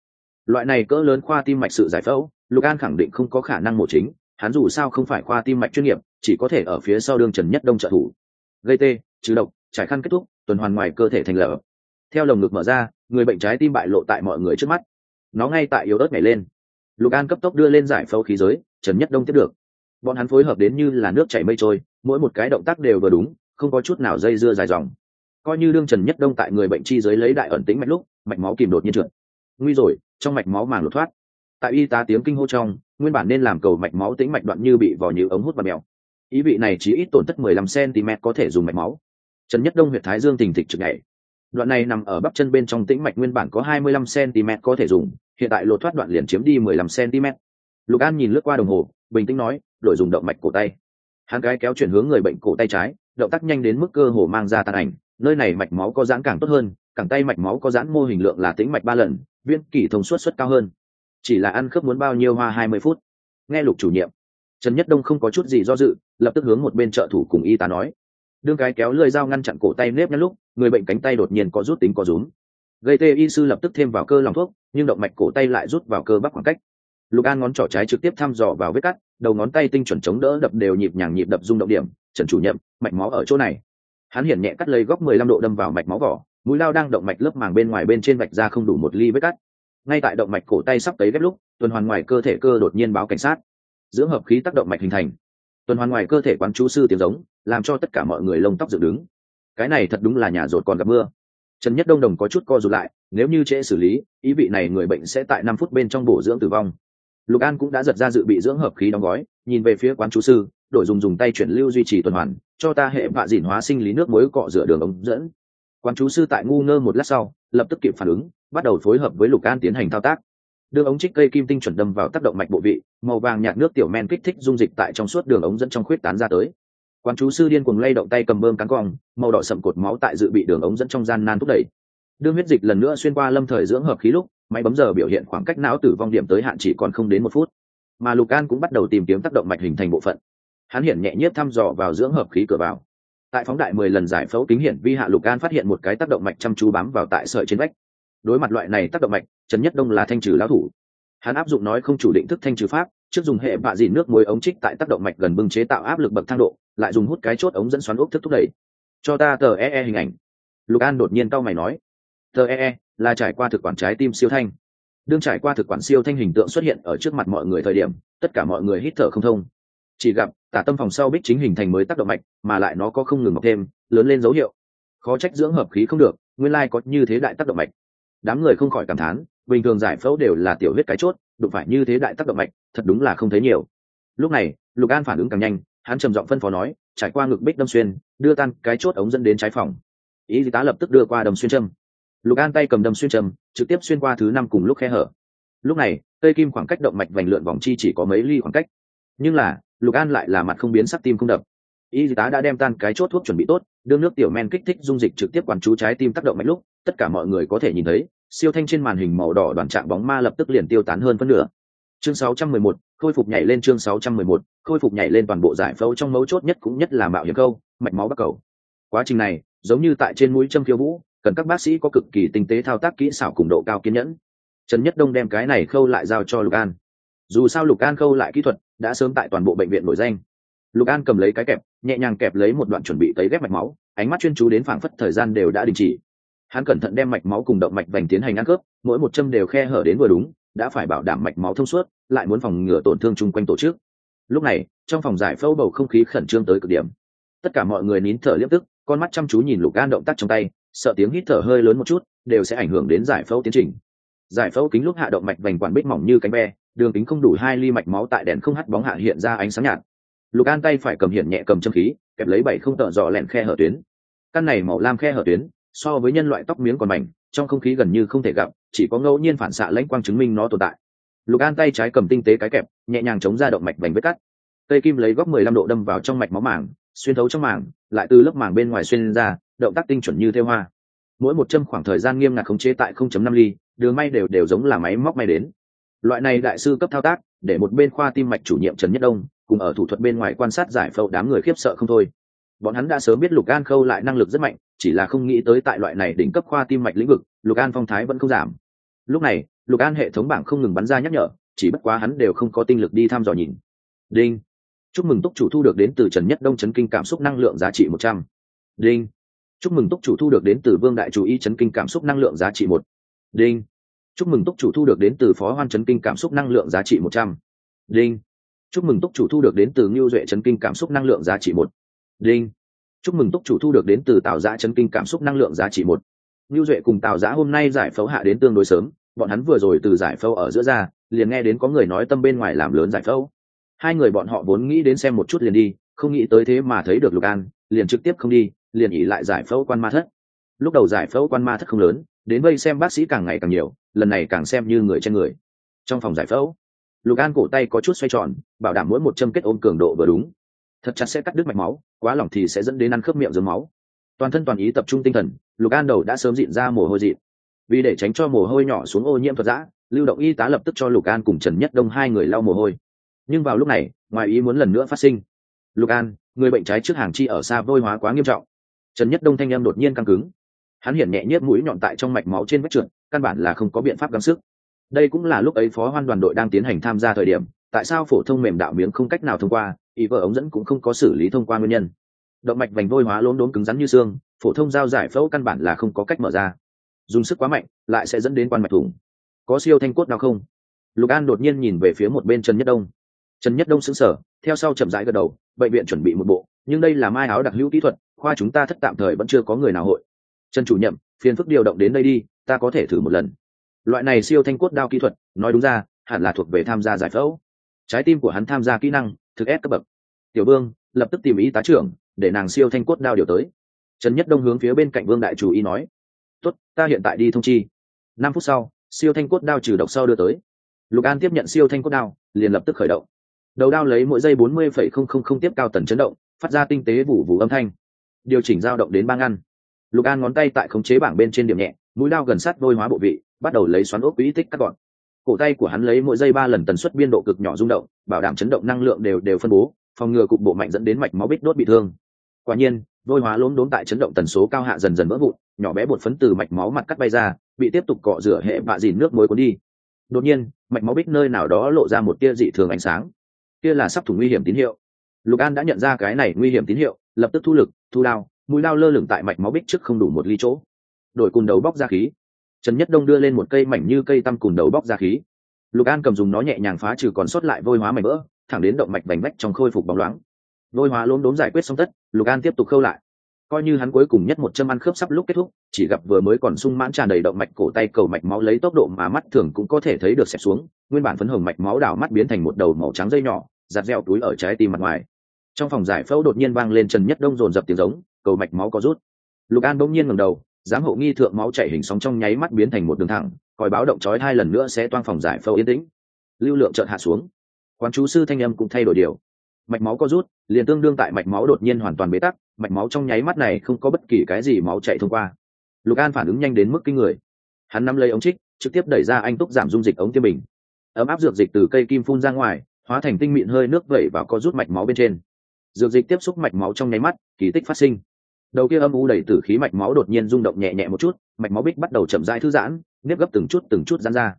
Loại này cỡ lớn khoa tim mạch sự giải phẫu, lục an khẳng định không có khả năng mổ chính, hắn dù sao không phải khoa tim mạch chuyên nghiệp, chỉ có thể ở phía sau đương trần nhất đông trợ thủ. Gây tê, trừ độc, trải khăn kết thúc, tuần hoàn ngoài cơ thể thành lở. Theo lồng ngực mở ra người bệnh trái tim bại lộ tại mọi người trước mắt. Nó ngay tại yếu ớt nhảy lên. Lục an cấp tốc đưa lên giải phẫu khí giới, trần nhất đông tiếp được. Bọn hắn phối hợp đến như là nước chảy mây trôi, mỗi một cái động tác đều vừa đúng, không có chút nào dây dưa dài dòng. Coi như đương trần nhất đông tại người bệnh chi giới lấy đại ẩn tính mạch lúc, mạch máu kìm đột nhiên trượt. Nguy rồi, trong mạch máu màng lột thoát. Tại y tá tiếng kinh hô trong, nguyên bản nên làm cầu mạch máu tĩnh mạch đoạn như bị vò như ống hút và mèo. Ý vị này chỉ ít tổn thất 15 cm có thể dùng mạch máu. Trần nhất đông huyệt thái dương tình thịch trực nhảy đoạn này nằm ở bắp chân bên trong tĩnh mạch nguyên bản có 25 cm có thể dùng, hiện tại lột thoát đoạn liền chiếm đi 15 cm lục an nhìn lướt qua đồng hồ, bình tĩnh nói, đổi dùng động mạch cổ tay. Hắn gái kéo chuyển hướng người bệnh cổ tay trái, động tác nhanh đến mức cơ hồ mang ra tàn ảnh, nơi này mạch máu có giãn càng tốt hơn, cẳng tay mạch máu có giãn mô hình lượng là tĩnh mạch ba lần, viên kỷ thông suất suất cao hơn. Chỉ là ăn khớp muốn bao nhiêu hoa hai mươi phút. Nghe lục chủ nhiệm, trần nhất đông không có chút gì do dự, lập tức hướng một bên trợ thủ cùng y tá nói đương cái kéo lưỡi dao ngăn chặn cổ tay nếp nhăn lúc, người bệnh cánh tay đột nhiên có rút tính có rúm. Gây tê y sư lập tức thêm vào cơ lòng thuốc, nhưng động mạch cổ tay lại rút vào cơ bắc khoảng cách. Lục an ngón trỏ trái trực tiếp thăm dò vào vết cắt, đầu ngón tay tinh chuẩn chống đỡ đập đều nhịp nhàng nhịp đập rung động điểm, trần chủ nhiệm, mạch máu ở chỗ này. Hắn hiển nhẹ cắt lấy góc mười lăm độ đâm vào mạch máu vỏ, mũi lao đang động mạch lớp màng bên ngoài bên trên vạch ra không đủ một ly vết cắt. Ngay tại động mạch cổ tay sắp tới ghép lúc, tuần hoàn ngoài cơ thể cơ đột nhiên báo cảnh sát. Dưỡng hợp khí tác động mạch hình thành. Tuần hoàn ngoài cơ thể quán chú sư tiếng giống làm cho tất cả mọi người lông tóc dựng đứng. Cái này thật đúng là nhà rột còn gặp mưa. Trần nhất đông đồng có chút co rụt lại, nếu như trễ xử lý, ý vị này người bệnh sẽ tại năm phút bên trong bổ dưỡng tử vong. Lục an cũng đã giật ra dự bị dưỡng hợp khí đóng gói, nhìn về phía quán chú sư, đổi dùng dùng tay chuyển lưu duy trì tuần hoàn, cho ta hệ vạ dỉn hóa sinh lý nước muối cọ rửa đường ống dẫn. Quán chú sư tại ngu ngơ một lát sau, lập tức kịp phản ứng, bắt đầu phối hợp với lục an tiến hành thao tác. Đường ống trích cây kim tinh chuẩn đâm vào tác động mạch bộ vị, màu vàng nhạt nước tiểu men kích thích dung dịch tại trong suốt đường ống dẫn trong khuyết tán ra tới quán chú sư điên cuồng lay động tay cầm bơm cắn cong, màu đỏ sậm cột máu tại dự bị đường ống dẫn trong gian nan thúc đẩy. Đương huyết dịch lần nữa xuyên qua lâm thời dưỡng hợp khí lúc, máy bấm giờ biểu hiện khoảng cách não tử vong điểm tới hạn chỉ còn không đến một phút. Mà lục an cũng bắt đầu tìm kiếm tác động mạch hình thành bộ phận. Hắn hiện nhẹ nhất thăm dò vào dưỡng hợp khí cửa vào. Tại phóng đại mười lần giải phẫu kính hiển vi hạ lục an phát hiện một cái tác động mạch chăm chú bám vào tại sợi trên vách. Đối mặt loại này tác động mạch, trần nhất đông là thanh trừ lão thủ. Hắn áp dụng nói không chủ định thức thanh trừ pháp trước dùng hệ bạ dìn nước muối ống trích tại tác động mạch gần bưng chế tạo áp lực bậc thang độ, lại dùng hút cái chốt ống dẫn xoắn ốc thức thúc đẩy. Cho ta tờ ee hình ảnh. Lục an đột nhiên cau mày nói. Tờ ee là trải qua thực quản trái tim siêu thanh. Đương trải qua thực quản siêu thanh hình tượng xuất hiện ở trước mặt mọi người thời điểm, tất cả mọi người hít thở không thông. Chỉ gặp, tả tâm phòng sau bích chính hình thành mới tác động mạch, mà lại nó có không ngừng mọc thêm, lớn lên dấu hiệu. Khó trách dưỡng hợp khí không được, nguyên lai có như thế đại tác động mạch. Đám người không khỏi cảm thán, bình thường giải phẫu đều là tiểu huyết cái chốt, đụng phải như thế đại tác động mạch thật đúng là không thấy nhiều. Lúc này, lục an phản ứng càng nhanh, hắn trầm giọng phân phó nói, trải qua ngực bích đâm xuyên, đưa tan cái chốt ống dẫn đến trái phòng. Ý tá lập tức đưa qua đầm xuyên châm. Lục an tay cầm đâm xuyên châm, trực tiếp xuyên qua thứ năm cùng lúc khe hở. Lúc này, cây kim khoảng cách động mạch vành lượn vòng chi chỉ có mấy ly khoảng cách. Nhưng là, lục an lại là mặt không biến sắc tim không đập. Y tá đã đem tan cái chốt thuốc chuẩn bị tốt đưa nước tiểu men kích thích dung dịch trực tiếp quản chú trái tim tác động mạnh lúc, tất cả mọi người có thể nhìn thấy, siêu thanh trên màn hình màu đỏ đoàn trạng bóng ma lập tức liền tiêu tán hơn phân nửa chương 611, khôi phục nhảy lên chương 611, khôi phục nhảy lên toàn bộ giải phẫu trong mấu chốt nhất cũng nhất là mạo hiểm câu mạch máu bắc cầu. Quá trình này giống như tại trên mũi châm khiêu vũ cần các bác sĩ có cực kỳ tinh tế thao tác kỹ xảo cùng độ cao kiên nhẫn. Trần nhất đông đem cái này khâu lại giao cho lục an. Dù sao lục an khâu lại kỹ thuật đã sớm tại toàn bộ bệnh viện nổi danh. Lục an cầm lấy cái kẹp nhẹ nhàng kẹp lấy một đoạn chuẩn bị tấy ghép mạch máu ánh mắt chuyên chú đến phảng phất thời gian đều đã đình chỉ. Hắn cẩn thận đem mạch máu cùng động mạch vành tiến hành ăn cướp mỗi một châm đều khe hở đến vừa đúng đã phải bảo đảm mạch máu thông suốt, lại muốn phòng ngừa tổn thương chung quanh tổ chức. Lúc này, trong phòng giải phẫu bầu không khí khẩn trương tới cực điểm. Tất cả mọi người nín thở liếc tức, con mắt chăm chú nhìn lục gan động tác trong tay, sợ tiếng hít thở hơi lớn một chút, đều sẽ ảnh hưởng đến giải phẫu tiến trình. Giải phẫu kính lúc hạ động mạch vành quản bích mỏng như cánh ve, đường kính không đủ hai ly mạch máu tại đèn không hắt bóng hạ hiện ra ánh sáng nhạt. Lục an tay phải cầm hiện nhẹ cầm châm khí, kẹp lấy bảy không tợ dò lẹn khe hở tuyến. Căn này màu lam khe hở tuyến, so với nhân loại tóc miếng còn mảnh trong không khí gần như không thể gặp, chỉ có ngẫu nhiên phản xạ lãnh quang chứng minh nó tồn tại. Lục an tay trái cầm tinh tế cái kẹp, nhẹ nhàng chống ra động mạch vành vết cắt. Cây kim lấy góc mười lăm độ đâm vào trong mạch máu màng, xuyên thấu trong màng, lại từ lớp màng bên ngoài xuyên ra, động tác tinh chuẩn như theo hoa. Mỗi một châm khoảng thời gian nghiêm ngặt khống chế tại 0.5 ly, đường may đều đều giống là máy móc may đến. Loại này đại sư cấp thao tác, để một bên khoa tim mạch chủ nhiệm trần nhất đông, cùng ở thủ thuật bên ngoài quan sát giải phẫu đám người khiếp sợ không thôi bọn hắn đã sớm biết lục an khâu lại năng lực rất mạnh, chỉ là không nghĩ tới tại loại này đỉnh cấp khoa tim mạch lĩnh vực, lục an phong thái vẫn không giảm. Lúc này, lục an hệ thống bảng không ngừng bắn ra nhắc nhở, chỉ bất quá hắn đều không có tinh lực đi thăm dò nhìn. Đinh. Chúc mừng túc chủ thu được đến từ trần nhất đông chấn kinh cảm xúc năng lượng giá trị một trăm. Đinh. Chúc mừng túc chủ thu được đến từ vương đại chủ y chấn kinh cảm xúc năng lượng giá trị một. Đinh. Chúc mừng túc chủ thu được đến từ phó hoan chấn kinh cảm xúc năng lượng giá trị một trăm. Đinh. Chúc mừng túc chủ thu được đến từ ngưu duệ chấn kinh cảm xúc năng lượng giá trị một đinh. Chúc mừng túc chủ thu được đến từ tào giã chấn kinh cảm xúc năng lượng giá trị một. Ngưu duệ cùng tào giã hôm nay giải phẫu hạ đến tương đối sớm, bọn hắn vừa rồi từ giải phẫu ở giữa ra, liền nghe đến có người nói tâm bên ngoài làm lớn giải phẫu. Hai người bọn họ vốn nghĩ đến xem một chút liền đi, không nghĩ tới thế mà thấy được lục an, liền trực tiếp không đi, liền ỉ lại giải phẫu quan ma thất. Lúc đầu giải phẫu quan ma thất không lớn, đến vây xem bác sĩ càng ngày càng nhiều, lần này càng xem như người trên người. Trong phòng giải phẫu, lục an cổ tay có chút xoay tròn, bảo đảm mỗi một châm kết ôm cường độ vừa đúng thật chặt sẽ cắt đứt mạch máu, quá lỏng thì sẽ dẫn đến ăn khớp miệng dưới máu. Toàn thân toàn ý tập trung tinh thần, lục an đầu đã sớm dịn ra mồ hôi dịn. Vì để tránh cho mồ hôi nhỏ xuống ô nhiễm thuật giã lưu động y tá lập tức cho lục an cùng trần nhất đông hai người lau mồ hôi. Nhưng vào lúc này, ngoài ý muốn lần nữa phát sinh. Lục an, người bệnh trái trước hàng chi ở xa vôi hóa quá nghiêm trọng. Trần nhất đông thanh em đột nhiên căng cứng. Hắn hiển nhẹ nhất mũi nhọn tại trong mạch máu trên vách trượt, căn bản là không có biện pháp gắng sức. Đây cũng là lúc ấy phó hoan đoàn đội đang tiến hành tham gia thời điểm tại sao phổ thông mềm đạo miếng không cách nào thông qua, ý vợ ống dẫn cũng không có xử lý thông qua nguyên nhân. Động mạch vành vôi hóa lốm đốm cứng rắn như xương, phổ thông giao giải phẫu căn bản là không có cách mở ra. Dùng sức quá mạnh, lại sẽ dẫn đến quan mạch thủng. Có siêu thanh cốt nào không? Lục an đột nhiên nhìn về phía một bên trần nhất đông. Trần nhất đông xứng sở theo sau chậm rãi gật đầu, bệnh viện chuẩn bị một bộ, nhưng đây là mai áo đặc hữu kỹ thuật, khoa chúng ta thất tạm thời vẫn chưa có người nào hội. Trần chủ nhiệm, phiền phức điều động đến đây đi, ta có thể thử một lần. Loại này siêu thanh cốt đao kỹ thuật, nói đúng ra, hẳn là thuộc về tham gia giải phẫu trái tim của hắn tham gia kỹ năng, thực ép cấp bậc. Tiểu vương, lập tức tìm ý tá trưởng, để nàng siêu thanh cốt đao điều tới. Trần nhất đông hướng phía bên cạnh vương đại chủ y nói, tốt, ta hiện tại đi thông chi. Năm phút sau, siêu thanh cốt đao trừ độc sau đưa tới. Lục an tiếp nhận siêu thanh cốt đao, liền lập tức khởi động. Đầu đao lấy mỗi giây bốn mươi phẩy không không không tiếp cao tần chấn động, phát ra tinh tế vụ vụ âm thanh. Điều chỉnh dao động đến ba ngăn lục an ngón tay tại khống chế bảng bên trên điểm nhẹ, mũi đao gần sát vôi hóa bộ vị, bắt đầu lấy xoắn ốc quỹ tích cắt gọn cổ tay của hắn lấy mỗi giây ba lần tần suất biên độ cực nhỏ rung động, bảo đảm chấn động năng lượng đều đều phân bố, phòng ngừa cục bộ mạnh dẫn đến mạch máu bích đốt bị thương. Quả nhiên, vôi hóa lốm đốm tại chấn động tần số cao hạ dần dần vỡ vụn, nhỏ bé bột phấn từ mạch máu mặt cắt bay ra, bị tiếp tục cọ rửa hệ bạ dìn nước muối cuốn đi. Đột nhiên, mạch máu bích nơi nào đó lộ ra một tia dị thường ánh sáng. Kia là sắp thủ nguy hiểm tín hiệu. Lục an đã nhận ra cái này nguy hiểm tín hiệu, lập tức thu lực, thu đao, mũi đao lơ lửng tại mạch máu bích trước không đủ một ly chỗ. Đổi cùn đầu bóc ra khí trần nhất đông đưa lên một cây mảnh như cây tăm cùn đầu bóc ra khí. Lục an cầm dùng nó nhẹ nhàng phá trừ còn sót lại vôi hóa mảnh vỡ, thẳng đến động mạch vành vách trong khôi phục bóng loáng. Vôi hóa lốm đốm giải quyết xong tất, lục an tiếp tục khâu lại. Coi như hắn cuối cùng nhất một châm ăn khớp sắp lúc kết thúc, chỉ gặp vừa mới còn sung mãn tràn đầy động mạch cổ tay cầu mạch máu lấy tốc độ mà mắt thường cũng có thể thấy được xẹp xuống, nguyên bản phấn hồng mạch máu đảo mắt biến thành một đầu màu trắng dây nhỏ, giặt reo túi ở trái tim mặt ngoài. Trong phòng giải phẫu đột nhiên vang lên trần nhất đông dồn dập tiếng giống, cầu mạch máu có rút. Lục an bỗng nhiên ngầm đầu giám hộ nghi thượng máu chảy hình sóng trong nháy mắt biến thành một đường thẳng còi báo động chói hai lần nữa sẽ toang phòng giải phẫu yên tĩnh. Lưu lượng chợt hạ xuống. Quán chú sư thanh âm cũng thay đổi điều. Mạch máu có rút, liền tương đương tại mạch máu đột nhiên hoàn toàn bế tắc, mạch máu trong nháy mắt này không có bất kỳ cái gì máu chạy thông qua. Lục an phản ứng nhanh đến mức kinh người. Hắn nắm lấy ống trích, trực tiếp đẩy ra anh túc giảm dung dịch ống tiêm bình. Ấm áp dược dịch từ cây kim phun ra ngoài, hóa thành tinh mịn hơi nước vẩy vào có rút mạch máu bên trên. Dược dịch tiếp xúc mạch máu trong nháy mắt, kỳ tích phát sinh đầu kia âm u đầy tử khí mạch máu đột nhiên rung động nhẹ nhẹ một chút, mạch máu bích bắt đầu chậm rãi thư giãn, nếp gấp từng chút từng chút dán ra.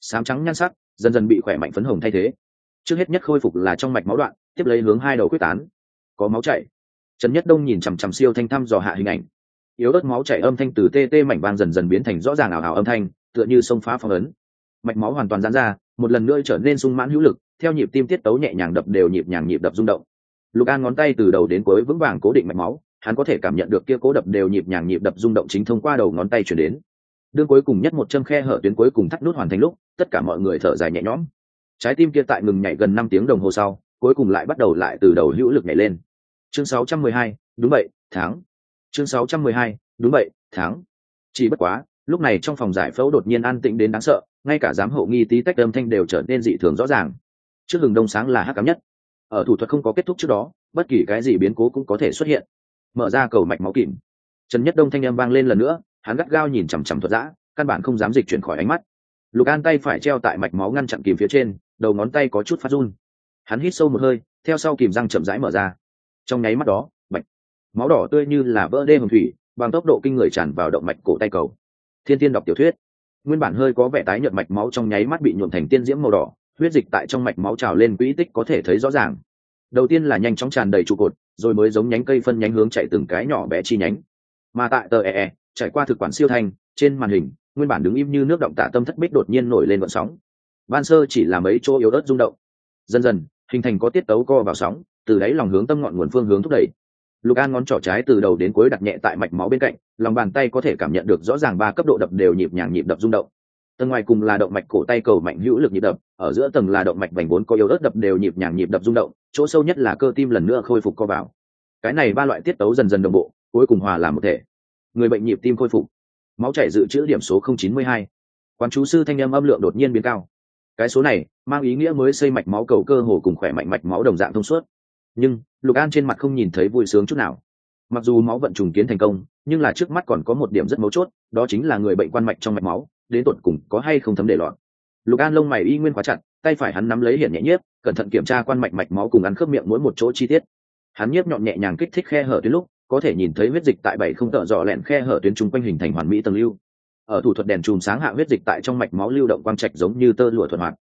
Sám trắng nhan sắc, dần dần bị khỏe mạnh phấn hồng thay thế. Trước hết nhất khôi phục là trong mạch máu đoạn, tiếp lấy hướng hai đầu quyết tán. Có máu chảy. Trần nhất đông nhìn chằm chằm siêu thanh thăm dò hạ hình ảnh. Yếu ớt máu chảy âm thanh từ tê tê mảnh vang dần dần biến thành rõ ràng ảo ảo âm thanh, tựa như sông phá phong ấn. Mạch máu hoàn toàn giãn ra, một lần nữa trở nên sung mãn hữu lực, theo nhịp tim tiết tấu nhẹ nhàng đập đều nhịp nhàng nhịp đập rung động. Lục an ngón tay từ đầu đến cuối vững vàng cố định mạch máu hắn có thể cảm nhận được kia cố đập đều nhịp nhàng nhịp đập rung động chính thông qua đầu ngón tay chuyển đến. Đương cuối cùng nhất một châm khe hở tuyến cuối cùng thắt nút hoàn thành lúc tất cả mọi người thở dài nhẹ nhõm. Trái tim kia tại ngừng nhảy gần năm tiếng đồng hồ sau cuối cùng lại bắt đầu lại từ đầu hữu lực nhảy lên. Chương 612, đúng vậy tháng chương 612, đúng vậy tháng chỉ bất quá lúc này trong phòng giải phẫu đột nhiên an tĩnh đến đáng sợ ngay cả giám hộ nghi tí tách âm thanh đều trở nên dị thường rõ ràng. Trước hừng đông sáng là hắc cám nhất. Ở thủ thuật không có kết thúc trước đó bất kỳ cái gì biến cố cũng có thể xuất hiện mở ra cầu mạch máu kìm. Trần nhất đông thanh âm vang lên lần nữa, hắn gắt gao nhìn chằm chằm thuật giã căn bản không dám dịch chuyển khỏi ánh mắt. Lục an tay phải treo tại mạch máu ngăn chặn kìm phía trên, đầu ngón tay có chút phát run. Hắn hít sâu một hơi, theo sau kìm răng chậm rãi mở ra. Trong nháy mắt đó, mạch máu đỏ tươi như là vỡ đê hồng thủy, bằng tốc độ kinh người tràn vào động mạch cổ tay cầu. Thiên tiên đọc tiểu thuyết. Nguyên bản hơi có vẻ tái nhợt mạch máu trong nháy mắt bị nhuộm thành tiên diễm màu đỏ, huyết dịch tại trong mạch máu trào lên quỹ tích có thể thấy rõ ràng. Đầu tiên là nhanh chóng tràn đầy trụ cột rồi mới giống nhánh cây phân nhánh hướng chạy từng cái nhỏ bé chi nhánh. Mà tại tờ e e trải qua thực quản siêu thanh, trên màn hình, nguyên bản đứng im như nước động tạ tâm thất bích đột nhiên nổi lên vận sóng. Ban sơ chỉ là mấy chỗ yếu ớt rung động. Dần dần, hình thành có tiết tấu co vào sóng, từ đáy lòng hướng tâm ngọn nguồn phương hướng thúc đẩy. Lục an ngón trỏ trái từ đầu đến cuối đặt nhẹ tại mạch máu bên cạnh, lòng bàn tay có thể cảm nhận được rõ ràng ba cấp độ đập đều nhịp nhàng nhịp đập rung động tầng ngoài cùng là động mạch cổ tay cầu mạnh hữu lực nhịp đập, ở giữa tầng là động mạch vành vốn có yếu ớt đập đều nhịp nhàng nhịp đập rung động, chỗ sâu nhất là cơ tim lần nữa khôi phục co vào. Cái này ba loại tiết tấu dần dần đồng bộ, cuối cùng hòa làm một thể. Người bệnh nhịp tim khôi phục. Máu chảy dự trữ điểm số 092. quán chú sư thanh âm âm lượng đột nhiên biến cao. Cái số này, mang ý nghĩa mới xây mạch máu cầu cơ hồ cùng khỏe mạnh mạch máu đồng dạng thông suốt. Nhưng, lục an trên mặt không nhìn thấy vui sướng chút nào. Mặc dù máu vận trùng kiến thành công, nhưng là trước mắt còn có một điểm rất mấu chốt, đó chính là người bệnh quan mạch trong mạch máu đến tột cùng có hay không thấm để loạn lục an lông mày y nguyên khóa chặt, tay phải hắn nắm lấy hiện nhẹ nhiếp, cẩn thận kiểm tra quan mạch mạch máu cùng ăn khớp miệng mỗi một chỗ chi tiết. Hắn nhiếp nhọn nhẹ nhàng kích thích khe hở tuyến lúc, có thể nhìn thấy huyết dịch tại bảy không tợ dò lẹn khe hở tuyến trung quanh hình thành hoàn mỹ tầng lưu. Ở thủ thuật đèn chùm sáng hạ huyết dịch tại trong mạch máu lưu động quang trạch giống như tơ lụa thuận hoạt.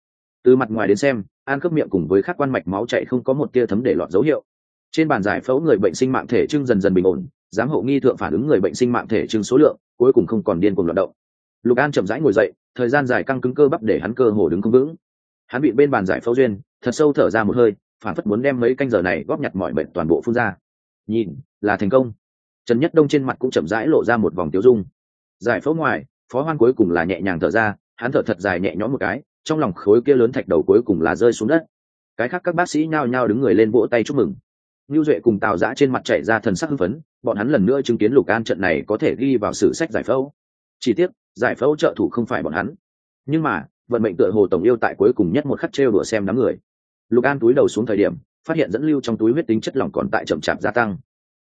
Từ mặt ngoài đến xem an khớp miệng cùng với các quan mạch máu chạy không có một tia thấm để lọt dấu hiệu. Trên bàn giải phẫu người bệnh sinh mạng thể trưng dần dần bình ổn, giám hộ nghi thượng phản ứng người bệnh sinh mạng thể trưng số lượng, cuối cùng không còn điên cuồng loạt động lục an chậm rãi ngồi dậy thời gian dài căng cứng cơ bắp để hắn cơ hồ đứng không vững. Hắn bị bên bàn giải phẫu duyên thật sâu thở ra một hơi phản phất muốn đem mấy canh giờ này góp nhặt mọi bệnh toàn bộ phun ra. Nhìn là thành công. Trần nhất đông trên mặt cũng chậm rãi lộ ra một vòng tiêu dung. Giải phẫu ngoài phó hoan cuối cùng là nhẹ nhàng thở ra hắn thở thật dài nhẹ nhõm một cái trong lòng khối kia lớn thạch đầu cuối cùng là rơi xuống đất. Cái khác các bác sĩ nhao nhao đứng người lên vỗ tay chúc mừng. Nưu Duệ cùng Tào Giã trên mặt chảy ra thần sắc hưng phấn, bọn hắn lần nữa chứng kiến Lục An trận này có thể ghi vào sử sách giải phẫu. Chỉ tiếc, giải phẫu trợ thủ không phải bọn hắn. Nhưng mà, vận mệnh tựa hồ tổng yêu tại cuối cùng nhất một khắc trêu đùa xem đám người. Lục An túi đầu xuống thời điểm, phát hiện dẫn lưu trong túi huyết tính chất lỏng còn tại chậm chạp gia tăng.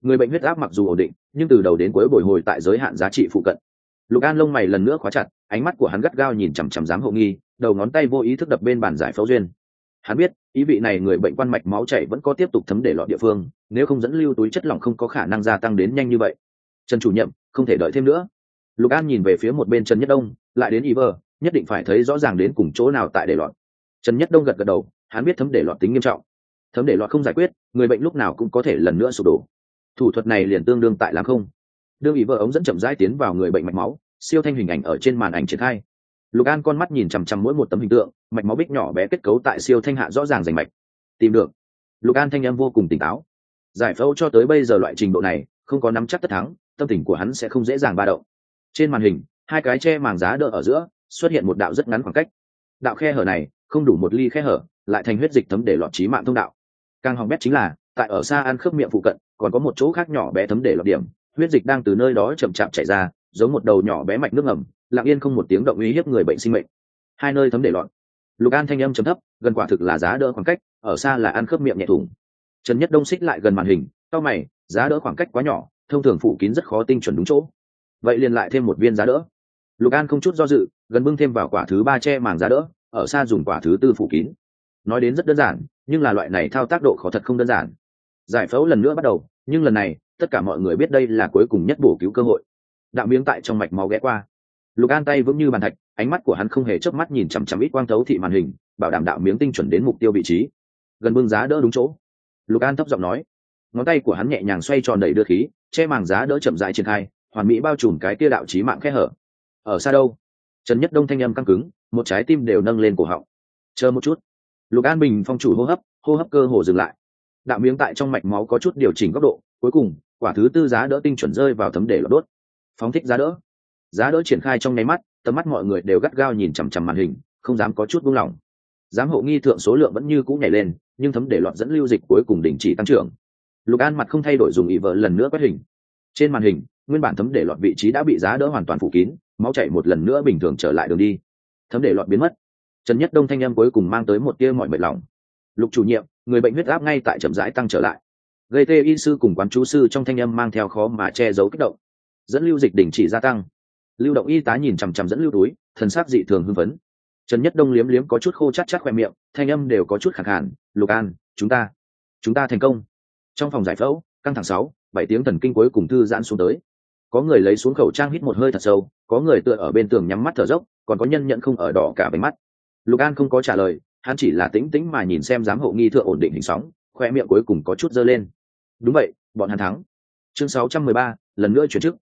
Người bệnh huyết áp mặc dù ổn định, nhưng từ đầu đến cuối bồi hồi tại giới hạn giá trị phụ cận. Lục An lông mày lần nữa khóa chặt, ánh mắt của hắn gắt gao nhìn chằm chằm dám hậu nghi, đầu ngón tay vô ý thức đập bên bàn giải phẫu duyên hắn biết ý vị này người bệnh quan mạch máu chảy vẫn có tiếp tục thấm để lọt địa phương nếu không dẫn lưu túi chất lỏng không có khả năng gia tăng đến nhanh như vậy trần chủ nhiệm không thể đợi thêm nữa lục an nhìn về phía một bên trần nhất đông, lại đến ý vơ nhất định phải thấy rõ ràng đến cùng chỗ nào tại để lọt trần nhất đông gật gật đầu, hắn biết thấm để lọt tính nghiêm trọng. Thấm để lọt không giải quyết, người bệnh lúc nào cũng có thể lần nữa sụp đổ. Thủ thuật này liền tương đương tại làm không. Đương ý vợ ống dẫn chậm rãi tiến vào người bệnh mạch máu, siêu thanh hình ảnh ở trên màn ảnh triển khai. Lục an con mắt nhìn chằm chằm mỗi một tấm hình tượng, mạch máu bích nhỏ bé kết cấu tại siêu thanh hạ rõ ràng rành mạch. Tìm được. Lục an thanh em vô cùng tỉnh táo. Giải phẫu cho tới bây giờ loại trình độ này, không có nắm chắc tất thắng, tâm tình của hắn sẽ không dễ dàng ba động trên màn hình, hai cái che màng giá đỡ ở giữa, xuất hiện một đạo rất ngắn khoảng cách. Đạo khe hở này, không đủ một ly khe hở, lại thành huyết dịch thấm để lọt trí mạng thông đạo. Càng hỏng bét chính là, tại ở xa ăn khớp miệng phụ cận, còn có một chỗ khác nhỏ bé thấm để lọt điểm. Huyết dịch đang từ nơi đó chậm chạp chảy ra, giống một đầu nhỏ bé mạch nước ngầm, lặng yên không một tiếng động uy hiếp người bệnh sinh mệnh. Hai nơi thấm để lọt. Lục an thanh âm chấm thấp, gần quả thực là giá đỡ khoảng cách, ở xa là ăn khớp miệng nhẹ thủng. Trần nhất đông xích lại gần màn hình cao mày, giá đỡ khoảng cách quá nhỏ, thông thường phủ kín rất khó tinh chuẩn đúng chỗ vậy liền lại thêm một viên giá đỡ. Lục an không chút do dự, gần bưng thêm vào quả thứ ba che màng giá đỡ, ở xa dùng quả thứ tư phủ kín. Nói đến rất đơn giản, nhưng là loại này thao tác độ khó thật không đơn giản. Giải phẫu lần nữa bắt đầu, nhưng lần này, tất cả mọi người biết đây là cuối cùng nhất bổ cứu cơ hội. Đạo miếng tại trong mạch máu ghé qua. Lục an tay vững như bàn thạch, ánh mắt của hắn không hề chớp mắt nhìn chằm chằm ít quang thấu thị màn hình, bảo đảm đạo miếng tinh chuẩn đến mục tiêu vị trí. Gần bưng giá đỡ đúng chỗ. Lục an thấp giọng nói. Ngón tay của hắn nhẹ nhàng xoay tròn đẩy đưa khí, che màng giá đỡ chậm rãi triển khai hoàn mỹ bao trùm cái kia đạo trí mạng khe hở. Ở xa đâu? Trần nhất đông thanh âm căng cứng, một trái tim đều nâng lên cổ họng. Chờ một chút. Lục an bình phong chủ hô hấp hô hấp cơ hồ dừng lại. Đạo miếng tại trong mạch máu có chút điều chỉnh góc độ, cuối cùng, quả thứ tư giá đỡ tinh chuẩn rơi vào thấm để lọt đốt. Phóng thích giá đỡ. Giá đỡ triển khai trong nháy mắt, tầm mắt mọi người đều gắt gao nhìn chằm chằm màn hình, không dám có chút buông lỏng. Giám hộ nghi thượng số lượng vẫn như cũ nhảy lên, nhưng thấm để loạn dẫn lưu dịch cuối cùng đình chỉ tăng trưởng. Lục an mặt không thay đổi dùng ị vợ lần nữa quét hình. Trên màn hình nguyên bản thấm để loạn vị trí đã bị giá đỡ hoàn toàn phủ kín, máu chảy một lần nữa bình thường trở lại đường đi. Thấm để loạn biến mất. Trần nhất đông thanh em cuối cùng mang tới một tia mọi mệt lòng. Lục chủ nhiệm, người bệnh huyết áp ngay tại chậm rãi tăng trở lại. Gây tê y sư cùng quán chú sư trong thanh âm mang theo khó mà che giấu kích động. Dẫn lưu dịch đỉnh chỉ gia tăng. Lưu động y tá nhìn chằm chằm dẫn lưu túi, thần sắc dị thường hưng phấn. Trần nhất đông liếm liếm có chút khô chắc chắc khoe miệng, thanh âm đều có chút khẳng hẳn lục an, chúng ta chúng ta thành công. Trong phòng giải phẫu, căng thẳng sáu, bảy tiếng thần kinh cuối cùng thư giãn xuống tới có người lấy xuống khẩu trang hít một hơi thật sâu có người tựa ở bên tường nhắm mắt thở dốc còn có nhân nhận không ở đỏ cả bánh mắt. Lục an không có trả lời hắn chỉ là tĩnh tĩnh mà nhìn xem giám hộ nghi thượng ổn định hình sóng khoe miệng cuối cùng có chút dơ lên. Đúng vậy bọn hắn thắng. Chương 613, lần nữa chuyển chức.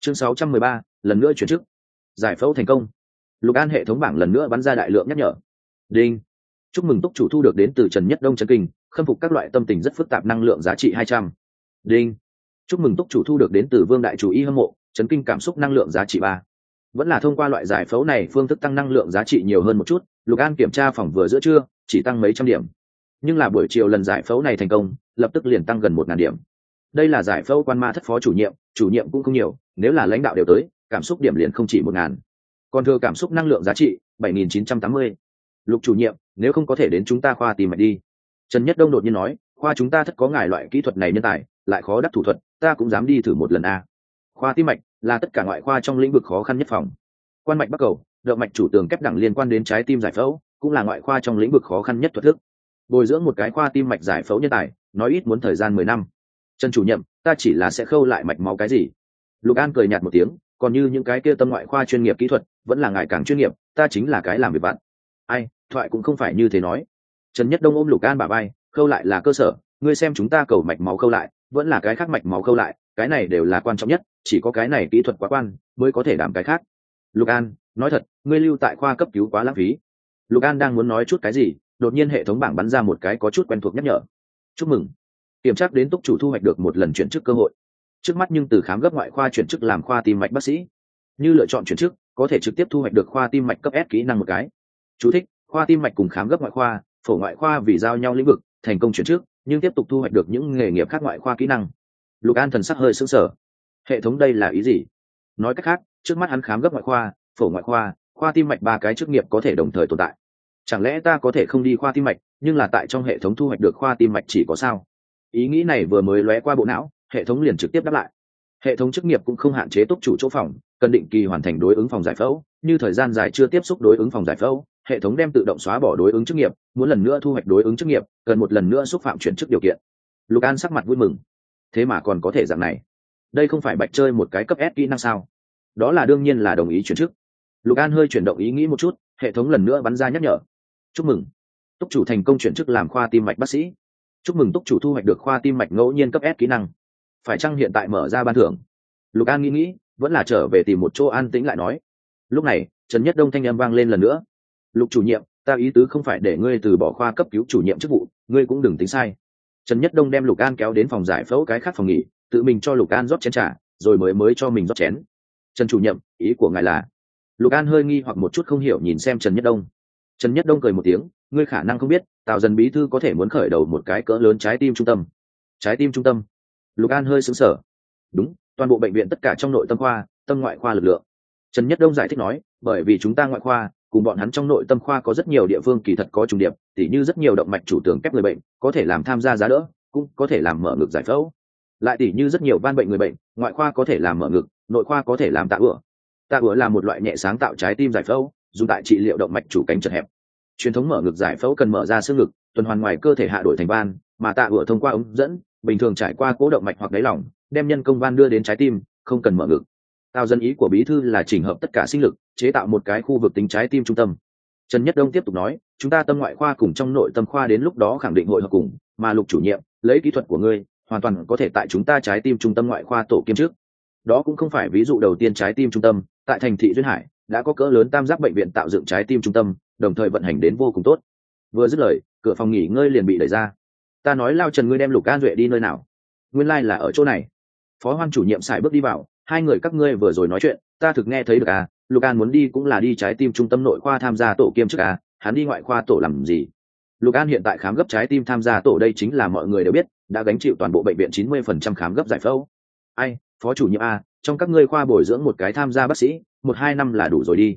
Chương 613, lần nữa chuyển chức. Giải phẫu thành công. Lục an hệ thống bảng lần nữa bắn ra đại lượng nhắc nhở. Đinh. Chúc mừng túc chủ thu được đến từ trần nhất đông trần kinh khâm phục các loại tâm tình rất phức tạp năng lượng giá trị hai trăm. Đinh chúc mừng túc chủ thu được đến từ vương đại chủ y hâm mộ, chấn kinh cảm xúc năng lượng giá trị ba. Vẫn là thông qua loại giải phẫu này, phương thức tăng năng lượng giá trị nhiều hơn một chút, lục an kiểm tra phòng vừa giữa trưa, chỉ tăng mấy trăm điểm. Nhưng là buổi chiều lần giải phẫu này thành công, lập tức liền tăng gần một ngàn điểm. Đây là giải phẫu quan ma thất phó chủ nhiệm chủ nhiệm cũng không nhiều, nếu là lãnh đạo đều tới, cảm xúc điểm liền không chỉ một ngàn. Còn thừa cảm xúc năng lượng giá trị, bảy nghìn chín trăm tám mươi. Lục chủ nhiệm, nếu không có thể đến chúng ta khoa tìm mạch đi. Trần nhất đông đột nhiên nói, khoa chúng ta thất có ngài loại kỹ thuật này nhân tài, lại khó đắc thủ thuật ta cũng dám đi thử một lần a. Khoa tim mạch là tất cả ngoại khoa trong lĩnh vực khó khăn nhất phòng. Quan mạch bắc cầu, động mạch chủ tường kép đẳng liên quan đến trái tim giải phẫu, cũng là ngoại khoa trong lĩnh vực khó khăn nhất thuật thức. Bồi dưỡng một cái khoa tim mạch giải phẫu nhân tài, nói ít muốn thời gian mười năm. Trần chủ nhiệm, ta chỉ là sẽ khâu lại mạch máu cái gì. Lục an cười nhạt một tiếng, còn như những cái kia tâm ngoại khoa chuyên nghiệp kỹ thuật, vẫn là ngài càng chuyên nghiệp, ta chính là cái làm việc bạn ai, thoại cũng không phải như thế nói. Trần nhất đông ôm lục an bà bay khâu lại là cơ sở, ngươi xem chúng ta cầu mạch máu khâu lại vẫn là cái khác mạch máu câu lại cái này đều là quan trọng nhất chỉ có cái này kỹ thuật quá quan mới có thể đảm cái khác. Lục an nói thật ngươi lưu tại khoa cấp cứu quá lãng phí. Lục an đang muốn nói chút cái gì đột nhiên hệ thống bảng bắn ra một cái có chút quen thuộc nhắc nhở. Chúc mừng. Kiểm tra đến túc chủ thu hoạch được một lần chuyển chức cơ hội. Trước mắt nhưng từ khám gấp ngoại khoa chuyển chức làm khoa tim mạch bác sĩ. Như lựa chọn chuyển chức có thể trực tiếp thu hoạch được khoa tim mạch cấp s kỹ năng một cái. Chú thích, khoa tim mạch cùng khám gấp ngoại khoa phổ ngoại khoa vì giao nhau lĩnh vực thành công chuyển chức nhưng tiếp tục thu hoạch được những nghề nghiệp khác ngoại khoa kỹ năng. Lục an thần sắc hơi sững sờ. Hệ thống đây là ý gì? Nói cách khác, trước mắt hắn khám gấp ngoại khoa, phổ ngoại khoa khoa tim mạch ba cái chức nghiệp có thể đồng thời tồn tại. Chẳng lẽ ta có thể không đi khoa tim mạch, nhưng là tại trong hệ thống thu hoạch được khoa tim mạch chỉ có sao? Ý nghĩ này vừa mới lóe qua bộ não, hệ thống liền trực tiếp đáp lại. Hệ thống chức nghiệp cũng không hạn chế túc chủ chỗ phòng, cần định kỳ hoàn thành đối ứng phòng giải phẫu, như thời gian dài chưa tiếp xúc đối ứng phòng giải phẫu hệ thống đem tự động xóa bỏ đối ứng chức nghiệp, muốn lần nữa thu hoạch đối ứng chức nghiệp, cần một lần nữa xúc phạm chuyển chức điều kiện. Lục an sắc mặt vui mừng. Thế mà còn có thể dạng này. Đây không phải bạch chơi một cái cấp s kỹ năng sao? Đó là đương nhiên là đồng ý chuyển chức. Lục an hơi chuyển động ý nghĩ một chút, hệ thống lần nữa bắn ra nhắc nhở. Chúc mừng. Túc chủ thành công chuyển chức làm khoa tim mạch bác sĩ. Chúc mừng túc chủ thu hoạch được khoa tim mạch ngẫu nhiên cấp s kỹ năng. Phải chăng hiện tại mở ra ban thưởng? Lục an nghĩ nghĩ, vẫn là trở về tìm một chỗ an tĩnh lại nói. Lúc này, trần nhất đông thanh â m vang lên lần nữa lục chủ nhiệm, ta ý tứ không phải để ngươi từ bỏ khoa cấp cứu chủ nhiệm chức vụ, ngươi cũng đừng tính sai. Trần nhất đông đem lục an kéo đến phòng giải phẫu cái khác phòng nghỉ, tự mình cho lục an rót chén t r à rồi mới mới cho mình rót chén. Trần chủ nhiệm, ý của ngài là? Lục an hơi nghi hoặc một chút không hiểu nhìn xem trần nhất đông. Trần nhất đông cười một tiếng, ngươi khả năng không biết, tào dần bí thư có thể muốn khởi đầu một cái cỡ lớn trái tim trung tâm. Trái tim trung tâm? Lục an hơi xứng sở đúng, toàn bộ bệnh viện tất cả trong nội tâm khoa, tâm ngoại khoa lực lượng. Trần nhất đông giải thích nói, bởi vì chúng ta ngoại khoa cùng bọn hắn trong nội tâm khoa có rất nhiều địa phương kỳ thật có trùng điệp, tỉ như rất nhiều động mạch chủ tưởng kép người bệnh, có thể làm tham gia giá đỡ, cũng có thể làm mở ngực giải phẫu. Lại tỉ như rất nhiều ban bệnh người bệnh, ngoại khoa có thể làm mở ngực, nội khoa có thể làm tạ ửa. tạ ửa là một loại nhẹ sáng tạo trái tim giải phẫu, dùng tại trị liệu động mạch chủ cánh chật hẹp. Truyền thống mở ngực giải phẫu cần mở ra xương ngực, tuần hoàn ngoài cơ thể hạ đổi thành van, mà tạ ửa thông qua ống dẫn, bình thường trải qua cố động mạch hoặc đáy lỏng, đem nhân công van đưa đến trái tim, không cần mở ngực tao dân ý của bí thư là chỉnh hợp tất cả sinh lực, chế tạo một cái khu vực tính trái tim trung tâm. Trần nhất đông tiếp tục nói, chúng ta tâm ngoại khoa cùng trong nội tâm khoa đến lúc đó khẳng định hội hợp cùng, mà lục chủ nhiệm, lấy kỹ thuật của ngươi, hoàn toàn có thể tại chúng ta trái tim trung tâm ngoại khoa tổ kiêm trước. Đó cũng không phải ví dụ đầu tiên trái tim trung tâm, tại thành thị duyên hải, đã có cỡ lớn tam giác bệnh viện tạo dựng trái tim trung tâm, đồng thời vận hành đến vô cùng tốt. Vừa dứt lời, cửa phòng nghỉ ngơi liền bị đẩy ra. Ta nói lao trần ngươi đem lục an duệ đi nơi nào? Nguyên lai、like、là ở chỗ này. Phó hoan chủ nhiệm xài bước đi vào hai người các ngươi vừa rồi nói chuyện ta thực nghe thấy được à lục an muốn đi cũng là đi trái tim trung tâm nội khoa tham gia tổ kiêm chức à hắn đi ngoại khoa tổ làm gì? Lục an hiện tại khám gấp trái tim tham gia tổ đây chính là mọi người đều biết đã gánh chịu toàn bộ bệnh viện chín mươi phần trăm khám gấp giải phẫu. Ai phó chủ nhiệm a à, trong các ngươi khoa bồi dưỡng một cái tham gia bác sĩ một hai năm là đủ rồi đi.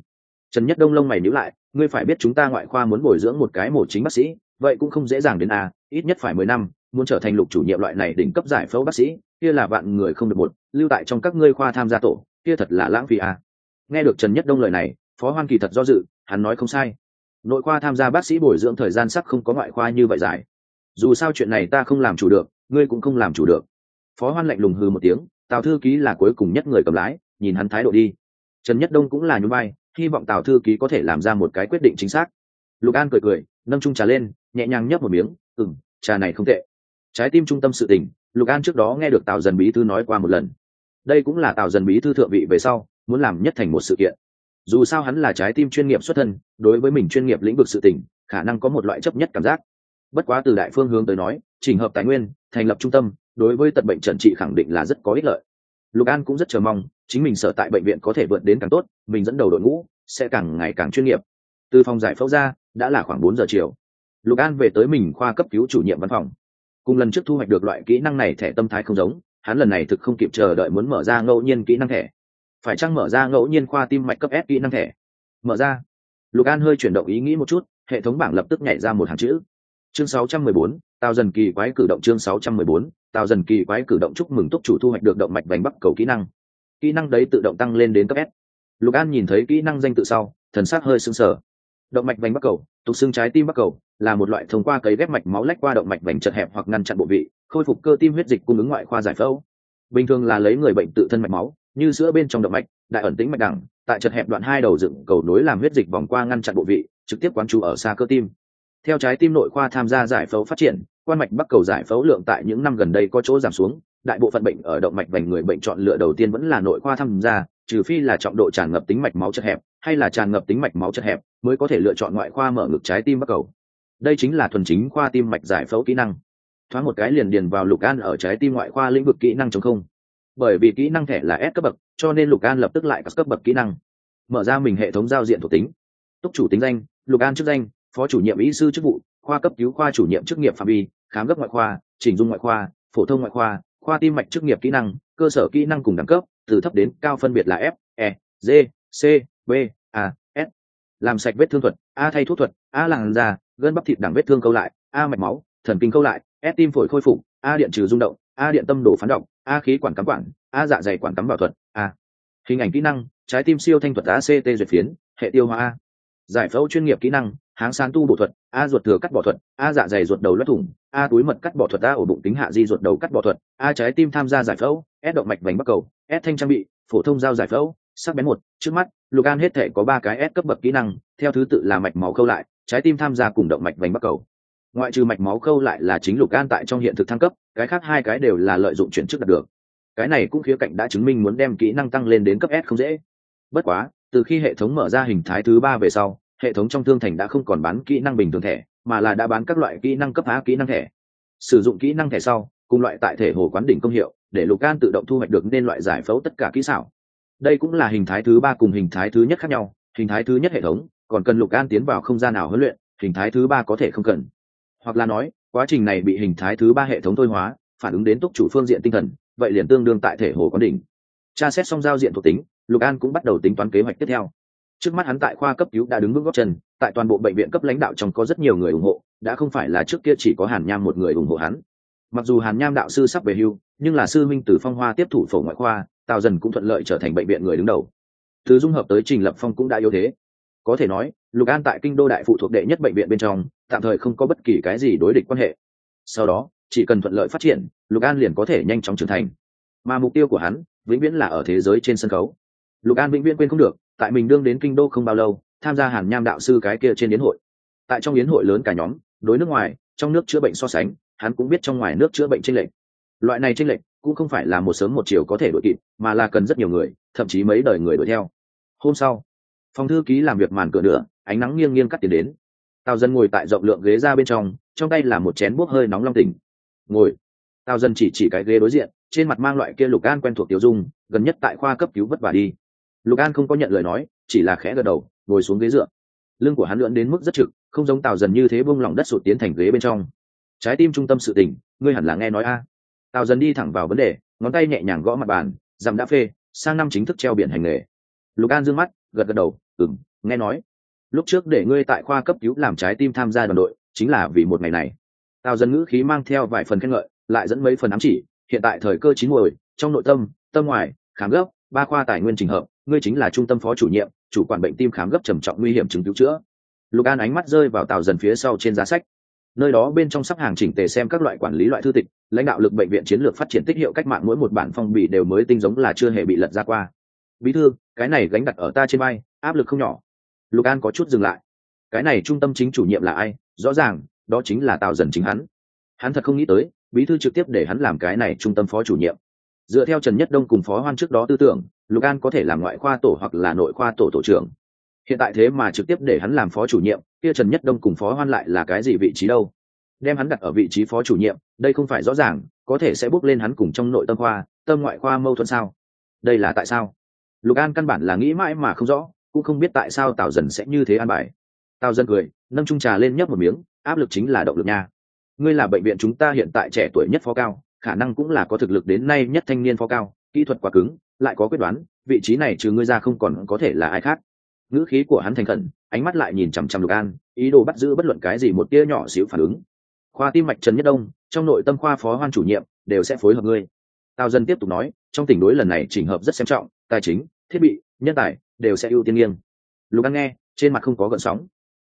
Trần nhất đông lông mày nhíu lại ngươi phải biết chúng ta ngoại khoa muốn bồi dưỡng một cái mổ chính bác sĩ vậy cũng không dễ dàng đến a à, ít nhất phải mười năm muốn trở thành lục chủ nhiệm loại này đỉnh cấp giải phẫu bác sĩ, kia là vạn người không được một, lưu tại trong các ngươi khoa tham gia tổ, kia thật là lãng phí à. nghe được trần nhất đông lời này, phó hoan kỳ thật do dự, hắn nói không sai. Nội khoa tham gia bác sĩ bồi dưỡng thời gian sắc không có ngoại khoa như vậy dài. Dù sao chuyện này ta không làm chủ được, ngươi cũng không làm chủ được. Phó hoan lạnh lùng hư một tiếng, tào thư ký là cuối cùng nhất người cầm lái, nhìn hắn thái độ đi. Trần nhất đông cũng là nhún vai, hy vọng tào thư ký có thể làm ra một cái quyết định chính xác. Lục an cười cười, nâng trung trà lên, nhẹ nhàng nhấp một miếng ừng trà này không tệ trái tim trung tâm sự tình, lục an trước đó nghe được tào dần bí thư nói qua một lần. Đây cũng là tào dần bí thư thượng vị về sau, muốn làm nhất thành một sự kiện. Dù sao hắn là trái tim chuyên nghiệp xuất thân, đối với mình chuyên nghiệp lĩnh vực sự tình, khả năng có một loại chấp nhất cảm giác. Bất quá từ đại phương hướng tới nói, trình hợp tài nguyên, thành lập trung tâm, đối với tật bệnh trần trị khẳng định là rất có ích lợi. Lục an cũng rất chờ mong, chính mình sở tại bệnh viện có thể vượt đến càng tốt, mình dẫn đầu đội ngũ sẽ càng ngày càng chuyên nghiệp. Từ phòng giải phẫu ra, đã là khoảng bốn giờ chiều. Lục an về tới mình khoa cấp cứu chủ nhiệm văn phòng cùng lần trước thu hoạch được loại kỹ năng này thẻ tâm thái không giống hắn lần này thực không kịp chờ đợi muốn mở ra ngẫu nhiên kỹ năng thẻ. Phải chăng mở ra ngẫu nhiên khoa tim mạch cấp s kỹ năng thẻ? Mở ra. Lục an hơi chuyển động ý nghĩ một chút hệ thống bảng lập tức nhảy ra một hàng chữ. Chương 614, tào dần kỳ quái cử động chương 614, tào dần kỳ quái cử động chúc mừng túc chủ thu hoạch được động mạch vành bắc cầu kỹ năng. Kỹ năng đấy tự động tăng lên đến cấp s. Lục an nhìn thấy kỹ năng danh tự sau thần sắc hơi sưng sờ động mạch vành bắc cầu, tục xương trái tim bắc cầu, là một loại thông qua cấy ghép mạch máu lách qua động mạch vành chật hẹp hoặc ngăn chặn bộ vị, khôi phục cơ tim huyết dịch cung ứng ngoại khoa giải phẫu. Bình thường là lấy người bệnh tự thân mạch máu, như sữa bên trong động mạch, đại ẩn tĩnh mạch đẳng, tại chật hẹp đoạn hai đầu dựng cầu nối làm huyết dịch vòng qua ngăn chặn bộ vị, trực tiếp quán chú ở xa cơ tim. Theo trái tim nội khoa tham gia giải phẫu phát triển, quan mạch bắc cầu giải phẫu lượng tại những năm gần đây có chỗ giảm xuống, đại bộ phận bệnh ở động mạch vành người bệnh chọn lựa đầu tiên vẫn là nội khoa tham gia, trừ phi là trọng độ tràn ngập tính mạch máu chật hẹp, hay là tràn ngập tính mạch máu chật hẹp mới có thể lựa chọn ngoại khoa mở ngực trái tim bắc cầu. Đây chính là thuần chính khoa tim mạch giải phẫu kỹ năng. Thoáng một cái liền điền vào lục an ở trái tim ngoại khoa lĩnh vực kỹ năng chống không. Bởi vì kỹ năng thẻ là S cấp bậc, cho nên lục an lập tức lại các cấp bậc kỹ năng. Mở ra mình hệ thống giao diện thuộc tính. Túc chủ tính danh, lục an chức danh, phó chủ nhiệm y sư chức vụ, khoa cấp cứu khoa chủ nhiệm chức nghiệp phạm vi, khám gấp ngoại khoa, chỉnh dung ngoại khoa, phổ thông ngoại khoa khoa tim mạch chức nghiệp kỹ năng, cơ sở kỹ năng cùng đẳng cấp, từ thấp đến cao phân biệt là f e g, c, b, a làm sạch vết thương thuật, a thay thuốc thuật, a làn da, gân bắp thịt đẳng vết thương câu lại, a mạch máu, thần kinh câu lại, s tim phổi khôi phục, a điện trừ rung động, a điện tâm đồ phán động a khí quản cắm quản, a dạ dày quản cắm bảo thuật, a. Hình ảnh kỹ năng, trái tim siêu thanh thuật act duyệt phiến, hệ tiêu hóa a. Giải phẫu chuyên nghiệp kỹ năng, háng sáng tu bộ thuật, a ruột thừa cắt bỏ thuật, a dạ dày ruột đầu lót thủng, a túi mật cắt bỏ thuật, a ổ bụng tính hạ di ruột đầu cắt bỏ thuật, a trái tim tham gia giải phẫu, s động mạch vành bắc cầu, s thanh trang bị, phổ thông giao giải phẫu sắc bén một, trước mắt, lục an hết thể có ba cái s cấp bậc kỹ năng, theo thứ tự là mạch máu khâu lại, trái tim tham gia cùng động mạch vành bắc cầu. Ngoại trừ mạch máu khâu lại là chính lục an tại trong hiện thực thăng cấp, cái khác hai cái đều là lợi dụng chuyển chức đạt được. Cái này cũng khía cạnh đã chứng minh muốn đem kỹ năng tăng lên đến cấp s không dễ. Bất quá, từ khi hệ thống mở ra hình thái thứ ba về sau, hệ thống trong thương thành đã không còn bán kỹ năng bình thường thẻ, mà là đã bán các loại kỹ năng cấp á kỹ năng thẻ. Sử dụng kỹ năng thẻ sau, cùng loại tại thể hồ quán đỉnh công hiệu, để lục an tự động thu hoạch được nên loại giải phẫu tất cả kỹ xảo đây cũng là hình thái thứ ba cùng hình thái thứ nhất khác nhau, hình thái thứ nhất hệ thống, còn cần lục an tiến vào không gian nào huấn luyện, hình thái thứ ba có thể không cần. Hoặc là nói, quá trình này bị hình thái thứ ba hệ thống thôi hóa, phản ứng đến túc chủ phương diện tinh thần, vậy liền tương đương tại thể hồ quán đỉnh. Tra xét xong giao diện thuộc tính, lục an cũng bắt đầu tính toán kế hoạch tiếp theo. Trước mắt hắn tại khoa cấp cứu đã đứng vững góc chân, tại toàn bộ bệnh viện cấp lãnh đạo trong có rất nhiều người ủng hộ, đã không phải là trước kia chỉ có hàn nham một người ủng hộ hắn. Mặc dù hàn nham đạo sư sắp về hưu, nhưng là sư minh từ phong hoa tiếp thủ phổ ngoại khoa tào dần cũng thuận lợi trở thành bệnh viện người đứng đầu. Từ dung hợp tới trình lập phong cũng đã yếu thế. Có thể nói, lục an tại kinh đô đại phụ thuộc đệ nhất bệnh viện bên trong, tạm thời không có bất kỳ cái gì đối địch quan hệ. Sau đó, chỉ cần thuận lợi phát triển, lục an liền có thể nhanh chóng trưởng thành. Mà mục tiêu của hắn, vĩnh viễn là ở thế giới trên sân khấu. Lục an vĩnh viễn quên không được, tại mình đương đến kinh đô không bao lâu, tham gia hàn nham đạo sư cái kia trên yến hội. Tại trong yến hội lớn cả nhóm, đối nước ngoài, trong nước chữa bệnh so sánh, hắn cũng biết trong ngoài nước chữa bệnh tranh lệch loại này tranh lệch cũng không phải là một sớm một chiều có thể đội kịp mà là cần rất nhiều người thậm chí mấy đời người đuổi theo. Hôm sau phòng thư ký làm việc màn cửa nửa, ánh nắng nghiêng nghiêng cắt tiền đến. Tào dân ngồi tại rộng lượng ghế ra bên trong trong tay là một chén bốc hơi nóng long tỉnh ngồi. Tào dân chỉ chỉ cái ghế đối diện trên mặt mang loại kia lục an quen thuộc tiểu dung gần nhất tại khoa cấp cứu vất vả đi. Lục an không có nhận lời nói chỉ là khẽ gật đầu ngồi xuống ghế dựa. Lưng của hắn lưỡn đến mức rất trực không giống tào dần như thế bông lỏng đất sụt tiến thành ghế bên trong. Trái tim trung tâm sự tình ngươi hẳn là nghe nói a tào dần đi thẳng vào vấn đề, ngón tay nhẹ nhàng gõ mặt bàn dằm đã phê, sang năm chính thức treo biển hành nghề. Lục an d mắt, gật gật đầu ừng nghe nói. Lúc trước để ngươi tại khoa cấp cứu làm trái tim tham gia đoàn đội, chính là vì một ngày này. Tào dần ngữ khí mang theo vài phần khen ngợi, lại dẫn mấy phần ám chỉ, hiện tại thời cơ chín muồi, trong nội tâm tâm ngoài, khám gấp, ba khoa tài nguyên trình hợp, ngươi chính là trung tâm phó chủ nhiệm, chủ quản bệnh tim khám gấp trầm trọng nguy hiểm chứng cứu chữa. Lục an ánh mắt rơi vào tào dần phía sau trên giá sách nơi đó bên trong sắp hàng chỉnh tề xem các loại quản lý loại thư tịch, lãnh đạo lực bệnh viện chiến lược phát triển tích hiệu cách mạng mỗi một bản phong bì đều mới tinh giống là chưa hề bị lật ra qua. Bí thư, cái này gánh đặt ở ta trên bay áp lực không nhỏ. Lục an có chút dừng lại. Cái này trung tâm chính chủ nhiệm là ai? Rõ ràng, đó chính là tào dần chính hắn. Hắn thật không nghĩ tới, bí thư trực tiếp để hắn làm cái này trung tâm phó chủ nhiệm. Dựa theo trần nhất đông cùng phó hoan trước đó tư tưởng, lục an có thể làm ngoại khoa tổ hoặc là nội khoa tổ tổ trưởng hiện tại thế mà trực tiếp để hắn làm phó chủ nhiệm, kia trần nhất đông cùng phó hoan lại là cái gì vị trí đâu? Đem hắn đặt ở vị trí phó chủ nhiệm, đây không phải rõ ràng, có thể sẽ bước lên hắn cùng trong nội tâm khoa, tâm ngoại khoa mâu thuẫn sao? Đây là tại sao? Lục an căn bản là nghĩ mãi mà không rõ, cũng không biết tại sao tào dần sẽ như thế an bài. Tào dần cười, nâng trung trà lên nhấp một miếng, áp lực chính là động lực nha. Ngươi là bệnh viện chúng ta hiện tại trẻ tuổi nhất phó cao, khả năng cũng là có thực lực đến nay nhất thanh niên phó cao, kỹ thuật quá cứng, lại có quyết đoán, vị trí này trừ ngươi ra không còn có thể là ai khác ngữ khí của hắn thành khẩn, ánh mắt lại nhìn chằm chằm lục an, ý đồ bắt giữ bất luận cái gì một tia nhỏ xíu phản ứng. Khoa tim mạch trần nhất đông, trong nội tâm khoa phó hoan chủ nhiệm, đều sẽ phối hợp ngươi. Tào dân tiếp tục nói, trong tình đối lần này chỉnh hợp rất xem trọng, tài chính, thiết bị, nhân tài, đều sẽ ưu tiên nghiêng. Lục an nghe, trên mặt không có gợn sóng.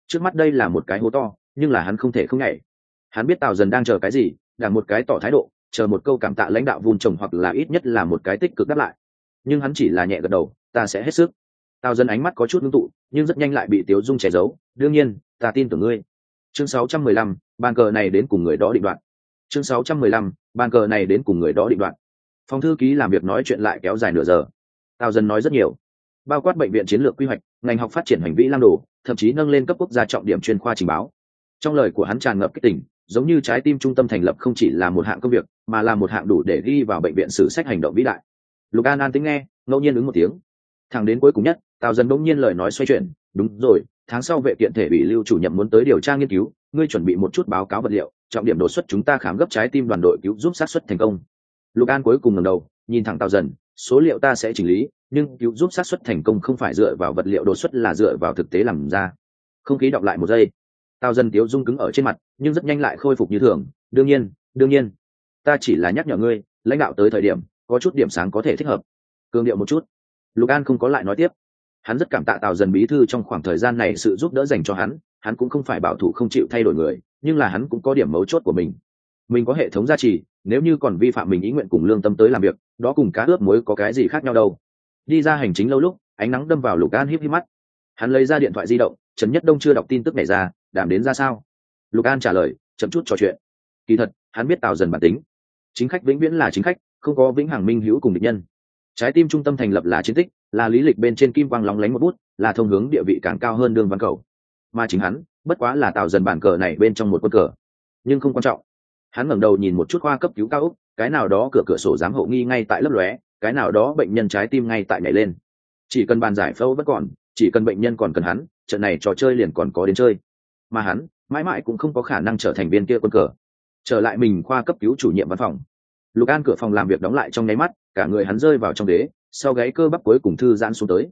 Trước mắt đây là một cái hố to, nhưng là hắn không thể không nhảy. Hắn biết tào dần đang chờ cái gì đảng một cái tỏ thái độ, chờ một câu cảm tạ lãnh đạo vun trồng hoặc là ít nhất là một cái tích cực đáp lại. Nhưng hắn chỉ là nhẹ gật đầu, ta sẽ hết sức tào dân ánh mắt có chút ngưng tụ nhưng rất nhanh lại bị tiếu dung che giấu. Đương nhiên ta tin tưởng ngươi. Chương 615, bàn cờ này đến cùng người đó định đoạn chương 615, bàn cờ này đến cùng người đó định đoạn phòng thư ký làm việc nói chuyện lại kéo dài nửa giờ. Tào dân nói rất nhiều. Bao quát bệnh viện chiến lược quy hoạch ngành học phát triển hành vi lam đồ thậm chí nâng lên cấp quốc gia trọng điểm chuyên khoa trình báo. Trong lời của hắn tràn ngập kích tỉnh giống như trái tim trung tâm thành lập không chỉ là một hạng công việc mà là một hạng đủ để ghi vào bệnh viện sử sách hành động vĩ đại. Lục an an tính nghe ngẫu nhiên ứng một tiếng. Thẳng đến cuối cùng nhất tào dần bỗng nhiên lời nói xoay chuyển, đúng rồi, tháng sau vệ kiện thể bị lưu chủ nhiệm muốn tới điều tra nghiên cứu, ngươi chuẩn bị một chút báo cáo vật liệu, trọng điểm đột xuất chúng ta khám gấp trái tim đoàn đội cứu giúp sát xuất thành công. Lục an cuối cùng ngẩng đầu, nhìn thẳng tào dần số liệu ta sẽ chỉnh lý, nhưng cứu giúp sát xuất thành công không phải dựa vào vật liệu đột xuất là dựa vào thực tế làm ra. Không khí đọc lại một giây. Tào dần tiếu dung cứng ở trên mặt, nhưng rất nhanh lại khôi phục như thường, đương nhiên đương nhiên, ta chỉ là nhắc nhở ngươi, lãnh đạo tới thời điểm, có chút điểm sáng có thể thích hợp. Cường điệu một chút. Lục an không có lại nói tiếp hắn rất cảm tạ tào dần bí thư trong khoảng thời gian này sự giúp đỡ dành cho hắn hắn cũng không phải bảo thủ không chịu thay đổi người, nhưng là hắn cũng có điểm mấu chốt của mình. Mình có hệ thống gia trì, nếu như còn vi phạm mình ý nguyện cùng lương tâm tới làm việc, đó cùng cá ướp muối có cái gì khác nhau đâu. Đi ra hành chính lâu lúc, ánh nắng đâm vào lục an híp híp mắt. Hắn lấy ra điện thoại di động, trần nhất đông chưa đọc tin tức này ra đảm đến ra sao? Lục an trả lời, chậm chút trò chuyện. Kỳ thật, hắn biết tào dần bản tính. Chính khách vĩnh viễn là chính khách, không có vĩnh hằng minh hữu cùng địch nhân trái tim trung tâm thành lập là chiến tích, là lý lịch bên trên kim quang lóng lánh một bút, là thông hướng địa vị càng cao hơn đương văn cầu. Mà chính hắn, bất quá là tạo dần bản cờ này bên trong một quân cờ. Nhưng không quan trọng. Hắn ngẩng đầu nhìn một chút khoa cấp cứu cao úc cái nào đó cửa cửa sổ giám hộ nghi ngay tại lớp lóe, cái nào đó bệnh nhân trái tim ngay tại nhảy lên. Chỉ cần bàn giải phẫu vẫn còn, chỉ cần bệnh nhân còn cần hắn, trận này trò chơi liền còn có đến chơi. Mà hắn, mãi mãi cũng không có khả năng trở thành viên kia quân cờ. Trở lại mình khoa cấp cứu chủ nhiệm văn phòng lục an cửa phòng làm việc đóng lại trong nháy mắt, cả người hắn rơi vào trong đế, sau gáy cơ bắp cuối cùng thư giãn xuống tới.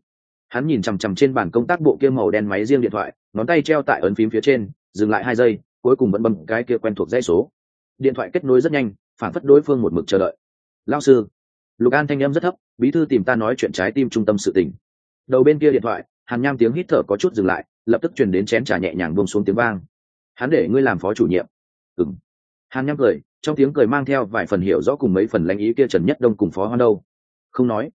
Hắn nhìn chằm chằm trên bàn công tác bộ kia màu đen máy riêng điện thoại, ngón tay treo tại ấn phím phía trên, dừng lại hai giây, cuối cùng vẫn bấm cái kia quen thuộc dãy số. Điện thoại kết nối rất nhanh, phản phất đối phương một mực chờ đợi. Lao sư. Lục an thanh â m rất thấp, bí thư tìm ta nói chuyện trái tim trung tâm sự tình. Đầu bên kia điện thoại, hàn nham tiếng hít thở có chút dừng lại, lập tức truyền đến chén t r à nhẹ nhàng bông xuống tiếng vang. Hắn để ngươi làm phó chủ nhiệm. Ừng hàn nham cười trong tiếng cười mang theo vài phần hiểu rõ cùng mấy phần lãnh ý kia trần nhất đông cùng phó hoan đâu. Không nói.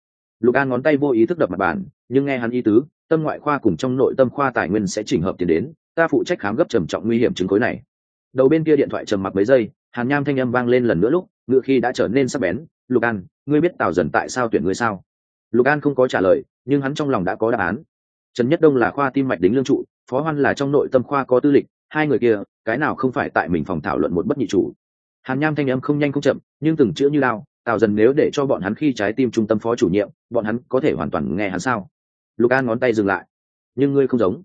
Lục an ngón tay vô ý thức đập mặt bàn, nhưng nghe hắn ý tứ, tâm ngoại khoa cùng trong nội tâm khoa tài nguyên sẽ chỉnh hợp tiền đến, ta phụ trách khám gấp trầm trọng nguy hiểm chứng khối này. Đầu bên kia điện thoại trầm mặc mấy giây, hàn nham thanh âm vang lên lần nữa lúc, ngựa khi đã trở nên sắc bén, lục an, ngươi biết tào dần tại sao tuyển ngươi sao? Lục an không có trả lời, nhưng hắn trong lòng đã có đáp án. Trần nhất đông là khoa tim mạch đính lương trụ, phó hoan là trong nội tâm khoa có tư lịch, hai người kia, cái nào không phải tại mình phòng thảo luận một bất nhị chủ hàn nham thanh âm không nhanh không chậm, nhưng từng chữ như lao, tào dần nếu để cho bọn hắn khi trái tim trung tâm phó chủ nhiệm, bọn hắn có thể hoàn toàn nghe hắn sao? Lục an ngón tay dừng lại. Nhưng ngươi không giống.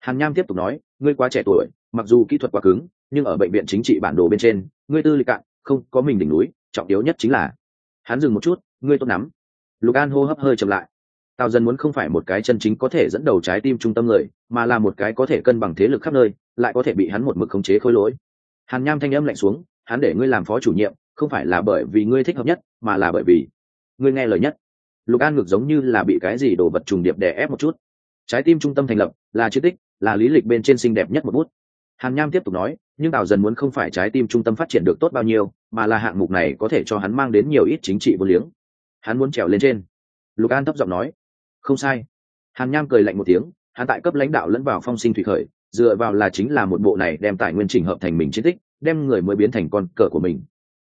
Hàn nham tiếp tục nói, ngươi quá trẻ tuổi, mặc dù kỹ thuật quá cứng, nhưng ở bệnh viện chính trị bản đồ bên trên, ngươi tư lịch cạn, không có mình đỉnh núi, trọng yếu nhất chính là hắn dừng một chút, ngươi tốt lắm. Lục an hô hấp hơi chậm lại. Tào dần muốn không phải một cái chân chính có thể dẫn đầu trái tim trung tâm người, mà là một cái có thể cân bằng thế lực khắp nơi, lại có thể bị hắn một mực khống chế khối lỗi. Hàn nham thanh âm lạnh xuống hắn để ngươi làm phó chủ nhiệm, không phải là bởi vì ngươi thích hợp nhất, mà là bởi vì ngươi nghe lời nhất. Lục an ngược giống như là bị cái gì đổ vật trùng điệp đè ép một chút. Trái tim trung tâm thành lập, là chiến tích, là lý lịch bên trên xinh đẹp nhất một bút. Hàn nham tiếp tục nói, nhưng tào dần muốn không phải trái tim trung tâm phát triển được tốt bao nhiêu, mà là hạng mục này có thể cho hắn mang đến nhiều ít chính trị vô liếng. Hắn muốn trèo lên trên. Lục an thấp giọng nói, không sai. Hàn nham cười lạnh một tiếng, hắn tại cấp lãnh đạo lẫn vào phong sinh thủy khởi, dựa vào là chính là một bộ này đem tài nguyên trình hợp thành mình chiến tích đem người mới biến thành con cờ của mình.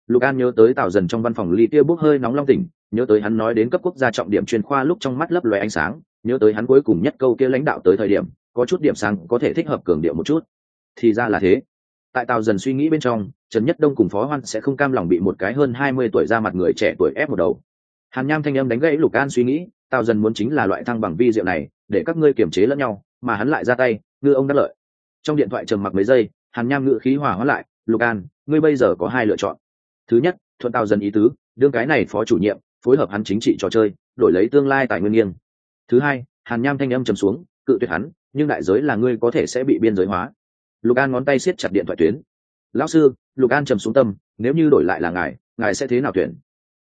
Lục an nhớ tới tào dần trong văn phòng ly tia bốc hơi nóng long tỉnh, nhớ tới hắn nói đến cấp quốc gia trọng điểm chuyên khoa lúc trong mắt lấp loe ánh sáng, nhớ tới hắn cuối cùng nhất câu kia lãnh đạo tới thời điểm, có chút điểm sáng có thể thích hợp cường điệu một chút. Thì ra là thế. Tại tào dần suy nghĩ bên trong, trần nhất đông cùng phó hoan sẽ không cam lòng bị một cái hơn hai mươi tuổi ra mặt người trẻ tuổi ép một đầu. Hàn nham thanh âm đánh gãy lục an suy nghĩ, tào dần muốn chính là loại thăng bằng vi diệu này, để các ngươi kiềm chế lẫn nhau, mà hắn lại ra tay, ngư ông đắc lợi. Trong điện thoại trầm mặc mấy giây, hàn nham ngự khí hỏa hóa lại lục an, ngươi bây giờ có hai lựa chọn. Thứ nhất, thuận tao dần ý tứ, đương cái này phó chủ nhiệm, phối hợp hắn chính trị trò chơi, đổi lấy tương lai tài nguyên nghiêng. Thứ hai, hàn nham thanh âm trầm xuống, cự tuyệt hắn, nhưng đại giới là ngươi có thể sẽ bị biên giới hóa. Lục an ngón tay siết chặt điện thoại tuyến. Lão sư, lục an trầm xuống tâm, nếu như đổi lại là ngài ngài sẽ thế nào tuyển?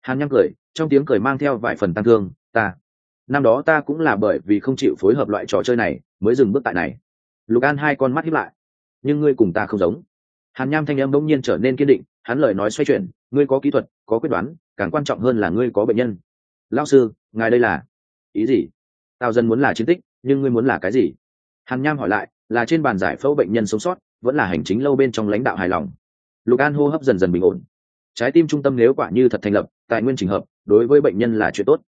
Hàn nham cười, trong tiếng cười mang theo vài phần tăng thương, ta, năm đó ta cũng là bởi vì không chịu phối hợp loại trò chơi này, mới dừng bước tại này. Lục an hai con mắt hiếp lại. Nhưng ngươi cùng ta không giống hàn nham thanh âm bỗng nhiên trở nên kiên định, hắn lời nói xoay chuyển, ngươi có kỹ thuật, có quyết đoán, càng quan trọng hơn là ngươi có bệnh nhân. Lao sư, ngài đây là ý gì? Tào dân muốn là chiến tích, nhưng ngươi muốn là cái gì? Hàn nham hỏi lại, là trên bàn giải phẫu bệnh nhân sống sót, vẫn là hành chính lâu bên trong lãnh đạo hài lòng? Lục an hô hấp dần dần bình ổn. Trái tim trung tâm nếu quả như thật thành lập tại nguyên trình hợp, đối với bệnh nhân là chuyện tốt.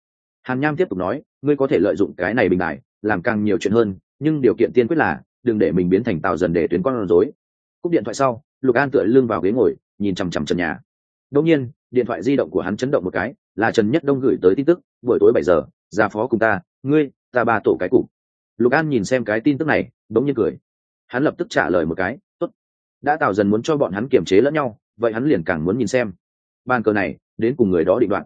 Hàn nham tiếp tục nói, ngươi có thể lợi dụng cái này bình đại, làm càng nhiều chuyện hơn, nhưng điều kiện tiên quyết là, đừng để mình biến thành tàu dần để tuyến con rối. Cúp điện thoại sau lục an tựa lưng vào ghế ngồi, nhìn chằm chằm trần nhà. Đông nhiên, điện thoại di động của hắn chấn động một cái, là trần nhất đông gửi tới tin tức, buổi tối bảy giờ ra phó cùng ta, ngươi, ta ba tổ cái cục. Lục an nhìn xem cái tin tức này, đống nhiên cười. Hắn lập tức trả lời một cái, tốt. Đã tạo dần muốn cho bọn hắn kiềm chế lẫn nhau, vậy hắn liền càng muốn nhìn xem. Bàn cờ này, đến cùng người đó định đoạn.